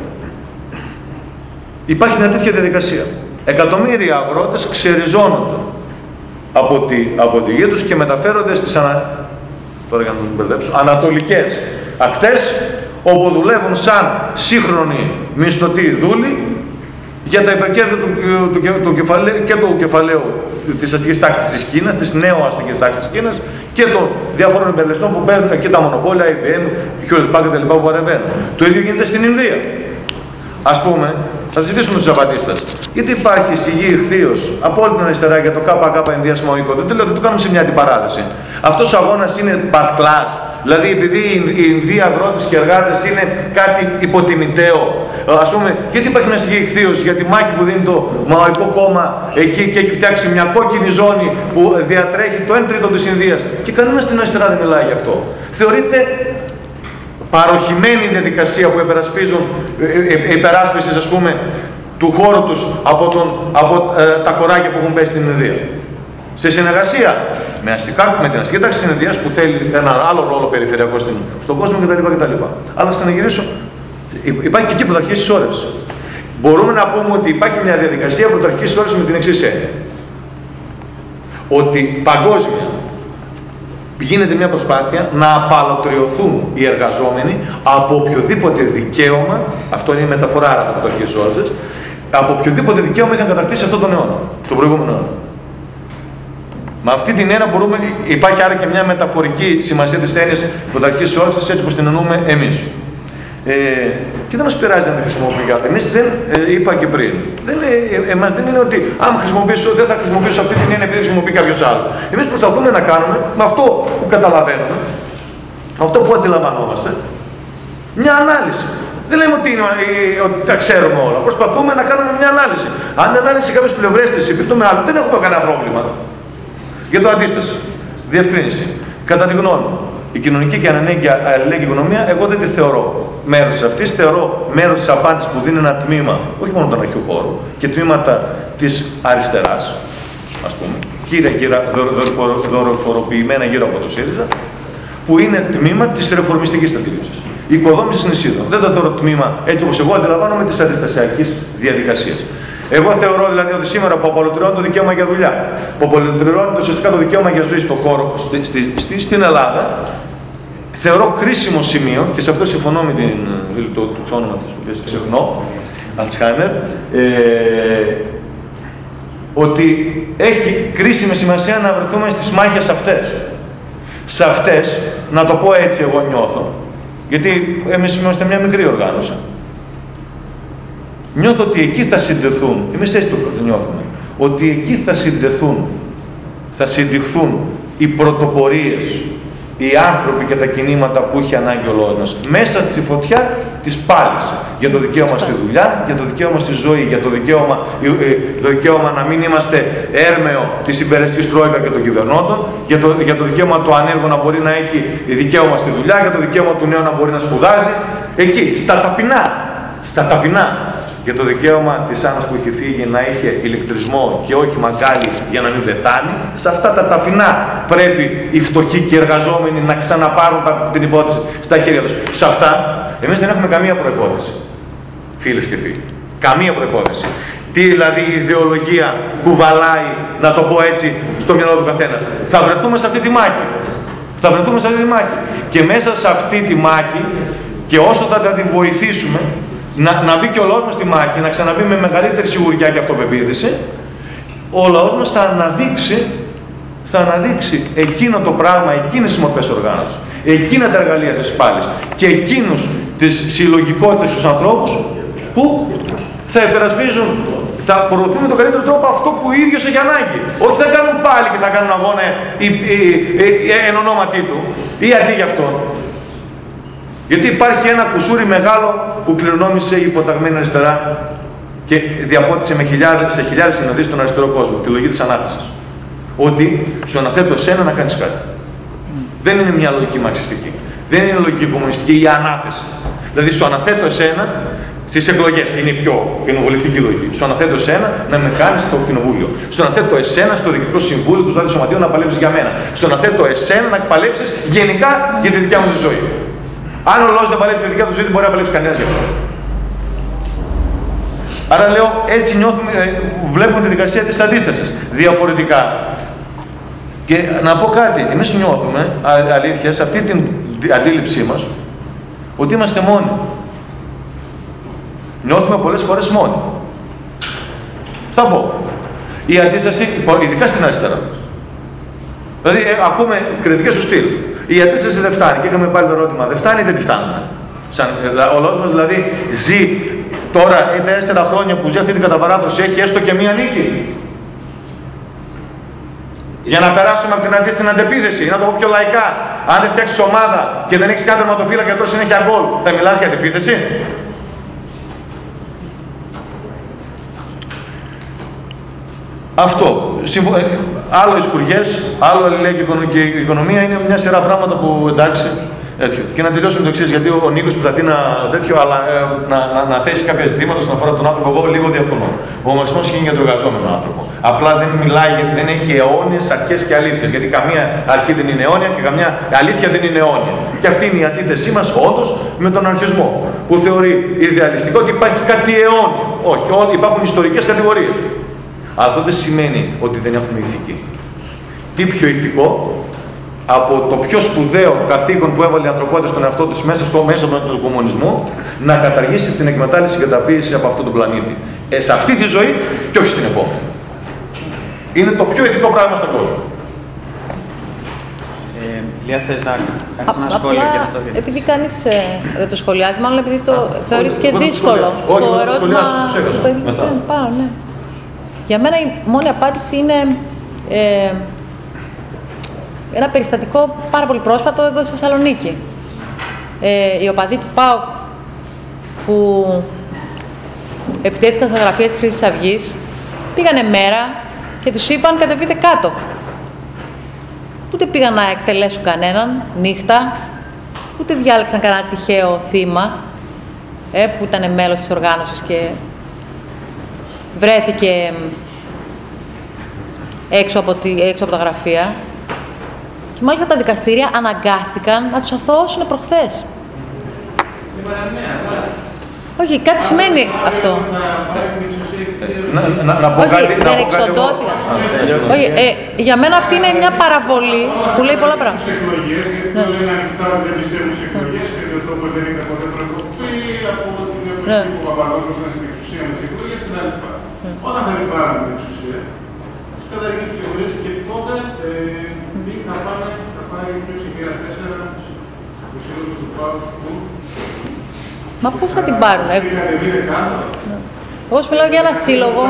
υπάρχει μια τέτοια διαδικασία. Εκατομμύρια αγρότες ξεριζώνονται από τη, από τη γη τους και μεταφέρονται στις ανα... Τώρα για να μην μπερδέψω, ανατολικές ακτές όπου δουλεύουν σαν σύγχρονοι μισθωτοί δούλοι για τα υπερκέρδη του, του, του, του κεφαλαίου, και του κεφαλαίου της αστικής τάξης της Κίνας, της νέου αστικής τάξης της Κίνας και των διάφορων εμπελεστών που παίρνουν και τα μονοπόλια, IBM, Hewlett Packard κτλ. που παρεμβαίνουν. Το ίδιο γίνεται στην Ινδία. Ας πούμε, θα συζητήσουμε τους Ζαβατίστε. Γιατί υπάρχει σιγή ηχθείω από όλη την αριστερά για το ΚΚ Ινδία Μοϊκό. Δεν το λέω, δεν το κάνουμε σε μια αντιπαράθεση. Αυτός ο αγώνας είναι μπασκλά. Δηλαδή, επειδή οι Ινδοί αγρότες και εργάτες είναι κάτι υποτιμητέο. Α πούμε, γιατί υπάρχει μια σιγή ηχθείω για τη μάχη που δίνει το Μαοϊκό κόμμα εκεί και έχει φτιάξει μια κόκκινη ζώνη που διατρέχει το 1 τρίτο της Ινδίας; Και κανένας στην αριστερά δεν μιλάει γι' αυτό. Θεωρείται παροχημένη διαδικασία που υπερασπίζουν, ε, ε, υπεράσπισης ας πούμε του χώρου τους από, τον, από ε, τα κοράκια που έχουν πέσει στην Ινδία. Σε συνεργασία με, αστικά, με την αστική τάξη της Ινδίας που θέλει ένα άλλο ρόλο περιφερειακό στην, στον κόσμο κτλ. κτλ. Αλλά να γυρίσω, υπάρχει και εκεί πρωταρχική συσσόρευση. Μπορούμε να πούμε ότι υπάρχει μια διαδικασία πρωταρχικής συσσόρευση με την εξής έννοια. Ότι παγκόσμια γίνεται μια προσπάθεια να απαλωτριωθούν οι εργαζόμενοι από οποιοδήποτε δικαίωμα, αυτό είναι η μεταφορά άρα του πρωταρχική από οποιοδήποτε δικαίωμα είχαν κατακτήσει αυτόν τον αιώνα, στον προηγούμενο αιώνα. Με αυτή την έννοια μπορούμε, υπάρχει άρα και μια μεταφορική σημασία της έννοιας πρωταρχική όρεξη έτσι όπως την εννοούμε εμείς. Ε, και δεν μας πειράζει να τη χρησιμοποιούμε. Εμείς δεν, ε, είπα και πριν, δεν, ε, εμάς δεν είναι ότι αν χρησιμοποιήσω, δεν θα χρησιμοποιήσω αυτή την έννοια επειδή χρησιμοποιεί κάποιος άλλος. Εμείς προσπαθούμε να κάνουμε με αυτό που καταλαβαίνουμε, αυτό που αντιλαμβανόμαστε, μια ανάλυση. Δεν λέμε ότι, είναι, ε, ότι τα ξέρουμε όλα. Προσπαθούμε να κάνουμε μια ανάλυση. Αν η ανάλυση κάποιες πλευρές της συμπληκτούμε άλλο, δεν έχουμε κανένα πρόβλημα. Για το αντίσταση. Διευκρίνηση. Κατά τη γνώμη μου, η κοινωνική και αλληλέγγυη οικονομία, εγώ δεν τη θεωρώ μέρος της αυτής. Θεωρώ μέρος της απάντησης που δίνει ένα τμήμα, όχι μόνο του αρχικού χώρου, και τμήματα της αριστεράς, ας πούμε, κύρια κύρα δορυφοροποιημένα γύρω από το ΣΥΡΙΖΑ, που είναι τμήμα της ρεφορμιστικής αντίληψη. Η οικοδόμηση νησίδων. Δεν το θεωρώ τμήμα έτσι όπως εγώ αντιλαμβάνομαι της αντιστασιακή διαδικασίας. Εγώ θεωρώ δηλαδή ότι σήμερα που απολυτρώνει το δικαίωμα για δουλειά, που απολυτρώνει ουσιαστικά το δικαίωμα για ζωή στον χώρο, στη, στη, στη, στην Ελλάδα, θεωρώ κρίσιμο σημείο, και σε αυτό συμφωνώ με την, το, το, το όνομα της οποίας ξεχνώ, Αλτσχάιμερ, ε, ότι έχει κρίσιμη σημασία να βρεθούμε στις μάχες αυτές. Σε αυτές, να το πω έτσι εγώ νιώθω, γιατί εμείς είμαστε μια μικρή οργάνωση, Νιώθω ότι εκεί θα συντεθούν, εμείς έτσι το νιώθουμε, ότι εκεί θα συντεθούν, θα συντηχθούν οι πρωτοπορίες, οι άνθρωποι και τα κινήματα που έχει ανάγκη ο λόγος μας, μέσα στη φωτιά της πάλης, για το δικαίωμα στη δουλειά, για το δικαίωμα στη ζωή, για το δικαίωμα, ε, το δικαίωμα να μην είμαστε έρμεο της υπερεστής τρόικα και των κυβερνώντων, για το, για το δικαίωμα του ανέργου να μπορεί να έχει δικαίωμα στη δουλειά, για το δικαίωμα του νέου να μπορεί να σπουδάζει, εκεί, στα ταπεινά, στα ταπεινά, για το δικαίωμα της Άννας που είχε φύγει να είχε ηλεκτρισμό και όχι μαγκάλι για να μην πεθάνει. Σε αυτά τα ταπεινά πρέπει οι φτωχοί και οι εργαζόμενοι να ξαναπάρουν την υπόθεση στα χέρια τους. Σε αυτά εμείς δεν έχουμε καμία προϋπόθεση, φίλες και φίλοι. Καμία προϋπόθεση. Τι δηλαδή η ιδεολογία κουβαλάει, να το πω έτσι, στο μυαλό του καθένας. Θα βρεθούμε σε αυτή τη μάχη. Θα βρεθούμε σε αυτή τη μάχη. Και μέσα σε αυτή τη μάχη, και όσο θα τη βοηθήσουμε, να, να μπει και ο λαός μας στη μάχη, να ξαναμπεί με μεγαλύτερη σιγουριά και αυτοπεποίθηση, ο λαός μας θα αναδείξει, θα αναδείξει εκείνο το πράγμα, εκείνες τις μορφές οργάνωσης, εκείνα τα εργαλεία της πάλης και εκείνους τις συλλογικότητες στους ανθρώπους που θα υπερασπίζουν, θα προωθούν με τον καλύτερο τρόπο αυτό που ο ίδιος έχει ανάγκη. Όχι θα κάνουν πάλι και θα κάνουν αγώνα εν ονόματί του ή αντί για αυτόν. Γιατί υπάρχει ένα κουσούρι μεγάλο που κληρονόμησε η υποταγμένη αριστερά και διαπότισε με χιλιάδες, σε χιλιάδες συναντήσεις στον αριστερό κόσμο, τη λογική της ανάθεσης. Ότι σου αναθέτω εσένα να κάνεις κάτι. Δεν είναι μια λογική μαξιστική. Δεν είναι λογική κομμουνιστική η ανάθεση. Δηλαδή σου αναθέτω εσένα στις εκλογές, είναι η πιο κοινοβουλευτική λογική. Σου αναθέτω εσένα να με κάνεις στο κοινοβούλιο. Σου αναθέτω εσένα στο διοικητικό συμβούλιο του Δάτου Σωματείου να παλέψεις για μένα. Σου αναθέτω εσένα να παλέψει γενικά για τη δικιά μου τη ζωή. Αν ο λαός δεν παλέψει τη δικιά του ζωή, δεν μπορεί να παλέψει κανένας γι' αυτό. Άρα λέω, έτσι νιώθουμε, ε, βλέπουμε τη δικασία της αντίστασης. Διαφορετικά. Και να πω κάτι, εμείς νιώθουμε, αλήθεια, σε αυτή την αντίληψή μας, ότι είμαστε μόνοι. Νιώθουμε πολλές φορές μόνοι. Θα πω. Η αντίσταση, ειδικά στην αριστερά. Δηλαδή, ε, ακούμε κριτικές του στυλ. Η αντίσταση δεν φτάνει. Και είχαμε πάλι το ερώτημα, δεν φτάνει ή δεν τη φτάνουμε; Σαν, ο λαός μας δηλαδή ζει τώρα ή τέσσερα χρόνια που ζει αυτή την καταπαράδοση, έχει έστω και μία νίκη. Για να περάσουμε από την αντίστοιχη αντεπίθεση, να το πω πιο λαϊκά. Αν δεν φτιάξεις ομάδα και δεν έχεις κάτι τερματοφύλακα και τώρα συνέχεια γκολ, θα μιλάς για αντεπίθεση; Αυτό. Άλλο οι σκουριές, άλλο αλληλέγγυη και η οικονομία είναι μια σειρά πράγματα που εντάξει τέτοιο. Και να τελειώσουμε το εξής, γιατί ο Νίκος προσπαθεί να, τέτοιο, αλλά, ε, να, να, να, θέσει κάποια ζητήματα όσον αφορά τον άνθρωπο. Εγώ λίγο διαφωνώ. Ο μαξιμός είναι για τον εργαζόμενο άνθρωπο. Απλά δεν μιλάει γιατί δεν έχει αιώνιες αρχές και αλήθειες. Γιατί καμία αρχή δεν είναι αιώνια και καμιά αλήθεια δεν είναι αιώνια. Και αυτή είναι η αντίθεσή μας όντως με τον αρχισμό. Που θεωρεί ιδεαλιστικό ότι υπάρχει κάτι αιώνιο. Όχι, όλοι υπάρχουν ιστορικές κατηγορίες. Αλλά αυτό δεν σημαίνει ότι δεν έχουμε ηθική. Τι πιο ηθικό; Από το πιο σπουδαίο καθήκον που έβαλε η ανθρωπότητα στον εαυτό της μέσα στο μέσο του κομμουνισμού να καταργήσει την εκμετάλλευση και καταποίηση από αυτόν τον πλανήτη. Ε, σε αυτή τη ζωή και όχι στην επόμενη. Είναι το πιο ηθικό πράγμα στον κόσμο. Ε, Λία, θες να κάνεις ένα σχόλιο γι' αυτό. Γιατί... Επειδή κανείς ε, δεν το σχολιάζεις, μάλλον επειδή το θεωρήθηκε εγώ δεν το δύσκολο. σχολιάζω. Όχι, το δεν το σχολιάζω, το ξέχασα παιδί- μετά. δεν πάω, ναι. Για μένα η μόνη απάντηση είναι ε, ένα περιστατικό πάρα πολύ πρόσφατο εδώ στη Θεσσαλονίκη. Ε, οι οπαδοί του ΠΑΟΚ που επιτέθηκαν στα γραφεία της Χρυσής Αυγής πήγανε μέρα και τους είπαν κατεβείτε κάτω. Ούτε πήγαν να εκτελέσουν κανέναν νύχτα, ούτε διάλεξαν κανένα τυχαίο θύμα ε, που ήταν μέλος της οργάνωσης και βρέθηκε μ, έξω από, τη, έξω από τα γραφεία. Και μάλιστα τα δικαστήρια αναγκάστηκαν να τους αθωώσουν προχθές. Όχι, κάτι σημαίνει αυτό. Να, να, να πω Όχι, κάτι. να δεν πω κάτι εγώ. εξοντώθηκαν. Α, τελειώσαμε. Όχι, ε, για μένα αυτή είναι μια παραβολή που λέει πολλά πράγματα. εκλογές, γιατί το λένε ανοιχτά ότι δεν πιστεύουν στις εκλογές και ότι ο τόπος δεν είναι ποτέ προκοπή από την Ναι. εποχή που ο Παπαδόπουλος ήταν στην εξουσία με τις εκλογές κτλ. Όταν θα την πάρουν την εξουσία, τους καταργήσουν τις εκλογές και τότε ε, τι θα πάνε, θα πάει ποιος η μοίρα 4, ο σύλλογος του ΠΑΟΚ, που Μα πώς θα την πάρουν. Εγώ, θα κατεβείτε κάτω. εγώ σου μιλάω για ένα σύλλογο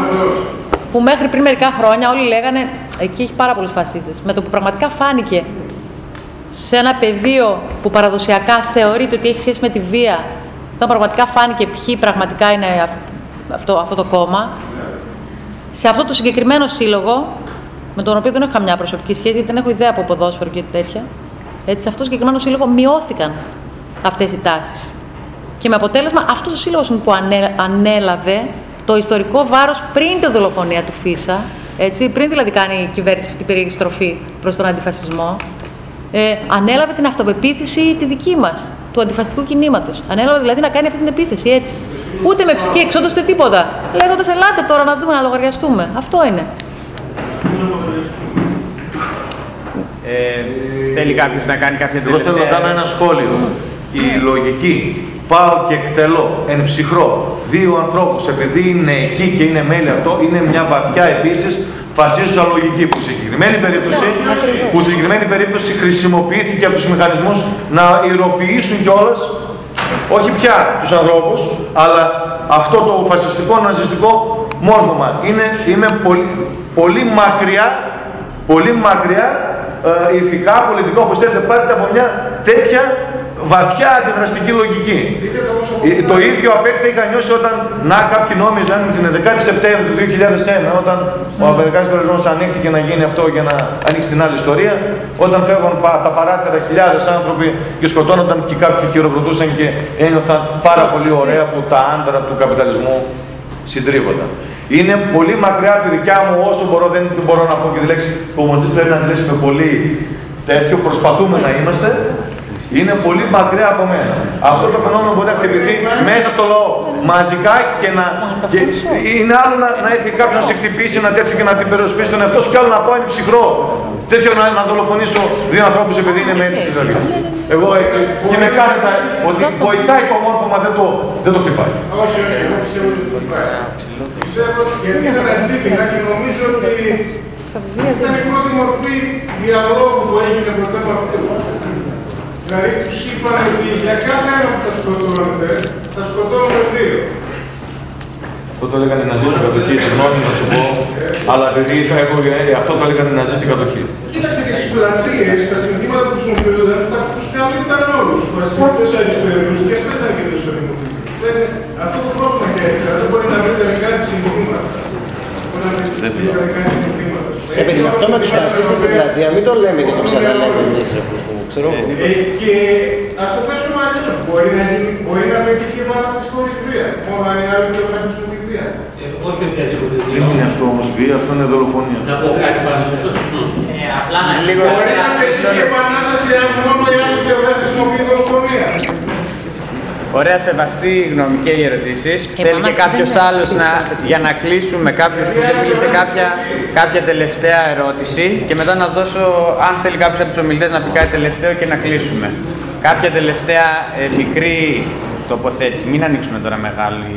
που μέχρι πριν μερικά χρόνια όλοι λέγανε εκεί έχει πάρα πολλούς φασίστες. Με το που πραγματικά φάνηκε σε ένα πεδίο που παραδοσιακά θεωρείται ότι έχει σχέση με τη βία, όταν πραγματικά φάνηκε ποιοι πραγματικά είναι αυ- αυτό, αυτό το κόμμα, σε αυτό το συγκεκριμένο σύλλογο, με τον οποίο δεν έχω καμιά προσωπική σχέση, γιατί δεν έχω ιδέα από ποδόσφαιρο και τέτοια, έτσι, σε αυτό το συγκεκριμένο σύλλογο μειώθηκαν αυτές οι τάσεις. Και με αποτέλεσμα αυτός ο σύλλογος είναι που ανέ- ανέλαβε το ιστορικό βάρος πριν τη δολοφονία του Φίσα, έτσι, πριν δηλαδή κάνει η κυβέρνηση αυτή την περίεργη στροφή προς τον αντιφασισμό, ε, ανέλαβε την αυτοπεποίθηση τη δική μας, του αντιφασιστικού κινήματος. Ανέλαβε δηλαδή να κάνει αυτή την επίθεση έτσι. Ούτε με φυσική εξόντωση ούτε τίποτα. Λέγοντας ελάτε τώρα να δούμε, να λογαριαστούμε. Αυτό είναι. Ε, θέλει κάποιος να κάνει κάποια Εγώ θέλω να κάνω ένα σχόλιο. Η λογική πάω και εκτελώ εν ψυχρό δύο ανθρώπους επειδή είναι εκεί και είναι μέλη αυτό είναι μια βαθιά επίσης φασίζουσα λογική που σε συγκεκριμένη περίπτωση, που σε συγκεκριμένη περίπτωση χρησιμοποιήθηκε από τους μηχανισμούς να υλοποιήσουν κιόλας όχι πια τους ανθρώπους, αλλά αυτό το φασιστικό ναζιστικό μόρφωμα. Είναι, είμαι πολύ, πολύ μακριά, πολύ μακριά ε, ηθικά, πολιτικό, όπως θέλετε πάρετε από μια τέτοια βαθιά αντιδραστική λογική. Ε, Το ίδιο απέκτα είχα νιώσει όταν να κάποιοι νόμιζαν την 11η Σεπτέμβρη του 2001, όταν ο Αμερικάνος Περιορισμός ανοίχτηκε να γίνει αυτό για να ανοίξει την άλλη ιστορία, όταν φεύγαν πα- τα παράθυρα χιλιάδες άνθρωποι και σκοτώνονταν και κάποιοι χειροκροτούσαν και ένιωθαν πάρα πολύ ωραία που τα άντρα του καπιταλισμού συντρίβονταν. Είναι πολύ μακριά από τη δικιά μου όσο μπορώ, δεν μπορώ να πω και τη λέξη κομμουνιστής πρέπει να τη λες με πολύ τέτοιο, προσπαθούμε να είμαστε, είναι πολύ μακριά από μένα. Αυτό το φαινόμενο μπορεί να χτυπηθεί μέσα στο λαό μαζικά και να. Και είναι άλλο να, να έρθει κάποιος να σε χτυπήσει, να τέτοιο και να την περιοσπίσει τον εαυτό σου, και άλλο να πάω είναι ψυχρό. Τέτοιο να, να δολοφονήσω δύο ανθρώπους επειδή είναι μέλη της Ιταλία. Εγώ έτσι. Και με κάθετα ότι βοηθάει το μόρφωμα, δεν το, δεν το χτυπάει. Όχι, όχι, εγώ πιστεύω ότι το χτυπάει. Πιστεύω γιατί ήταν αντίπεινα και νομίζω ότι ήταν η πρώτη μορφή διαλόγου που έγινε ποτέ με αυτούς. Δηλαδή τους είπαν ότι για κάθε ένα που θα σκοτώνετε, θα σκοτώνουμε δύο. Αυτό το έλεγαν οι Ναζί στην κατοχή, συγγνώμη να σου πω, αλλά επειδή θα έχω, ε, αυτό το έλεγαν οι Ναζί στην κατοχή. Κοίταξε και στις πλατείες, τα συνθήματα που χρησιμοποιούνταν, τα τους κάλυπταν όλους. Φασιστές, αριστερούς και αυτό ήταν και το ισοδημοτικό. Αυτό το πρόβλημα και αριστερά δεν μπορεί να βρει τελικά τις συνθήματα. Μπορεί Ε, παιδιά, αυτό με τους φασίστες στην πλατεία, μην το λέμε και το ξαναλέμε εμείς, ρε Χριστό ξέρω εγώ. Ε, και ας το θέσουμε αλλιώς. Μπορεί να, γίνει, μπορεί να πετύχει επανάσταση χωρίς βία. Μόνο αν είναι άλλη πλευρά χρησιμοποιεί βία. Ε, όχι οποιαδήποτε Δεν είναι αυτό όμως βία, αυτό είναι δολοφονία. Να πω κάτι πάνω σε αυτό. Ε, απλά να Λίγο Μπορεί να πετύχει επανάσταση αν μόνο η άλλη πλευρά χρησιμοποιεί δολοφονία. Ωραία, σεβαστή γνώμη και οι ερωτήσεις. Θέλει και κάποιος άλλος να, για να κλείσουμε, κάποιος που δεν μίλησε κάποια, κάποια τελευταία ερώτηση και μετά να δώσω, αν θέλει κάποιος από τους ομιλητές να πει κάτι τελευταίο και να κλείσουμε. Κάποια τελευταία ε, μικρή τοποθέτηση. Μην ανοίξουμε τώρα μεγάλη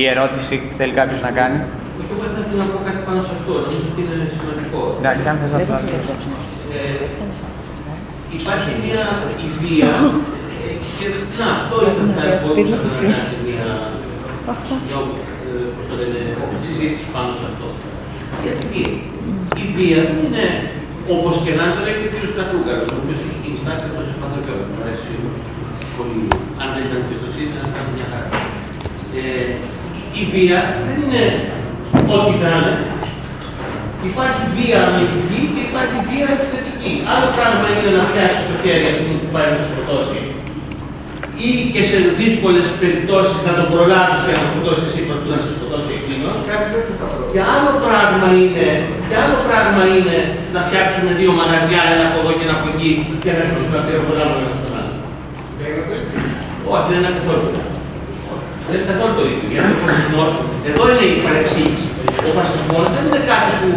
η ερώτηση που θέλει κάποιος να κάνει; Όχι, εγώ θα ήθελα να πω κάτι πάνω σε αυτό. Νομίζω ότι είναι σημαντικό. Εντάξει, αν θες να το Ε, υπάρχει μια ιδέα ε, και να, αυτό ήταν θα μπορούσα να κάνει μια, μια ε, πώς το λένε, συζήτηση πάνω σε αυτό. Για τη βία; Η βία δεν είναι όπως και να είναι, το λέει και ο κ. Κατρούγκαρος, ο οποίος έχει γίνει στάρτη εκτός επανδρεπέων. Μου αρέσει πολύ. Αν δεν ήταν πιστοσύνη, θα κάνει μια χαρά. Ε, η βία δεν είναι ό,τι κάνετε. Υπάρχει βία αμυντική και υπάρχει βία επιθετική. Άλλο πράγμα είναι να πιάσεις το χέρι αυτού που πάει να σκοτώσει ή και σε δύσκολες περιπτώσεις να τον προλάβεις και να σκοτώσεις εσύ πρωτού να σε σκοτώσει εκείνος. Και άλλο πράγμα είναι, και άλλο πράγμα είναι να φτιάξουμε δύο μαγαζιά, ένα από εδώ και ένα από εκεί και να αρχίσουμε να πυροβολάμε ένα στον άλλο. Όχι, δεν είναι καθόλου. Δεν είναι καθόλου το ίδιο. Γιατί ο φασισμός, εδώ είναι η παρεξήγηση. Ο φασισμός δεν είναι κάτι που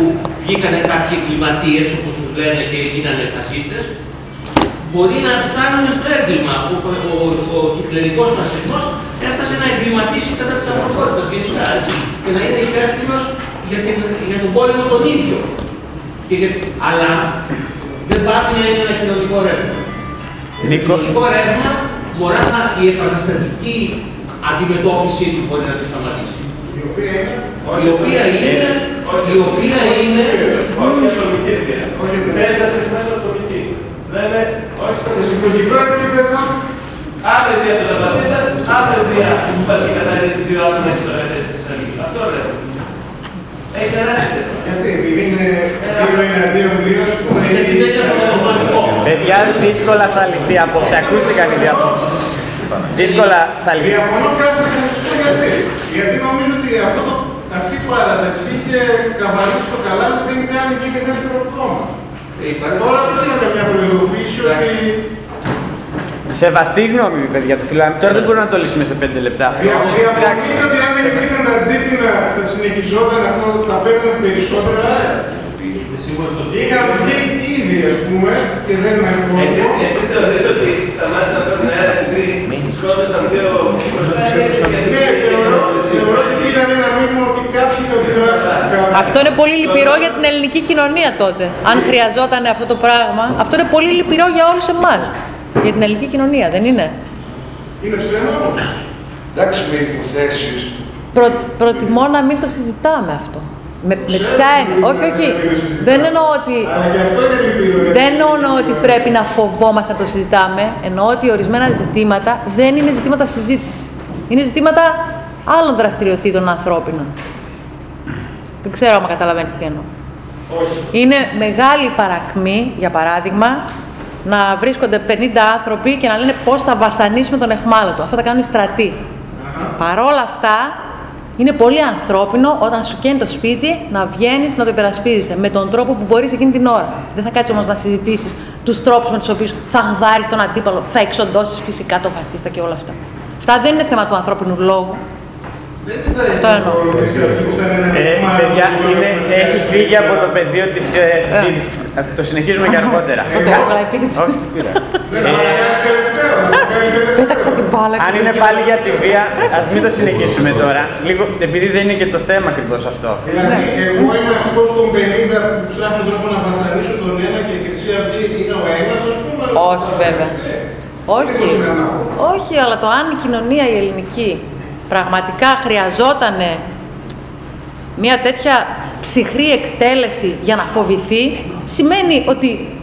βγήκανε κάποιοι εγκληματίες, όπως τους λένε και γίνανε φασίστες. Μπορεί να φτάνουν στο έγκλημα. Ο, ο, ο, ο χιτλερικό φασισμός έφτασε να εγκληματίσει κατά της ανθρωπότητα γενικά και να είναι υπεύθυνος για, την, για τον πόλεμο τον ίδιο. Και για, αλλά δεν πάει να είναι ένα κοινωνικό ρεύμα. Το κοινωνικό ρεύμα μπορεί να η επαναστατική αντιμετώπιση του μπορεί να τη σταματήσει. Η οποία είναι. Η οποία είναι. Η οποία είναι. Όχι στο μυθίδιο. Δεν θα ξεχνάς το μυθίδιο. Λέμε, όχι στο Σε συλλογικό επίπεδο. Άλλη βία του Ζαπατίστας, άλλη βία που πας και καθαρίζεις δύο άτομα στο ρεύμα της Ισλαμικής. Αυτό λέω. Έχει τεράστια. Γιατί, επειδή είναι δύο εναντίον δύο, ας πούμε, είναι... Παιδιά, δύσκολα θα λυθεί απόψε. Ακούστηκαν οι διαπόψεις. Δύσκολα θα λυθεί. Διαφωνώ κάτι να σας πω γιατί. Γιατί νομίζω ότι αυτό το, αυτή η παράταξη είχε καβαλήσει το καλά πριν κάνει και δεύτερο κόμμα. Τώρα δεν είναι καμιά προειδοποίηση ότι Σεβαστή γνώμη, παιδιά, του φιλάμε. Τώρα δεν μπορούμε να το λύσουμε σε πέντε λεπτά αυτό. Διαφωνείτε ότι αν δεν υπήρχαν αντίπεινα θα συνεχιζόταν αυτό, θα παίρνουν περισσότερα αέρα. Είχαν βγει ήδη, ας πούμε, και δεν είναι Εσύ, εσύ θεωρείς ότι σταμάτησαν να παίρνουν αέρα επειδή σκότωσαν δύο Ναι, θεωρώ, Αυτό είναι πολύ λυπηρό για την ελληνική κοινωνία τότε. Αν χρειαζόταν αυτό το πράγμα, αυτό είναι πολύ λυπηρό για όλους εμάς. Για την ελληνική κοινωνία, δεν είναι; Είναι ψέμα όμως. Εντάξει, με υποθέσεις. Προ, προτιμώ να μην το συζητάμε αυτό. Με, με ποια έννοια; Όχι, όχι. Δεν εννοώ ότι. Δεν εννοώ ότι πρέπει να φοβόμαστε να το συζητάμε. Εννοώ ότι ορισμένα ζητήματα δεν είναι ζητήματα συζήτησης. Είναι ζητήματα άλλων δραστηριοτήτων ανθρώπινων. Δεν ξέρω αν καταλαβαίνεις τι εννοώ. Είναι μεγάλη παρακμή, για παράδειγμα, να βρίσκονται 50 άνθρωποι και να λένε πώς θα βασανίσουμε τον εχμάλωτο. Αυτό τα κάνουν οι στρατοί. Παρόλα αυτά, είναι πολύ ανθρώπινο όταν σου καίνει το σπίτι να βγαίνεις να το υπερασπίζεσαι με τον τρόπο που μπορείς εκείνη την ώρα. Δεν θα κάτσεις όμως να συζητήσεις τους τρόπους με τους οποίους θα γδάρεις τον αντίπαλο, θα εξοντώσεις φυσικά τον φασίστα και όλα αυτά. Αυτά δεν είναι θέμα του ανθρώπινου λόγου. Αυτό εννοώ. Ε, παιδιά, είναι, έχει φύγει από το πεδίο της ε, συζήτησης. Το συνεχίζουμε και αργότερα. Αυτό το έβγαλα επίτηδες. Όχι, τι πήρα. Πέταξα την μπάλα. Αν είναι πάλι για τη βία, ας μην το συνεχίσουμε τώρα. Λίγο, επειδή δεν είναι και το θέμα ακριβώς αυτό. Δηλαδή, εγώ είμαι αυτός των 50 που ψάχνω τρόπο να βασανίσω τον ένα και η Χρυσή Αυγή είναι ο ένας, ας πούμε. Όχι, βέβαια. Όχι. Όχι, αλλά το αν η κοινωνία η ελληνική πραγματικά χρειαζόταν μια τέτοια ψυχρή εκτέλεση για να φοβηθεί, σημαίνει ότι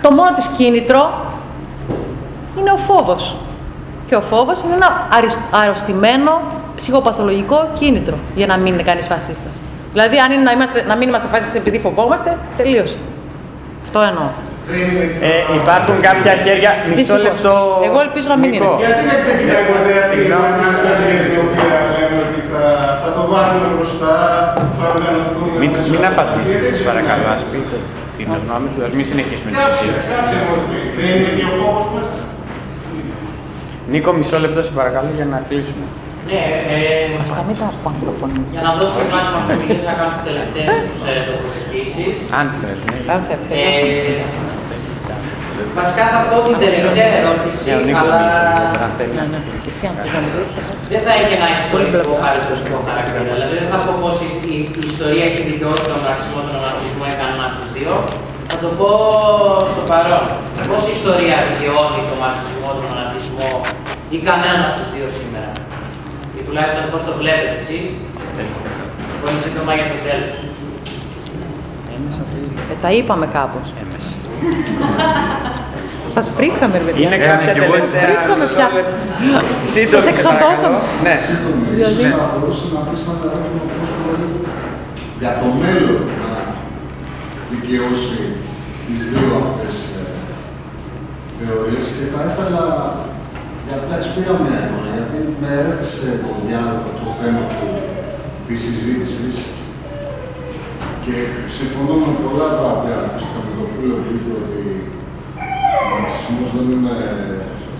το μόνο της κίνητρο είναι ο φόβος. Και ο φόβος είναι ένα αρισ- αρρωστημένο ψυχοπαθολογικό κίνητρο για να μην είναι κανείς φασίστας. Δηλαδή, αν είναι να, είμαστε, να μην είμαστε φάσει επειδή φοβόμαστε, τελείωσε. Αυτό εννοώ. Ε, υπάρχουν κάποια χέρια. Μισό Δυστυχώς. λεπτό. Εγώ ελπίζω να μην Νικό. είναι. Γιατί δεν ξεκινάει ποτέ αυτή η επανάσταση για την οποία λέμε ότι θα, θα το βάλουμε μπροστά, θα οργανωθούμε. Μην, θα μην σώσουμε. απαντήσετε, Γιατί σας δεν παρακαλώ. ξεκινάει; Ας πείτε την γνώμη του, ας μην συνεχίσουμε τη Κάποια, συζήτηση. κάποια μορφή. Δεν είναι και ο φόβος μέσα. Νίκο, μισό λεπτό, σε παρακαλώ, για να κλείσουμε. Ναι, ε, Αυτά μην τα πανκροφωνείς. για να δώσω και πάλι μας ομιλίες να κάνουμε τις τελευταίες τους ε, τοποθετήσεις. Αν θες, ναι. Αν θέλετε, τελειώσαμε. Ε, βασικά θα πω την τελευταία ερώτηση, Ναι, ο Νίκος αλλά μίλησε λίγο, αν θέλει. Και εσύ αν θες να μιλήσεις, θα πας. δεν θα έχει ένα ιστορικό χαρακτηριστικό χαρακτήρα. Δηλαδή δεν θα πω πως η, η, η ιστορία έχει δικαιώσει τον μαρξισμό, τον αναρχισμό ή κανένα από τους δύο. Θα το πω στο παρόν. Πώς η ιστορία δικαιώνει τον μαρξισμό, τον αναρχισμό ή κανέναν από τους δύο σήμερα; Ή τουλάχιστον πώς το βλέπετε εσείς. Πολύ σύντομα για το τέλος. Ε, τα είπαμε κάπως. Σας πρίξαμε, ρε παιδιά. Είναι κάποια Σας τελευταία... πρίξαμε πια. Σύντομη, Σας σε εξοντώσαμε. παρακαλώ. Ναι. Δηλαδή. Θα μπορούσε να πει σαν ερώτημα πώς μπορεί για το μέλλον να δικαιώσει τις δύο αυτές ε, θεωρίες και θα ήθελα, γιατί εντάξει πήρα μια εικόνα, γιατί με έθεσε το διάλογο το θέμα του, της συζήτησης και συμφωνώ με πολλά τα οποία ακούστηκαν με το φίλο που είπε ότι ο μαρξισμός δεν είναι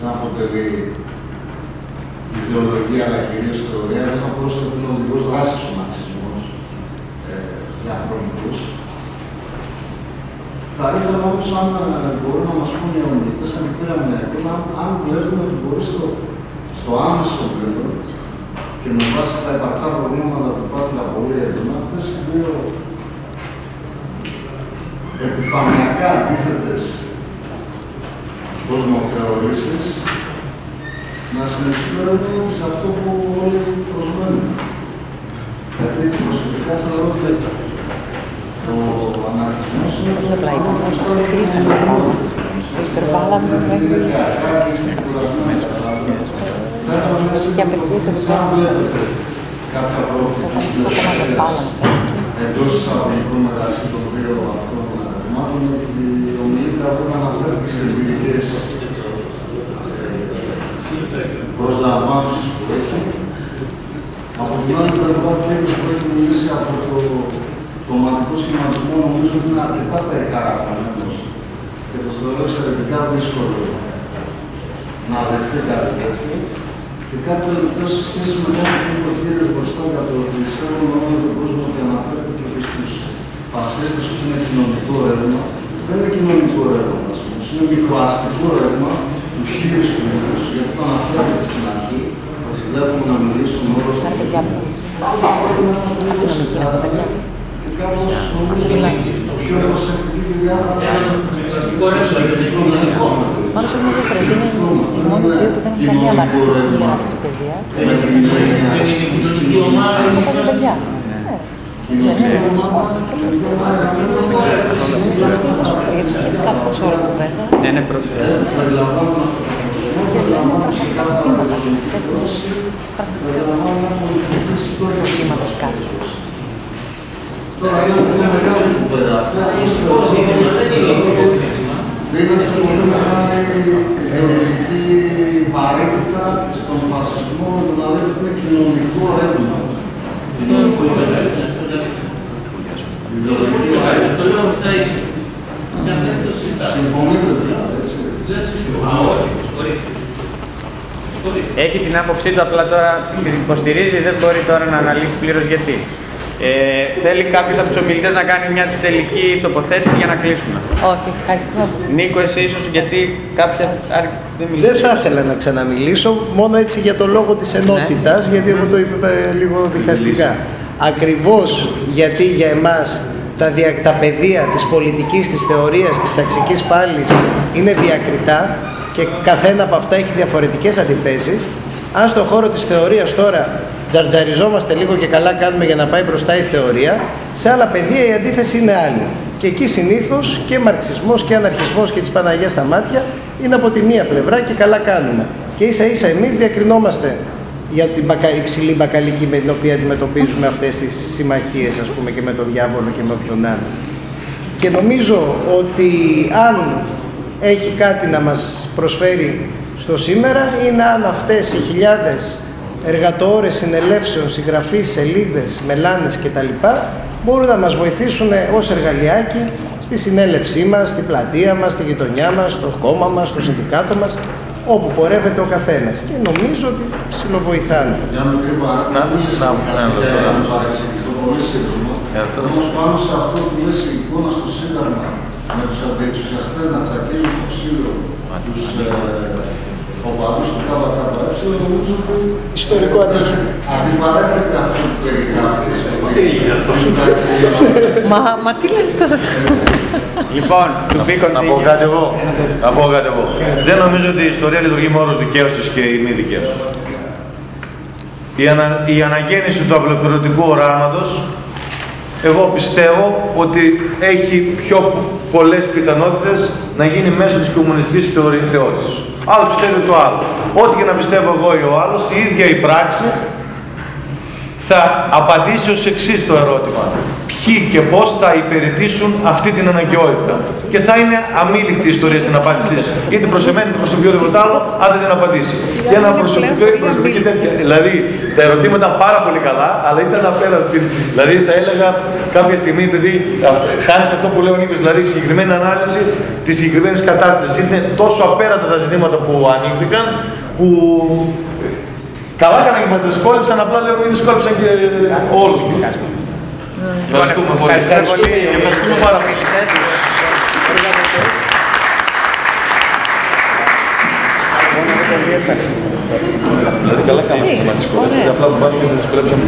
να αποτελεί ιδεολογία αλλά κυρίως θεωρία. Εγώ θα μπορούσα να είναι οδηγός δράσης ο μαρξισμός ε, διαχρονικούς. Θα ήθελα όμως αν ε, μπορούν να μας πούν οι ομιλητές, αν πήραμε μια εικόνα, αν, αν βλέπουμε ότι μπορεί στο, στο άμεσο μέλλον και με βάση τα υπαρκτά προβλήματα που υπάρχουν πολύ έντονα, αυτές οι δύο επιφανειακά αντίθετες κοσμοθεωρήσεις να συνεισφέρουν σε αυτό που όλοι προσμένουν. Γιατί προσωπικά θεωρώ ότι ο αναρχισμός είναι Όχι απλά είπαμε, όμως μας κρύφαμε το πράγμα. Υπερβάλαμε μέχρι και απευθείας επιβάλλαμε. κάποια πρόκληση συνεργασίας εντός εισαγωγικών μεταξύ των δύο αυτών κομμάτων, η ομιλήτρια πρέπει να αναφέρει τις εμπειρικές προσλαμβάνωσης που έχει. Από την άλλη πλευρά, ο κύριος που έχει μιλήσει από το κομματικό σχηματισμό νομίζω ότι είναι αρκετά περικαρακωμένος και το θεωρώ εξαιρετικά δύσκολο να δεχθεί κάτι τέτοιο. Και κάτι τελευταίο σε σχέση με το που είπε ο κύριος μπροστά για το ότι σέβομαι όλο τον κόσμο και αναφέρθηκε και στους φασίστες ότι είναι κοινωνικό ρεύμα. Δεν είναι κοινωνικό ρεύμα, ας πούμε. Είναι μικροαστικό ρεύμα του χίλιου μήνους, γιατί το αναφέρθηκε στην αρχή, ότι βλέπουμε να μιλήσουμε όλο αυτό. Πρέπει να είμαστε λίγο ξεκάθαροι και κάπως νομίζω πιο προσεκτικοί τη διάρκεια στο συγκεκριμένο Πάνω σε μια διαφορετική είναι οι μόνοι δύο που δεν έχουν καμία μαρξιστική γεννάτηση στη παιδεία. Από τα παιδιά. Κάθε σας ώρα κουβέντα. Ναι, ναι, πρόσεχε. Προβλήματος κάτω. Τώρα είναι μια μεγάλη κουβέντα. Αυτό δίνεται πολύ μεγάλη ιδεολογική βαρύτητα στον φασισμό με το να λέει ότι είναι κοινωνικό ρεύμα. Κοινωνικό ρεύμα. Ιδεολογική βαρύτητα. Συμφωνείτε δηλαδή, έτσι. Έχει την άποψή του, απλά τώρα την υποστηρίζει, δεν μπορεί τώρα να αναλύσει πλήρως γιατί. Ε, θέλει κάποιος από τους ομιλητές να κάνει μια τελική τοποθέτηση για να κλείσουμε. Όχι, ευχαριστούμε πολύ. Νίκο, εσύ ίσως γιατί κάποια. άρ- Δεν, Δεν θα ήθελα να ξαναμιλήσω, μόνο έτσι για το λόγο της ενότητας, γιατί εγώ το είπα λίγο διχαστικά. Ακριβώς γιατί για εμάς τα, δια, τα πεδία της πολιτικής, της θεωρίας, της ταξικής πάλης είναι διακριτά και καθένα από αυτά έχει διαφορετικές αντιθέσεις, αν στον χώρο της θεωρίας τώρα τζαρτζαριζόμαστε λίγο και καλά κάνουμε για να πάει μπροστά η θεωρία, σε άλλα πεδία η αντίθεση είναι άλλη. Και εκεί συνήθως και μαρξισμός και αναρχισμός και της Παναγίας στα μάτια είναι από τη μία πλευρά και καλά κάνουμε. Και ίσα ίσα εμείς διακρινόμαστε για την μπακα, υψηλή μπακαλική με την οποία αντιμετωπίζουμε αυτές τις συμμαχίες, ας πούμε, και με τον διάβολο και με όποιον άλλο. Και νομίζω ότι αν έχει κάτι να μας προσφέρει στο σήμερα, είναι αν αυτές οι χιλιάδες εργατόρες συνελεύσεων, συγγραφείς, σελίδες, μελάνες κτλ. μπορούν να μας βοηθήσουν ως εργαλειάκι στη συνέλευσή μας, στην πλατεία μας, στη γειτονιά μας, στο κόμμα μας, στο συνδικάτο μας, όπου πορεύεται ο καθένας. Και νομίζω ότι ψιλοβοηθάνε. Για να μην να μην παρεξηγηθώ πολύ σύντομα. Όμως πάνω σε αυτό που λες η εικόνα στο Σύνταγμα με τους αντιεξουσιαστές να τσακίζουν στο ξύλο τους οπαδούς του ΚΚΕ, νομίζω ότι ιστορικό ατύχημα. Αντιπαρέχεται αυτό που περιγράφεις. Τι έγινε αυτό; Μα, μα τι λες τώρα; Λοιπόν, του πει Να πω κάτι εγώ. Να πω κάτι εγώ. Δεν νομίζω ότι η ιστορία λειτουργεί με όρους δικαίωσης και η μη δικαίωση. Η, ανα, η αναγέννηση του απελευθερωτικού οράματος εγώ πιστεύω ότι έχει πιο πολλές πιθανότητες να γίνει μέσω της κομμουνιστικής θεωρη- θεώρησης. Άλλο πιστεύει το άλλο. Ό,τι και να πιστεύω εγώ ή ο άλλος, η ίδια η πράξη θα απαντήσει ως εξής το ερώτημα. Ποιοι και πώς θα υπηρετήσουν αυτή την αναγκαιότητα. Και θα είναι αμήλικτη η ιστορία στην απάντησή της. Είτε προς εμένα είτε προς οποιοδήποτε άλλο, αν δεν την απαντήσει. Και ένα προσωπικό ή προσωπική τέτοια. Δηλαδή, τα ερωτήματα ήταν πάρα πολύ καλά, αλλά ήταν απέρα. Δηλαδή, θα έλεγα κάποια στιγμή, επειδή χάνεις αυτό που λέει ο Νίκος, δηλαδή η συγκεκριμένη ανάλυση της συγκεκριμένης κατάστασης. Είναι τόσο απέρατα τα ζητήματα που ανοίχθηκαν, που Καλά έκανα και μας δυσκόλεψαν, απλά λέω μην δυσκόλεψαν και όλους μας. Ευχαριστούμε πολύ. Ευχαριστούμε πολύ. Και Ευχαριστούμε πάρα πολύ. Δηλαδή καλά κάνουμε να μας δυσκολέψετε, απλά που πάμε εμείς να δυσκολέψαμε.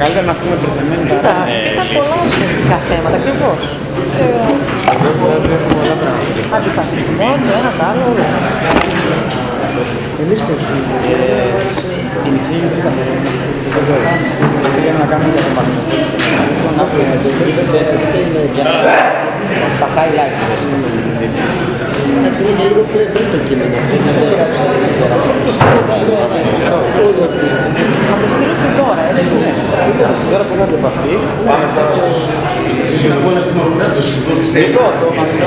Καλύτερα να πούμε προτεμένη Κοίτα, ήταν πολλά ουσιαστικά θέματα, ακριβώ. Αντιφασισμό, το ένα το άλλο, όλα. Εμείς παίζουμε. Η μισή είναι Πήγαμε να κάνουμε για το μάθημα. Τα highlights. Εντάξει, είναι λίγο πιο ευρύ το κείμενο. Δεν το τώρα. Τώρα που είναι πάμε τώρα στο Λοιπόν, το μαθητό